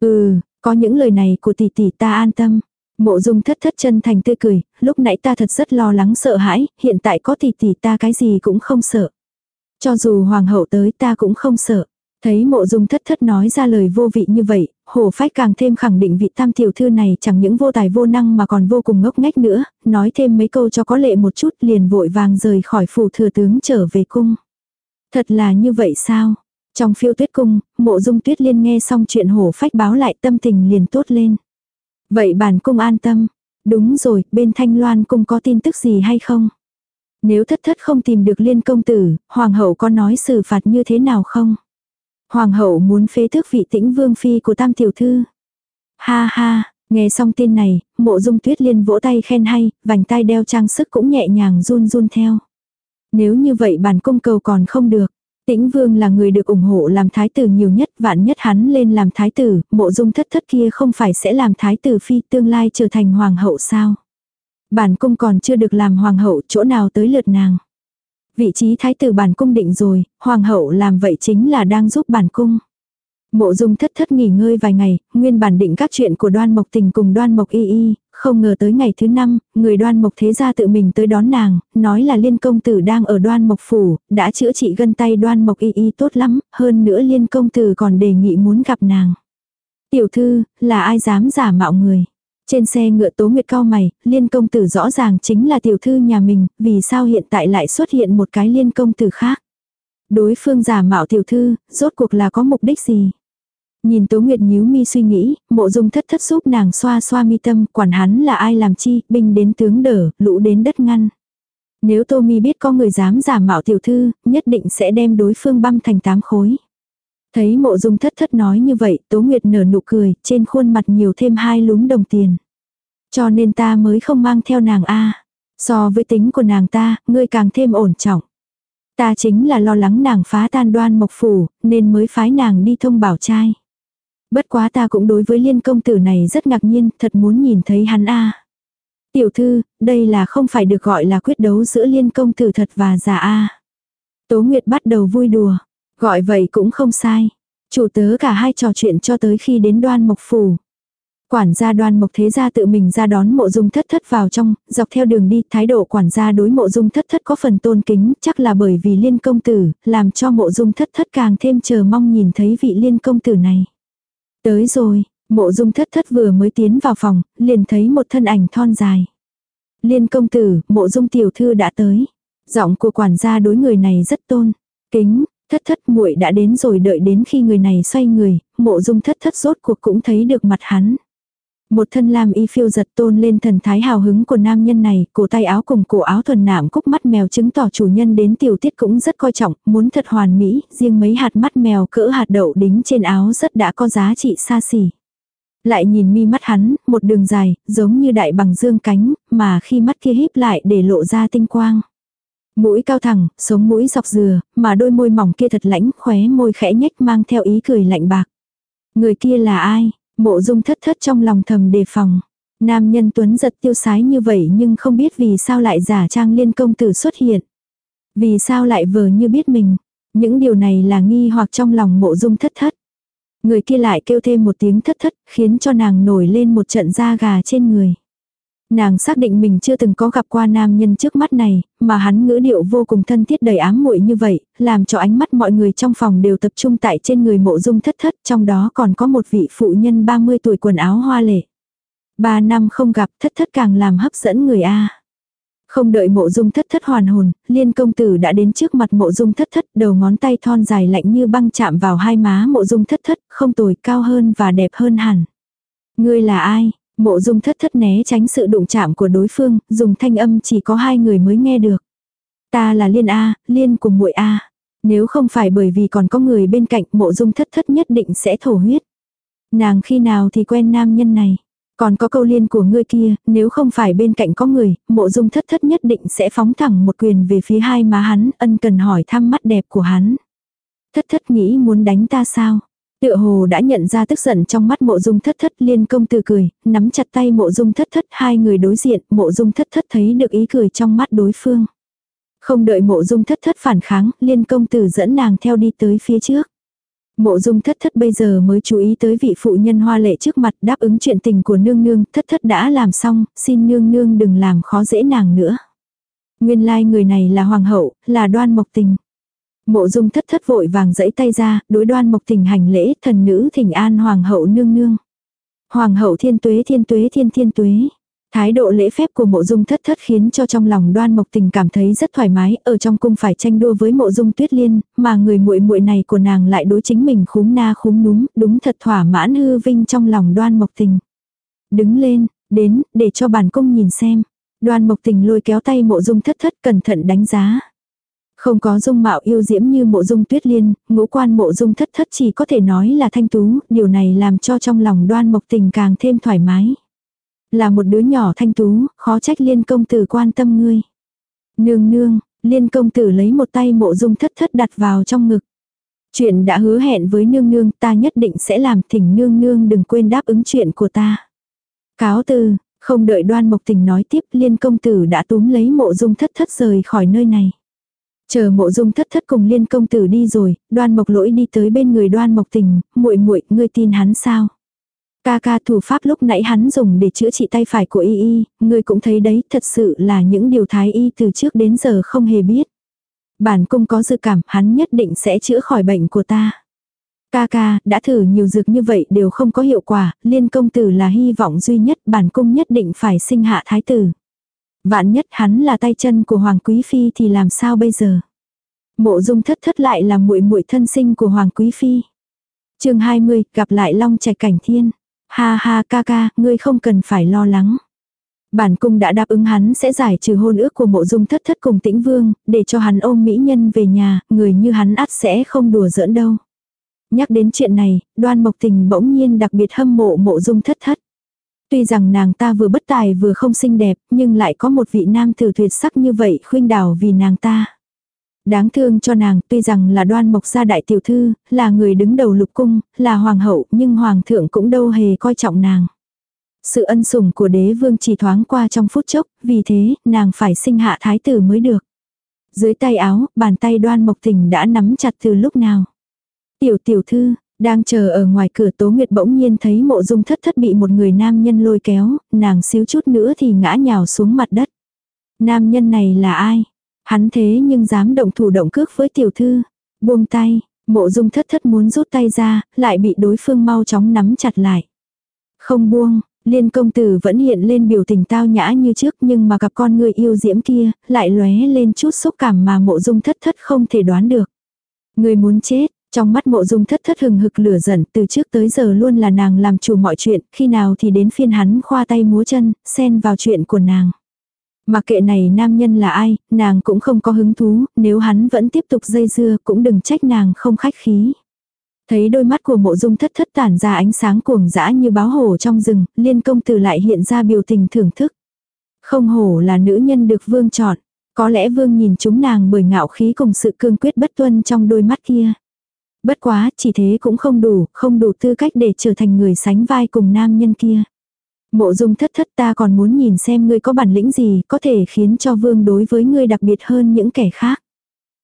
Ừ, có những lời này của tỷ tỷ ta an tâm. Mộ dung thất thất chân thành tươi cười, lúc nãy ta thật rất lo lắng sợ hãi, hiện tại có tỷ tỷ ta cái gì cũng không sợ. Cho dù hoàng hậu tới ta cũng không sợ. Thấy mộ dung thất thất nói ra lời vô vị như vậy, hồ phách càng thêm khẳng định vị tam tiểu thư này chẳng những vô tài vô năng mà còn vô cùng ngốc nghếch nữa, nói thêm mấy câu cho có lệ một chút liền vội vàng rời khỏi phủ thừa tướng trở về cung. Thật là như vậy sao? Trong phiêu tuyết cung, mộ dung tuyết liên nghe xong chuyện hổ phách báo lại tâm tình liền tốt lên. Vậy bản cung an tâm. Đúng rồi, bên thanh loan cung có tin tức gì hay không? Nếu thất thất không tìm được liên công tử, hoàng hậu có nói xử phạt như thế nào không? Hoàng hậu muốn phế thức vị tĩnh vương phi của tam tiểu thư. Ha ha, nghe xong tin này, mộ dung tuyết liên vỗ tay khen hay, vành tay đeo trang sức cũng nhẹ nhàng run run theo. Nếu như vậy bản cung cầu còn không được. Tĩnh vương là người được ủng hộ làm thái tử nhiều nhất, vạn nhất hắn lên làm thái tử, mộ dung thất thất kia không phải sẽ làm thái tử phi tương lai trở thành hoàng hậu sao. Bản cung còn chưa được làm hoàng hậu chỗ nào tới lượt nàng. Vị trí thái tử bản cung định rồi, hoàng hậu làm vậy chính là đang giúp bản cung. Mộ dung thất thất nghỉ ngơi vài ngày, nguyên bản định các chuyện của đoan mộc tình cùng đoan mộc y y, không ngờ tới ngày thứ năm, người đoan mộc thế gia tự mình tới đón nàng, nói là liên công tử đang ở đoan mộc phủ, đã chữa trị gân tay đoan mộc y y tốt lắm, hơn nữa liên công tử còn đề nghị muốn gặp nàng. Tiểu thư, là ai dám giả mạo người? Trên xe ngựa tố nguyệt cao mày, liên công tử rõ ràng chính là tiểu thư nhà mình, vì sao hiện tại lại xuất hiện một cái liên công tử khác? Đối phương giả mạo tiểu thư, rốt cuộc là có mục đích gì? Nhìn Tố Nguyệt nhíu mi suy nghĩ, mộ dung thất thất giúp nàng xoa xoa mi tâm, quản hắn là ai làm chi, binh đến tướng đỡ, lũ đến đất ngăn. Nếu Tô Mi biết có người dám giả mạo tiểu thư, nhất định sẽ đem đối phương băm thành tám khối. Thấy mộ dung thất thất nói như vậy, Tố Nguyệt nở nụ cười, trên khuôn mặt nhiều thêm hai lúm đồng tiền. Cho nên ta mới không mang theo nàng A. So với tính của nàng ta, ngươi càng thêm ổn trọng. Ta chính là lo lắng nàng phá tan đoan mộc phủ, nên mới phái nàng đi thông bảo trai. Bất quá ta cũng đối với liên công tử này rất ngạc nhiên, thật muốn nhìn thấy hắn a. Tiểu thư, đây là không phải được gọi là quyết đấu giữa liên công tử thật và giả a. Tố Nguyệt bắt đầu vui đùa, gọi vậy cũng không sai. Chủ tớ cả hai trò chuyện cho tới khi đến đoan mộc phủ. Quản gia đoan mộc thế gia tự mình ra đón mộ dung thất thất vào trong, dọc theo đường đi, thái độ quản gia đối mộ dung thất thất có phần tôn kính, chắc là bởi vì liên công tử, làm cho mộ dung thất thất càng thêm chờ mong nhìn thấy vị liên công tử này. Tới rồi, mộ dung thất thất vừa mới tiến vào phòng, liền thấy một thân ảnh thon dài. Liên công tử, mộ dung tiểu thư đã tới. Giọng của quản gia đối người này rất tôn. Kính, thất thất muội đã đến rồi đợi đến khi người này xoay người, mộ dung thất thất rốt cuộc cũng thấy được mặt hắn. Một thân lam y phiêu giật tôn lên thần thái hào hứng của nam nhân này, cổ tay áo cùng cổ áo thuần nạm cúc mắt mèo chứng tỏ chủ nhân đến tiểu tiết cũng rất coi trọng, muốn thật hoàn mỹ, riêng mấy hạt mắt mèo cỡ hạt đậu đính trên áo rất đã có giá trị xa xỉ. Lại nhìn mi mắt hắn, một đường dài, giống như đại bằng dương cánh, mà khi mắt kia híp lại để lộ ra tinh quang. Mũi cao thẳng, sống mũi dọc dừa, mà đôi môi mỏng kia thật lãnh, khóe môi khẽ nhếch mang theo ý cười lạnh bạc. Người kia là ai? Mộ dung thất thất trong lòng thầm đề phòng. Nam nhân tuấn giật tiêu sái như vậy nhưng không biết vì sao lại giả trang liên công tử xuất hiện. Vì sao lại vờ như biết mình. Những điều này là nghi hoặc trong lòng mộ dung thất thất. Người kia lại kêu thêm một tiếng thất thất, khiến cho nàng nổi lên một trận da gà trên người. Nàng xác định mình chưa từng có gặp qua nam nhân trước mắt này, mà hắn ngữ điệu vô cùng thân thiết đầy ám muội như vậy, làm cho ánh mắt mọi người trong phòng đều tập trung tại trên người mộ dung thất thất, trong đó còn có một vị phụ nhân 30 tuổi quần áo hoa lệ. Ba năm không gặp thất thất càng làm hấp dẫn người A. Không đợi mộ dung thất thất hoàn hồn, liên công tử đã đến trước mặt mộ dung thất thất, đầu ngón tay thon dài lạnh như băng chạm vào hai má mộ dung thất thất, không tồi cao hơn và đẹp hơn hẳn. Ngươi là ai? Mộ dung thất thất né tránh sự đụng chạm của đối phương, dùng thanh âm chỉ có hai người mới nghe được. Ta là Liên A, Liên cùng muội A. Nếu không phải bởi vì còn có người bên cạnh mộ dung thất thất nhất định sẽ thổ huyết. Nàng khi nào thì quen nam nhân này. Còn có câu liên của ngươi kia, nếu không phải bên cạnh có người, mộ dung thất thất nhất định sẽ phóng thẳng một quyền về phía hai má hắn, ân cần hỏi thăm mắt đẹp của hắn. Thất thất nghĩ muốn đánh ta sao? Tựa hồ đã nhận ra tức giận trong mắt mộ dung thất thất liên công tử cười, nắm chặt tay mộ dung thất thất hai người đối diện, mộ dung thất thất thấy được ý cười trong mắt đối phương. Không đợi mộ dung thất thất phản kháng, liên công tử dẫn nàng theo đi tới phía trước. Mộ dung thất thất bây giờ mới chú ý tới vị phụ nhân hoa lệ trước mặt đáp ứng chuyện tình của nương nương, thất thất đã làm xong, xin nương nương đừng làm khó dễ nàng nữa. Nguyên lai like người này là hoàng hậu, là đoan mộc tình. Mộ dung thất thất vội vàng dẫy tay ra, đối đoan mộc tình hành lễ, thần nữ thỉnh an hoàng hậu nương nương. Hoàng hậu thiên tuế thiên tuế thiên thiên tuế. Thái độ lễ phép của mộ dung thất thất khiến cho trong lòng đoan mộc tình cảm thấy rất thoải mái, ở trong cung phải tranh đua với mộ dung tuyết liên, mà người muội muội này của nàng lại đối chính mình khúm na khúm núm, đúng thật thỏa mãn hư vinh trong lòng đoan mộc tình. Đứng lên, đến, để cho bản cung nhìn xem. Đoan mộc tình lôi kéo tay mộ dung thất thất cẩn thận đánh giá. Không có dung mạo yêu diễm như mộ dung tuyết liên, ngũ quan mộ dung thất thất chỉ có thể nói là thanh tú, điều này làm cho trong lòng đoan mộc tình càng thêm thoải mái. Là một đứa nhỏ thanh tú, khó trách liên công tử quan tâm ngươi. Nương nương, liên công tử lấy một tay mộ dung thất thất đặt vào trong ngực. Chuyện đã hứa hẹn với nương nương ta nhất định sẽ làm thỉnh nương nương đừng quên đáp ứng chuyện của ta. Cáo từ, không đợi đoan mộc tình nói tiếp liên công tử đã túm lấy mộ dung thất thất rời khỏi nơi này. Chờ mộ dung thất thất cùng liên công tử đi rồi, đoan mộc lỗi đi tới bên người đoan mộc tình, muội muội ngươi tin hắn sao? Ca ca thủ pháp lúc nãy hắn dùng để chữa trị tay phải của y y, ngươi cũng thấy đấy thật sự là những điều thái y từ trước đến giờ không hề biết. Bản cung có dự cảm hắn nhất định sẽ chữa khỏi bệnh của ta. Ca ca, đã thử nhiều dược như vậy đều không có hiệu quả, liên công tử là hy vọng duy nhất bản cung nhất định phải sinh hạ thái tử. Vạn nhất hắn là tay chân của Hoàng Quý Phi thì làm sao bây giờ? Mộ dung thất thất lại là muội muội thân sinh của Hoàng Quý Phi. chương 20, gặp lại Long Trạch Cảnh Thiên. Ha ha ca ca, ngươi không cần phải lo lắng. Bản cung đã đáp ứng hắn sẽ giải trừ hôn ước của mộ dung thất thất cùng tĩnh vương, để cho hắn ôm mỹ nhân về nhà, người như hắn ắt sẽ không đùa giỡn đâu. Nhắc đến chuyện này, đoan mộc tình bỗng nhiên đặc biệt hâm mộ mộ dung thất thất. Tuy rằng nàng ta vừa bất tài vừa không xinh đẹp, nhưng lại có một vị nam tử tuyệt sắc như vậy khuyên đảo vì nàng ta. Đáng thương cho nàng, tuy rằng là đoan mộc gia đại tiểu thư, là người đứng đầu lục cung, là hoàng hậu, nhưng hoàng thượng cũng đâu hề coi trọng nàng. Sự ân sủng của đế vương chỉ thoáng qua trong phút chốc, vì thế, nàng phải sinh hạ thái tử mới được. Dưới tay áo, bàn tay đoan mộc tình đã nắm chặt từ lúc nào. Tiểu tiểu thư, đang chờ ở ngoài cửa Tố Nguyệt bỗng nhiên thấy mộ dung thất thất bị một người nam nhân lôi kéo, nàng xíu chút nữa thì ngã nhào xuống mặt đất. Nam nhân này là ai? Hắn thế nhưng dám động thủ động cước với tiểu thư. Buông tay, mộ dung thất thất muốn rút tay ra, lại bị đối phương mau chóng nắm chặt lại. Không buông, liên công tử vẫn hiện lên biểu tình tao nhã như trước nhưng mà gặp con người yêu diễm kia, lại lóe lên chút xúc cảm mà mộ dung thất thất không thể đoán được. Người muốn chết, trong mắt mộ dung thất thất hừng hực lửa giận từ trước tới giờ luôn là nàng làm chủ mọi chuyện, khi nào thì đến phiên hắn khoa tay múa chân, xen vào chuyện của nàng. Mà kệ này nam nhân là ai, nàng cũng không có hứng thú, nếu hắn vẫn tiếp tục dây dưa cũng đừng trách nàng không khách khí. Thấy đôi mắt của mộ dung thất thất tản ra ánh sáng cuồng dã như báo hổ trong rừng, liên công tử lại hiện ra biểu tình thưởng thức. Không hổ là nữ nhân được vương chọn, có lẽ vương nhìn chúng nàng bởi ngạo khí cùng sự cương quyết bất tuân trong đôi mắt kia. Bất quá, chỉ thế cũng không đủ, không đủ tư cách để trở thành người sánh vai cùng nam nhân kia. Mộ dung thất thất ta còn muốn nhìn xem ngươi có bản lĩnh gì có thể khiến cho vương đối với ngươi đặc biệt hơn những kẻ khác.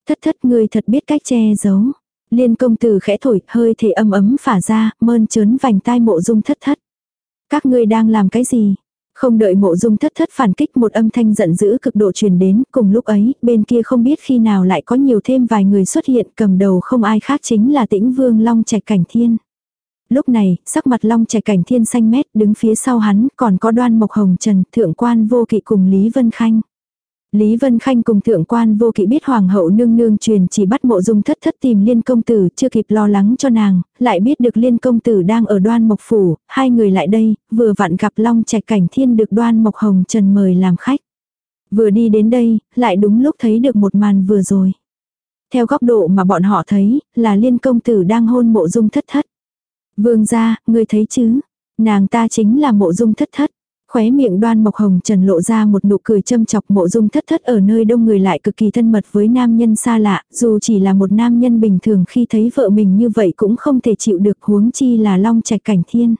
Thất thất ngươi thật biết cách che giấu. Liên công tử khẽ thổi, hơi thể âm ấm phả ra, mơn trớn vành tai mộ dung thất thất. Các ngươi đang làm cái gì? Không đợi mộ dung thất thất phản kích một âm thanh giận dữ cực độ truyền đến, cùng lúc ấy, bên kia không biết khi nào lại có nhiều thêm vài người xuất hiện cầm đầu không ai khác chính là tĩnh vương long trạch cảnh thiên. Lúc này, sắc mặt long trạch cảnh thiên xanh mét đứng phía sau hắn còn có đoan mộc hồng trần thượng quan vô kỵ cùng Lý Vân Khanh. Lý Vân Khanh cùng thượng quan vô kỵ biết hoàng hậu nương nương truyền chỉ bắt mộ dung thất thất tìm liên công tử chưa kịp lo lắng cho nàng, lại biết được liên công tử đang ở đoan mộc phủ, hai người lại đây, vừa vặn gặp long trạch cảnh thiên được đoan mộc hồng trần mời làm khách. Vừa đi đến đây, lại đúng lúc thấy được một màn vừa rồi. Theo góc độ mà bọn họ thấy, là liên công tử đang hôn mộ dung thất thất. Vương gia, người thấy chứ, nàng ta chính là mộ dung thất thất. Khóe miệng đoan mộc hồng trần lộ ra một nụ cười châm chọc mộ dung thất thất ở nơi đông người lại cực kỳ thân mật với nam nhân xa lạ, dù chỉ là một nam nhân bình thường khi thấy vợ mình như vậy cũng không thể chịu được huống chi là long trạch cảnh thiên.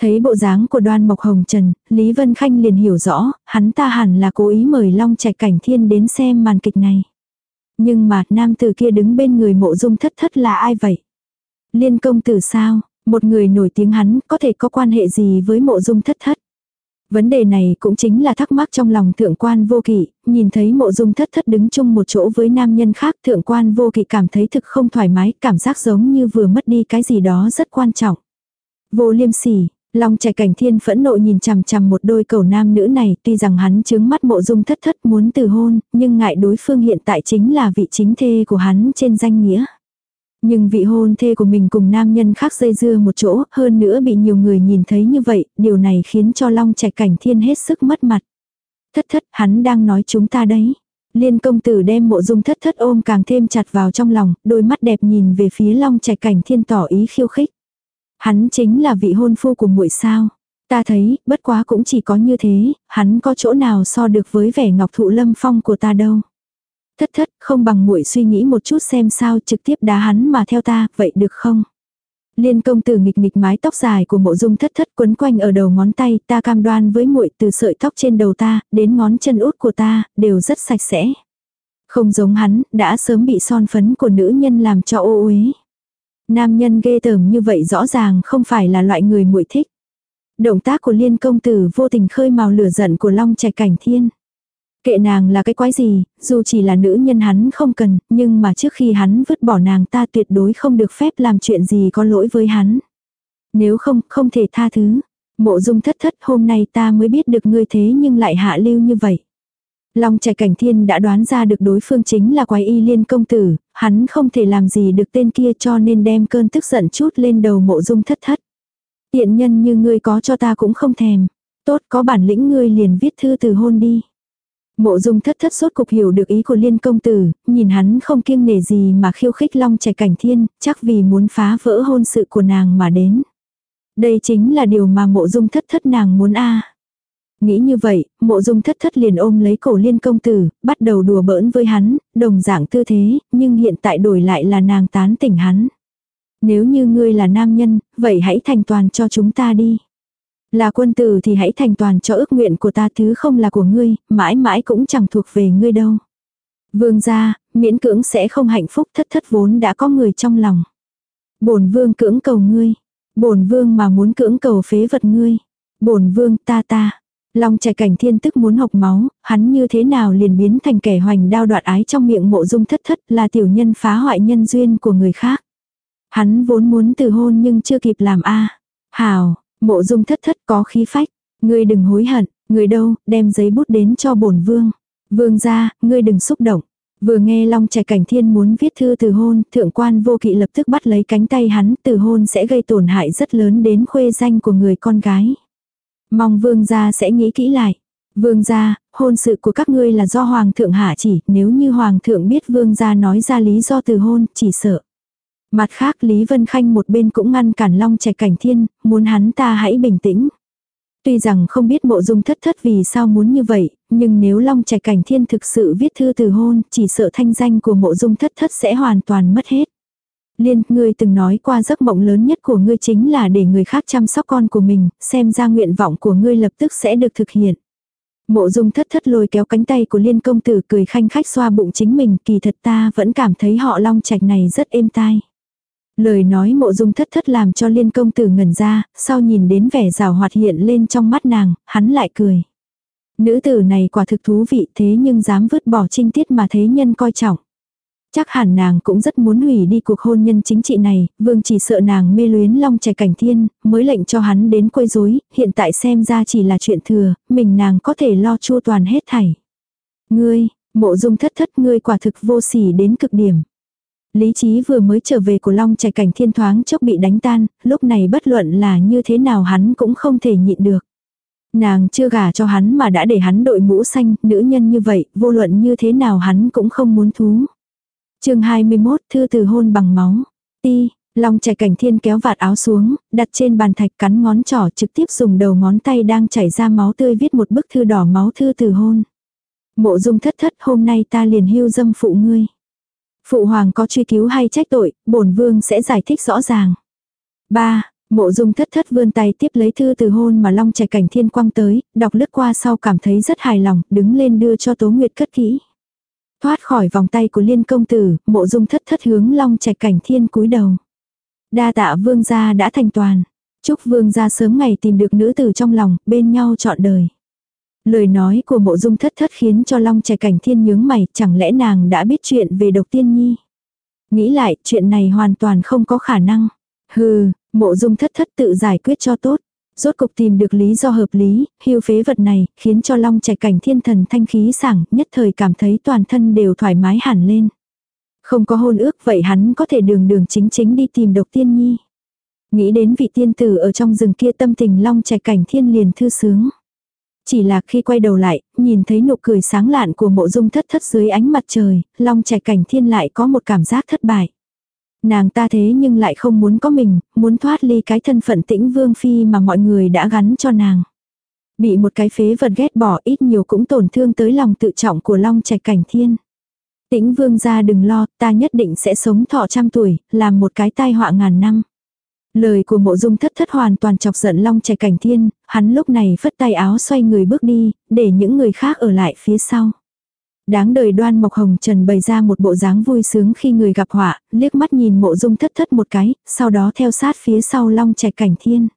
Thấy bộ dáng của đoan mộc hồng trần, Lý Vân Khanh liền hiểu rõ, hắn ta hẳn là cố ý mời long trạch cảnh thiên đến xem màn kịch này. Nhưng mà nam tử kia đứng bên người mộ dung thất thất là ai vậy? Liên công tử sao? Một người nổi tiếng hắn có thể có quan hệ gì với mộ dung thất thất? Vấn đề này cũng chính là thắc mắc trong lòng thượng quan vô kỵ, nhìn thấy mộ dung thất thất đứng chung một chỗ với nam nhân khác thượng quan vô kỵ cảm thấy thực không thoải mái, cảm giác giống như vừa mất đi cái gì đó rất quan trọng. Vô liêm sỉ, Long trẻ cảnh thiên phẫn nộ nhìn chằm chằm một đôi cầu nam nữ này, tuy rằng hắn chướng mắt mộ dung thất thất muốn từ hôn, nhưng ngại đối phương hiện tại chính là vị chính thê của hắn trên danh nghĩa. Nhưng vị hôn thê của mình cùng nam nhân khác dây dưa một chỗ, hơn nữa bị nhiều người nhìn thấy như vậy, điều này khiến cho Long Trạch Cảnh Thiên hết sức mất mặt. Thất thất, hắn đang nói chúng ta đấy. Liên công tử đem mộ dung thất thất ôm càng thêm chặt vào trong lòng, đôi mắt đẹp nhìn về phía Long Trạch Cảnh Thiên tỏ ý khiêu khích. Hắn chính là vị hôn phu của muội sao. Ta thấy, bất quá cũng chỉ có như thế, hắn có chỗ nào so được với vẻ ngọc thụ lâm phong của ta đâu. Thất thất, không bằng muội suy nghĩ một chút xem sao trực tiếp đá hắn mà theo ta, vậy được không? Liên công tử nghịch nghịch mái tóc dài của mộ dung thất thất quấn quanh ở đầu ngón tay, ta cam đoan với muội từ sợi tóc trên đầu ta, đến ngón chân út của ta, đều rất sạch sẽ. Không giống hắn, đã sớm bị son phấn của nữ nhân làm cho ô uế. Nam nhân ghê tởm như vậy rõ ràng không phải là loại người muội thích. Động tác của liên công tử vô tình khơi màu lửa giận của long trạch cảnh thiên. Kệ nàng là cái quái gì, dù chỉ là nữ nhân hắn không cần, nhưng mà trước khi hắn vứt bỏ nàng ta tuyệt đối không được phép làm chuyện gì có lỗi với hắn. Nếu không, không thể tha thứ. Mộ dung thất thất hôm nay ta mới biết được ngươi thế nhưng lại hạ lưu như vậy. Long trẻ cảnh thiên đã đoán ra được đối phương chính là quái y liên công tử, hắn không thể làm gì được tên kia cho nên đem cơn tức giận chút lên đầu mộ dung thất thất. Tiện nhân như ngươi có cho ta cũng không thèm. Tốt có bản lĩnh ngươi liền viết thư từ hôn đi. Mộ dung thất thất sốt cục hiểu được ý của liên công tử, nhìn hắn không kiêng nể gì mà khiêu khích long trẻ cảnh thiên, chắc vì muốn phá vỡ hôn sự của nàng mà đến. Đây chính là điều mà mộ dung thất thất nàng muốn a Nghĩ như vậy, mộ dung thất thất liền ôm lấy cổ liên công tử, bắt đầu đùa bỡn với hắn, đồng dạng tư thế, nhưng hiện tại đổi lại là nàng tán tỉnh hắn. Nếu như ngươi là nam nhân, vậy hãy thành toàn cho chúng ta đi. Là quân tử thì hãy thành toàn cho ước nguyện của ta thứ không là của ngươi, mãi mãi cũng chẳng thuộc về ngươi đâu. Vương gia, miễn cưỡng sẽ không hạnh phúc thất thất vốn đã có người trong lòng. Bổn vương cưỡng cầu ngươi. Bổn vương mà muốn cưỡng cầu phế vật ngươi. Bổn vương ta ta. Long trẻ cảnh thiên tức muốn học máu, hắn như thế nào liền biến thành kẻ hoành đao đoạt ái trong miệng mộ dung thất thất là tiểu nhân phá hoại nhân duyên của người khác. Hắn vốn muốn từ hôn nhưng chưa kịp làm a Hào, mộ dung thất thất có khí phách. Ngươi đừng hối hận, người đâu, đem giấy bút đến cho bổn vương. Vương ra, ngươi đừng xúc động. Vừa nghe Long trẻ cảnh thiên muốn viết thư từ hôn, thượng quan vô kỵ lập tức bắt lấy cánh tay hắn từ hôn sẽ gây tổn hại rất lớn đến khuê danh của người con gái. Mong vương gia sẽ nghĩ kỹ lại. Vương gia, hôn sự của các ngươi là do hoàng thượng hạ chỉ, nếu như hoàng thượng biết vương gia nói ra lý do từ hôn, chỉ sợ. Mặt khác Lý Vân Khanh một bên cũng ngăn cản Long Trạch Cảnh Thiên, muốn hắn ta hãy bình tĩnh. Tuy rằng không biết mộ dung thất thất vì sao muốn như vậy, nhưng nếu Long Trạch Cảnh Thiên thực sự viết thư từ hôn, chỉ sợ thanh danh của mộ dung thất thất sẽ hoàn toàn mất hết. Liên, ngươi từng nói qua giấc mộng lớn nhất của ngươi chính là để người khác chăm sóc con của mình, xem ra nguyện vọng của ngươi lập tức sẽ được thực hiện. Mộ dung thất thất lôi kéo cánh tay của liên công tử cười khanh khách xoa bụng chính mình, kỳ thật ta vẫn cảm thấy họ long trạch này rất êm tai. Lời nói mộ dung thất thất làm cho liên công tử ngẩn ra, sau nhìn đến vẻ rào hoạt hiện lên trong mắt nàng, hắn lại cười. Nữ tử này quả thực thú vị thế nhưng dám vứt bỏ trinh tiết mà thế nhân coi trọng. Chắc hẳn nàng cũng rất muốn hủy đi cuộc hôn nhân chính trị này, vương chỉ sợ nàng mê luyến long trẻ cảnh thiên, mới lệnh cho hắn đến quấy rối, hiện tại xem ra chỉ là chuyện thừa, mình nàng có thể lo chua toàn hết thảy. Ngươi, mộ dung thất thất ngươi quả thực vô sỉ đến cực điểm. Lý trí vừa mới trở về của long trẻ cảnh thiên thoáng chốc bị đánh tan, lúc này bất luận là như thế nào hắn cũng không thể nhịn được. Nàng chưa gả cho hắn mà đã để hắn đội mũ xanh, nữ nhân như vậy, vô luận như thế nào hắn cũng không muốn thú chương 21 thư từ hôn bằng máu. Ti, Long trẻ cảnh thiên kéo vạt áo xuống, đặt trên bàn thạch cắn ngón trỏ trực tiếp dùng đầu ngón tay đang chảy ra máu tươi viết một bức thư đỏ máu thư từ hôn. Mộ dung thất thất hôm nay ta liền hưu dâm phụ ngươi. Phụ hoàng có truy cứu hay trách tội, bổn vương sẽ giải thích rõ ràng. 3. Mộ dung thất thất vươn tay tiếp lấy thư từ hôn mà long trẻ cảnh thiên quang tới, đọc lướt qua sau cảm thấy rất hài lòng, đứng lên đưa cho Tố Nguyệt cất kỹ. Thoát khỏi vòng tay của liên công tử, mộ dung thất thất hướng long trẻ cảnh thiên cúi đầu. Đa tạ vương gia đã thành toàn. Chúc vương gia sớm ngày tìm được nữ tử trong lòng, bên nhau trọn đời. Lời nói của mộ dung thất thất khiến cho long trẻ cảnh thiên nhướng mày, chẳng lẽ nàng đã biết chuyện về độc tiên nhi. Nghĩ lại, chuyện này hoàn toàn không có khả năng. Hừ, mộ dung thất thất tự giải quyết cho tốt. Rốt cục tìm được lý do hợp lý, hưu phế vật này, khiến cho long trẻ cảnh thiên thần thanh khí sảng, nhất thời cảm thấy toàn thân đều thoải mái hẳn lên. Không có hôn ước vậy hắn có thể đường đường chính chính đi tìm độc tiên nhi. Nghĩ đến vị tiên tử ở trong rừng kia tâm tình long trẻ cảnh thiên liền thư sướng. Chỉ là khi quay đầu lại, nhìn thấy nụ cười sáng lạn của mộ dung thất thất dưới ánh mặt trời, long trẻ cảnh thiên lại có một cảm giác thất bại. Nàng ta thế nhưng lại không muốn có mình, muốn thoát ly cái thân phận tĩnh vương phi mà mọi người đã gắn cho nàng. Bị một cái phế vật ghét bỏ ít nhiều cũng tổn thương tới lòng tự trọng của long trẻ cảnh thiên. Tĩnh vương gia đừng lo, ta nhất định sẽ sống thọ trăm tuổi, làm một cái tai họa ngàn năm. Lời của mộ dung thất thất hoàn toàn chọc giận long trẻ cảnh thiên, hắn lúc này phất tay áo xoay người bước đi, để những người khác ở lại phía sau. Đáng đời đoan mộc hồng trần bày ra một bộ dáng vui sướng khi người gặp họa, liếc mắt nhìn mộ dung thất thất một cái, sau đó theo sát phía sau long trẻ cảnh thiên.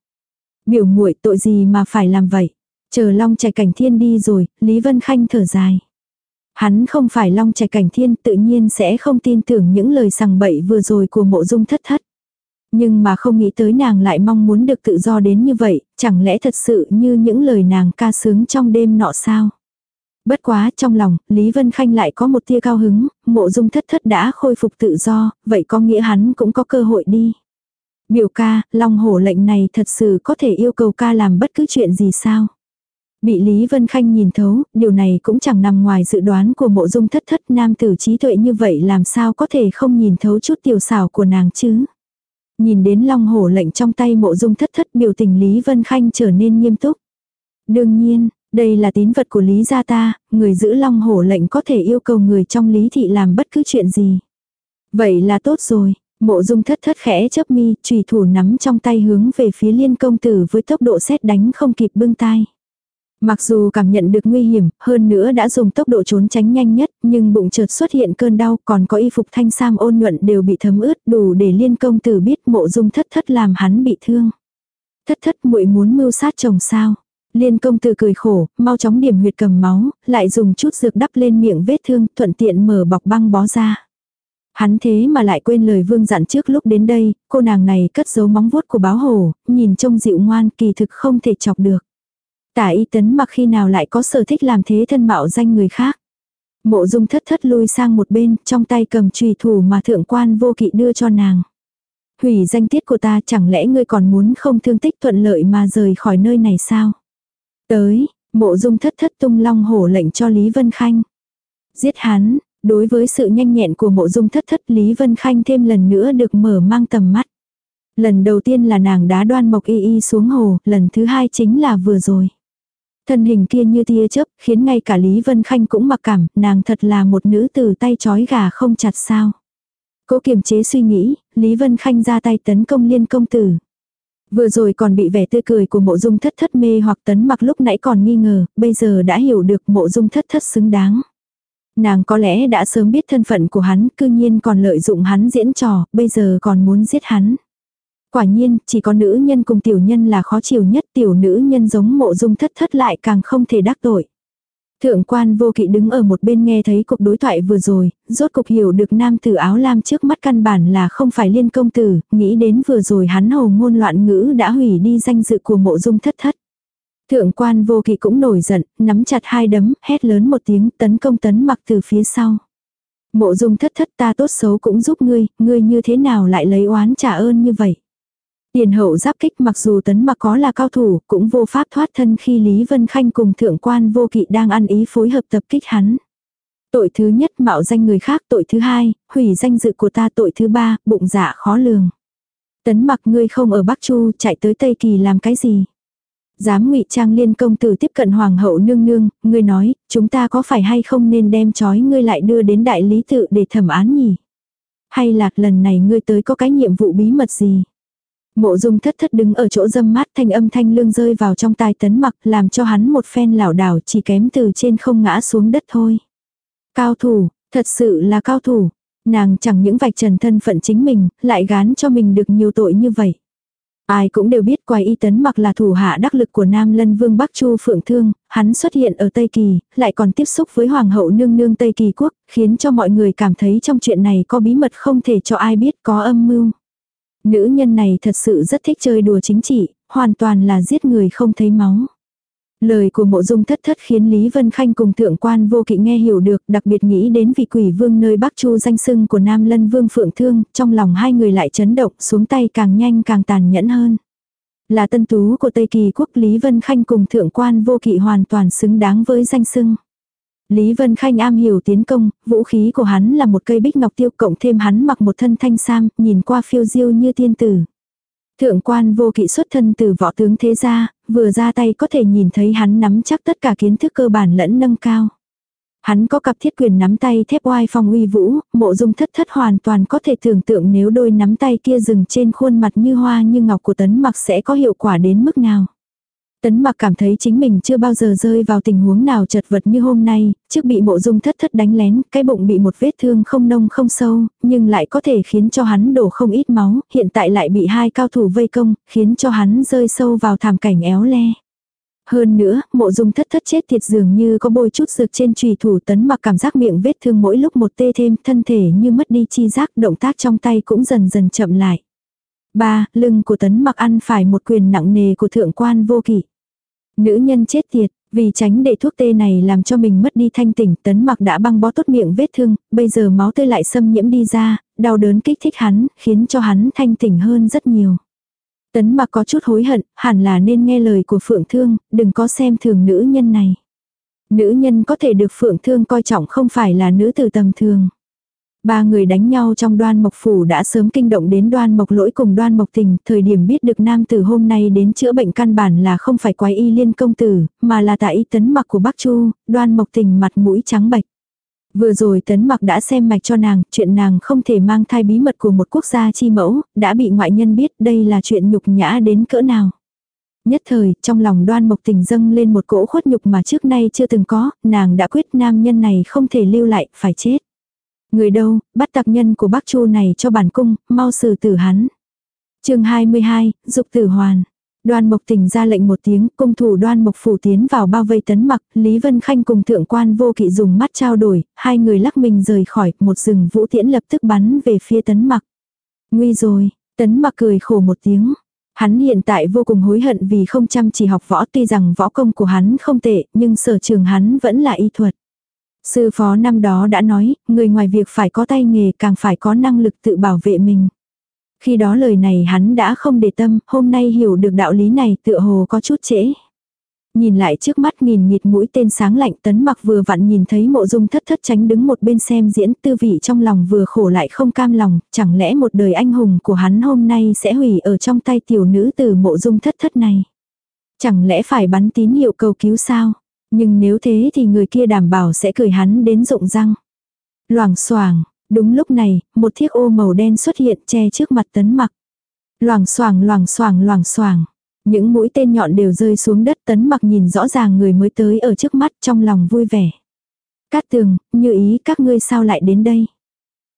Biểu muội tội gì mà phải làm vậy? Chờ long trẻ cảnh thiên đi rồi, Lý Vân Khanh thở dài. Hắn không phải long trẻ cảnh thiên tự nhiên sẽ không tin tưởng những lời sằng bậy vừa rồi của mộ dung thất thất. Nhưng mà không nghĩ tới nàng lại mong muốn được tự do đến như vậy, chẳng lẽ thật sự như những lời nàng ca sướng trong đêm nọ sao? Bất quá trong lòng, Lý Vân Khanh lại có một tia cao hứng, mộ dung thất thất đã khôi phục tự do, vậy có nghĩa hắn cũng có cơ hội đi. Biểu ca, long hổ lệnh này thật sự có thể yêu cầu ca làm bất cứ chuyện gì sao? Bị Lý Vân Khanh nhìn thấu, điều này cũng chẳng nằm ngoài dự đoán của mộ dung thất thất nam tử trí tuệ như vậy làm sao có thể không nhìn thấu chút tiểu xảo của nàng chứ. Nhìn đến long hổ lệnh trong tay mộ dung thất thất biểu tình Lý Vân Khanh trở nên nghiêm túc. Đương nhiên, đây là tín vật của Lý gia ta, người giữ long hổ lệnh có thể yêu cầu người trong Lý thị làm bất cứ chuyện gì. Vậy là tốt rồi, mộ dung thất thất khẽ chấp mi, trùy thủ nắm trong tay hướng về phía liên công tử với tốc độ xét đánh không kịp bưng tay. Mặc dù cảm nhận được nguy hiểm, hơn nữa đã dùng tốc độ trốn tránh nhanh nhất, nhưng bụng chợt xuất hiện cơn đau, còn có y phục thanh sam ôn nhuận đều bị thấm ướt, đủ để liên công tử biết mộ dung thất thất làm hắn bị thương. Thất thất muội muốn mưu sát chồng sao? Liên công tử cười khổ, mau chóng điểm huyệt cầm máu, lại dùng chút dược đắp lên miệng vết thương, thuận tiện mở bọc băng bó ra. Hắn thế mà lại quên lời vương dặn trước lúc đến đây, cô nàng này cất giấu móng vuốt của báo hổ, nhìn trông dịu ngoan kỳ thực không thể chọc được. Tả y tấn mặc khi nào lại có sở thích làm thế thân mạo danh người khác. Mộ dung thất thất lui sang một bên, trong tay cầm trùy thủ mà thượng quan vô kỵ đưa cho nàng. Hủy danh tiết của ta chẳng lẽ ngươi còn muốn không thương tích thuận lợi mà rời khỏi nơi này sao? Tới, mộ dung thất thất tung long hổ lệnh cho Lý Vân Khanh. Giết hắn, đối với sự nhanh nhẹn của mộ dung thất thất Lý Vân Khanh thêm lần nữa được mở mang tầm mắt. Lần đầu tiên là nàng đá đoan mộc y y xuống hồ, lần thứ hai chính là vừa rồi. Thân hình kia như tia chớp, khiến ngay cả Lý Vân Khanh cũng mặc cảm, nàng thật là một nữ tử tay chói gà không chặt sao. Cố kiềm chế suy nghĩ, Lý Vân Khanh ra tay tấn công liên công tử. Vừa rồi còn bị vẻ tươi cười của mộ dung thất thất mê hoặc tấn mặc lúc nãy còn nghi ngờ, bây giờ đã hiểu được mộ dung thất thất xứng đáng. Nàng có lẽ đã sớm biết thân phận của hắn, cư nhiên còn lợi dụng hắn diễn trò, bây giờ còn muốn giết hắn. Quả nhiên, chỉ có nữ nhân cùng tiểu nhân là khó chịu nhất, tiểu nữ nhân giống mộ dung thất thất lại càng không thể đắc tội. Thượng quan vô kỵ đứng ở một bên nghe thấy cuộc đối thoại vừa rồi, rốt cục hiểu được nam tử áo lam trước mắt căn bản là không phải liên công tử, nghĩ đến vừa rồi hắn hồ ngôn loạn ngữ đã hủy đi danh dự của mộ dung thất thất. Thượng quan vô kỵ cũng nổi giận, nắm chặt hai đấm, hét lớn một tiếng tấn công tấn mặc từ phía sau. Mộ dung thất thất ta tốt xấu cũng giúp ngươi, ngươi như thế nào lại lấy oán trả ơn như vậy. Tiền hậu giáp kích mặc dù tấn mặc có là cao thủ, cũng vô pháp thoát thân khi Lý Vân Khanh cùng thượng quan vô kỵ đang ăn ý phối hợp tập kích hắn. Tội thứ nhất mạo danh người khác, tội thứ hai, hủy danh dự của ta, tội thứ ba, bụng dạ khó lường. Tấn mặc ngươi không ở Bắc Chu chạy tới Tây Kỳ làm cái gì? Dám ngụy trang liên công tử tiếp cận hoàng hậu nương nương, ngươi nói, chúng ta có phải hay không nên đem chói ngươi lại đưa đến đại lý tự để thẩm án nhỉ? Hay là lần này ngươi tới có cái nhiệm vụ bí mật gì? Mộ dung thất thất đứng ở chỗ dâm mát thanh âm thanh lương rơi vào trong tai tấn mặc làm cho hắn một phen lảo đảo chỉ kém từ trên không ngã xuống đất thôi. Cao thủ, thật sự là cao thủ. Nàng chẳng những vạch trần thân phận chính mình, lại gán cho mình được nhiều tội như vậy. Ai cũng đều biết quài y tấn mặc là thủ hạ đắc lực của Nam Lân Vương Bắc Chu Phượng Thương, hắn xuất hiện ở Tây Kỳ, lại còn tiếp xúc với Hoàng hậu nương nương Tây Kỳ quốc, khiến cho mọi người cảm thấy trong chuyện này có bí mật không thể cho ai biết có âm mưu. Nữ nhân này thật sự rất thích chơi đùa chính trị, hoàn toàn là giết người không thấy máu. Lời của mộ dung thất thất khiến Lý Vân Khanh cùng thượng quan vô kỵ nghe hiểu được, đặc biệt nghĩ đến vị quỷ vương nơi Bắc Chu danh sưng của Nam Lân Vương Phượng Thương, trong lòng hai người lại chấn động xuống tay càng nhanh càng tàn nhẫn hơn. Là tân tú của Tây Kỳ quốc Lý Vân Khanh cùng thượng quan vô kỵ hoàn toàn xứng đáng với danh sưng. Lý Vân Khanh am hiểu tiến công, vũ khí của hắn là một cây bích ngọc tiêu cộng thêm hắn mặc một thân thanh sam, nhìn qua phiêu diêu như tiên tử. Thượng quan vô kỵ xuất thân từ võ tướng thế gia, vừa ra tay có thể nhìn thấy hắn nắm chắc tất cả kiến thức cơ bản lẫn nâng cao. Hắn có cặp thiết quyền nắm tay thép oai phong uy vũ, mộ dung thất thất hoàn toàn có thể tưởng tượng nếu đôi nắm tay kia dừng trên khuôn mặt như hoa như ngọc của tấn mặc sẽ có hiệu quả đến mức nào. Tấn mặc cảm thấy chính mình chưa bao giờ rơi vào tình huống nào chật vật như hôm nay, trước bị mộ dung thất thất đánh lén, cái bụng bị một vết thương không nông không sâu, nhưng lại có thể khiến cho hắn đổ không ít máu, hiện tại lại bị hai cao thủ vây công, khiến cho hắn rơi sâu vào thảm cảnh éo le. Hơn nữa, mộ dung thất thất chết thiệt dường như có bôi chút dược trên trùy thủ tấn mặc cảm giác miệng vết thương mỗi lúc một tê thêm, thân thể như mất đi chi giác, động tác trong tay cũng dần dần chậm lại. Ba, lưng của tấn mặc ăn phải một quyền nặng nề của thượng quan vô kỷ. Nữ nhân chết tiệt, vì tránh để thuốc tê này làm cho mình mất đi thanh tỉnh, tấn mặc đã băng bó tốt miệng vết thương, bây giờ máu tươi lại xâm nhiễm đi ra, đau đớn kích thích hắn, khiến cho hắn thanh tỉnh hơn rất nhiều. Tấn mặc có chút hối hận, hẳn là nên nghe lời của Phượng Thương, đừng có xem thường nữ nhân này. Nữ nhân có thể được Phượng Thương coi trọng không phải là nữ tử tầm thường. Ba người đánh nhau trong đoan mộc phủ đã sớm kinh động đến đoan mộc lỗi cùng đoan mộc tình, thời điểm biết được nam tử hôm nay đến chữa bệnh căn bản là không phải quái y liên công tử, mà là tại y tấn mặc của bác Chu, đoan mộc tình mặt mũi trắng bạch. Vừa rồi tấn mặc đã xem mạch cho nàng, chuyện nàng không thể mang thai bí mật của một quốc gia chi mẫu, đã bị ngoại nhân biết đây là chuyện nhục nhã đến cỡ nào. Nhất thời, trong lòng đoan mộc tình dâng lên một cỗ khuất nhục mà trước nay chưa từng có, nàng đã quyết nam nhân này không thể lưu lại, phải chết. Người đâu, bắt tặc nhân của bác Chu này cho bản cung, mau xử tử hắn. chương 22, dục tử hoàn. Đoan Mộc Tình ra lệnh một tiếng, cung thủ Đoan Mộc phủ tiến vào bao vây tấn mặc, Lý Vân Khanh cùng thượng quan vô kỵ dùng mắt trao đổi, hai người lắc mình rời khỏi, một rừng vũ tiễn lập tức bắn về phía tấn mặc. Nguy rồi, tấn mặc cười khổ một tiếng. Hắn hiện tại vô cùng hối hận vì không chăm chỉ học võ tuy rằng võ công của hắn không tệ, nhưng sở trường hắn vẫn là y thuật. Sư phó năm đó đã nói, người ngoài việc phải có tay nghề càng phải có năng lực tự bảo vệ mình. Khi đó lời này hắn đã không để tâm, hôm nay hiểu được đạo lý này tựa hồ có chút trễ. Nhìn lại trước mắt nghìn nghịt mũi tên sáng lạnh tấn mặc vừa vặn nhìn thấy mộ dung thất thất tránh đứng một bên xem diễn tư vị trong lòng vừa khổ lại không cam lòng, chẳng lẽ một đời anh hùng của hắn hôm nay sẽ hủy ở trong tay tiểu nữ từ mộ dung thất thất này. Chẳng lẽ phải bắn tín hiệu cầu cứu sao? Nhưng nếu thế thì người kia đảm bảo sẽ cười hắn đến rụng răng. Loảng xoảng đúng lúc này, một chiếc ô màu đen xuất hiện che trước mặt tấn mặc. Loảng xoảng loảng xoảng loảng xoảng Những mũi tên nhọn đều rơi xuống đất tấn mặc nhìn rõ ràng người mới tới ở trước mắt trong lòng vui vẻ. Cát tường, như ý các ngươi sao lại đến đây?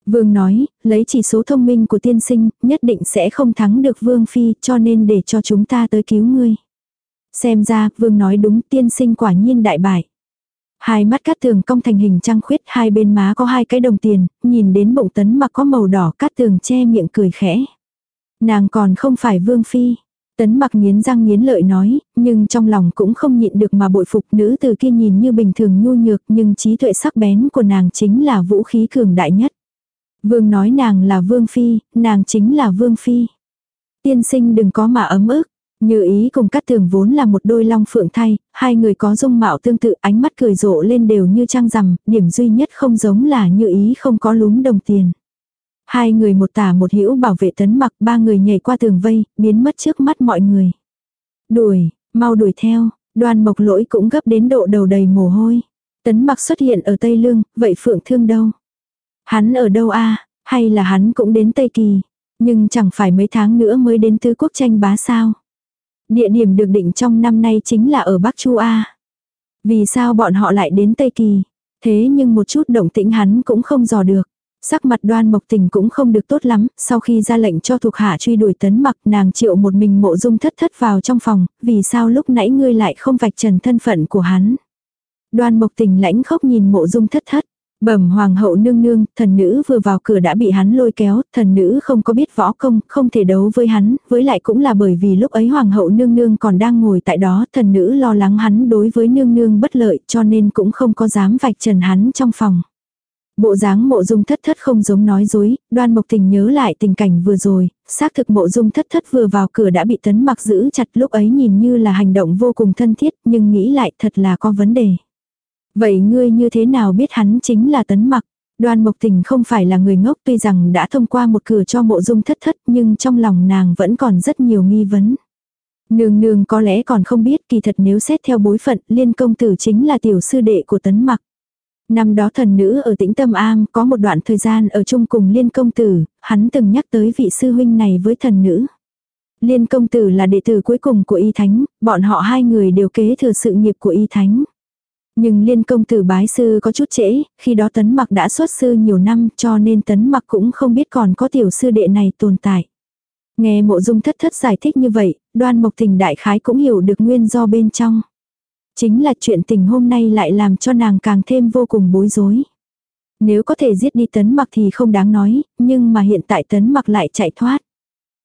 Vương nói, lấy chỉ số thông minh của tiên sinh, nhất định sẽ không thắng được Vương Phi cho nên để cho chúng ta tới cứu ngươi. Xem ra, vương nói đúng tiên sinh quả nhiên đại bại. Hai mắt cát tường cong thành hình trăng khuyết, hai bên má có hai cái đồng tiền, nhìn đến bụng tấn mặc có màu đỏ cát tường che miệng cười khẽ. Nàng còn không phải vương phi. Tấn mặc nghiến răng nghiến lợi nói, nhưng trong lòng cũng không nhịn được mà bội phục nữ từ kia nhìn như bình thường nhu nhược nhưng trí tuệ sắc bén của nàng chính là vũ khí cường đại nhất. Vương nói nàng là vương phi, nàng chính là vương phi. Tiên sinh đừng có mà ấm ức, như ý cùng cắt tường vốn là một đôi long phượng thay, hai người có dung mạo tương tự ánh mắt cười rộ lên đều như trăng rằm, điểm duy nhất không giống là như ý không có lúm đồng tiền. Hai người một tả một hữu bảo vệ tấn mặc ba người nhảy qua tường vây, biến mất trước mắt mọi người. Đuổi, mau đuổi theo, đoàn mộc lỗi cũng gấp đến độ đầu đầy mồ hôi. Tấn mặc xuất hiện ở Tây Lương, vậy Phượng Thương đâu? Hắn ở đâu a hay là hắn cũng đến Tây Kỳ? Nhưng chẳng phải mấy tháng nữa mới đến tứ quốc tranh bá sao? Địa điểm được định trong năm nay chính là ở Bắc Chu A. Vì sao bọn họ lại đến Tây Kỳ? Thế nhưng một chút động tĩnh hắn cũng không dò được. Sắc mặt đoan mộc tình cũng không được tốt lắm, sau khi ra lệnh cho thuộc hạ truy đuổi tấn mặc nàng triệu một mình mộ dung thất thất vào trong phòng, vì sao lúc nãy ngươi lại không vạch trần thân phận của hắn. Đoan mộc tình lãnh khóc nhìn mộ dung thất thất. Bẩm hoàng hậu nương nương, thần nữ vừa vào cửa đã bị hắn lôi kéo, thần nữ không có biết võ công, không thể đấu với hắn, với lại cũng là bởi vì lúc ấy hoàng hậu nương nương còn đang ngồi tại đó, thần nữ lo lắng hắn đối với nương nương bất lợi cho nên cũng không có dám vạch trần hắn trong phòng. Bộ dáng mộ dung thất thất không giống nói dối, đoan mộc tình nhớ lại tình cảnh vừa rồi, xác thực mộ dung thất thất vừa vào cửa đã bị tấn mặc giữ chặt lúc ấy nhìn như là hành động vô cùng thân thiết nhưng nghĩ lại thật là có vấn đề. Vậy ngươi như thế nào biết hắn chính là tấn mặc? Đoan Mộc Tình không phải là người ngốc tuy rằng đã thông qua một cửa cho mộ dung thất thất nhưng trong lòng nàng vẫn còn rất nhiều nghi vấn. Nương nương có lẽ còn không biết kỳ thật nếu xét theo bối phận liên công tử chính là tiểu sư đệ của tấn mặc. Năm đó thần nữ ở tĩnh Tâm Am có một đoạn thời gian ở chung cùng liên công tử, hắn từng nhắc tới vị sư huynh này với thần nữ. Liên công tử là đệ tử cuối cùng của y thánh, bọn họ hai người đều kế thừa sự nghiệp của y thánh. Nhưng liên công tử bái sư có chút trễ, khi đó tấn mặc đã xuất sư nhiều năm cho nên tấn mặc cũng không biết còn có tiểu sư đệ này tồn tại. Nghe mộ dung thất thất giải thích như vậy, đoan mộc tình đại khái cũng hiểu được nguyên do bên trong. Chính là chuyện tình hôm nay lại làm cho nàng càng thêm vô cùng bối rối. Nếu có thể giết đi tấn mặc thì không đáng nói, nhưng mà hiện tại tấn mặc lại chạy thoát.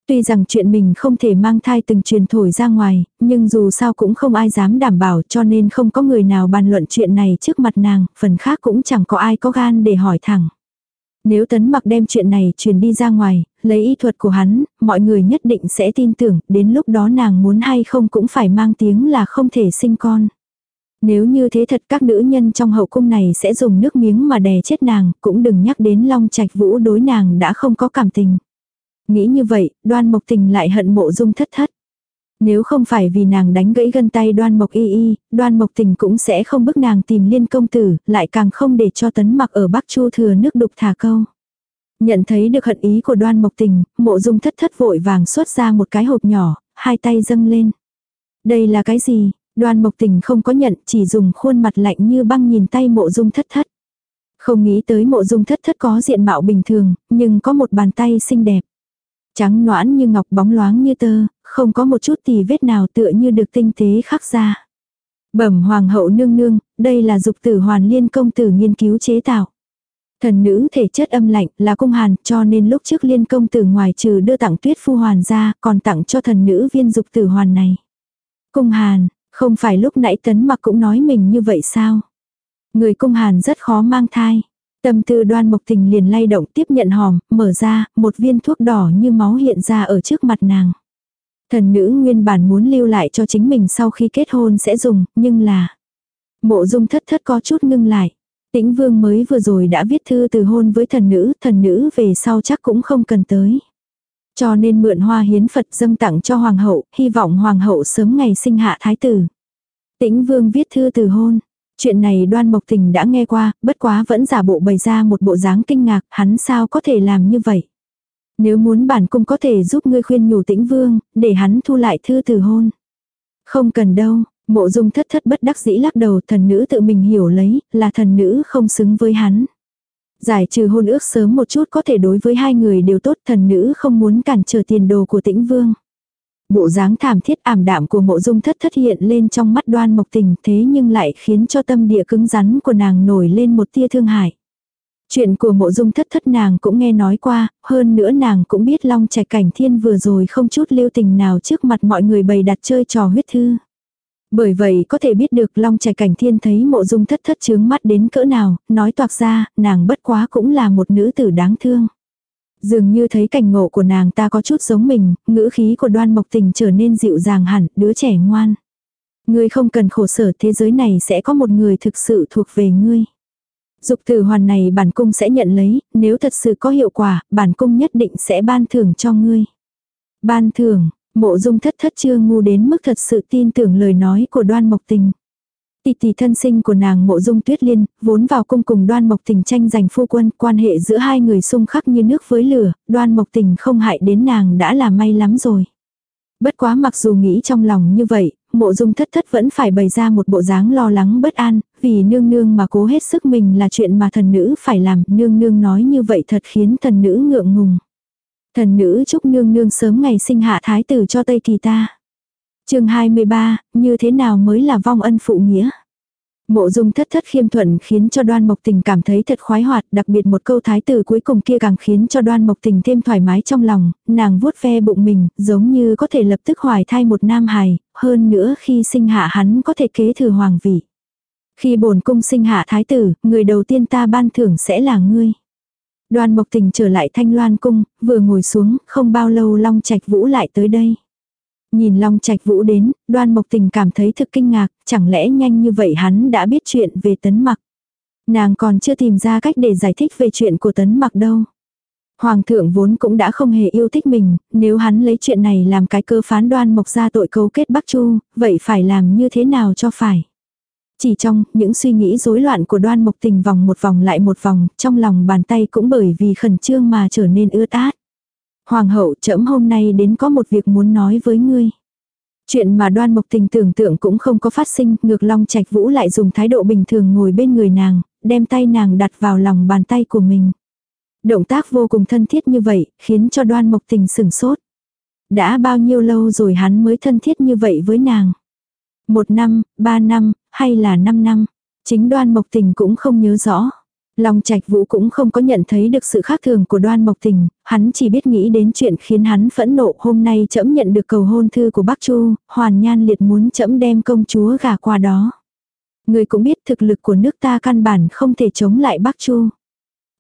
Tuy rằng chuyện mình không thể mang thai từng truyền thổi ra ngoài, nhưng dù sao cũng không ai dám đảm bảo cho nên không có người nào bàn luận chuyện này trước mặt nàng, phần khác cũng chẳng có ai có gan để hỏi thẳng. Nếu tấn mặc đem chuyện này truyền đi ra ngoài, lấy y thuật của hắn, mọi người nhất định sẽ tin tưởng, đến lúc đó nàng muốn hay không cũng phải mang tiếng là không thể sinh con. Nếu như thế thật các nữ nhân trong hậu cung này sẽ dùng nước miếng mà đè chết nàng, cũng đừng nhắc đến long trạch vũ đối nàng đã không có cảm tình. Nghĩ như vậy, đoan mộc tình lại hận mộ dung thất thất. Nếu không phải vì nàng đánh gãy gân tay đoan mộc y y, đoan mộc tình cũng sẽ không bức nàng tìm liên công tử, lại càng không để cho tấn mặc ở Bắc Chu thừa nước đục thả câu. Nhận thấy được hận ý của đoan mộc tình, mộ dung thất thất vội vàng xuất ra một cái hộp nhỏ, hai tay dâng lên. Đây là cái gì? Đoan mộc tình không có nhận, chỉ dùng khuôn mặt lạnh như băng nhìn tay mộ dung thất thất. Không nghĩ tới mộ dung thất thất có diện mạo bình thường, nhưng có một bàn tay xinh đẹp. Trắng noãn như ngọc bóng loáng như tơ, không có một chút tì vết nào tựa như được tinh tế khắc ra. Bẩm hoàng hậu nương nương, đây là dục tử hoàn liên công tử nghiên cứu chế tạo. Thần nữ thể chất âm lạnh là cung hàn cho nên lúc trước liên công tử ngoài trừ đưa tặng tuyết phu hoàn ra còn tặng cho thần nữ viên dục tử hoàn này. Cung hàn, không phải lúc nãy tấn mặc cũng nói mình như vậy sao? Người cung hàn rất khó mang thai. Tâm tư đoan mộc tình liền lay động tiếp nhận hòm, mở ra, một viên thuốc đỏ như máu hiện ra ở trước mặt nàng. Thần nữ nguyên bản muốn lưu lại cho chính mình sau khi kết hôn sẽ dùng, nhưng là... Mộ dung thất thất có chút ngưng lại. Tĩnh vương mới vừa rồi đã viết thư từ hôn với thần nữ, thần nữ về sau chắc cũng không cần tới. Cho nên mượn hoa hiến Phật dâng tặng cho hoàng hậu, hy vọng hoàng hậu sớm ngày sinh hạ thái tử. Tĩnh vương viết thư từ hôn. Chuyện này đoan mộc tình đã nghe qua, bất quá vẫn giả bộ bày ra một bộ dáng kinh ngạc, hắn sao có thể làm như vậy. Nếu muốn bản cung có thể giúp ngươi khuyên nhủ tĩnh vương, để hắn thu lại thư từ hôn. Không cần đâu, mộ dung thất thất bất đắc dĩ lắc đầu thần nữ tự mình hiểu lấy, là thần nữ không xứng với hắn. Giải trừ hôn ước sớm một chút có thể đối với hai người đều tốt thần nữ không muốn cản trở tiền đồ của tĩnh vương. Bộ dáng thảm thiết ảm đạm của mộ dung thất thất hiện lên trong mắt đoan mộc tình thế nhưng lại khiến cho tâm địa cứng rắn của nàng nổi lên một tia thương hại. Chuyện của mộ dung thất thất nàng cũng nghe nói qua, hơn nữa nàng cũng biết long trạch cảnh thiên vừa rồi không chút lưu tình nào trước mặt mọi người bày đặt chơi trò huyết thư. Bởi vậy có thể biết được long trạch cảnh thiên thấy mộ dung thất thất chướng mắt đến cỡ nào, nói toạc ra, nàng bất quá cũng là một nữ tử đáng thương. Dường như thấy cảnh ngộ của nàng ta có chút giống mình, ngữ khí của đoan mộc tình trở nên dịu dàng hẳn, đứa trẻ ngoan. Ngươi không cần khổ sở thế giới này sẽ có một người thực sự thuộc về ngươi. Dục tử hoàn này bản cung sẽ nhận lấy, nếu thật sự có hiệu quả, bản cung nhất định sẽ ban thưởng cho ngươi. Ban thưởng, mộ dung thất thất chưa ngu đến mức thật sự tin tưởng lời nói của đoan mộc tình. Tỷ tỷ thân sinh của nàng mộ dung tuyết liên, vốn vào cung cùng đoan mộc tình tranh giành phu quân, quan hệ giữa hai người xung khắc như nước với lửa, đoan mộc tình không hại đến nàng đã là may lắm rồi. Bất quá mặc dù nghĩ trong lòng như vậy, mộ dung thất thất vẫn phải bày ra một bộ dáng lo lắng bất an, vì nương nương mà cố hết sức mình là chuyện mà thần nữ phải làm, nương nương nói như vậy thật khiến thần nữ ngượng ngùng. Thần nữ chúc nương nương sớm ngày sinh hạ thái tử cho Tây Kỳ ta chương 23, như thế nào mới là vong ân phụ nghĩa? Mộ dung thất thất khiêm thuận khiến cho đoan mộc tình cảm thấy thật khoái hoạt, đặc biệt một câu thái tử cuối cùng kia càng khiến cho đoan mộc tình thêm thoải mái trong lòng, nàng vuốt ve bụng mình, giống như có thể lập tức hoài thai một nam hài, hơn nữa khi sinh hạ hắn có thể kế thừa hoàng vị. Khi bổn cung sinh hạ thái tử, người đầu tiên ta ban thưởng sẽ là ngươi. Đoan Mộc Tình trở lại Thanh Loan cung, vừa ngồi xuống, không bao lâu Long Trạch Vũ lại tới đây. Nhìn Long Trạch Vũ đến, Đoan Mộc Tình cảm thấy thực kinh ngạc, chẳng lẽ nhanh như vậy hắn đã biết chuyện về Tấn Mặc. Nàng còn chưa tìm ra cách để giải thích về chuyện của Tấn Mặc đâu. Hoàng thượng vốn cũng đã không hề yêu thích mình, nếu hắn lấy chuyện này làm cái cơ phán đoan mộc ra tội cấu kết Bắc Chu, vậy phải làm như thế nào cho phải. Chỉ trong những suy nghĩ rối loạn của đoan mộc tình vòng một vòng lại một vòng, trong lòng bàn tay cũng bởi vì khẩn trương mà trở nên ướt át. Hoàng hậu trẫm hôm nay đến có một việc muốn nói với ngươi. Chuyện mà đoan mộc tình tưởng tượng cũng không có phát sinh, ngược long trạch vũ lại dùng thái độ bình thường ngồi bên người nàng, đem tay nàng đặt vào lòng bàn tay của mình. Động tác vô cùng thân thiết như vậy, khiến cho đoan mộc tình sửng sốt. Đã bao nhiêu lâu rồi hắn mới thân thiết như vậy với nàng. Một năm, ba năm, hay là năm năm. Chính đoan mộc tình cũng không nhớ rõ. Long Trạch Vũ cũng không có nhận thấy được sự khác thường của Đoan Mộc Tình, hắn chỉ biết nghĩ đến chuyện khiến hắn phẫn nộ, hôm nay trẫm nhận được cầu hôn thư của Bắc Chu, Hoàn Nhan Liệt muốn trẫm đem công chúa gả qua đó. Người cũng biết thực lực của nước ta căn bản không thể chống lại Bắc Chu.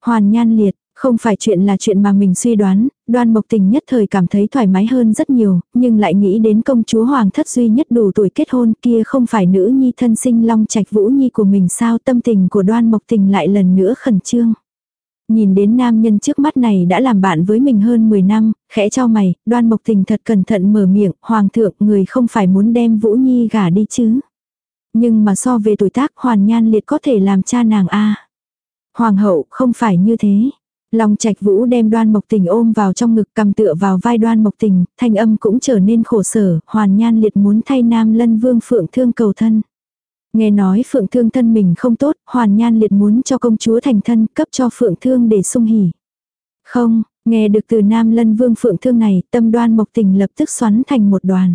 Hoàn Nhan Liệt, không phải chuyện là chuyện mà mình suy đoán, đoan mộc tình nhất thời cảm thấy thoải mái hơn rất nhiều, nhưng lại nghĩ đến công chúa hoàng thất duy nhất đủ tuổi kết hôn kia không phải nữ nhi thân sinh long trạch vũ nhi của mình sao tâm tình của đoan mộc tình lại lần nữa khẩn trương. Nhìn đến nam nhân trước mắt này đã làm bạn với mình hơn 10 năm, khẽ cho mày, đoan mộc tình thật cẩn thận mở miệng, hoàng thượng người không phải muốn đem vũ nhi gả đi chứ. Nhưng mà so về tuổi tác hoàn nhan liệt có thể làm cha nàng a Hoàng hậu không phải như thế. Long Trạch Vũ đem Đoan Mộc Tình ôm vào trong ngực cầm tựa vào vai Đoan Mộc Tình, thanh âm cũng trở nên khổ sở, Hoàn Nhan liệt muốn thay Nam Lân Vương Phượng Thương cầu thân. Nghe nói Phượng Thương thân mình không tốt, Hoàn Nhan liệt muốn cho công chúa thành thân, cấp cho Phượng Thương để sung hỉ. Không, nghe được từ Nam Lân Vương Phượng Thương này, tâm Đoan Mộc Tình lập tức xoắn thành một đoàn.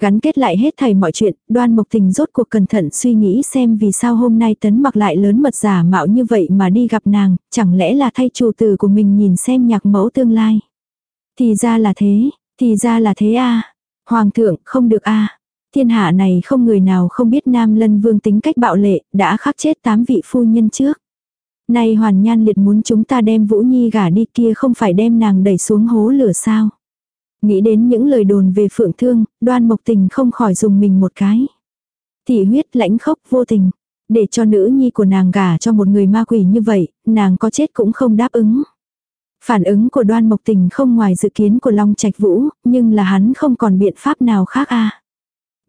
Gắn kết lại hết thầy mọi chuyện, đoan mộc tình rốt cuộc cẩn thận suy nghĩ xem vì sao hôm nay tấn mặc lại lớn mật giả mạo như vậy mà đi gặp nàng, chẳng lẽ là thay chủ tử của mình nhìn xem nhạc mẫu tương lai. Thì ra là thế, thì ra là thế a Hoàng thượng, không được a Thiên hạ này không người nào không biết nam lân vương tính cách bạo lệ, đã khắc chết tám vị phu nhân trước. Nay hoàn nhan liệt muốn chúng ta đem Vũ Nhi gả đi kia không phải đem nàng đẩy xuống hố lửa sao. Nghĩ đến những lời đồn về phượng thương, đoan mộc tình không khỏi dùng mình một cái. Thị huyết lãnh khốc vô tình. Để cho nữ nhi của nàng gả cho một người ma quỷ như vậy, nàng có chết cũng không đáp ứng. Phản ứng của đoan mộc tình không ngoài dự kiến của Long Trạch Vũ, nhưng là hắn không còn biện pháp nào khác a.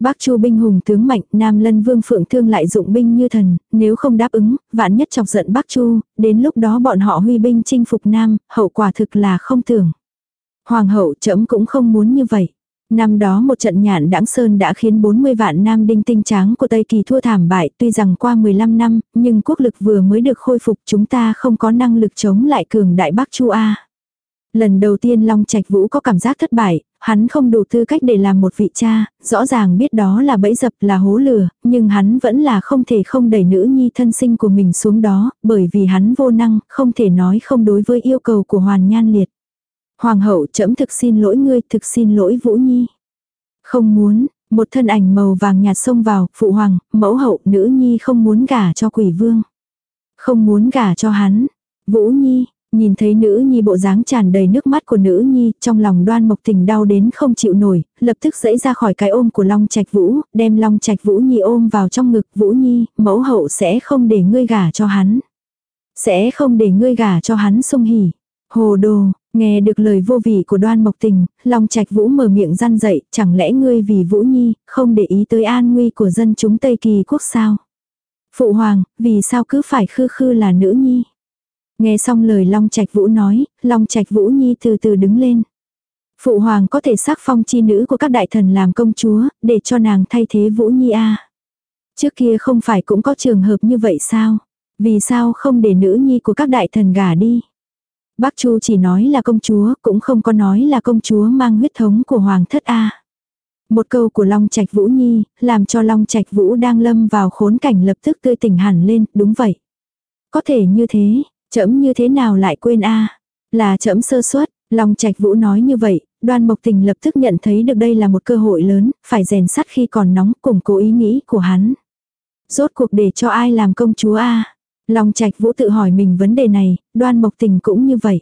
Bác Chu binh hùng tướng mạnh, Nam Lân Vương Phượng Thương lại dụng binh như thần, nếu không đáp ứng, vạn nhất chọc giận Bác Chu, đến lúc đó bọn họ huy binh chinh phục Nam, hậu quả thực là không tưởng. Hoàng hậu trẫm cũng không muốn như vậy. Năm đó một trận nhạn đãng sơn đã khiến 40 vạn nam đinh tinh tráng của Tây Kỳ thua thảm bại tuy rằng qua 15 năm, nhưng quốc lực vừa mới được khôi phục chúng ta không có năng lực chống lại cường đại Bắc Chu A. Lần đầu tiên Long Trạch Vũ có cảm giác thất bại, hắn không đủ tư cách để làm một vị cha, rõ ràng biết đó là bẫy dập là hố lừa, nhưng hắn vẫn là không thể không đẩy nữ nhi thân sinh của mình xuống đó, bởi vì hắn vô năng, không thể nói không đối với yêu cầu của Hoàn Nhan Liệt. Hoàng hậu trẫm thực xin lỗi ngươi, thực xin lỗi Vũ Nhi. Không muốn, một thân ảnh màu vàng nhạt xông vào, phụ hoàng, mẫu hậu, nữ nhi không muốn gả cho quỷ vương. Không muốn gả cho hắn. Vũ Nhi, nhìn thấy nữ nhi bộ dáng tràn đầy nước mắt của nữ nhi, trong lòng đoan mộc tình đau đến không chịu nổi, lập tức dẫy ra khỏi cái ôm của Long Trạch Vũ, đem Long Trạch Vũ Nhi ôm vào trong ngực Vũ Nhi, mẫu hậu sẽ không để ngươi gả cho hắn. Sẽ không để ngươi gả cho hắn sung hỉ. Hồ đồ, nghe được lời vô vị của đoan mộc tình, lòng Trạch Vũ mở miệng răn dậy, chẳng lẽ ngươi vì Vũ Nhi, không để ý tới an nguy của dân chúng Tây Kỳ quốc sao? Phụ hoàng, vì sao cứ phải khư khư là nữ nhi? Nghe xong lời Long Trạch Vũ nói, Long Trạch Vũ Nhi từ từ đứng lên. Phụ hoàng có thể sắc phong chi nữ của các đại thần làm công chúa, để cho nàng thay thế Vũ Nhi a. Trước kia không phải cũng có trường hợp như vậy sao? Vì sao không để nữ nhi của các đại thần gả đi? Bác Chu chỉ nói là công chúa, cũng không có nói là công chúa mang huyết thống của hoàng thất a. Một câu của Long Trạch Vũ Nhi, làm cho Long Trạch Vũ đang lâm vào khốn cảnh lập tức tươi tỉnh hẳn lên, đúng vậy. Có thể như thế, trẫm như thế nào lại quên a? Là trẫm sơ suất, Long Trạch Vũ nói như vậy, Đoan Mộc Tình lập tức nhận thấy được đây là một cơ hội lớn, phải rèn sắt khi còn nóng, củng cố ý nghĩ của hắn. Rốt cuộc để cho ai làm công chúa a? Long Trạch Vũ tự hỏi mình vấn đề này, Đoan Mộc Tình cũng như vậy.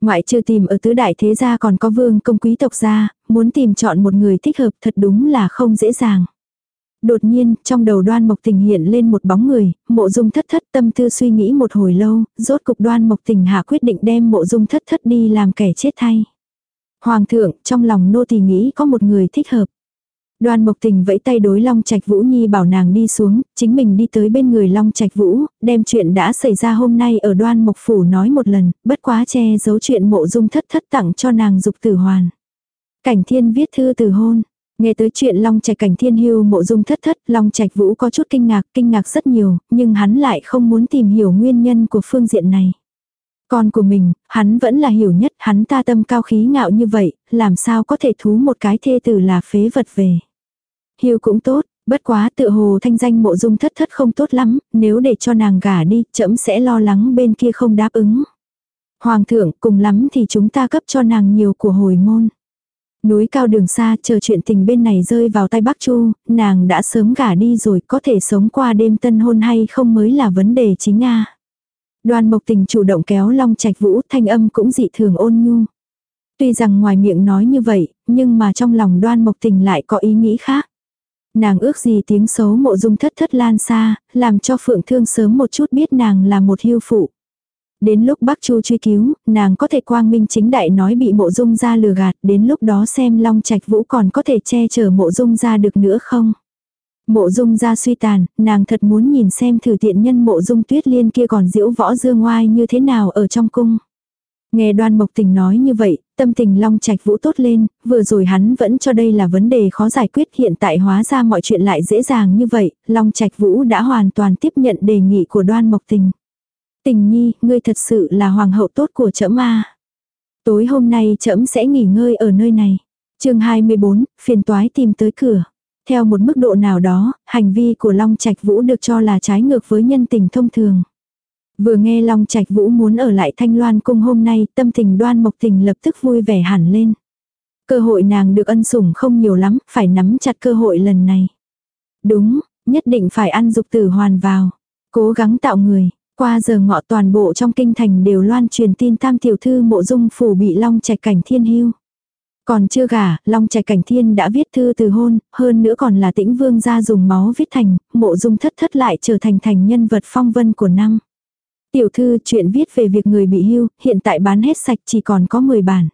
Ngoại trừ tìm ở tứ đại thế gia còn có vương công quý tộc gia, muốn tìm chọn một người thích hợp thật đúng là không dễ dàng. Đột nhiên, trong đầu đoan mộc tình hiện lên một bóng người, mộ dung thất thất tâm tư suy nghĩ một hồi lâu, rốt cục đoan mộc tình hạ quyết định đem mộ dung thất thất đi làm kẻ chết thay. Hoàng thượng, trong lòng nô tỳ nghĩ có một người thích hợp. Đoan Mộc Tình vẫy tay đối Long Trạch Vũ Nhi bảo nàng đi xuống, chính mình đi tới bên người Long Trạch Vũ, đem chuyện đã xảy ra hôm nay ở Đoan Mộc Phủ nói một lần, bất quá che giấu chuyện mộ dung thất thất tặng cho nàng dục tử hoàn. Cảnh thiên viết thư từ hôn. Nghe tới chuyện Long Trạch cảnh thiên hưu mộ dung thất thất, Long Trạch Vũ có chút kinh ngạc, kinh ngạc rất nhiều, nhưng hắn lại không muốn tìm hiểu nguyên nhân của phương diện này. Con của mình, hắn vẫn là hiểu nhất, hắn ta tâm cao khí ngạo như vậy, làm sao có thể thú một cái thê tử là phế vật về. Hiu cũng tốt, bất quá tự hồ thanh danh mộ dung thất thất không tốt lắm, nếu để cho nàng gả đi, chậm sẽ lo lắng bên kia không đáp ứng. Hoàng thượng, cùng lắm thì chúng ta cấp cho nàng nhiều của hồi môn. Núi cao đường xa chờ chuyện tình bên này rơi vào tay Bắc Chu, nàng đã sớm gả đi rồi có thể sống qua đêm tân hôn hay không mới là vấn đề chính a Đoan mộc tình chủ động kéo long trạch vũ thanh âm cũng dị thường ôn nhu. Tuy rằng ngoài miệng nói như vậy, nhưng mà trong lòng đoan mộc tình lại có ý nghĩ khác. Nàng ước gì tiếng xấu mộ dung thất thất lan xa, làm cho phượng thương sớm một chút biết nàng là một hưu phụ. Đến lúc bác Chu truy cứu, nàng có thể quang minh chính đại nói bị mộ dung ra lừa gạt, đến lúc đó xem long trạch vũ còn có thể che chở mộ dung ra được nữa không. Mộ dung ra suy tàn, nàng thật muốn nhìn xem thử tiện nhân mộ dung tuyết liên kia còn diễu võ dương ngoai như thế nào ở trong cung. Nghe đoan mộc tình nói như vậy, tâm tình long trạch vũ tốt lên, vừa rồi hắn vẫn cho đây là vấn đề khó giải quyết hiện tại hóa ra mọi chuyện lại dễ dàng như vậy, long trạch vũ đã hoàn toàn tiếp nhận đề nghị của đoan mộc tình. Tình nhi, ngươi thật sự là hoàng hậu tốt của trẫm a Tối hôm nay trẫm sẽ nghỉ ngơi ở nơi này. chương 24, phiền toái tìm tới cửa. Theo một mức độ nào đó, hành vi của Long Trạch Vũ được cho là trái ngược với nhân tình thông thường. Vừa nghe Long Trạch Vũ muốn ở lại Thanh Loan cung hôm nay, tâm tình đoan mộc tình lập tức vui vẻ hẳn lên. Cơ hội nàng được ân sủng không nhiều lắm, phải nắm chặt cơ hội lần này. Đúng, nhất định phải ăn dục tử hoàn vào. Cố gắng tạo người. Qua giờ ngọ toàn bộ trong kinh thành đều loan truyền tin tam tiểu thư mộ dung phủ bị Long Trạch cảnh thiên hưu. Còn chưa gả, Long Trạch Cảnh Thiên đã viết thư từ hôn, hơn nữa còn là tĩnh vương gia dùng máu viết thành, mộ dung thất thất lại trở thành thành nhân vật phong vân của năm. Tiểu thư chuyện viết về việc người bị hưu, hiện tại bán hết sạch chỉ còn có 10 bản.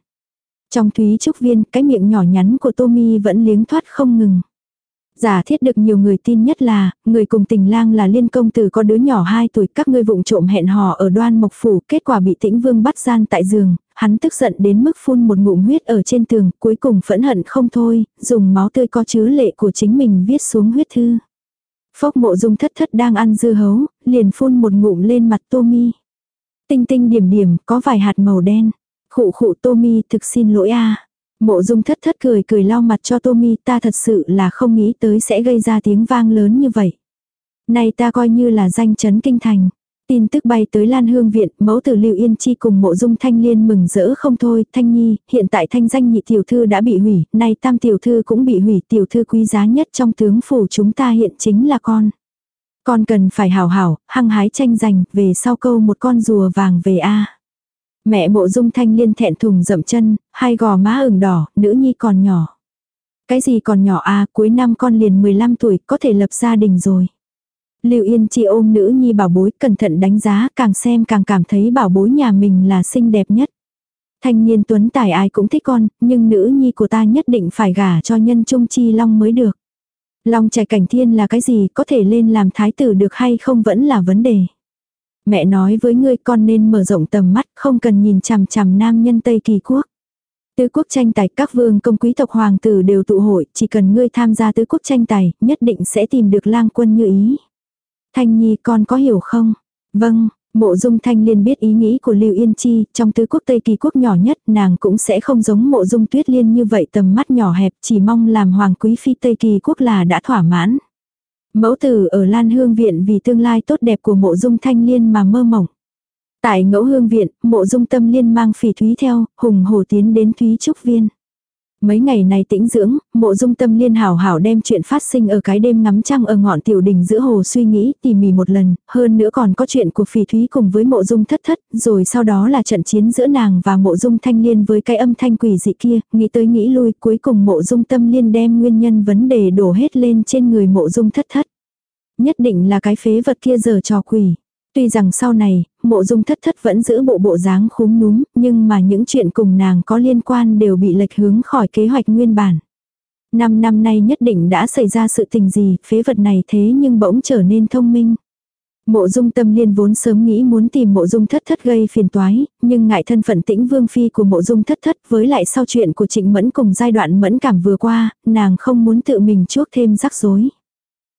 Trong thúy trúc viên, cái miệng nhỏ nhắn của Tommy vẫn liếng thoát không ngừng. Giả thiết được nhiều người tin nhất là, người cùng tình lang là liên công tử có đứa nhỏ 2 tuổi các ngươi vụng trộm hẹn hò ở đoan mộc phủ, kết quả bị tĩnh vương bắt gian tại giường, hắn tức giận đến mức phun một ngụm huyết ở trên tường, cuối cùng phẫn hận không thôi, dùng máu tươi có chứa lệ của chính mình viết xuống huyết thư. Phốc mộ dung thất thất đang ăn dưa hấu, liền phun một ngụm lên mặt Tommy. Tinh tinh điểm điểm, có vài hạt màu đen. Khụ khụ Tommy thực xin lỗi a Mộ dung thất thất cười cười lau mặt cho Tommy ta thật sự là không nghĩ tới sẽ gây ra tiếng vang lớn như vậy. Này ta coi như là danh chấn kinh thành. Tin tức bay tới Lan Hương Viện, mẫu tử Lưu Yên Chi cùng mộ dung thanh liên mừng rỡ không thôi, thanh nhi, hiện tại thanh danh nhị tiểu thư đã bị hủy, nay tam tiểu thư cũng bị hủy, tiểu thư quý giá nhất trong tướng phủ chúng ta hiện chính là con. Con cần phải hảo hảo, hăng hái tranh giành, về sau câu một con rùa vàng về a Mẹ mộ dung thanh liên thẹn thùng dậm chân, hai gò má ửng đỏ, nữ nhi còn nhỏ. Cái gì còn nhỏ a cuối năm con liền 15 tuổi, có thể lập gia đình rồi. Lưu Yên Chi ôm nữ nhi bảo bối cẩn thận đánh giá càng xem càng cảm thấy bảo bối nhà mình là xinh đẹp nhất. Thanh niên tuấn tài ai cũng thích con, nhưng nữ nhi của ta nhất định phải gả cho nhân trung chi long mới được. Long trẻ cảnh thiên là cái gì có thể lên làm thái tử được hay không vẫn là vấn đề. Mẹ nói với ngươi con nên mở rộng tầm mắt không cần nhìn chằm chằm nam nhân Tây Kỳ Quốc. Tứ quốc tranh tài các vương công quý tộc hoàng tử đều tụ hội, chỉ cần ngươi tham gia tứ quốc tranh tài, nhất định sẽ tìm được lang quân như ý. Thanh Nhi con có hiểu không? Vâng, Mộ dung thanh liên biết ý nghĩ của Lưu Yên Chi, trong tứ quốc Tây Kỳ quốc nhỏ nhất nàng cũng sẽ không giống mộ dung tuyết liên như vậy tầm mắt nhỏ hẹp chỉ mong làm hoàng quý phi Tây Kỳ quốc là đã thỏa mãn. Mẫu tử ở Lan Hương Viện vì tương lai tốt đẹp của mộ dung thanh liên mà mơ mộng. Tại ngẫu hương viện, mộ dung tâm liên mang phỉ thúy theo, hùng hổ tiến đến thúy trúc viên. Mấy ngày này tĩnh dưỡng, mộ dung tâm liên hảo hảo đem chuyện phát sinh ở cái đêm ngắm trăng ở ngọn tiểu đình giữa hồ suy nghĩ tỉ mỉ một lần, hơn nữa còn có chuyện của phỉ thúy cùng với mộ dung thất thất, rồi sau đó là trận chiến giữa nàng và mộ dung thanh liên với cái âm thanh quỷ dị kia, nghĩ tới nghĩ lui cuối cùng mộ dung tâm liên đem nguyên nhân vấn đề đổ hết lên trên người mộ dung thất thất. Nhất định là cái phế vật kia giờ trò quỷ. Tuy rằng sau này, mộ dung thất thất vẫn giữ bộ bộ dáng khúm núm, nhưng mà những chuyện cùng nàng có liên quan đều bị lệch hướng khỏi kế hoạch nguyên bản. Năm năm nay nhất định đã xảy ra sự tình gì, phế vật này thế nhưng bỗng trở nên thông minh. Mộ dung tâm liên vốn sớm nghĩ muốn tìm mộ dung thất thất gây phiền toái, nhưng ngại thân phận tĩnh vương phi của mộ dung thất thất với lại sau chuyện của trịnh mẫn cùng giai đoạn mẫn cảm vừa qua, nàng không muốn tự mình chuốc thêm rắc rối.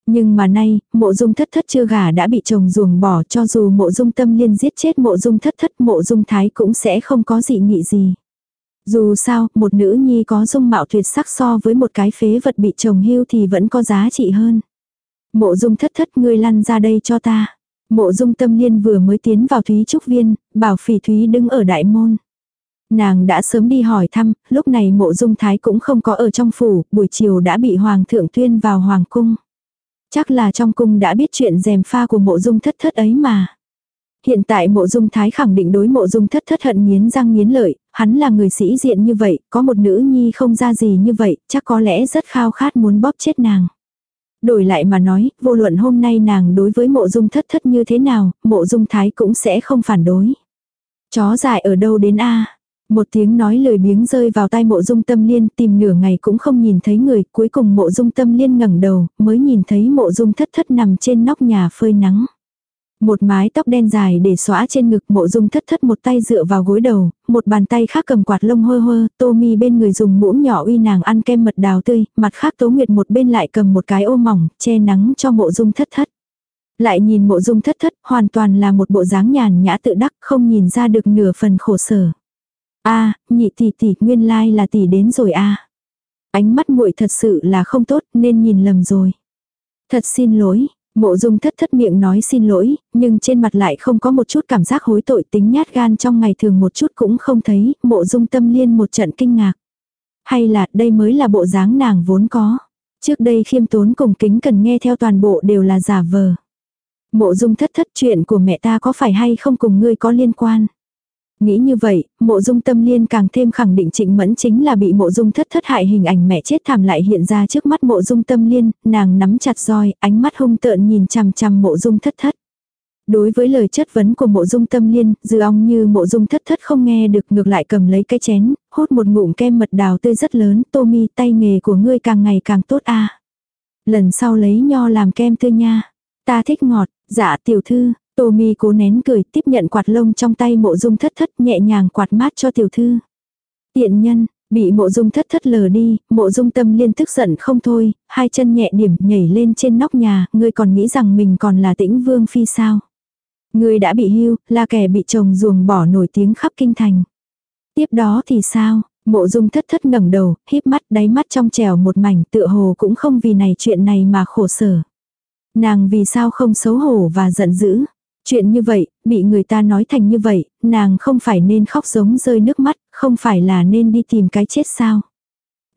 Nhưng mà nay, mộ dung thất thất chưa gả đã bị chồng ruồng bỏ cho dù mộ dung tâm liên giết chết mộ dung thất thất mộ dung thái cũng sẽ không có dị nghị gì. Dù sao, một nữ nhi có dung mạo tuyệt sắc so với một cái phế vật bị chồng hưu thì vẫn có giá trị hơn. Mộ dung thất thất ngươi lăn ra đây cho ta. Mộ dung tâm liên vừa mới tiến vào Thúy Trúc Viên, bảo phỉ Thúy đứng ở đại môn. Nàng đã sớm đi hỏi thăm, lúc này mộ dung thái cũng không có ở trong phủ, buổi chiều đã bị hoàng thượng tuyên vào hoàng cung. Chắc là trong cung đã biết chuyện dèm pha của mộ dung thất thất ấy mà. Hiện tại mộ dung thái khẳng định đối mộ dung thất thất hận nghiến răng nghiến lợi, hắn là người sĩ diện như vậy, có một nữ nhi không ra gì như vậy, chắc có lẽ rất khao khát muốn bóp chết nàng. Đổi lại mà nói, vô luận hôm nay nàng đối với mộ dung thất thất như thế nào, mộ dung thái cũng sẽ không phản đối. Chó dại ở đâu đến a một tiếng nói lời biếng rơi vào tai mộ dung tâm liên tìm nửa ngày cũng không nhìn thấy người, cuối cùng mộ dung tâm liên ngẩng đầu, mới nhìn thấy mộ dung thất thất nằm trên nóc nhà phơi nắng. Một mái tóc đen dài để xóa trên ngực mộ dung thất thất một tay dựa vào gối đầu, một bàn tay khác cầm quạt lông hơ hơ, tô mi bên người dùng muỗng nhỏ uy nàng ăn kem mật đào tươi, mặt khác tố nguyệt một bên lại cầm một cái ô mỏng, che nắng cho mộ dung thất thất. Lại nhìn mộ dung thất thất, hoàn toàn là một bộ dáng nhàn nhã tự đắc, không nhìn ra được nửa phần khổ sở a nhị tỷ tỷ nguyên lai like là tỷ đến rồi a Ánh mắt muội thật sự là không tốt nên nhìn lầm rồi. Thật xin lỗi, mộ dung thất thất miệng nói xin lỗi, nhưng trên mặt lại không có một chút cảm giác hối tội tính nhát gan trong ngày thường một chút cũng không thấy, mộ dung tâm liên một trận kinh ngạc. Hay là đây mới là bộ dáng nàng vốn có. Trước đây khiêm tốn cùng kính cần nghe theo toàn bộ đều là giả vờ. Mộ dung thất thất chuyện của mẹ ta có phải hay không cùng ngươi có liên quan. Nghĩ như vậy, mộ dung tâm liên càng thêm khẳng định trịnh mẫn chính là bị mộ dung thất thất hại hình ảnh mẹ chết thảm lại hiện ra trước mắt mộ dung tâm liên, nàng nắm chặt roi, ánh mắt hung tợn nhìn chằm chằm mộ dung thất thất. Đối với lời chất vấn của mộ dung tâm liên, dư ong như mộ dung thất thất không nghe được ngược lại cầm lấy cái chén, hốt một ngụm kem mật đào tươi rất lớn, tô mi tay nghề của ngươi càng ngày càng tốt a Lần sau lấy nho làm kem tươi nha. Ta thích ngọt, dạ tiểu thư, Tô mi cố nén cười tiếp nhận quạt lông trong tay mộ dung thất thất nhẹ nhàng quạt mát cho tiểu thư. Tiện nhân, bị mộ dung thất thất lờ đi, mộ dung tâm liên tức giận không thôi, hai chân nhẹ điểm nhảy lên trên nóc nhà, ngươi còn nghĩ rằng mình còn là tĩnh vương phi sao. Ngươi đã bị hưu, là kẻ bị chồng ruồng bỏ nổi tiếng khắp kinh thành. Tiếp đó thì sao, mộ dung thất thất ngẩng đầu, híp mắt đáy mắt trong trèo một mảnh tựa hồ cũng không vì này chuyện này mà khổ sở. Nàng vì sao không xấu hổ và giận dữ. Chuyện như vậy, bị người ta nói thành như vậy, nàng không phải nên khóc giống rơi nước mắt, không phải là nên đi tìm cái chết sao.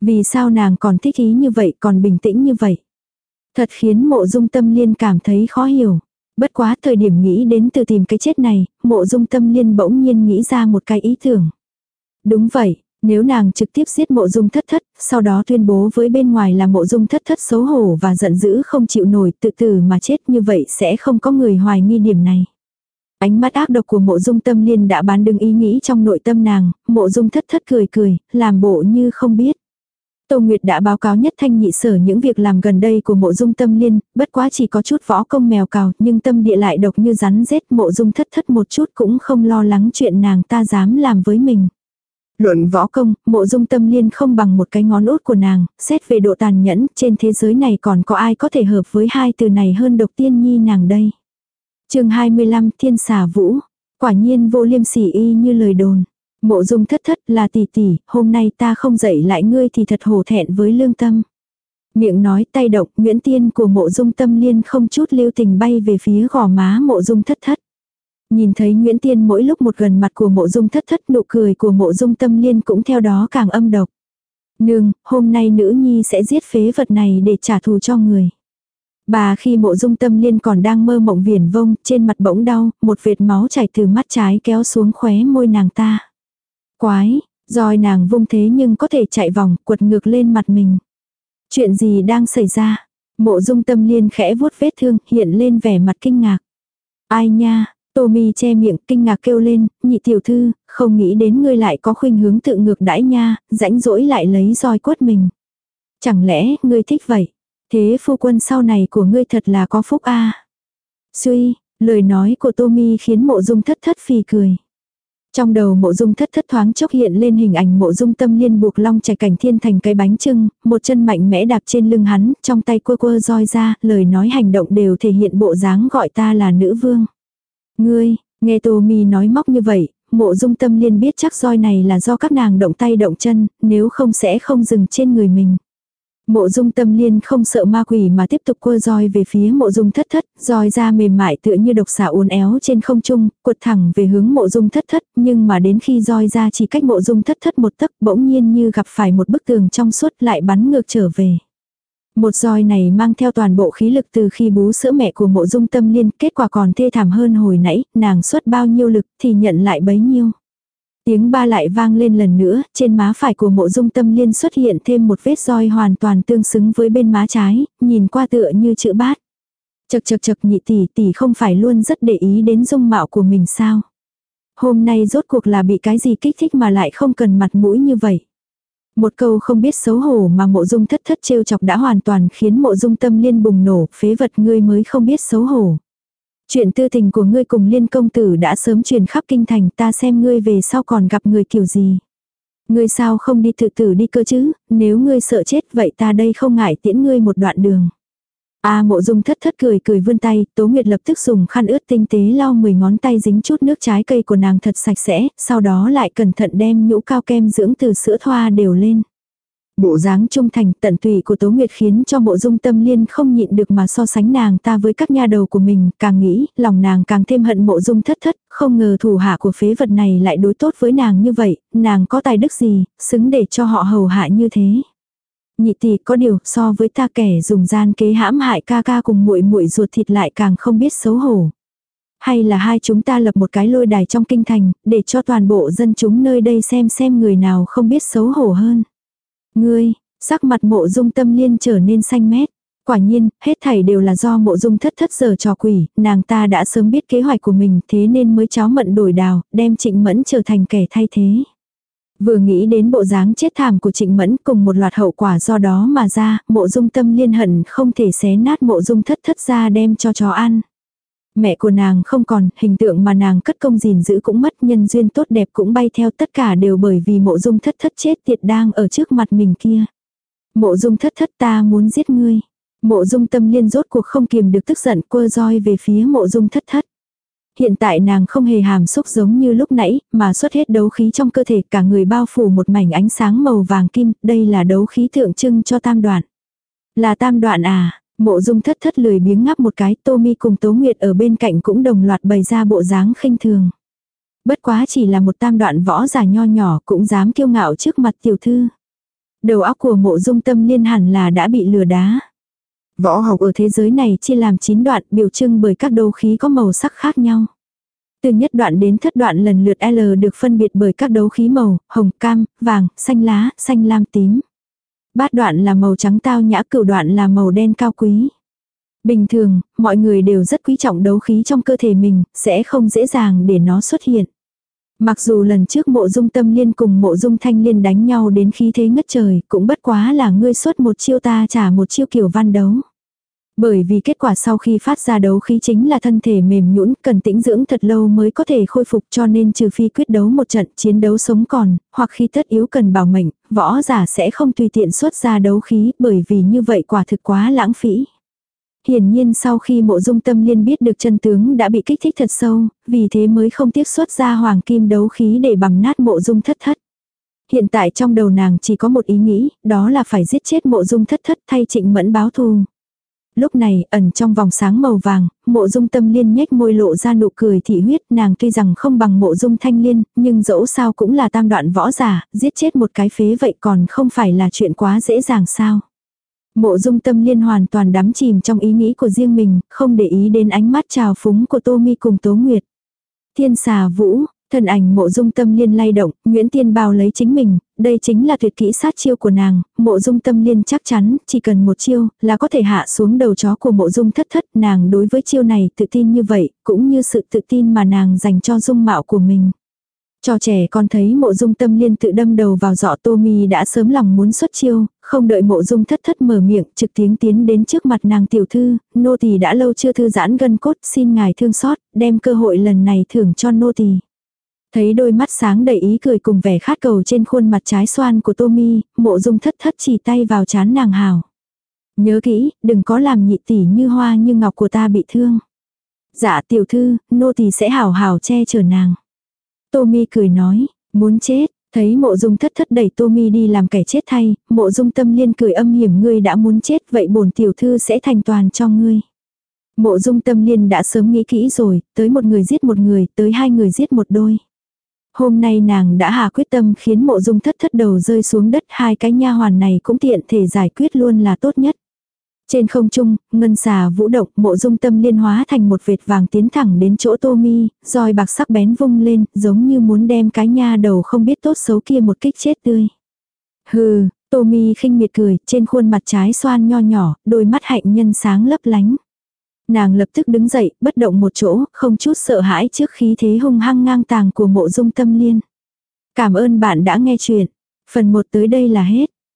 Vì sao nàng còn thích ý như vậy, còn bình tĩnh như vậy. Thật khiến mộ dung tâm liên cảm thấy khó hiểu. Bất quá thời điểm nghĩ đến từ tìm cái chết này, mộ dung tâm liên bỗng nhiên nghĩ ra một cái ý tưởng. Đúng vậy, nếu nàng trực tiếp giết mộ dung thất thất, sau đó tuyên bố với bên ngoài là mộ dung thất thất xấu hổ và giận dữ không chịu nổi tự tử mà chết như vậy sẽ không có người hoài nghi điểm này. Ánh mắt ác độc của mộ dung tâm liên đã bán đứng ý nghĩ trong nội tâm nàng, mộ dung thất thất cười cười, làm bộ như không biết. Tô Nguyệt đã báo cáo nhất thanh nhị sở những việc làm gần đây của mộ dung tâm liên, bất quá chỉ có chút võ công mèo cào, nhưng tâm địa lại độc như rắn rết mộ dung thất thất một chút cũng không lo lắng chuyện nàng ta dám làm với mình. Luận võ công, mộ dung tâm liên không bằng một cái ngón út của nàng, xét về độ tàn nhẫn, trên thế giới này còn có ai có thể hợp với hai từ này hơn độc tiên nhi nàng đây. chương 25 Thiên xà vũ, quả nhiên vô liêm sỉ y như lời đồn. Mộ dung thất thất là tỷ tỷ, hôm nay ta không dạy lại ngươi thì thật hổ thẹn với lương tâm. Miệng nói tay động, Nguyễn Tiên của mộ dung tâm liên không chút lưu tình bay về phía gò má mộ dung thất thất. Nhìn thấy Nguyễn Tiên mỗi lúc một gần mặt của mộ dung thất thất nụ cười của mộ dung tâm liên cũng theo đó càng âm độc. Nương, hôm nay nữ nhi sẽ giết phế vật này để trả thù cho người. Bà khi mộ dung tâm liên còn đang mơ mộng viển vông, trên mặt bỗng đau, một vệt máu chảy từ mắt trái kéo xuống khóe môi nàng ta. Quái, roi nàng vung thế nhưng có thể chạy vòng, quật ngược lên mặt mình. Chuyện gì đang xảy ra? Mộ dung tâm liên khẽ vuốt vết thương, hiện lên vẻ mặt kinh ngạc. Ai nha, Tommy che miệng kinh ngạc kêu lên, nhị tiểu thư, không nghĩ đến ngươi lại có khuynh hướng tự ngược đãi nha, rãnh rỗi lại lấy roi quất mình. Chẳng lẽ ngươi thích vậy? Thế phu quân sau này của ngươi thật là có phúc a Suy, lời nói của Tommy khiến mộ dung thất thất phì cười. Trong đầu mộ dung thất thất thoáng chốc hiện lên hình ảnh mộ dung tâm liên buộc long chạy cảnh thiên thành cái bánh trưng, một chân mạnh mẽ đạp trên lưng hắn, trong tay quơ quơ roi ra, lời nói hành động đều thể hiện bộ dáng gọi ta là nữ vương. Ngươi, nghe Tô Mi nói móc như vậy, mộ dung tâm liên biết chắc roi này là do các nàng động tay động chân, nếu không sẽ không dừng trên người mình. Mộ dung tâm liên không sợ ma quỷ mà tiếp tục quơ roi về phía mộ dung thất thất, roi ra mềm mại tựa như độc xà uốn éo trên không trung, cuột thẳng về hướng mộ dung thất thất, nhưng mà đến khi roi ra chỉ cách mộ dung thất thất một tấc bỗng nhiên như gặp phải một bức tường trong suốt lại bắn ngược trở về. Một roi này mang theo toàn bộ khí lực từ khi bú sữa mẹ của mộ dung tâm liên, kết quả còn thê thảm hơn hồi nãy, nàng xuất bao nhiêu lực thì nhận lại bấy nhiêu. Tiếng ba lại vang lên lần nữa, trên má phải của mộ dung tâm liên xuất hiện thêm một vết roi hoàn toàn tương xứng với bên má trái, nhìn qua tựa như chữ bát. Chật chật chật nhị tỷ tỷ không phải luôn rất để ý đến dung mạo của mình sao. Hôm nay rốt cuộc là bị cái gì kích thích mà lại không cần mặt mũi như vậy. Một câu không biết xấu hổ mà mộ dung thất thất trêu chọc đã hoàn toàn khiến mộ dung tâm liên bùng nổ, phế vật ngươi mới không biết xấu hổ. Chuyện tư tình của ngươi cùng liên công tử đã sớm truyền khắp kinh thành ta xem ngươi về sau còn gặp người kiểu gì. Ngươi sao không đi tự tử đi cơ chứ, nếu ngươi sợ chết vậy ta đây không ngại tiễn ngươi một đoạn đường. A mộ dung thất thất cười cười vươn tay, Tố Nguyệt lập tức dùng khăn ướt tinh tế lau 10 ngón tay dính chút nước trái cây của nàng thật sạch sẽ, sau đó lại cẩn thận đem nhũ cao kem dưỡng từ sữa thoa đều lên. Bộ dáng trung thành tận tụy của Tố Nguyệt khiến cho mộ dung tâm liên không nhịn được mà so sánh nàng ta với các nha đầu của mình, càng nghĩ, lòng nàng càng thêm hận mộ dung thất thất, không ngờ thủ hạ của phế vật này lại đối tốt với nàng như vậy, nàng có tài đức gì, xứng để cho họ hầu hạ như thế nhị tỷ có điều so với ta kẻ dùng gian kế hãm hại ca ca cùng muội muội ruột thịt lại càng không biết xấu hổ. Hay là hai chúng ta lập một cái lôi đài trong kinh thành, để cho toàn bộ dân chúng nơi đây xem xem người nào không biết xấu hổ hơn. Ngươi, sắc mặt mộ dung tâm liên trở nên xanh mét. Quả nhiên, hết thảy đều là do mộ dung thất thất giờ trò quỷ, nàng ta đã sớm biết kế hoạch của mình thế nên mới cháo mận đổi đào, đem trịnh mẫn trở thành kẻ thay thế. Vừa nghĩ đến bộ dáng chết thảm của Trịnh Mẫn cùng một loạt hậu quả do đó mà ra, mộ dung tâm liên hận không thể xé nát mộ dung thất thất ra đem cho chó ăn. Mẹ của nàng không còn, hình tượng mà nàng cất công gìn giữ cũng mất, nhân duyên tốt đẹp cũng bay theo tất cả đều bởi vì mộ dung thất thất chết tiệt đang ở trước mặt mình kia. Mộ dung thất thất ta muốn giết ngươi. Mộ dung tâm liên rốt cuộc không kiềm được tức giận quơ roi về phía mộ dung thất thất. Hiện tại nàng không hề hàm xúc giống như lúc nãy, mà xuất hết đấu khí trong cơ thể cả người bao phủ một mảnh ánh sáng màu vàng kim, đây là đấu khí tượng trưng cho tam đoạn. Là tam đoạn à, mộ dung thất thất lười biếng ngắp một cái, tô mi cùng tố nguyệt ở bên cạnh cũng đồng loạt bày ra bộ dáng khinh thường. Bất quá chỉ là một tam đoạn võ giả nho nhỏ cũng dám kiêu ngạo trước mặt tiểu thư. Đầu óc của mộ dung tâm liên hẳn là đã bị lừa đá. Võ học ở thế giới này chia làm 9 đoạn biểu trưng bởi các đấu khí có màu sắc khác nhau. Từ nhất đoạn đến thất đoạn lần lượt L được phân biệt bởi các đấu khí màu, hồng, cam, vàng, xanh lá, xanh lam tím. Bát đoạn là màu trắng tao nhã cửu đoạn là màu đen cao quý. Bình thường, mọi người đều rất quý trọng đấu khí trong cơ thể mình, sẽ không dễ dàng để nó xuất hiện. Mặc dù lần trước mộ dung tâm liên cùng mộ dung thanh liên đánh nhau đến khí thế ngất trời, cũng bất quá là ngươi suốt một chiêu ta trả một chiêu kiểu văn đấu. Bởi vì kết quả sau khi phát ra đấu khí chính là thân thể mềm nhũn cần tĩnh dưỡng thật lâu mới có thể khôi phục cho nên trừ phi quyết đấu một trận chiến đấu sống còn, hoặc khi tất yếu cần bảo mệnh, võ giả sẽ không tùy tiện xuất ra đấu khí bởi vì như vậy quả thực quá lãng phí. Hiển nhiên sau khi mộ dung tâm liên biết được chân tướng đã bị kích thích thật sâu, vì thế mới không tiếp xuất ra hoàng kim đấu khí để bằm nát mộ dung thất thất. Hiện tại trong đầu nàng chỉ có một ý nghĩ, đó là phải giết chết mộ dung thất thất thay trịnh mẫn báo thù. Lúc này, ẩn trong vòng sáng màu vàng, mộ dung tâm liên nhếch môi lộ ra nụ cười thị huyết, nàng tuy rằng không bằng mộ dung thanh liên, nhưng dẫu sao cũng là tam đoạn võ giả, giết chết một cái phế vậy còn không phải là chuyện quá dễ dàng sao. Mộ dung tâm liên hoàn toàn đắm chìm trong ý nghĩ của riêng mình, không để ý đến ánh mắt trào phúng của Tô Mi cùng Tố Nguyệt. Thiên xà vũ, thân ảnh mộ dung tâm liên lay động, Nguyễn Tiên bao lấy chính mình, đây chính là tuyệt kỹ sát chiêu của nàng, mộ dung tâm liên chắc chắn, chỉ cần một chiêu, là có thể hạ xuống đầu chó của mộ dung thất thất, nàng đối với chiêu này tự tin như vậy, cũng như sự tự tin mà nàng dành cho dung mạo của mình. Cho trẻ con thấy mộ dung tâm liên tự đâm đầu vào dọ tô mi đã sớm lòng muốn xuất chiêu, không đợi mộ dung thất thất mở miệng, trực tiếng tiến đến trước mặt nàng tiểu thư, nô tỳ đã lâu chưa thư giãn gân cốt, xin ngài thương xót, đem cơ hội lần này thưởng cho nô tỳ. Thấy đôi mắt sáng đầy ý cười cùng vẻ khát cầu trên khuôn mặt trái xoan của tô mi, mộ dung thất thất chỉ tay vào chán nàng hào. Nhớ kỹ, đừng có làm nhị tỷ như hoa như ngọc của ta bị thương. Dạ tiểu thư, nô tỳ sẽ hào hào che chở nàng. Tommy cười nói, muốn chết, thấy mộ dung thất thất đẩy Tommy đi làm kẻ chết thay, mộ dung tâm liên cười âm hiểm ngươi đã muốn chết vậy bổn tiểu thư sẽ thành toàn cho ngươi. Mộ dung tâm liên đã sớm nghĩ kỹ rồi, tới một người giết một người, tới hai người giết một đôi. Hôm nay nàng đã hà quyết tâm khiến mộ dung thất thất đầu rơi xuống đất hai cái nha hoàn này cũng tiện thể giải quyết luôn là tốt nhất. Trên không trung, ngân xà vũ động, mộ dung tâm liên hóa thành một vệt vàng tiến thẳng đến chỗ tô mi, roi bạc sắc bén vung lên, giống như muốn đem cái nha đầu không biết tốt xấu kia một kích chết tươi. Hừ, tô mi khinh miệt cười, trên khuôn mặt trái xoan nho nhỏ, đôi mắt hạnh nhân sáng lấp lánh. Nàng lập tức đứng dậy, bất động một chỗ, không chút sợ hãi trước khí thế hung hăng ngang tàng của mộ dung tâm liên. Cảm ơn bạn đã nghe chuyện. Phần 1 tới đây là hết.